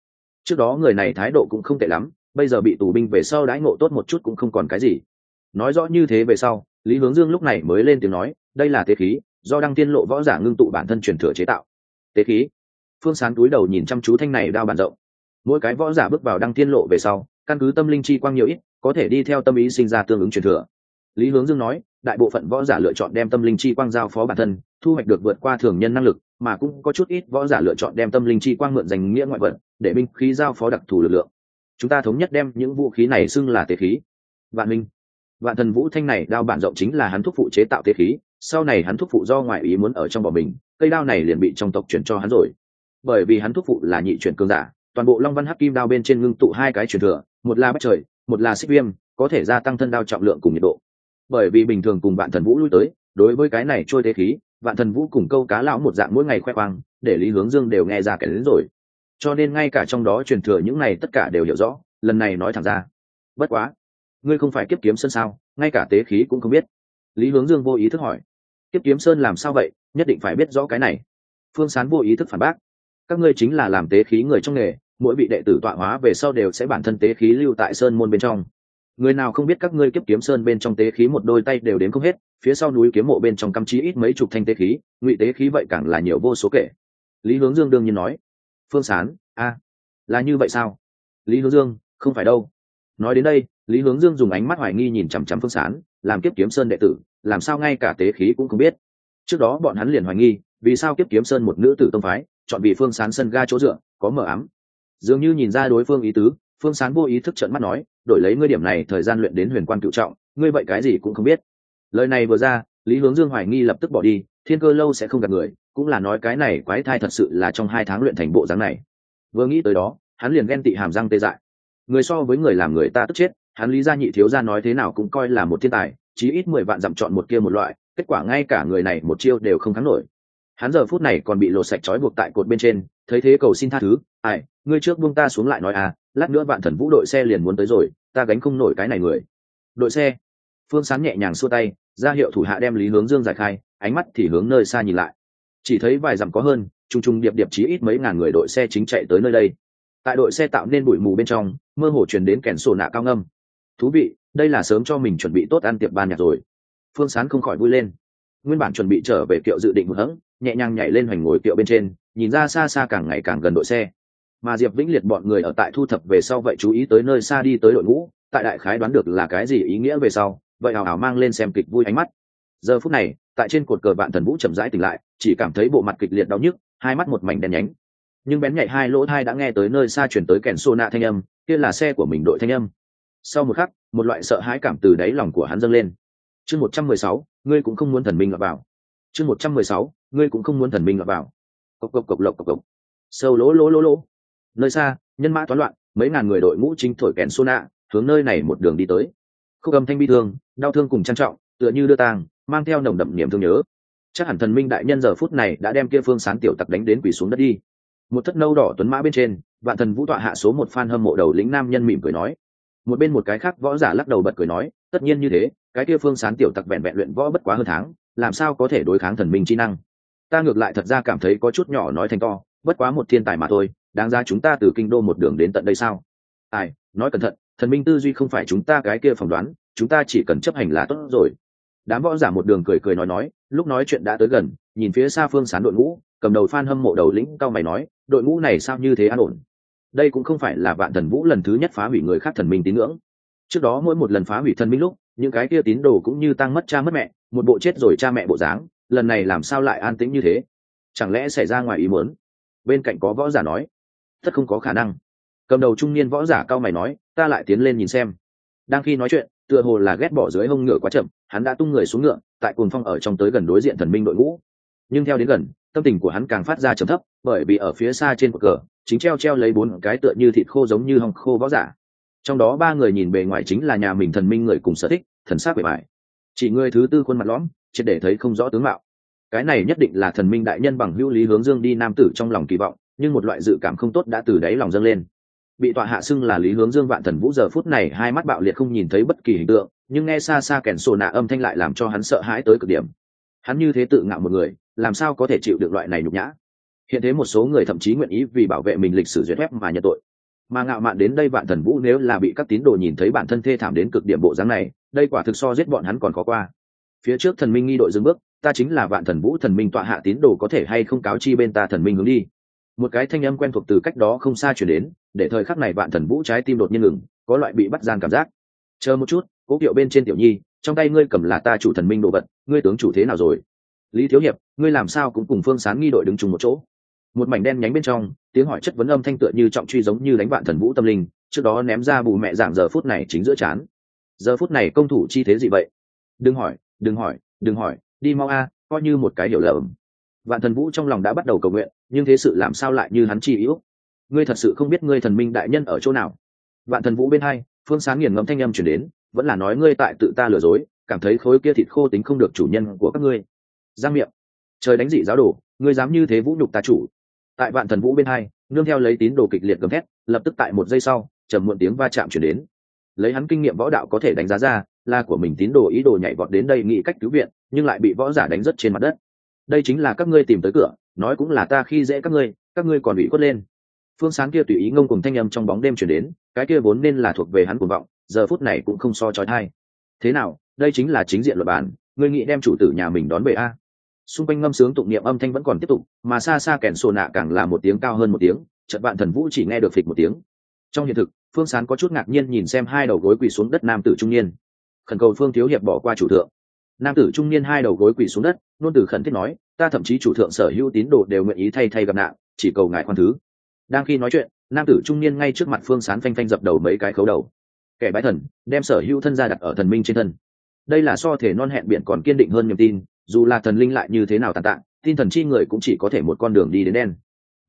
Trước đó người này thái độ cũng không tệ lắm, bây giờ bị tù binh về sau đãi ngộ tốt một chút cũng không còn cái gì. Nói rõ như thế về sau, lý hướng dương lúc này mới lên tiếng nói, đây là tế khí, do đăng tiên lộ võ giả ngưng tụ bản thân truyền thừa chế tạo. Tế khí? Phương sán túi đầu nhìn chăm chú thanh này đao bản rộng. Mỗi cái võ giả bước vào đăng tiên lộ về sau, căn cứ tâm linh chi quang nhiều ít, có thể đi theo tâm ý sinh ra tương ứng truyền thừa lý hướng dương nói, đại bộ phận võ giả lựa chọn đem tâm linh chi quang giao phó bản thân, thu hoạch được vượt qua thường nhân năng lực, mà cũng có chút ít võ giả lựa chọn đem tâm linh chi quang mượn dành nghĩa ngoại vật, để binh khí giao phó đặc thù lực lượng. Chúng ta thống nhất đem những vũ khí này xưng là tế khí. Vạn minh. Vạn thần vũ thanh này đao bản rộng chính là hắn thúc phụ chế tạo tế khí, sau này hắn thúc phụ do ngoại ý muốn ở trong bỏ mình, cây đao này liền bị trong tộc chuyển cho hắn rồi. Bởi vì hắn thúc phụ là nhị chuyển cường giả, toàn bộ long văn hắc kim đao bên trên ngưng tụ hai cái truyền thừa, một là bất trời, một là xích viêm, có thể gia tăng thân đao trọng lượng cùng nhiệt độ bởi vì bình thường cùng vạn thần vũ lui tới, đối với cái này trôi tế khí, vạn thần vũ cùng câu cá lão một dạng mỗi ngày khoe khoang, để lý hướng dương đều nghe ra kẻ đến rồi. Cho nên ngay cả trong đó truyền thừa những này tất cả đều hiểu rõ, lần này nói thẳng ra. Bất quá, ngươi không phải kiếp kiếm sơn sao, ngay cả tế khí cũng không biết. Lý hướng dương vô ý thức hỏi. Kiếp kiếm sơn làm sao vậy, nhất định phải biết rõ cái này. Phương sán vô ý thức phản bác. Các ngươi chính là làm tế khí người trong nghề, mỗi vị đệ tử tọa hóa về sau đều sẽ bản thân tế khí lưu tại sơn môn bên trong người nào không biết các ngươi kiếp kiếm sơn bên trong tế khí một đôi tay đều đến không hết, phía sau núi kiếm mộ bên trong căm chí ít mấy chục thanh tế khí, ngụy tế khí vậy càng là nhiều vô số kể. Lý hướng dương đương nhiên nói, phương sán, a, là như vậy sao? Lý hướng dương, không phải đâu. Nói đến đây, lý hướng dương dùng ánh mắt hoài nghi nhìn chằm chằm phương sán, làm kiếp kiếm sơn đệ tử, làm sao ngay cả tế khí cũng không biết? Trước đó bọn hắn liền hoài nghi, vì sao kiếp kiếm sơn một nữ tử tông phái, chọn vị phương sán sân ga chỗ dựa, có mở ám. Dường như nhìn ra đối phương ý tứ, phương sán vô ý thức trận mắt nói đổi lấy ngươi điểm này thời gian luyện đến huyền quan cựu trọng, ngươi vậy cái gì cũng không biết. Lời này vừa ra, lý hướng dương hoài nghi lập tức bỏ đi, thiên cơ lâu sẽ không gặp người, cũng là nói cái này quái thai thật sự là trong hai tháng luyện thành bộ dáng này. Vừa nghĩ tới đó, hắn liền ghen tị hàm răng tê dại. Người so với người làm người ta tức chết, hắn lý gia nhị thiếu gia nói thế nào cũng coi là một thiên tài, chí ít mười vạn dặm chọn một kia một loại, kết quả ngay cả người này một chiêu đều không thắng nổi. Hắn giờ phút này còn bị lột sạch trói buộc tại cột bên trên, thấy thế cầu xin tha thứ, ai, ngươi trước buông ta xuống lại nói à lát nữa bạn thần vũ đội xe liền muốn tới rồi, ta gánh không nổi cái này người. Đội xe. Phương sán nhẹ nhàng xua tay, ra hiệu thủ hạ đem lý hướng dương giải khai, ánh mắt thì hướng nơi xa nhìn lại. Chỉ thấy vài dặm có hơn t r u n g t r u n g điệp điệp chí ít mấy ngàn người đội xe chính chạy tới nơi đây. Tại đội xe tạo nên bụi mù bên trong, mơ hồ truyền đến kèn sổ nạ cao ngâm. Thú vị, đây là sớm cho mình chuẩn bị tốt ăn tiệc ban nhạc rồi. Phương sán không khỏi vui lên. Nguyên bản chuẩn bị trở về kiệu dự định một hẫng nhẹ nhàng nhảy lên hoành ngồi kiệu bên trên, nhìn ra xa xa càng ngày càng gần đội xe mà diệp vĩnh liệt bọn người ở tại thu thập về sau vậy chú ý tới nơi xa đi tới đội ngũ, tại đại khái đoán được là cái gì ý nghĩa về sau, vậy hào hào mang lên xem kịch vui ánh mắt. Giờ phút này, tại trên cột cờ bạn thần vũ chậm rãi tỉnh lại, chỉ cảm thấy bộ mặt kịch liệt đau nhức, hai mắt một mảnh đen nhánh. Nhưng bén nhạy hai lỗ thai đã nghe tới nơi xa chuyển tới kèn xô nạ thanh âm, kia là xe của mình đội thanh âm. Sau một khắc, một loại sợ hãi cảm từ đáy lòng của hắn dâng lên. Chương một trăm mười sáu, ngươi cũng không muốn thần minh lọt vào. Chương một trăm mười sáu, ngươi cũng không muốn thần minh lọt vào. Cộc cộc cộc, lộc, cộc cộc. Sâu lỗ lỗ lỗ lỗ nơi xa, nhân mã toán loạn, mấy ngàn người đội ngũ chính thổi kèn xô nạ, hướng nơi này một đường đi tới. Khúc âm thanh bi thương, đau thương cùng trang trọng, tựa như đưa tang, mang theo nồng đậm niềm thương nhớ. Chắc hẳn thần minh đại nhân giờ phút này đã đem kia phương sán tiểu tặc đánh đến quỷ xuống đất đi. Một thất nâu đỏ tuấn mã bên trên, vạn thần vũ tọa hạ số một phan hâm mộ đầu lính nam nhân mỉm cười nói. Một bên một cái khác võ giả lắc đầu bật cười nói, tất nhiên như thế, cái kia phương sán tiểu tặc vẹn vẹn luyện võ bất quá hơn tháng, làm sao có thể đối kháng thần minh chi năng? Ta ngược lại thật ra cảm thấy có chút nhỏ nói thành to, bất quá một thiên tài mà thôi đáng ra chúng ta từ kinh đô một đường đến tận đây sao? Ai, nói cẩn thận, thần minh tư duy không phải chúng ta cái kia phỏng đoán, chúng ta chỉ cần chấp hành là tốt rồi. Đám võ giả một đường cười cười nói nói, lúc nói chuyện đã tới gần, nhìn phía xa phương sán đội ngũ, cầm đầu phan hâm mộ đầu lĩnh cao mày nói, đội ngũ này sao như thế an ổn? Đây cũng không phải là vạn thần vũ lần thứ nhất phá hủy người khác thần minh tín ngưỡng. Trước đó mỗi một lần phá hủy thần minh lúc, những cái kia tín đồ cũng như tăng mất cha mất mẹ, một bộ chết rồi cha mẹ bộ dáng, lần này làm sao lại an tĩnh như thế? Chẳng lẽ xảy ra ngoài ý muốn? Bên cạnh có võ giả nói tất không có khả năng. Cầm đầu trung niên võ giả cao mày nói, ta lại tiến lên nhìn xem. Đang khi nói chuyện, tựa hồ là ghét bỏ dưới hông ngựa quá chậm, hắn đã tung người xuống ngựa, tại cuồng phong ở trong tới gần đối diện thần minh đội ngũ. Nhưng theo đến gần, tâm tình của hắn càng phát ra trầm thấp, bởi vì ở phía xa trên cột cờ, chính treo treo lấy bốn cái tựa như thịt khô giống như hồng khô võ giả. Trong đó ba người nhìn bề ngoài chính là nhà mình thần minh người cùng sở thích, thần sát bề bài chỉ người thứ tư khuôn mặt lõm, triệt để thấy không rõ tướng mạo. Cái này nhất định là thần minh đại nhân bằng hữu lý hướng dương đi nam tử trong lòng kỳ vọng nhưng một loại dự cảm không tốt đã từ đáy lòng dâng lên. Bị tọa hạ xưng là lý hướng dương vạn thần vũ giờ phút này, hai mắt bạo liệt không nhìn thấy bất kỳ hình tượng, nhưng nghe xa xa kèn sổ nạ âm thanh lại làm cho hắn sợ hãi tới cực điểm. Hắn như thế tự ngạo một người, làm sao có thể chịu được loại này nhục nhã? Hiện thế một số người thậm chí nguyện ý vì bảo vệ mình lịch sử duyệt phép mà nhận tội. Mà ngạo mạn đến đây vạn thần vũ nếu là bị các tín đồ nhìn thấy bản thân thê thảm đến cực điểm bộ dáng này, đây quả thực so giết bọn hắn còn khó qua. Phía trước thần minh nghi đội dừng bước, ta chính là vạn thần vũ thần minh tọa hạ tín đồ có thể hay không cáo chi bên ta thần minh hướng đi một cái thanh âm quen thuộc từ cách đó không xa chuyển đến, để thời khắc này vạn thần vũ trái tim đột nhiên ngừng, có loại bị bắt gian cảm giác. Chờ một chút, cố kiệu bên trên tiểu nhi, trong tay ngươi cầm là ta chủ thần minh đồ vật, ngươi tướng chủ thế nào rồi? Lý thiếu hiệp, ngươi làm sao cũng cùng phương sán nghi đội đứng chung một chỗ. Một mảnh đen nhánh bên trong, tiếng hỏi chất vấn âm thanh tựa như trọng truy giống như đánh vạn thần vũ tâm linh, trước đó ném ra bù mẹ giảng giờ phút này chính giữa chán. Giờ phút này công thủ chi thế gì vậy? Đừng hỏi đừng hỏi đừng hỏi, đi mau a, coi như một cái hiểu lầm vạn thần vũ trong lòng đã bắt đầu cầu nguyện, nhưng thế sự làm sao lại như hắn chi yếu ngươi thật sự không biết ngươi thần minh đại nhân ở chỗ nào? Vạn thần vũ bên hai, phương sáng nghiền ngẫm thanh âm chuyển đến, vẫn là nói ngươi tại tự ta lừa dối, cảm thấy khối kia thịt khô tính không được chủ nhân của các ngươi. Giang miệng. Trời đánh dị giáo đồ, ngươi dám như thế vũ nhục ta chủ. Tại vạn thần vũ bên hai, nương theo lấy tín đồ kịch liệt gầm thét, lập tức tại một giây sau, trầm muộn tiếng va chạm chuyển đến. Lấy hắn kinh nghiệm võ đạo có thể đánh giá ra, là của mình tín đồ ý đồ nhảy vọt đến đây nghĩ cách cứu viện, nhưng lại bị võ giả đánh rất trên mặt đất đây chính là các ngươi tìm tới cửa, nói cũng là ta khi dễ các ngươi các ngươi còn bị quất lên. Phương sáng kia tùy ý ngông cùng thanh âm trong bóng đêm chuyển đến, cái kia vốn nên là thuộc về hắn cuồng vọng, giờ phút này cũng không so trói thai thế nào, đây chính là chính diện luật bản, ngươi nghĩ đem chủ tử nhà mình đón về a? Xung quanh ngâm sướng tụng niệm âm thanh vẫn còn tiếp tục, mà xa xa kèn sổ nạ càng là một tiếng cao hơn một tiếng trận bạn thần vũ chỉ nghe được phịch một tiếng. Trong hiện thực, phương sán có chút ngạc nhiên nhìn xem hai đầu gối quỳ xuống đất nam tử trung niên. Khẩn cầu phương thiếu hiệp bỏ qua chủ thượng nam tử trung niên hai đầu gối quỳ xuống đất, nôn từ khẩn thiết nói, ta thậm chí chủ thượng sở hữu tín đồ đều nguyện ý thay thay gặp nạn, chỉ cầu ngài khoan thứ. Đang khi nói chuyện, nam tử trung niên ngay trước mặt phương sán phanh phanh dập đầu mấy cái khấu đầu. Kẻ bái thần, đem sở hữu thân ra đặt ở thần minh trên thân. Đây là so thể non hẹn biển còn kiên định hơn niềm tin, dù là thần linh lại như thế nào tàn tạng tin thần chi người cũng chỉ có thể một con đường đi đến đen.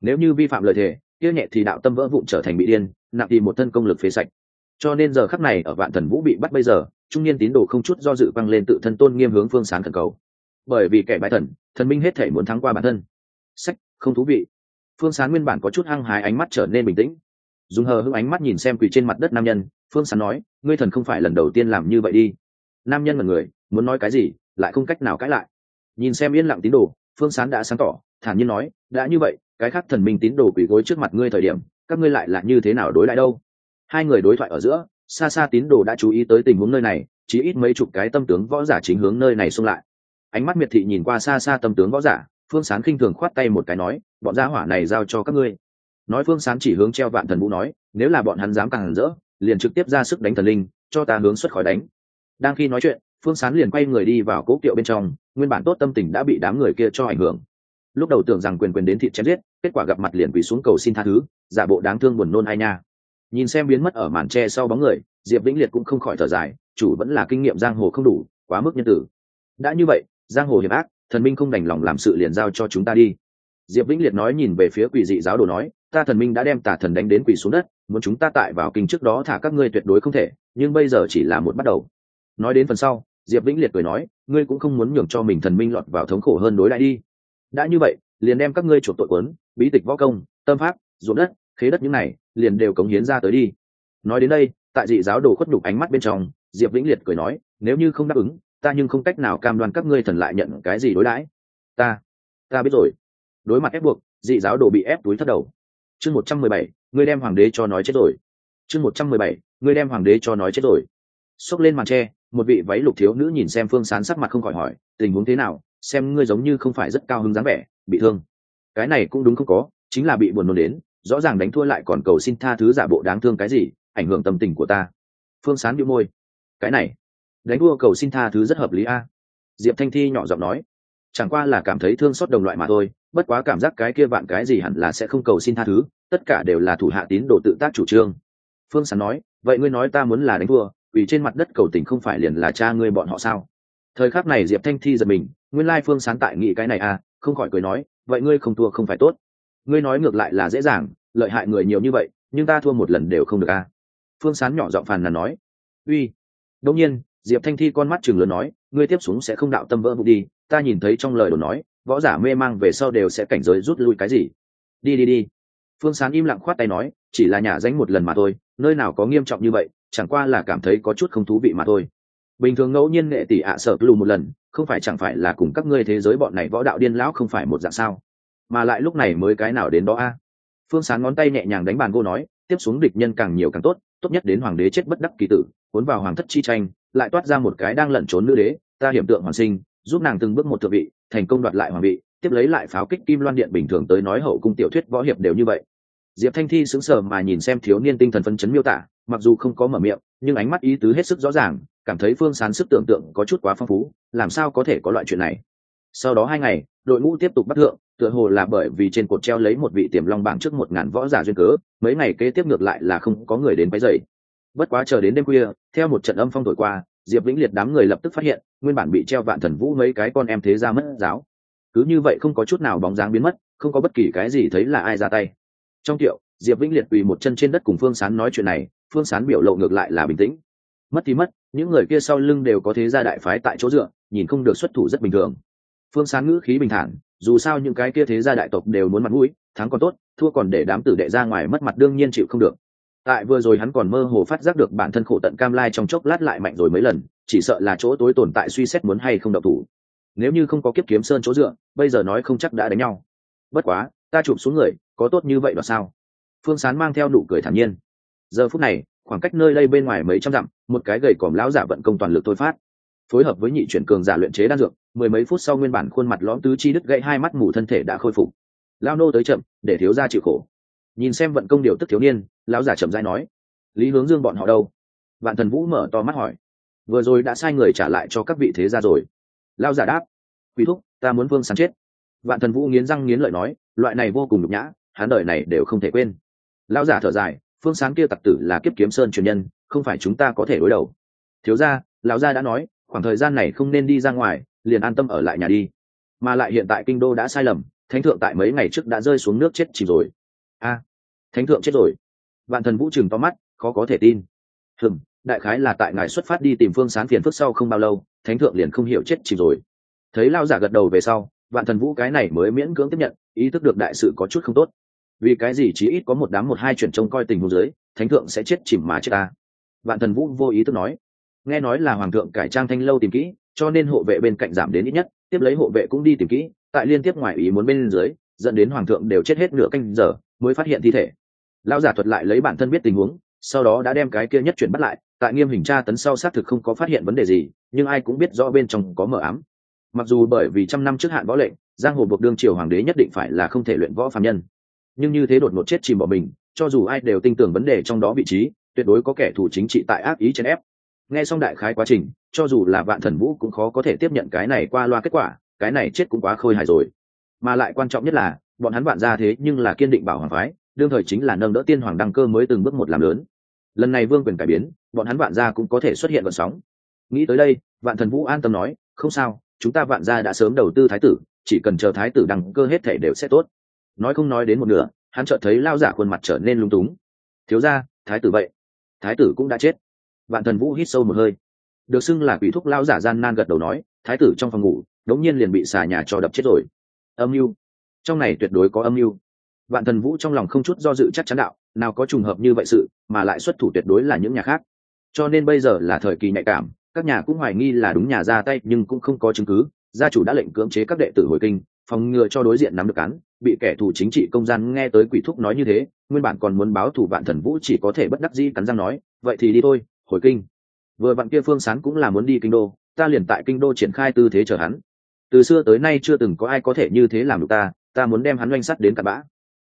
Nếu như vi phạm lời thề, kia nhẹ thì đạo tâm vỡ vụn trở thành bị điên, nặng thì một thân công lực phế sạch cho nên giờ khắc này ở vạn thần vũ bị bắt bây giờ, trung niên tín đồ không chút do dự băng lên tự thân tôn nghiêm hướng phương sáng thần cầu. Bởi vì kẻ bại thần thần minh hết thể muốn thắng qua bản thân. Sách, không thú vị. Phương sán nguyên bản có chút hăng hái ánh mắt trở nên bình tĩnh. Dùng hờ hững ánh mắt nhìn xem quỳ trên mặt đất nam nhân, phương sán nói, ngươi thần không phải lần đầu tiên làm như vậy đi. Nam nhân là người, muốn nói cái gì, lại không cách nào cãi lại. Nhìn xem yên lặng tín đồ, phương sán đã sáng tỏ, thản nhiên nói, đã như vậy, cái khác thần minh tín đồ quỳ gối trước mặt ngươi thời điểm, các ngươi lại là như thế nào đối lại đâu? Hai người đối thoại ở giữa xa xa tín đồ đã chú ý tới tình huống nơi này, chỉ ít mấy chục cái tâm tướng võ giả chính hướng nơi này xung lại. Ánh mắt miệt thị nhìn qua xa xa tâm tướng võ giả, phương sán khinh thường khoát tay một cái nói, bọn gia hỏa này giao cho các ngươi. Nói phương sán chỉ hướng treo vạn thần vũ nói, nếu là bọn hắn dám càng rỡ, liền trực tiếp ra sức đánh thần linh, cho ta hướng xuất khỏi đánh. Đang khi nói chuyện, phương sán liền quay người đi vào cố kiệu bên trong, nguyên bản tốt tâm tình đã bị đám người kia cho ảnh hưởng. Lúc đầu tưởng rằng quyền quyền đến thị chém giết, kết quả gặp mặt liền quỳ xuống cầu xin tha thứ, giả bộ đáng thương buồn nôn ai nha nhìn xem biến mất ở màn tre sau bóng người, diệp vĩnh liệt cũng không khỏi thở dài, chủ vẫn là kinh nghiệm giang hồ không đủ, quá mức nhân tử. Đã như vậy, giang hồ hiểm ác, thần minh không đành lòng làm sự liền giao cho chúng ta đi. Diệp vĩnh liệt nói nhìn về phía quỷ dị giáo đồ nói, ta thần minh đã đem tà thần đánh đến quỷ xuống đất, muốn chúng ta tại vào kinh trước đó thả các ngươi tuyệt đối không thể, nhưng bây giờ chỉ là một bắt đầu. Nói đến phần sau, diệp vĩnh liệt cười nói, ngươi cũng không muốn nhường cho mình thần minh lọt vào thống khổ hơn đối lại đi. Đã như vậy, liền đem các ngươi chuộc tội quấn, bí tịch võ công, tâm pháp, ruộng đất, khế đất những này liền đều cống hiến ra tới đi. Nói đến đây, tại dị giáo đồ khuất nhục ánh mắt bên trong, diệp vĩnh liệt cười nói, nếu như không đáp ứng, ta nhưng không cách nào cam đoan các ngươi thần lại nhận cái gì đối đãi. Ta ta biết rồi. Đối mặt ép buộc, dị giáo đồ bị ép túi thất đầu. Chương một trăm mười bảy, ngươi đem hoàng đế cho nói chết rồi. Chương một trăm mười bảy, ngươi đem hoàng đế cho nói chết rồi. Xốc lên màn tre, một vị váy lục thiếu nữ nhìn xem phương sán sắc mặt không khỏi hỏi, tình huống thế nào? Xem ngươi giống như không phải rất cao hứng dáng vẻ, bị thương. Cái này cũng đúng không có, chính là bị buồn nôn đến rõ ràng đánh thua lại còn cầu xin tha thứ giả bộ đáng thương cái gì, ảnh hưởng tâm tình của ta. Phương sán bị môi. Cái này, đánh thua cầu xin tha thứ rất hợp lý a. Diệp thanh thi nhỏ giọng nói. Chẳng qua là cảm thấy thương xót đồng loại mà thôi, bất quá cảm giác cái kia vạn cái gì hẳn là sẽ không cầu xin tha thứ, tất cả đều là thủ hạ tín đồ tự tác chủ trương. Phương sán nói, vậy ngươi nói ta muốn là đánh thua vì trên mặt đất cầu tình không phải liền là cha ngươi bọn họ sao? Thời khắc này diệp thanh thi giật mình, nguyên lai phương sán tại nghĩ cái này à không khỏi cười nói, vậy ngươi không thua không phải tốt ngươi nói ngược lại là dễ dàng, lợi hại người nhiều như vậy, nhưng ta thua một lần đều không được à? Phương sán nhỏ giọng phàn nàn nói. Uy. Đông nhiên, diệp thanh thi con mắt chừng lớn nói, ngươi tiếp xuống sẽ không đạo tâm vỡ vụ đi, ta nhìn thấy trong lời đồ nói, võ giả mê mang về sau đều sẽ cảnh giới rút lui cái gì? Đi đi đi. Phương sán im lặng khoát tay nói, chỉ là nhà danh một lần mà thôi, nơi nào có nghiêm trọng như vậy, chẳng qua là cảm thấy có chút không thú vị mà thôi. Bình thường ngẫu nhiên nghệ tỷ ạ à sợ lù một lần, không phải chẳng phải là cùng các ngươi thế giới bọn này võ đạo điên lão không phải một dạng sao? Mà lại lúc này mới cái nào đến đó a? Phương sán ngón tay nhẹ nhàng đánh bàn cô nói, tiếp xuống địch nhân càng nhiều càng tốt tốt nhất đến hoàng đế chết bất đắc kỳ tử, cuốn vào hoàng thất chi tranh, lại toát ra một cái đang lẩn trốn nữ đế, ta hiểm tượng hoàn sinh, giúp nàng từng bước một thượng vị, thành công đoạt lại hoàng vị, tiếp lấy lại pháo kích kim loan điện bình thường tới nói hậu cung tiểu thuyết võ hiệp đều như vậy. Diệp thanh thi sững sờ mà nhìn xem thiếu niên tinh thần phấn chấn miêu tả, mặc dù không có mở miệng, nhưng ánh mắt ý tứ hết sức rõ ràng, cảm thấy phương sán sức tưởng tượng có chút quá phong phú, làm sao có thể có loại chuyện này. Sau đó hai ngày, đội ngũ tiếp tục bắt thượng tựa hồ là bởi vì trên cột treo lấy một vị tiềm long bảng trước một ngàn võ giả duyên cớ, mấy ngày kế tiếp ngược lại là không có người đến váy dày bất quá chờ đến đêm khuya, theo một trận âm phong thổi qua, diệp vĩnh liệt đám người lập tức phát hiện, nguyên bản bị treo vạn thần vũ mấy cái con em thế ra mất giáo. Cứ như vậy không có chút nào bóng dáng biến mất, không có bất kỳ cái gì thấy là ai ra tay. Trong tiệu, diệp vĩnh liệt quỳ một chân trên đất cùng phương sán nói chuyện này, phương sán biểu lộ ngược lại là bình tĩnh. Mất thì mất, những người kia sau lưng đều có thế gia đại phái tại chỗ dựa, nhìn không được xuất thủ rất bình thường. Phương sán ngữ khí bình thản dù sao những cái kia thế gia đại tộc đều muốn mặt mũi, thắng còn tốt, thua còn để đám tử đệ ra ngoài mất mặt đương nhiên chịu không được. Tại vừa rồi hắn còn mơ hồ phát giác được bản thân khổ tận cam lai trong chốc lát lại mạnh rồi mấy lần, chỉ sợ là chỗ tối tồn tại suy xét muốn hay không độc thủ. Nếu như không có kiếp kiếm sơn chỗ dựa, bây giờ nói không chắc đã đánh nhau. Bất quá, ta chụp xuống người, có tốt như vậy đó sao? Phương sán mang theo nụ cười thản nhiên. Giờ phút này, khoảng cách nơi đây bên ngoài mấy trăm dặm, một cái gầy còm lão giả vận công toàn lực thôi phát phối hợp với nhị chuyển cường giả luyện chế đan dược, mười mấy phút sau nguyên bản khuôn mặt lõm tứ chi đứt gãy hai mắt mù thân thể đã khôi phục. Lao nô tới chậm, để thiếu gia chịu khổ. Nhìn xem vận công điều tức thiếu niên, lão giả chậm dai nói, lý hướng dương bọn họ đâu? Vạn thần vũ mở to mắt hỏi. Vừa rồi đã sai người trả lại cho các vị thế gia rồi. Lao giả đáp quý thúc, ta muốn vương sán chết. Vạn thần vũ nghiến răng nghiến lợi nói, loại này vô cùng nhục nhã hán đời này đều không thể quên. Lao giả thở dài, phương sáng kia tặc tử là kiếp kiếm sơn truyền nhân, không phải chúng ta có thể đối đầu. Thiếu gia, lão gia đã nói khoảng thời gian này không nên đi ra ngoài, liền an tâm ở lại nhà đi. Mà lại hiện tại kinh đô đã sai lầm, thánh thượng tại mấy ngày trước đã rơi xuống nước chết chìm rồi. A, thánh thượng chết rồi. Vạn thần vũ trừng to mắt, khó có thể tin. Hừm, đại khái là tại ngài xuất phát đi tìm phương sán phiền phức sau không bao lâu, thánh thượng liền không hiểu chết chìm rồi. Thấy lao giả gật đầu về sau, vạn thần vũ cái này mới miễn cưỡng tiếp nhận, ý thức được đại sự có chút không tốt. Vì cái gì chí ít có một đám một hai chuyển trông coi tình huống dưới, thánh thượng sẽ chết chìm mà chết ta. Vạn thần vũ vô ý thức nói nghe nói là hoàng thượng cải trang thanh lâu tìm kỹ, cho nên hộ vệ bên cạnh giảm đến ít nhất, tiếp lấy hộ vệ cũng đi tìm kỹ, tại liên tiếp ngoài ý muốn bên dưới, dẫn đến hoàng thượng đều chết hết nửa canh giờ mới phát hiện thi thể. Lão giả thuật lại lấy bản thân biết tình huống, sau đó đã đem cái kia nhất chuyển bắt lại, tại nghiêm hình tra tấn sau xác thực không có phát hiện vấn đề gì, nhưng ai cũng biết rõ bên trong có mờ ám. Mặc dù bởi vì trăm năm trước hạn võ lệnh, giang hồ buộc đương triều hoàng đế nhất định phải là không thể luyện võ phạm nhân. Nhưng như thế đột ngột chết chìm bỏ mình, cho dù ai đều tin tưởng vấn đề trong đó vị trí, tuyệt đối có kẻ thù chính trị tại ác ý chèn ép nghe xong đại khái quá trình, cho dù là vạn thần vũ cũng khó có thể tiếp nhận cái này qua loa kết quả, cái này chết cũng quá khôi hài rồi. Mà lại quan trọng nhất là, bọn hắn vạn ra thế nhưng là kiên định bảo hoàng phái, đương thời chính là nâng đỡ tiên hoàng đăng cơ mới từng bước một làm lớn. Lần này vương quyền cải biến, bọn hắn vạn gia cũng có thể xuất hiện vận sóng. Nghĩ tới đây, vạn thần vũ an tâm nói, không sao, chúng ta vạn gia đã sớm đầu tư thái tử, chỉ cần chờ thái tử đăng cơ hết thể đều sẽ tốt. Nói không nói đến một nửa, hắn chợt thấy lao giả khuôn mặt trở nên lung túng. Thiếu ra thái tử vậy. Thái tử cũng đã chết vạn thần vũ hít sâu một hơi. Được xưng là quỷ thúc lao giả gian nan gật đầu nói, thái tử trong phòng ngủ, đống nhiên liền bị xà nhà cho đập chết rồi. Âm mưu. Trong này tuyệt đối có âm mưu. Vạn thần vũ trong lòng không chút do dự chắc chắn đạo, nào có trùng hợp như vậy sự, mà lại xuất thủ tuyệt đối là những nhà khác. Cho nên bây giờ là thời kỳ nhạy cảm, các nhà cũng hoài nghi là đúng nhà ra tay, nhưng cũng không có chứng cứ. Gia chủ đã lệnh cưỡng chế các đệ tử hồi kinh, phòng ngừa cho đối diện nắm được án, bị kẻ thù chính trị công gian nghe tới quỷ thúc nói như thế, nguyên bản còn muốn báo thù vạn thần vũ chỉ có thể bất đắc dĩ cắn răng nói, vậy thì đi thôi hồi kinh. Vừa vặn kia phương sán cũng là muốn đi kinh đô ta liền tại kinh đô triển khai tư thế chờ hắn. Từ xưa tới nay chưa từng có ai có thể như thế làm được ta ta muốn đem hắn oanh sắt đến cặp bã.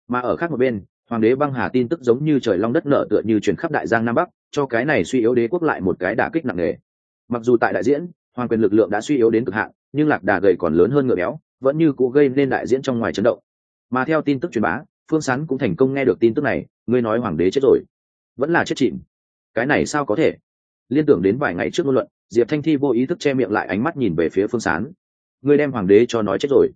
Mà ở khác một bên hoàng đế băng hà tin tức giống như trời long đất nở, tựa như chuyển khắp đại giang nam bắc cho cái này suy yếu đế quốc lại một cái đả kích nặng nề. Mặc dù tại đại diễn hoàng quyền lực lượng đã suy yếu đến cực hạn nhưng lạc đà gầy còn lớn hơn ngựa béo vẫn như cũ gây nên đại diễn trong ngoài chấn động. Mà theo tin tức truyền bá phương sán cũng thành công nghe được tin tức này ngươi nói hoàng đế chết rồi. Vẫn là chết chìm cái này sao có thể? Liên tưởng đến vài ngày trước ngôn luận, diệp thanh thi vô ý thức che miệng lại ánh mắt nhìn về phía phương sán. Ngươi đem hoàng đế cho nói chết rồi.